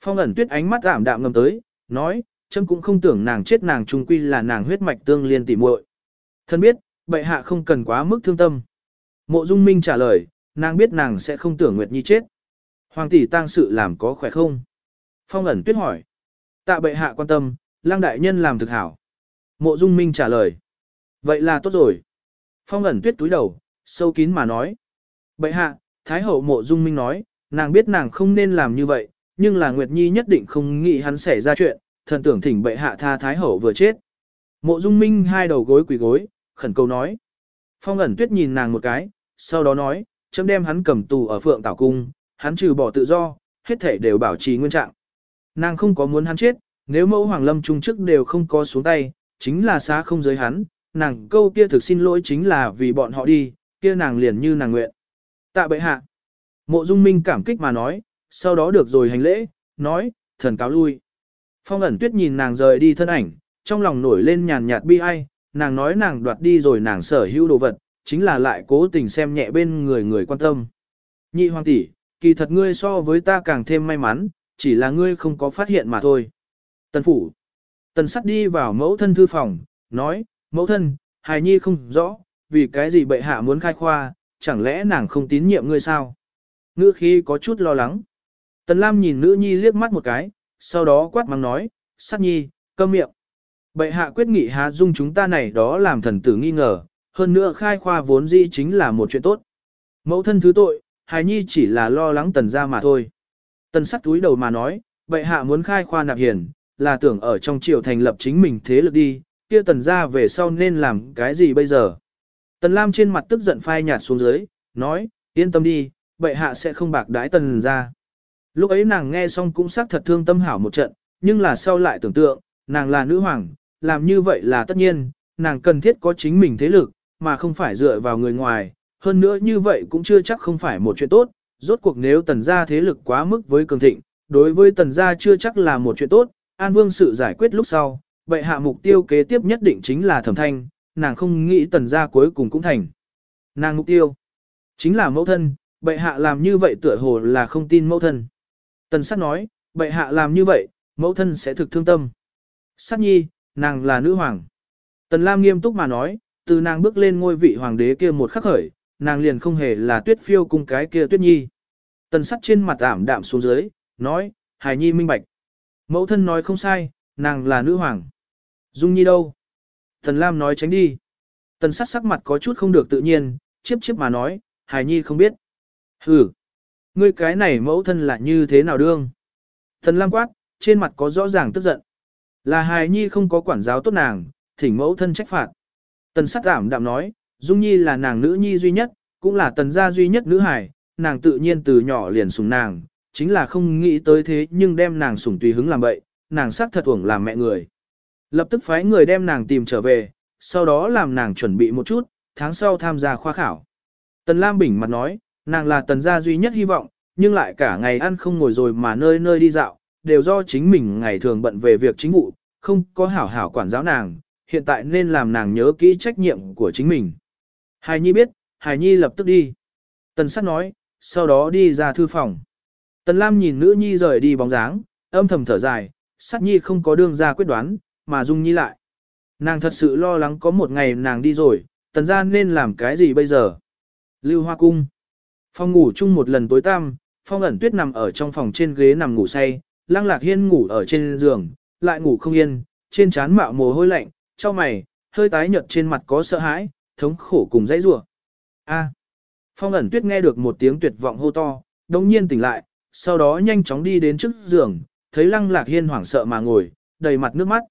Phong ẩn tuyết ánh mắt ảm đạm ngầm tới, nói, châm cũng không tưởng nàng chết nàng trung quy là nàng huyết mạch tương liên tỉ muội. Thân biết, bệ hạ không cần quá mức thương tâm. Mộ dung minh trả lời, nàng biết nàng sẽ không tưởng Nguyệt Nhi chết. Hoàng tỷ tang sự làm có khỏe không? Phong ẩn tuyết hỏi. Tạ bệ hạ quan tâm, lang đại nhân làm thực hảo. Mộ dung minh trả lời. Vậy là tốt rồi. Phong ẩn tuyết túi đầu, sâu kín mà nói. Bệ hạ, Thái hậu mộ dung minh nói, nàng biết nàng không nên làm như vậy, nhưng là Nguyệt Nhi nhất định không nghĩ hắn xảy ra chuyện, thần tưởng thỉnh bệ hạ tha thái hậu vừa chết. Mộ Dung Minh hai đầu gối quỳ gối, khẩn cầu nói. Phong ẩn tuyết nhìn nàng một cái, sau đó nói, chấm đem hắn cầm tù ở phượng tảo cung, hắn trừ bỏ tự do, hết thể đều bảo trì nguyên trạng. Nàng không có muốn hắn chết, nếu mẫu hoàng lâm trung chức đều không có xuống tay, chính là xá không giới hắn, nàng câu kia thực xin lỗi chính là vì bọn họ đi, kia nàng liền như nàng nguyện. Tạ bệ hạ. Mộ dung minh cảm kích mà nói, sau đó được rồi hành lễ, nói, thần cáo lui. Phong ẩn tuyết nhìn nàng rời đi thân ảnh, trong lòng nổi lên nhàn nhạt bi ai, nàng nói nàng đoạt đi rồi nàng sở hữu đồ vật, chính là lại cố tình xem nhẹ bên người người quan tâm. Nhị hoàng tỷ, kỳ thật ngươi so với ta càng thêm may mắn, chỉ là ngươi không có phát hiện mà thôi. Tần phủ. Tần sắt đi vào mẫu thân thư phòng, nói, mẫu thân, hài nhi không rõ, vì cái gì bệ hạ muốn khai khoa, chẳng lẽ nàng không tín nhiệm ngươi sao? Ngữ khí có chút lo lắng. Tần Lam nhìn nữ nhi liếc mắt một cái, sau đó quát mắng nói, sát nhi, câm miệng. Bệ hạ quyết nghị há dung chúng ta này đó làm thần tử nghi ngờ, hơn nữa khai khoa vốn dĩ chính là một chuyện tốt. Mẫu thân thứ tội, hài nhi chỉ là lo lắng tần ra mà thôi. Tần sắt túi đầu mà nói, bệ hạ muốn khai khoa nạp hiền, là tưởng ở trong triều thành lập chính mình thế lực đi, kia tần ra về sau nên làm cái gì bây giờ. Tần Lam trên mặt tức giận phai nhạt xuống dưới, nói, yên tâm đi, bệ hạ sẽ không bạc đái tần ra. Lúc ấy nàng nghe xong cũng xác thật thương tâm hảo một trận, nhưng là sau lại tưởng tượng, nàng là nữ hoàng, làm như vậy là tất nhiên, nàng cần thiết có chính mình thế lực, mà không phải dựa vào người ngoài, hơn nữa như vậy cũng chưa chắc không phải một chuyện tốt, rốt cuộc nếu tần gia thế lực quá mức với cường thịnh, đối với tần gia chưa chắc là một chuyện tốt, An Vương sự giải quyết lúc sau, vậy hạ mục tiêu kế tiếp nhất định chính là thẩm thanh, nàng không nghĩ tần gia cuối cùng cũng thành. Nàng mục tiêu chính là mẫu thân, bệ hạ làm như vậy tựa hồ là không tin mẫu thân. Tần sát nói, bệ hạ làm như vậy, mẫu thân sẽ thực thương tâm. Sát nhi, nàng là nữ hoàng. Tần Lam nghiêm túc mà nói, từ nàng bước lên ngôi vị hoàng đế kia một khắc khởi, nàng liền không hề là tuyết phiêu cung cái kia tuyết nhi. Tần sắt trên mặt ảm đạm xuống dưới, nói, hài nhi minh bạch. Mẫu thân nói không sai, nàng là nữ hoàng. Dung nhi đâu? Tần Lam nói tránh đi. Tần sát sắc mặt có chút không được tự nhiên, chiếp chiếp mà nói, Hải nhi không biết. Hử! ngươi cái này mẫu thân là như thế nào đương? Tần Lam quát, trên mặt có rõ ràng tức giận. Là Hải nhi không có quản giáo tốt nàng, thỉnh mẫu thân trách phạt. Tần sát giảm đạm nói, Dung Nhi là nàng nữ nhi duy nhất, cũng là tần gia duy nhất nữ hài, nàng tự nhiên từ nhỏ liền sủng nàng, chính là không nghĩ tới thế nhưng đem nàng sủng tùy hứng làm bậy, nàng xác thật uổng làm mẹ người. Lập tức phái người đem nàng tìm trở về, sau đó làm nàng chuẩn bị một chút, tháng sau tham gia khoa khảo. Tần Lam Bình mặt nói, nàng là tần gia duy nhất hy vọng, nhưng lại cả ngày ăn không ngồi rồi mà nơi nơi đi dạo, đều do chính mình ngày thường bận về việc chính vụ, không có hảo hảo quản giáo nàng, hiện tại nên làm nàng nhớ kỹ trách nhiệm của chính mình. Hải Nhi biết, Hải Nhi lập tức đi. Tần sát nói, sau đó đi ra thư phòng. Tần Lam nhìn nữ nhi rời đi bóng dáng, âm thầm thở dài, sát nhi không có đương ra quyết đoán, mà dung nhi lại. Nàng thật sự lo lắng có một ngày nàng đi rồi, tần ra nên làm cái gì bây giờ? Lưu Hoa Cung. Phòng ngủ chung một lần tối tăm, phong ẩn tuyết nằm ở trong phòng trên ghế nằm ngủ say, lăng lạc hiên ngủ ở trên giường, lại ngủ không yên, trên trán mạo mồ hôi lạnh, cho mày, hơi tái nhợt trên mặt có sợ hãi, thống khổ cùng dãy rủa. A. Phong ẩn tuyết nghe được một tiếng tuyệt vọng hô to, đồng nhiên tỉnh lại, sau đó nhanh chóng đi đến trước giường, thấy lăng lạc hiên hoảng sợ mà ngồi, đầy mặt nước mắt.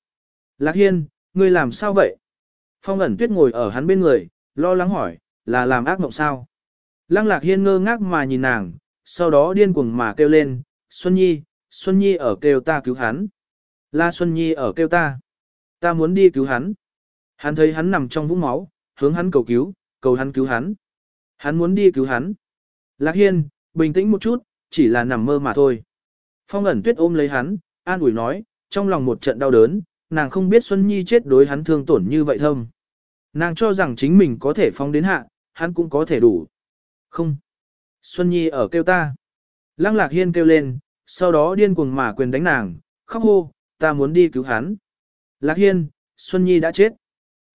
Lạc hiên, ngươi làm sao vậy? Phong ẩn tuyết ngồi ở hắn bên người, lo lắng hỏi, là làm ác mộng sao? Lăng lạc hiên ngơ ngác mà nhìn nàng, sau đó điên cuồng mà kêu lên, Xuân Nhi, Xuân Nhi ở kêu ta cứu hắn. La Xuân Nhi ở kêu ta. Ta muốn đi cứu hắn. Hắn thấy hắn nằm trong vũng máu, hướng hắn cầu cứu, cầu hắn cứu hắn. Hắn muốn đi cứu hắn. Lạc Hiên, bình tĩnh một chút, chỉ là nằm mơ mà thôi. Phong ẩn tuyết ôm lấy hắn, an ủi nói, trong lòng một trận đau đớn, nàng không biết Xuân Nhi chết đối hắn thương tổn như vậy thâm. Nàng cho rằng chính mình có thể phong đến hạ, hắn cũng có thể đủ. Không. Xuân Nhi ở kêu ta. Lăng Lạc Hiên kêu lên, sau đó điên cuồng mà quyền đánh nàng, khóc hô, ta muốn đi cứu hắn. Lạc Hiên, Xuân Nhi đã chết.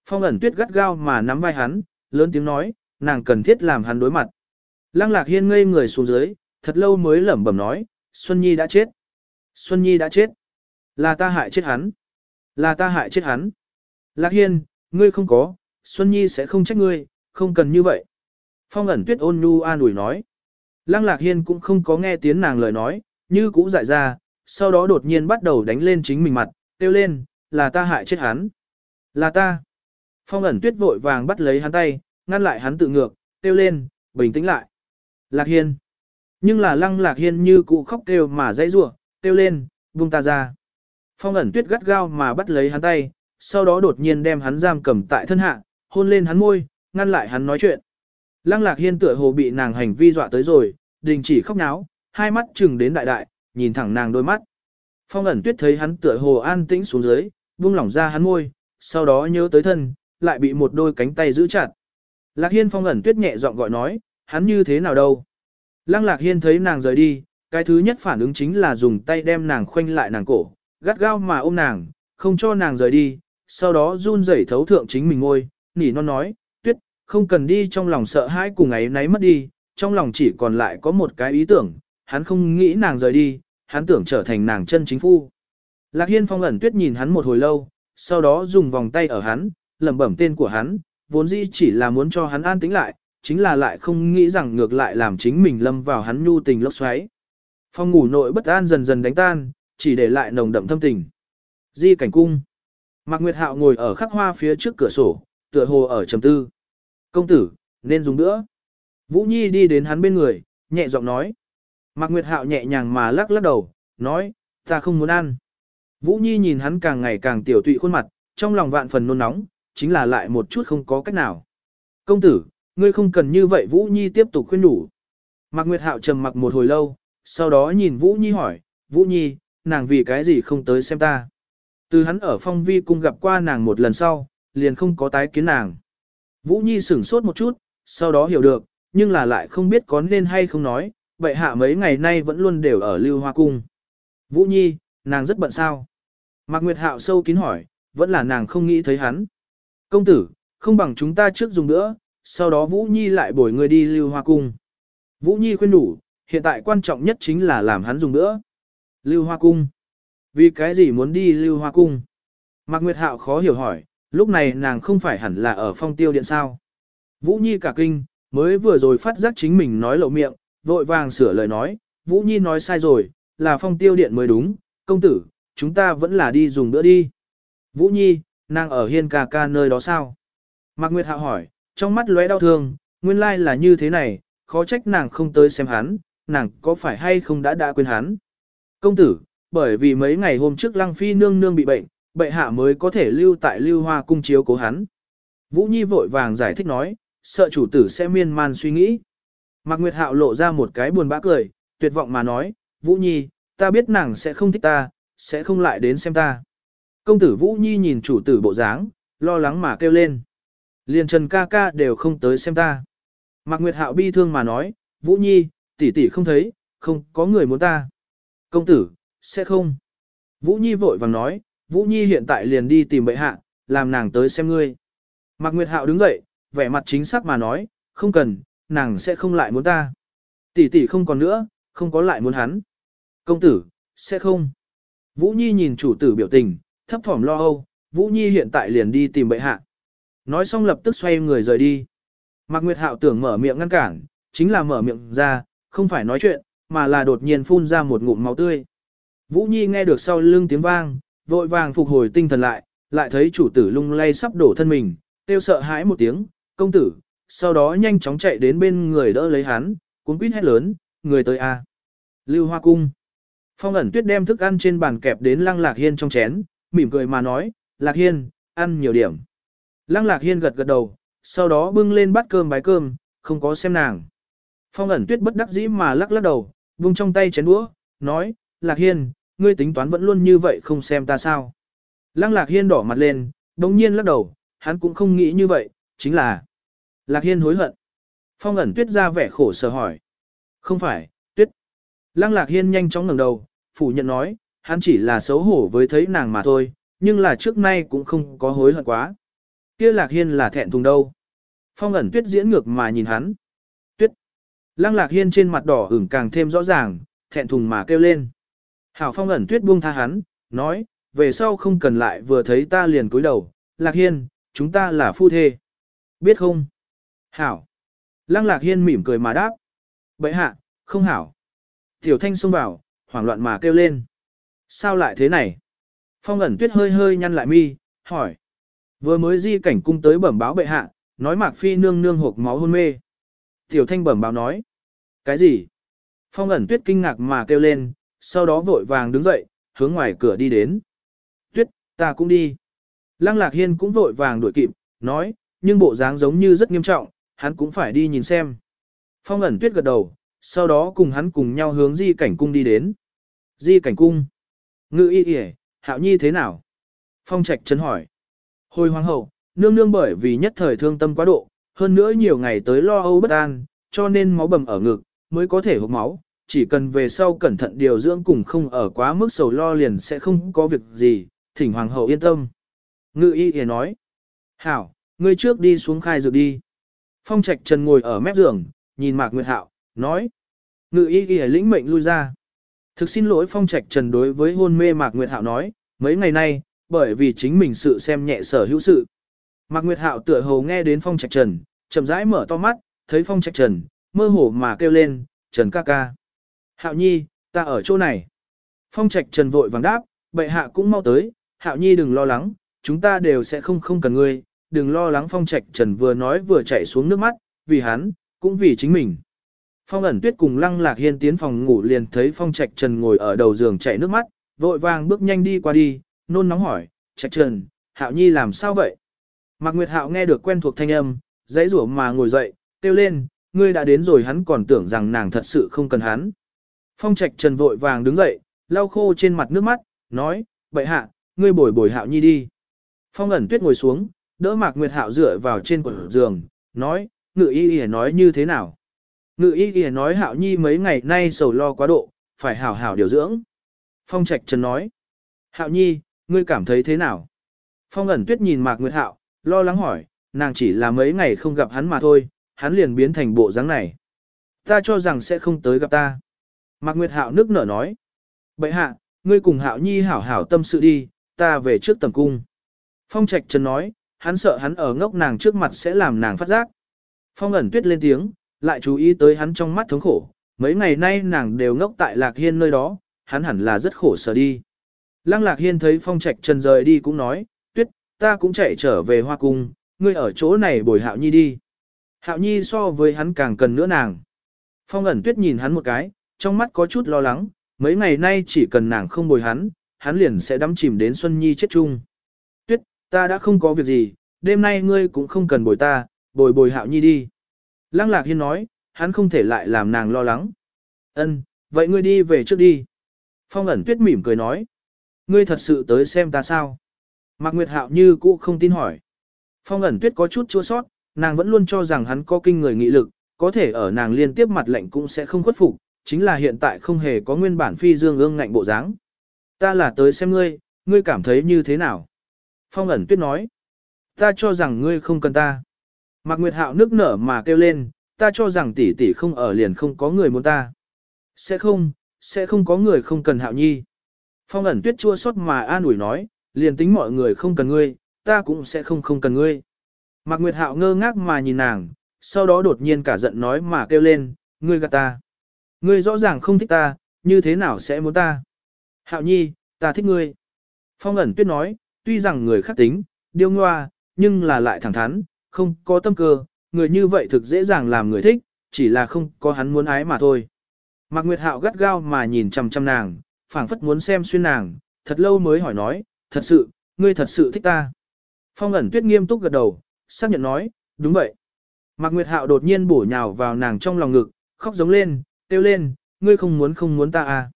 Phong ẩn tuyết gắt gao mà nắm vai hắn, lớn tiếng nói, nàng cần thiết làm hắn đối mặt. Lăng lạc hiên ngây người xuống dưới, thật lâu mới lẩm bẩm nói, Xuân Nhi đã chết. Xuân Nhi đã chết. Là ta hại chết hắn. Là ta hại chết hắn. Lạc hiên, ngươi không có, Xuân Nhi sẽ không trách ngươi, không cần như vậy. Phong ẩn tuyết ôn nhu an ủi nói. Lăng Lạc Hiên cũng không có nghe tiếng nàng lời nói, như cũ dại ra, sau đó đột nhiên bắt đầu đánh lên chính mình mặt, kêu lên, là ta hại chết hắn. Là ta. Phong ẩn tuyết vội vàng bắt lấy hắn tay, ngăn lại hắn tự ngược, kêu lên, bình tĩnh lại. Lạc Hiên. Nhưng là lăng Lạc Hiên như cụ khóc kêu mà dãy rủa, kêu lên, buông ta ra. Phong ẩn tuyết gắt gao mà bắt lấy hắn tay, sau đó đột nhiên đem hắn giam cầm tại thân hạ, hôn lên hắn môi, ngăn lại hắn nói chuyện. Lăng Lạc Hiên tựa hồ bị nàng hành vi dọa tới rồi, đình chỉ khóc náo, hai mắt chừng đến đại đại, nhìn thẳng nàng đôi mắt. Phong ẩn tuyết thấy hắn tựa hồ an tĩnh xuống dưới, buông lỏng ra hắn môi, sau đó nhớ tới thân, lại bị một đôi cánh tay giữ chặt. Lạc Hiên phong ẩn tuyết nhẹ giọng gọi nói, hắn như thế nào đâu. Lăng Lạc Hiên thấy nàng rời đi, cái thứ nhất phản ứng chính là dùng tay đem nàng khoanh lại nàng cổ, gắt gao mà ôm nàng, không cho nàng rời đi, sau đó run rẩy thấu thượng chính mình ngôi, nỉ non nói, tuyết, không cần đi trong lòng sợ hãi cùng ấy nấy mất đi, trong lòng chỉ còn lại có một cái ý tưởng, hắn không nghĩ nàng rời đi, hắn tưởng trở thành nàng chân chính phu. Lạc Hiên phong ẩn tuyết nhìn hắn một hồi lâu, sau đó dùng vòng tay ở hắn, lẩm bẩm tên của hắn, vốn dĩ chỉ là muốn cho hắn an tĩnh lại, chính là lại không nghĩ rằng ngược lại làm chính mình lâm vào hắn nhu tình lốc xoáy. Phong ngủ nội bất an dần dần đánh tan, chỉ để lại nồng đậm thâm tình. Di cảnh cung. Mạc Nguyệt Hạo ngồi ở khắc hoa phía trước cửa sổ, tựa hồ ở trầm tư. Công tử, nên dùng nữa. Vũ Nhi đi đến hắn bên người, nhẹ giọng nói. Mạc Nguyệt Hạo nhẹ nhàng mà lắc lắc đầu, nói, ta không muốn ăn. Vũ Nhi nhìn hắn càng ngày càng tiểu tụy khuôn mặt, trong lòng vạn phần nôn nóng, chính là lại một chút không có cách nào. Công tử, ngươi không cần như vậy Vũ Nhi tiếp tục khuyên đủ. Mạc Nguyệt Hạo trầm mặc một hồi lâu, sau đó nhìn Vũ Nhi hỏi, Vũ Nhi, nàng vì cái gì không tới xem ta. Từ hắn ở phong vi cung gặp qua nàng một lần sau, liền không có tái kiến nàng. Vũ Nhi sửng sốt một chút, sau đó hiểu được, nhưng là lại không biết có nên hay không nói, vậy hạ mấy ngày nay vẫn luôn đều ở lưu hoa cung. Vũ Nhi, nàng rất bận sao? Mạc Nguyệt Hạo sâu kín hỏi, vẫn là nàng không nghĩ thấy hắn. Công tử, không bằng chúng ta trước dùng nữa, sau đó Vũ Nhi lại bồi người đi lưu hoa cung. Vũ Nhi khuyên đủ, hiện tại quan trọng nhất chính là làm hắn dùng nữa. Lưu hoa cung. Vì cái gì muốn đi lưu hoa cung? Mạc Nguyệt Hạo khó hiểu hỏi, lúc này nàng không phải hẳn là ở phong tiêu điện sao? Vũ Nhi cả kinh, mới vừa rồi phát giác chính mình nói lộ miệng, vội vàng sửa lời nói, Vũ Nhi nói sai rồi, là phong tiêu điện mới đúng, công tử, chúng ta vẫn là đi dùng bữa đi. Vũ Nhi, nàng ở hiên ca ca nơi đó sao? Mạc Nguyệt Hạo hỏi, trong mắt lóe đau thương, nguyên lai là như thế này, khó trách nàng không tới xem hắn, nàng có phải hay không đã đã quên hắn. Công tử, bởi vì mấy ngày hôm trước Lăng Phi nương nương bị bệnh, bệ hạ mới có thể lưu tại lưu hoa cung chiếu cố hắn. Vũ Nhi vội vàng giải thích nói, sợ chủ tử sẽ miên man suy nghĩ. Mạc Nguyệt Hạo lộ ra một cái buồn bã cười, tuyệt vọng mà nói, Vũ Nhi, ta biết nàng sẽ không thích ta, sẽ không lại đến xem ta. Công tử Vũ Nhi nhìn chủ tử bộ dáng, lo lắng mà kêu lên. Liền Trần ca ca đều không tới xem ta. Mạc Nguyệt Hạo bi thương mà nói, Vũ Nhi, tỷ tỷ không thấy, không có người muốn ta. Công tử, sẽ không. Vũ Nhi vội vàng nói, Vũ Nhi hiện tại liền đi tìm bệ hạ, làm nàng tới xem ngươi. Mạc Nguyệt Hạo đứng dậy, vẻ mặt chính xác mà nói, không cần, nàng sẽ không lại muốn ta. Tỷ tỷ không còn nữa, không có lại muốn hắn. Công tử, sẽ không. Vũ Nhi nhìn chủ tử biểu tình, thấp thỏm lo âu, Vũ Nhi hiện tại liền đi tìm bệ hạ. Nói xong lập tức xoay người rời đi. Mạc Nguyệt Hạo tưởng mở miệng ngăn cản, chính là mở miệng ra, không phải nói chuyện, mà là đột nhiên phun ra một ngụm máu tươi. Vũ Nhi nghe được sau lưng tiếng vang, vội vàng phục hồi tinh thần lại, lại thấy chủ tử lung lay sắp đổ thân mình, tiêu sợ hãi một tiếng, công tử, sau đó nhanh chóng chạy đến bên người đỡ lấy hắn, cuốn quýt hét lớn, người tới a. Lưu Hoa cung. Phong ẩn tuyết đem thức ăn trên bàn kẹp đến Lăng Lạc Hiên trong chén, mỉm cười mà nói, Lạc Hiên, ăn nhiều điểm. Lăng Lạc Hiên gật gật đầu, sau đó bưng lên bát cơm bái cơm, không có xem nàng. Phong ẩn tuyết bất đắc dĩ mà lắc lắc đầu, vung trong tay chén đũa, nói, Lạc Hiên, ngươi tính toán vẫn luôn như vậy không xem ta sao. Lăng Lạc Hiên đỏ mặt lên, đồng nhiên lắc đầu, hắn cũng không nghĩ như vậy, chính là Lạc Hiên hối hận. Phong ẩn tuyết ra vẻ khổ sở hỏi. Không phải, tuyết. Lăng Lạc Hiên nhanh chóng ngẩng đầu, phủ nhận nói, hắn chỉ là xấu hổ với thấy nàng mà thôi, nhưng là trước nay cũng không có hối hận quá. Kia Lạc Hiên là thẹn thùng đâu. Phong ẩn tuyết diễn ngược mà nhìn hắn. Tuyết. Lăng Lạc Hiên trên mặt đỏ ửng càng thêm rõ ràng, thẹn thùng mà kêu lên. Hảo Phong ẩn tuyết buông tha hắn, nói, về sau không cần lại vừa thấy ta liền cúi đầu, Lạc Hiên, chúng ta là phu thê. Biết không? Hảo. Lăng Lạc Hiên mỉm cười mà đáp. Bậy hạ, không hảo. Tiểu thanh xông vào, hoảng loạn mà kêu lên. Sao lại thế này? Phong ẩn tuyết hơi hơi nhăn lại mi, hỏi. Vừa mới di cảnh cung tới bẩm báo bệ hạ, nói mạc phi nương nương hộp máu hôn mê. Tiểu thanh bẩm báo nói. Cái gì? Phong ẩn tuyết kinh ngạc mà kêu lên, sau đó vội vàng đứng dậy, hướng ngoài cửa đi đến. Tuyết, ta cũng đi. Lăng lạc hiên cũng vội vàng đuổi kịp, nói, nhưng bộ dáng giống như rất nghiêm trọng, hắn cũng phải đi nhìn xem. Phong ẩn tuyết gật đầu, sau đó cùng hắn cùng nhau hướng di cảnh cung đi đến. Di cảnh cung. Ngự y y hạo nhi thế nào? Phong trạch chấn hỏi. Hồi hoàng hậu, nương nương bởi vì nhất thời thương tâm quá độ, hơn nữa nhiều ngày tới lo âu bất an, cho nên máu bầm ở ngực, mới có thể hộp máu. Chỉ cần về sau cẩn thận điều dưỡng cùng không ở quá mức sầu lo liền sẽ không có việc gì, thỉnh hoàng hậu yên tâm. Ngự y y nói. Hảo, ngươi trước đi xuống khai dược đi. Phong trạch trần ngồi ở mép giường, nhìn Mạc Nguyệt Hạo, nói. Ngự y y lĩnh mệnh lui ra. Thực xin lỗi Phong trạch trần đối với hôn mê Mạc Nguyệt Hạo nói, mấy ngày nay, bởi vì chính mình sự xem nhẹ sở hữu sự. Mạc Nguyệt Hạo tựa hồ nghe đến Phong trạch trần, chậm rãi mở to mắt, thấy Phong trạch trần, mơ hồ mà kêu lên, Trần ca ca. Hạo nhi, ta ở chỗ này. Phong trạch trần vội vàng đáp, bệ hạ cũng mau tới, Hạo nhi đừng lo lắng, chúng ta đều sẽ không không cần ngươi, đừng lo lắng phong trạch trần vừa nói vừa chạy xuống nước mắt, vì hắn, cũng vì chính mình. Phong ẩn tuyết cùng lăng lạc hiên tiến phòng ngủ liền thấy phong trạch trần ngồi ở đầu giường chạy nước mắt, vội vàng bước nhanh đi qua đi, nôn nóng hỏi, trạch trần, hạo nhi làm sao vậy? Mạc Nguyệt Hạo nghe được quen thuộc thanh âm, dãy rủa mà ngồi dậy, kêu lên, ngươi đã đến rồi hắn còn tưởng rằng nàng thật sự không cần hắn. Phong trạch trần vội vàng đứng dậy, lau khô trên mặt nước mắt, nói, vậy hạ, ngươi bồi bồi hạo nhi đi. Phong ẩn tuyết ngồi xuống, đỡ Mạc Nguyệt Hạo dựa vào trên quần giường, nói, ngự y y nói như thế nào. Ngự y y nói Hạo Nhi mấy ngày nay sầu lo quá độ, phải hảo hảo điều dưỡng. Phong Trạch Trần nói, Hạo Nhi, ngươi cảm thấy thế nào? Phong ẩn tuyết nhìn Mạc Nguyệt Hạo, lo lắng hỏi, nàng chỉ là mấy ngày không gặp hắn mà thôi, hắn liền biến thành bộ dáng này. Ta cho rằng sẽ không tới gặp ta. Mạc Nguyệt Hạo nước nở nói, bệ hạ, ngươi cùng Hạo Nhi hảo hảo tâm sự đi, ta về trước tầm cung. Phong Trạch Trần nói, hắn sợ hắn ở ngốc nàng trước mặt sẽ làm nàng phát giác. Phong ẩn tuyết lên tiếng, lại chú ý tới hắn trong mắt thống khổ, mấy ngày nay nàng đều ngốc tại Lạc Hiên nơi đó, hắn hẳn là rất khổ sở đi. Lăng Lạc Hiên thấy Phong Trạch Trần rời đi cũng nói, tuyết, ta cũng chạy trở về Hoa Cung, ngươi ở chỗ này bồi Hạo Nhi đi. Hạo Nhi so với hắn càng cần nữa nàng. Phong ẩn tuyết nhìn hắn một cái, trong mắt có chút lo lắng, mấy ngày nay chỉ cần nàng không bồi hắn, hắn liền sẽ đắm chìm đến Xuân Nhi chết chung Tuyết, ta đã không có việc gì, đêm nay ngươi cũng không cần bồi ta, bồi bồi hạo nhi đi. Lăng lạc hiên nói, hắn không thể lại làm nàng lo lắng. Ân, vậy ngươi đi về trước đi. Phong ẩn tuyết mỉm cười nói. Ngươi thật sự tới xem ta sao? Mạc Nguyệt Hạo như cũ không tin hỏi. Phong ẩn tuyết có chút chua sót, nàng vẫn luôn cho rằng hắn có kinh người nghị lực, có thể ở nàng liên tiếp mặt lệnh cũng sẽ không khuất phục, chính là hiện tại không hề có nguyên bản phi dương ương ngạnh bộ dáng. Ta là tới xem ngươi, ngươi cảm thấy như thế nào? Phong ẩn tuyết nói, ta cho rằng ngươi không cần ta. Mạc Nguyệt Hạo nước nở mà kêu lên, ta cho rằng tỷ tỷ không ở liền không có người muốn ta. Sẽ không, sẽ không có người không cần Hạo Nhi. Phong ẩn tuyết chua xót mà an ủi nói, liền tính mọi người không cần ngươi, ta cũng sẽ không không cần ngươi. Mạc Nguyệt Hạo ngơ ngác mà nhìn nàng, sau đó đột nhiên cả giận nói mà kêu lên, ngươi gạt ta. Ngươi rõ ràng không thích ta, như thế nào sẽ muốn ta? Hạo Nhi, ta thích ngươi. Phong ẩn tuyết nói, tuy rằng người khác tính, điêu ngoa, nhưng là lại thẳng thắn, không có tâm cơ, người như vậy thực dễ dàng làm người thích, chỉ là không có hắn muốn ái mà thôi. Mạc Nguyệt Hạo gắt gao mà nhìn chằm chằm nàng, phảng phất muốn xem xuyên nàng, thật lâu mới hỏi nói, thật sự, ngươi thật sự thích ta. Phong ẩn tuyết nghiêm túc gật đầu, xác nhận nói, đúng vậy. Mạc Nguyệt Hạo đột nhiên bổ nhào vào nàng trong lòng ngực, khóc giống lên, kêu lên, ngươi không muốn không muốn ta à.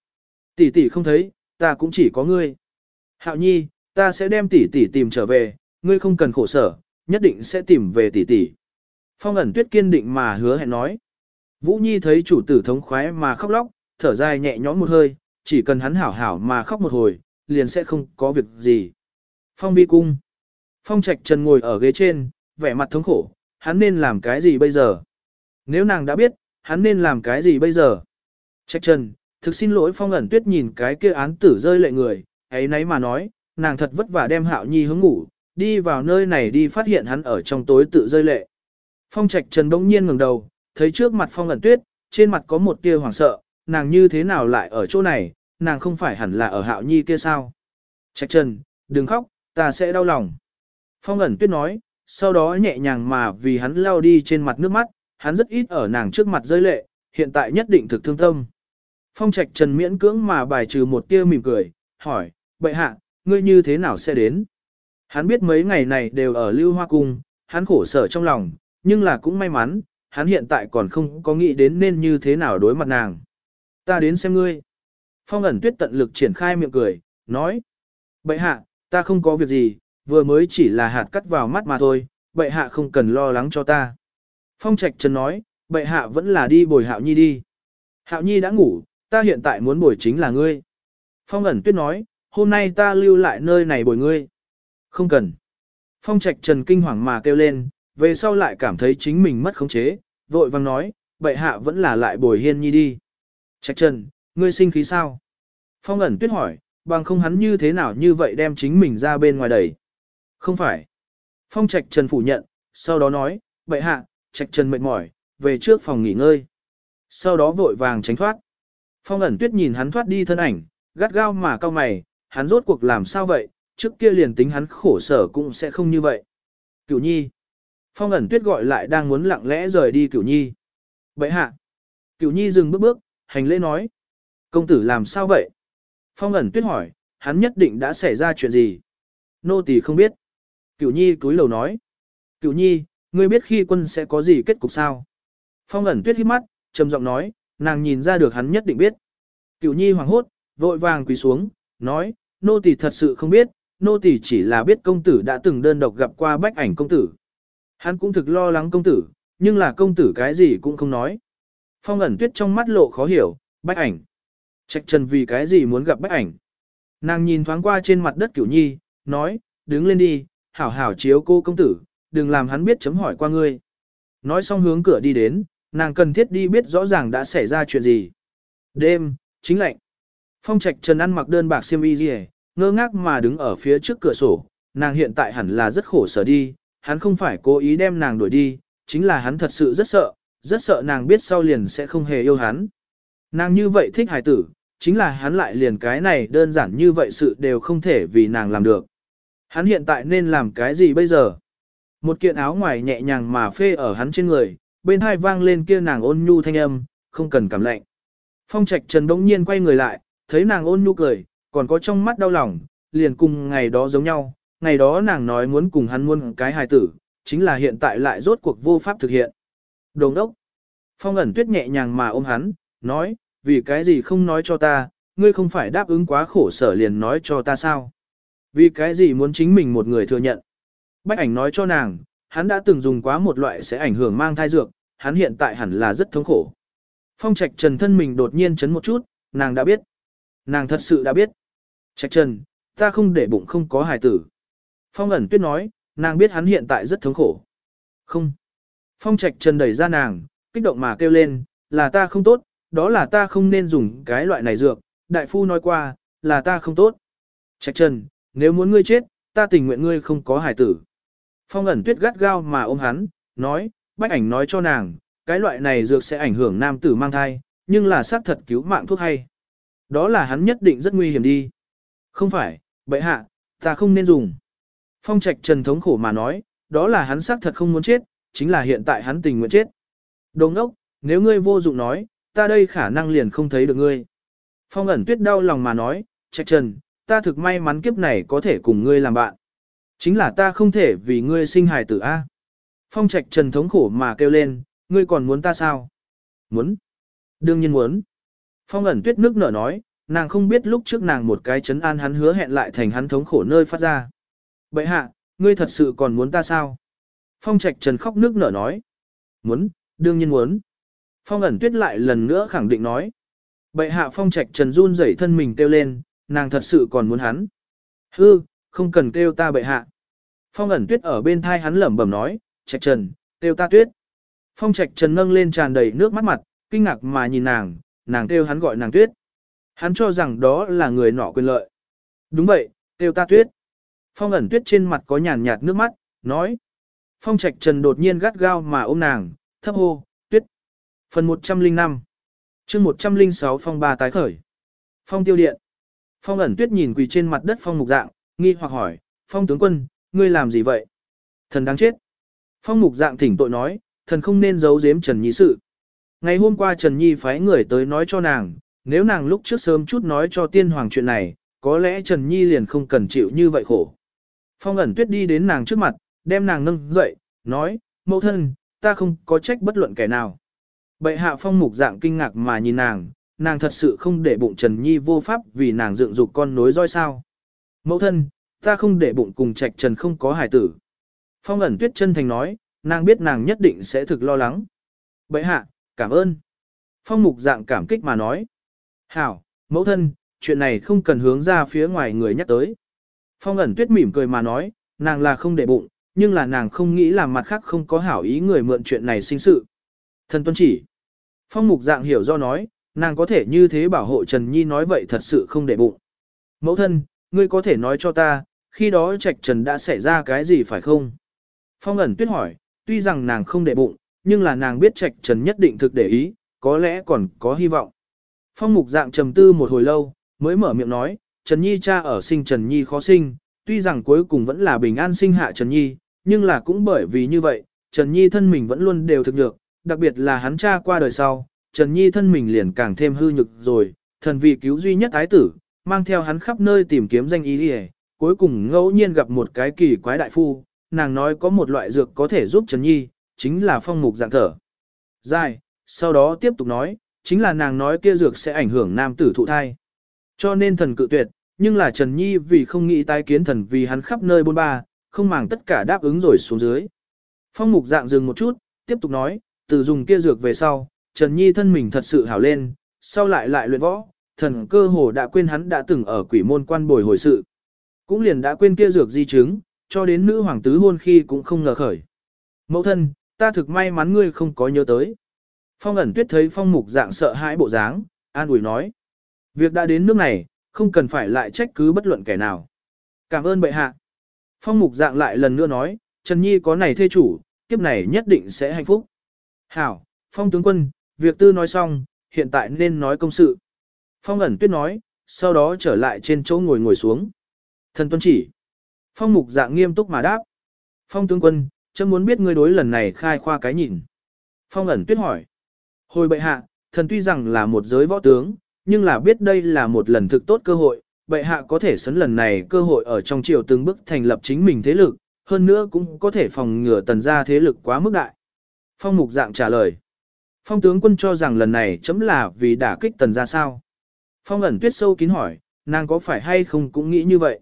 Tỷ tỷ không thấy, ta cũng chỉ có ngươi. Hạo nhi, ta sẽ đem tỷ tỷ tìm trở về, ngươi không cần khổ sở, nhất định sẽ tìm về tỷ tỷ. Phong ẩn tuyết kiên định mà hứa hẹn nói. Vũ Nhi thấy chủ tử thống khoái mà khóc lóc, thở dài nhẹ nhõm một hơi, chỉ cần hắn hảo hảo mà khóc một hồi, liền sẽ không có việc gì. Phong vi cung. Phong trạch trần ngồi ở ghế trên, vẻ mặt thống khổ, hắn nên làm cái gì bây giờ? Nếu nàng đã biết, hắn nên làm cái gì bây giờ? Trạch trần, thực xin lỗi phong ẩn tuyết nhìn cái kia án tử rơi lệ người, ấy nấy mà nói, nàng thật vất vả đem hạo nhi hướng ngủ, đi vào nơi này đi phát hiện hắn ở trong tối tự rơi lệ. Phong trạch trần bỗng nhiên ngẩng đầu, thấy trước mặt phong ẩn tuyết, trên mặt có một tia hoảng sợ, nàng như thế nào lại ở chỗ này, nàng không phải hẳn là ở hạo nhi kia sao. Trạch Trần, đừng khóc, ta sẽ đau lòng. Phong ẩn tuyết nói, sau đó nhẹ nhàng mà vì hắn lao đi trên mặt nước mắt, hắn rất ít ở nàng trước mặt rơi lệ, hiện tại nhất định thực thương tâm. Phong Trạch Trần miễn cưỡng mà bài trừ một tia mỉm cười, hỏi, bệ hạ, ngươi như thế nào sẽ đến? Hắn biết mấy ngày này đều ở Lưu Hoa Cung, hắn khổ sở trong lòng, nhưng là cũng may mắn, hắn hiện tại còn không có nghĩ đến nên như thế nào đối mặt nàng. Ta đến xem ngươi. Phong ẩn tuyết tận lực triển khai miệng cười, nói. Bệ hạ, ta không có việc gì, vừa mới chỉ là hạt cắt vào mắt mà thôi, bệ hạ không cần lo lắng cho ta. Phong Trạch Trần nói, bệ hạ vẫn là đi bồi hạo nhi đi. Hạo nhi đã ngủ, ta hiện tại muốn bồi chính là ngươi. Phong ẩn tuyết nói, hôm nay ta lưu lại nơi này bồi ngươi. Không cần. Phong Trạch Trần kinh hoàng mà kêu lên, về sau lại cảm thấy chính mình mất khống chế, vội vang nói, bệ hạ vẫn là lại bồi hiên nhi đi. Trạch Trần, ngươi sinh khí sao? Phong ẩn tuyết hỏi, bằng không hắn như thế nào như vậy đem chính mình ra bên ngoài đẩy. Không phải. Phong Trạch Trần phủ nhận, sau đó nói, bệ hạ, Trạch Trần mệt mỏi, về trước phòng nghỉ ngơi. Sau đó vội vàng tránh thoát. Phong ẩn tuyết nhìn hắn thoát đi thân ảnh, gắt gao mà cao mày, hắn rốt cuộc làm sao vậy, trước kia liền tính hắn khổ sở cũng sẽ không như vậy. Cửu nhi. Phong ẩn tuyết gọi lại đang muốn lặng lẽ rời đi cửu nhi. Bậy hạ. Cửu nhi dừng bước bước, hành lễ nói. Công tử làm sao vậy? Phong ẩn tuyết hỏi, hắn nhất định đã xảy ra chuyện gì? Nô tỳ không biết. Cửu nhi túi lầu nói. Cửu nhi, ngươi biết khi quân sẽ có gì kết cục sao? Phong ẩn tuyết hít mắt, trầm giọng nói, nàng nhìn ra được hắn nhất định biết. Cửu nhi hoàng hốt, vội vàng quỳ xuống, nói, nô tỳ thật sự không biết, nô tỳ chỉ là biết công tử đã từng đơn độc gặp qua bách ảnh công tử. Hắn cũng thực lo lắng công tử, nhưng là công tử cái gì cũng không nói. Phong ẩn tuyết trong mắt lộ khó hiểu, bách ảnh. Trạch trần vì cái gì muốn gặp bách ảnh. Nàng nhìn thoáng qua trên mặt đất cửu nhi, nói, đứng lên đi, hảo hảo chiếu cô công tử, đừng làm hắn biết chấm hỏi qua ngươi. Nói xong hướng cửa đi đến, nàng cần thiết đi biết rõ ràng đã xảy ra chuyện gì. Đêm, chính lệnh. Phong trạch trần ăn mặc đơn bạc xiêm y gì ngơ ngác mà đứng ở phía trước cửa sổ, nàng hiện tại hẳn là rất khổ sở đi, hắn không phải cố ý đem nàng đuổi đi, chính là hắn thật sự rất sợ, rất sợ nàng biết sau liền sẽ không hề yêu hắn. Nàng như vậy thích hài tử, chính là hắn lại liền cái này đơn giản như vậy sự đều không thể vì nàng làm được. Hắn hiện tại nên làm cái gì bây giờ? Một kiện áo ngoài nhẹ nhàng mà phê ở hắn trên người, bên hai vang lên kia nàng ôn nhu thanh âm, không cần cảm lạnh. Phong trạch trần đống nhiên quay người lại, thấy nàng ôn nhu cười, còn có trong mắt đau lòng, liền cùng ngày đó giống nhau, ngày đó nàng nói muốn cùng hắn muôn cái hài tử, chính là hiện tại lại rốt cuộc vô pháp thực hiện. Đồng đốc. Phong ẩn tuyết nhẹ nhàng mà ôm hắn, nói, vì cái gì không nói cho ta, ngươi không phải đáp ứng quá khổ sở liền nói cho ta sao. Vì cái gì muốn chính mình một người thừa nhận. Bách ảnh nói cho nàng, hắn đã từng dùng quá một loại sẽ ảnh hưởng mang thai dược, hắn hiện tại hẳn là rất thống khổ. Phong trạch trần thân mình đột nhiên chấn một chút, nàng đã biết. Nàng thật sự đã biết. Trạch trần, ta không để bụng không có hài tử. Phong ẩn tuyết nói, nàng biết hắn hiện tại rất thống khổ. Không. Phong trạch trần đẩy ra nàng, kích động mà kêu lên, là ta không tốt, đó là ta không nên dùng cái loại này dược, đại phu nói qua, là ta không tốt. Trạch trần, nếu muốn ngươi chết, ta tình nguyện ngươi không có hài tử. Phong ẩn tuyết gắt gao mà ôm hắn, nói, bách ảnh nói cho nàng, cái loại này dược sẽ ảnh hưởng nam tử mang thai, nhưng là xác thật cứu mạng thuốc hay. Đó là hắn nhất định rất nguy hiểm đi. Không phải, bệ hạ, ta không nên dùng. Phong trạch trần thống khổ mà nói, đó là hắn xác thật không muốn chết, chính là hiện tại hắn tình nguyện chết. Đồng ốc, nếu ngươi vô dụng nói, ta đây khả năng liền không thấy được ngươi. Phong ẩn tuyết đau lòng mà nói, trạch trần, ta thực may mắn kiếp này có thể cùng ngươi làm bạn. Chính là ta không thể vì ngươi sinh hài tử A. Phong trạch trần thống khổ mà kêu lên, ngươi còn muốn ta sao? Muốn. Đương nhiên muốn. Phong ẩn tuyết nước nở nói, nàng không biết lúc trước nàng một cái chấn an hắn hứa hẹn lại thành hắn thống khổ nơi phát ra. Bệ hạ, ngươi thật sự còn muốn ta sao? Phong trạch trần khóc nước nở nói. Muốn, đương nhiên muốn. Phong ẩn tuyết lại lần nữa khẳng định nói. Bệ hạ phong trạch trần run rẩy thân mình kêu lên, nàng thật sự còn muốn hắn. Hư, không cần kêu ta bệ hạ. Phong ẩn tuyết ở bên thai hắn lẩm bẩm nói, trạch trần, kêu ta tuyết. Phong trạch trần nâng lên tràn đầy nước mắt mặt, kinh ngạc mà nhìn nàng, nàng kêu hắn gọi nàng tuyết. Hắn cho rằng đó là người nọ quyền lợi. Đúng vậy, kêu ta tuyết. Phong ẩn tuyết trên mặt có nhàn nhạt nước mắt, nói. Phong trạch trần đột nhiên gắt gao mà ôm nàng, thấp hô, tuyết. Phần 105 chương 106 phong ba tái khởi. Phong tiêu điện. Phong ẩn tuyết nhìn quỳ trên mặt đất phong mục dạng, nghi hoặc hỏi, phong tướng quân, ngươi làm gì vậy? Thần đáng chết. Phong mục dạng thỉnh tội nói, thần không nên giấu giếm Trần Nhi sự. Ngày hôm qua Trần Nhi phái người tới nói cho nàng, nếu nàng lúc trước sớm chút nói cho tiên hoàng chuyện này, có lẽ Trần Nhi liền không cần chịu như vậy khổ. Phong ẩn tuyết đi đến nàng trước mặt, đem nàng nâng dậy, nói, mẫu thân, ta không có trách bất luận kẻ nào. Bệ hạ phong mục dạng kinh ngạc mà nhìn nàng, nàng thật sự không để bụng Trần Nhi vô pháp vì nàng dựng dục con nối roi sao. Mẫu thân, ta không để bụng cùng trạch Trần không có hài tử. Phong ẩn tuyết chân thành nói, nàng biết nàng nhất định sẽ thực lo lắng. Bệ hạ, cảm ơn. Phong mục dạng cảm kích mà nói. Hảo, mẫu thân, chuyện này không cần hướng ra phía ngoài người nhắc tới. Phong ẩn tuyết mỉm cười mà nói, nàng là không để bụng, nhưng là nàng không nghĩ làm mặt khác không có hảo ý người mượn chuyện này sinh sự. Thần tuân chỉ. Phong mục dạng hiểu do nói, nàng có thể như thế bảo hộ Trần Nhi nói vậy thật sự không để bụng. Mẫu thân, ngươi có thể nói cho ta, khi đó trạch Trần đã xảy ra cái gì phải không? Phong ẩn tuyết hỏi, tuy rằng nàng không để bụng, nhưng là nàng biết trạch Trần nhất định thực để ý, có lẽ còn có hy vọng. Phong mục dạng trầm tư một hồi lâu, mới mở miệng nói, Trần Nhi cha ở sinh Trần Nhi khó sinh, tuy rằng cuối cùng vẫn là bình an sinh hạ Trần Nhi, nhưng là cũng bởi vì như vậy, Trần Nhi thân mình vẫn luôn đều thực nhược, đặc biệt là hắn cha qua đời sau, Trần Nhi thân mình liền càng thêm hư nhược rồi, thần vì cứu duy nhất ái tử, mang theo hắn khắp nơi tìm kiếm danh ý đi cuối cùng ngẫu nhiên gặp một cái kỳ quái đại phu, nàng nói có một loại dược có thể giúp Trần Nhi, chính là phong mục dạng thở. Dài, sau đó tiếp tục nói, chính là nàng nói kia dược sẽ ảnh hưởng nam tử thụ thai. Cho nên thần cự tuyệt, nhưng là Trần Nhi vì không nghĩ tái kiến thần vì hắn khắp nơi bôn ba, không màng tất cả đáp ứng rồi xuống dưới. Phong mục dạng dừng một chút, tiếp tục nói, từ dùng kia dược về sau, Trần Nhi thân mình thật sự hảo lên, sau lại lại luyện võ, thần cơ hồ đã quên hắn đã từng ở quỷ môn quan bồi hồi sự. Cũng liền đã quên kia dược di chứng, cho đến nữ hoàng tứ hôn khi cũng không ngờ khởi. Mẫu thân, ta thực may mắn ngươi không có nhớ tới. Phong ẩn tuyết thấy phong mục dạng sợ hãi bộ dáng, an ủi nói. Việc đã đến nước này, không cần phải lại trách cứ bất luận kẻ nào. Cảm ơn bệ hạ. Phong mục dạng lại lần nữa nói, Trần Nhi có này thê chủ, kiếp này nhất định sẽ hạnh phúc. Hảo, Phong tướng quân, việc tư nói xong, hiện tại nên nói công sự. Phong ẩn tuyết nói, sau đó trở lại trên chỗ ngồi ngồi xuống. Thần tuân chỉ. Phong mục dạng nghiêm túc mà đáp. Phong tướng quân, chấm muốn biết ngươi đối lần này khai khoa cái nhìn. Phong ẩn tuyết hỏi. Hồi bệ hạ, thần tuy rằng là một giới võ tướng, nhưng là biết đây là một lần thực tốt cơ hội, bệ hạ có thể sấn lần này cơ hội ở trong triều từng bước thành lập chính mình thế lực, hơn nữa cũng có thể phòng ngừa tần gia thế lực quá mức đại. Phong mục dạng trả lời. Phong tướng quân cho rằng lần này chấm là vì đả kích tần gia sao. Phong ẩn tuyết sâu kín hỏi, nàng có phải hay không cũng nghĩ như vậy.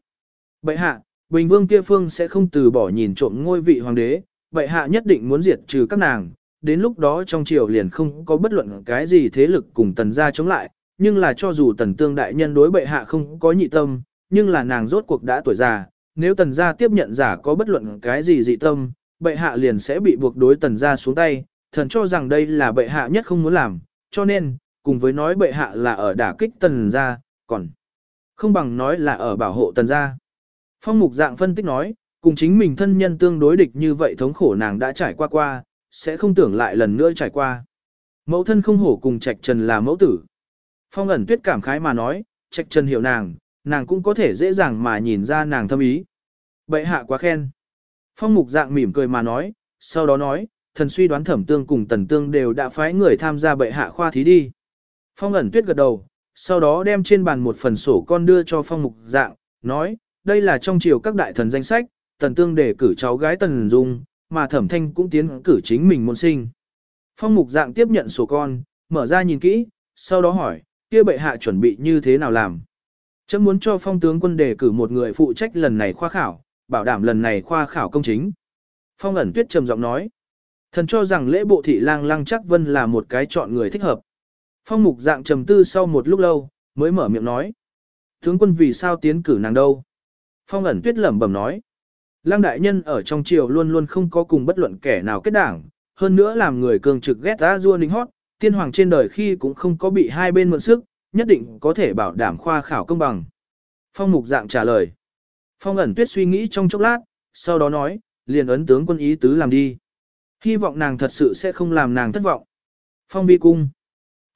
Bệ hạ, Bình Vương kia phương sẽ không từ bỏ nhìn trộm ngôi vị hoàng đế, bệ hạ nhất định muốn diệt trừ các nàng, đến lúc đó trong triều liền không có bất luận cái gì thế lực cùng tần gia chống lại, nhưng là cho dù tần tương đại nhân đối bệ hạ không có nhị tâm, nhưng là nàng rốt cuộc đã tuổi già, nếu tần gia tiếp nhận giả có bất luận cái gì dị tâm, bệ hạ liền sẽ bị buộc đối tần gia xuống tay, thần cho rằng đây là bệ hạ nhất không muốn làm, cho nên, cùng với nói bệ hạ là ở đả kích tần gia, còn không bằng nói là ở bảo hộ tần gia. Phong mục dạng phân tích nói, cùng chính mình thân nhân tương đối địch như vậy thống khổ nàng đã trải qua qua, sẽ không tưởng lại lần nữa trải qua. Mẫu thân không hổ cùng trạch trần là mẫu tử. Phong ẩn tuyết cảm khái mà nói, trạch trần hiểu nàng, nàng cũng có thể dễ dàng mà nhìn ra nàng thâm ý. Bệ hạ quá khen. Phong mục dạng mỉm cười mà nói, sau đó nói, thần suy đoán thẩm tương cùng tần tương đều đã phái người tham gia bệ hạ khoa thí đi. Phong ẩn tuyết gật đầu, sau đó đem trên bàn một phần sổ con đưa cho phong mục dạng, nói, đây là trong triều các đại thần danh sách, tần tương để cử cháu gái tần dung, mà thẩm thanh cũng tiến cử chính mình môn sinh. Phong mục dạng tiếp nhận sổ con, mở ra nhìn kỹ, sau đó hỏi, kia bệ hạ chuẩn bị như thế nào làm. Chấm muốn cho phong tướng quân đề cử một người phụ trách lần này khoa khảo, bảo đảm lần này khoa khảo công chính. Phong ẩn tuyết trầm giọng nói, thần cho rằng lễ bộ thị lang lăng chắc vân là một cái chọn người thích hợp. Phong mục dạng trầm tư sau một lúc lâu, mới mở miệng nói. Tướng quân vì sao tiến cử nàng đâu? Phong ẩn tuyết lẩm bẩm nói. Lăng đại nhân ở trong triều luôn luôn không có cùng bất luận kẻ nào kết đảng, hơn nữa làm người cường trực ghét ra rua ninh hót, tiên hoàng trên đời khi cũng không có bị hai bên mượn sức, nhất định có thể bảo đảm khoa khảo công bằng. Phong mục dạng trả lời. Phong ẩn tuyết suy nghĩ trong chốc lát, sau đó nói, liền ấn tướng quân ý tứ làm đi. Hy vọng nàng thật sự sẽ không làm nàng thất vọng. Phong vi cung.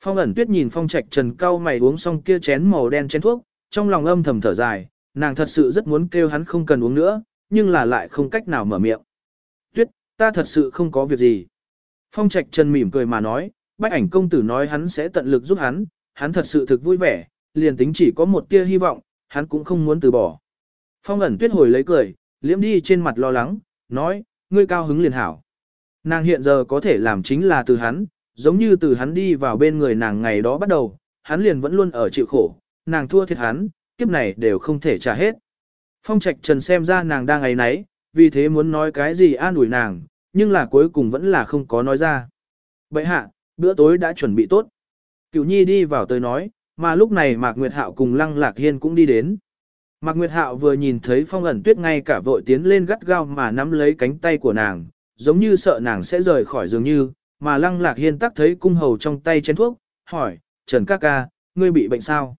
Phong ẩn tuyết nhìn phong trạch trần cao mày uống xong kia chén màu đen chén thuốc, trong lòng âm thầm thở dài, nàng thật sự rất muốn kêu hắn không cần uống nữa, nhưng là lại không cách nào mở miệng. Tuyết, ta thật sự không có việc gì. Phong trạch trần mỉm cười mà nói, bách ảnh công tử nói hắn sẽ tận lực giúp hắn, hắn thật sự thực vui vẻ, liền tính chỉ có một tia hy vọng, hắn cũng không muốn từ bỏ. Phong ẩn tuyết hồi lấy cười, liễm đi trên mặt lo lắng, nói, ngươi cao hứng liền hảo. Nàng hiện giờ có thể làm chính là từ hắn, giống như từ hắn đi vào bên người nàng ngày đó bắt đầu, hắn liền vẫn luôn ở chịu khổ, nàng thua thiệt hắn, kiếp này đều không thể trả hết. Phong trạch trần xem ra nàng đang ấy nấy, vì thế muốn nói cái gì an ủi nàng, nhưng là cuối cùng vẫn là không có nói ra. Bậy hạ, bữa tối đã chuẩn bị tốt. Cửu nhi đi vào tới nói, mà lúc này Mạc Nguyệt Hạo cùng Lăng Lạc Hiên cũng đi đến. Mạc Nguyệt Hạo vừa nhìn thấy phong ẩn tuyết ngay cả vội tiến lên gắt gao mà nắm lấy cánh tay của nàng, giống như sợ nàng sẽ rời khỏi dường như, mà Lăng Lạc Hiên tắc thấy cung hầu trong tay chén thuốc, hỏi, Trần ca ca, ngươi bị bệnh sao?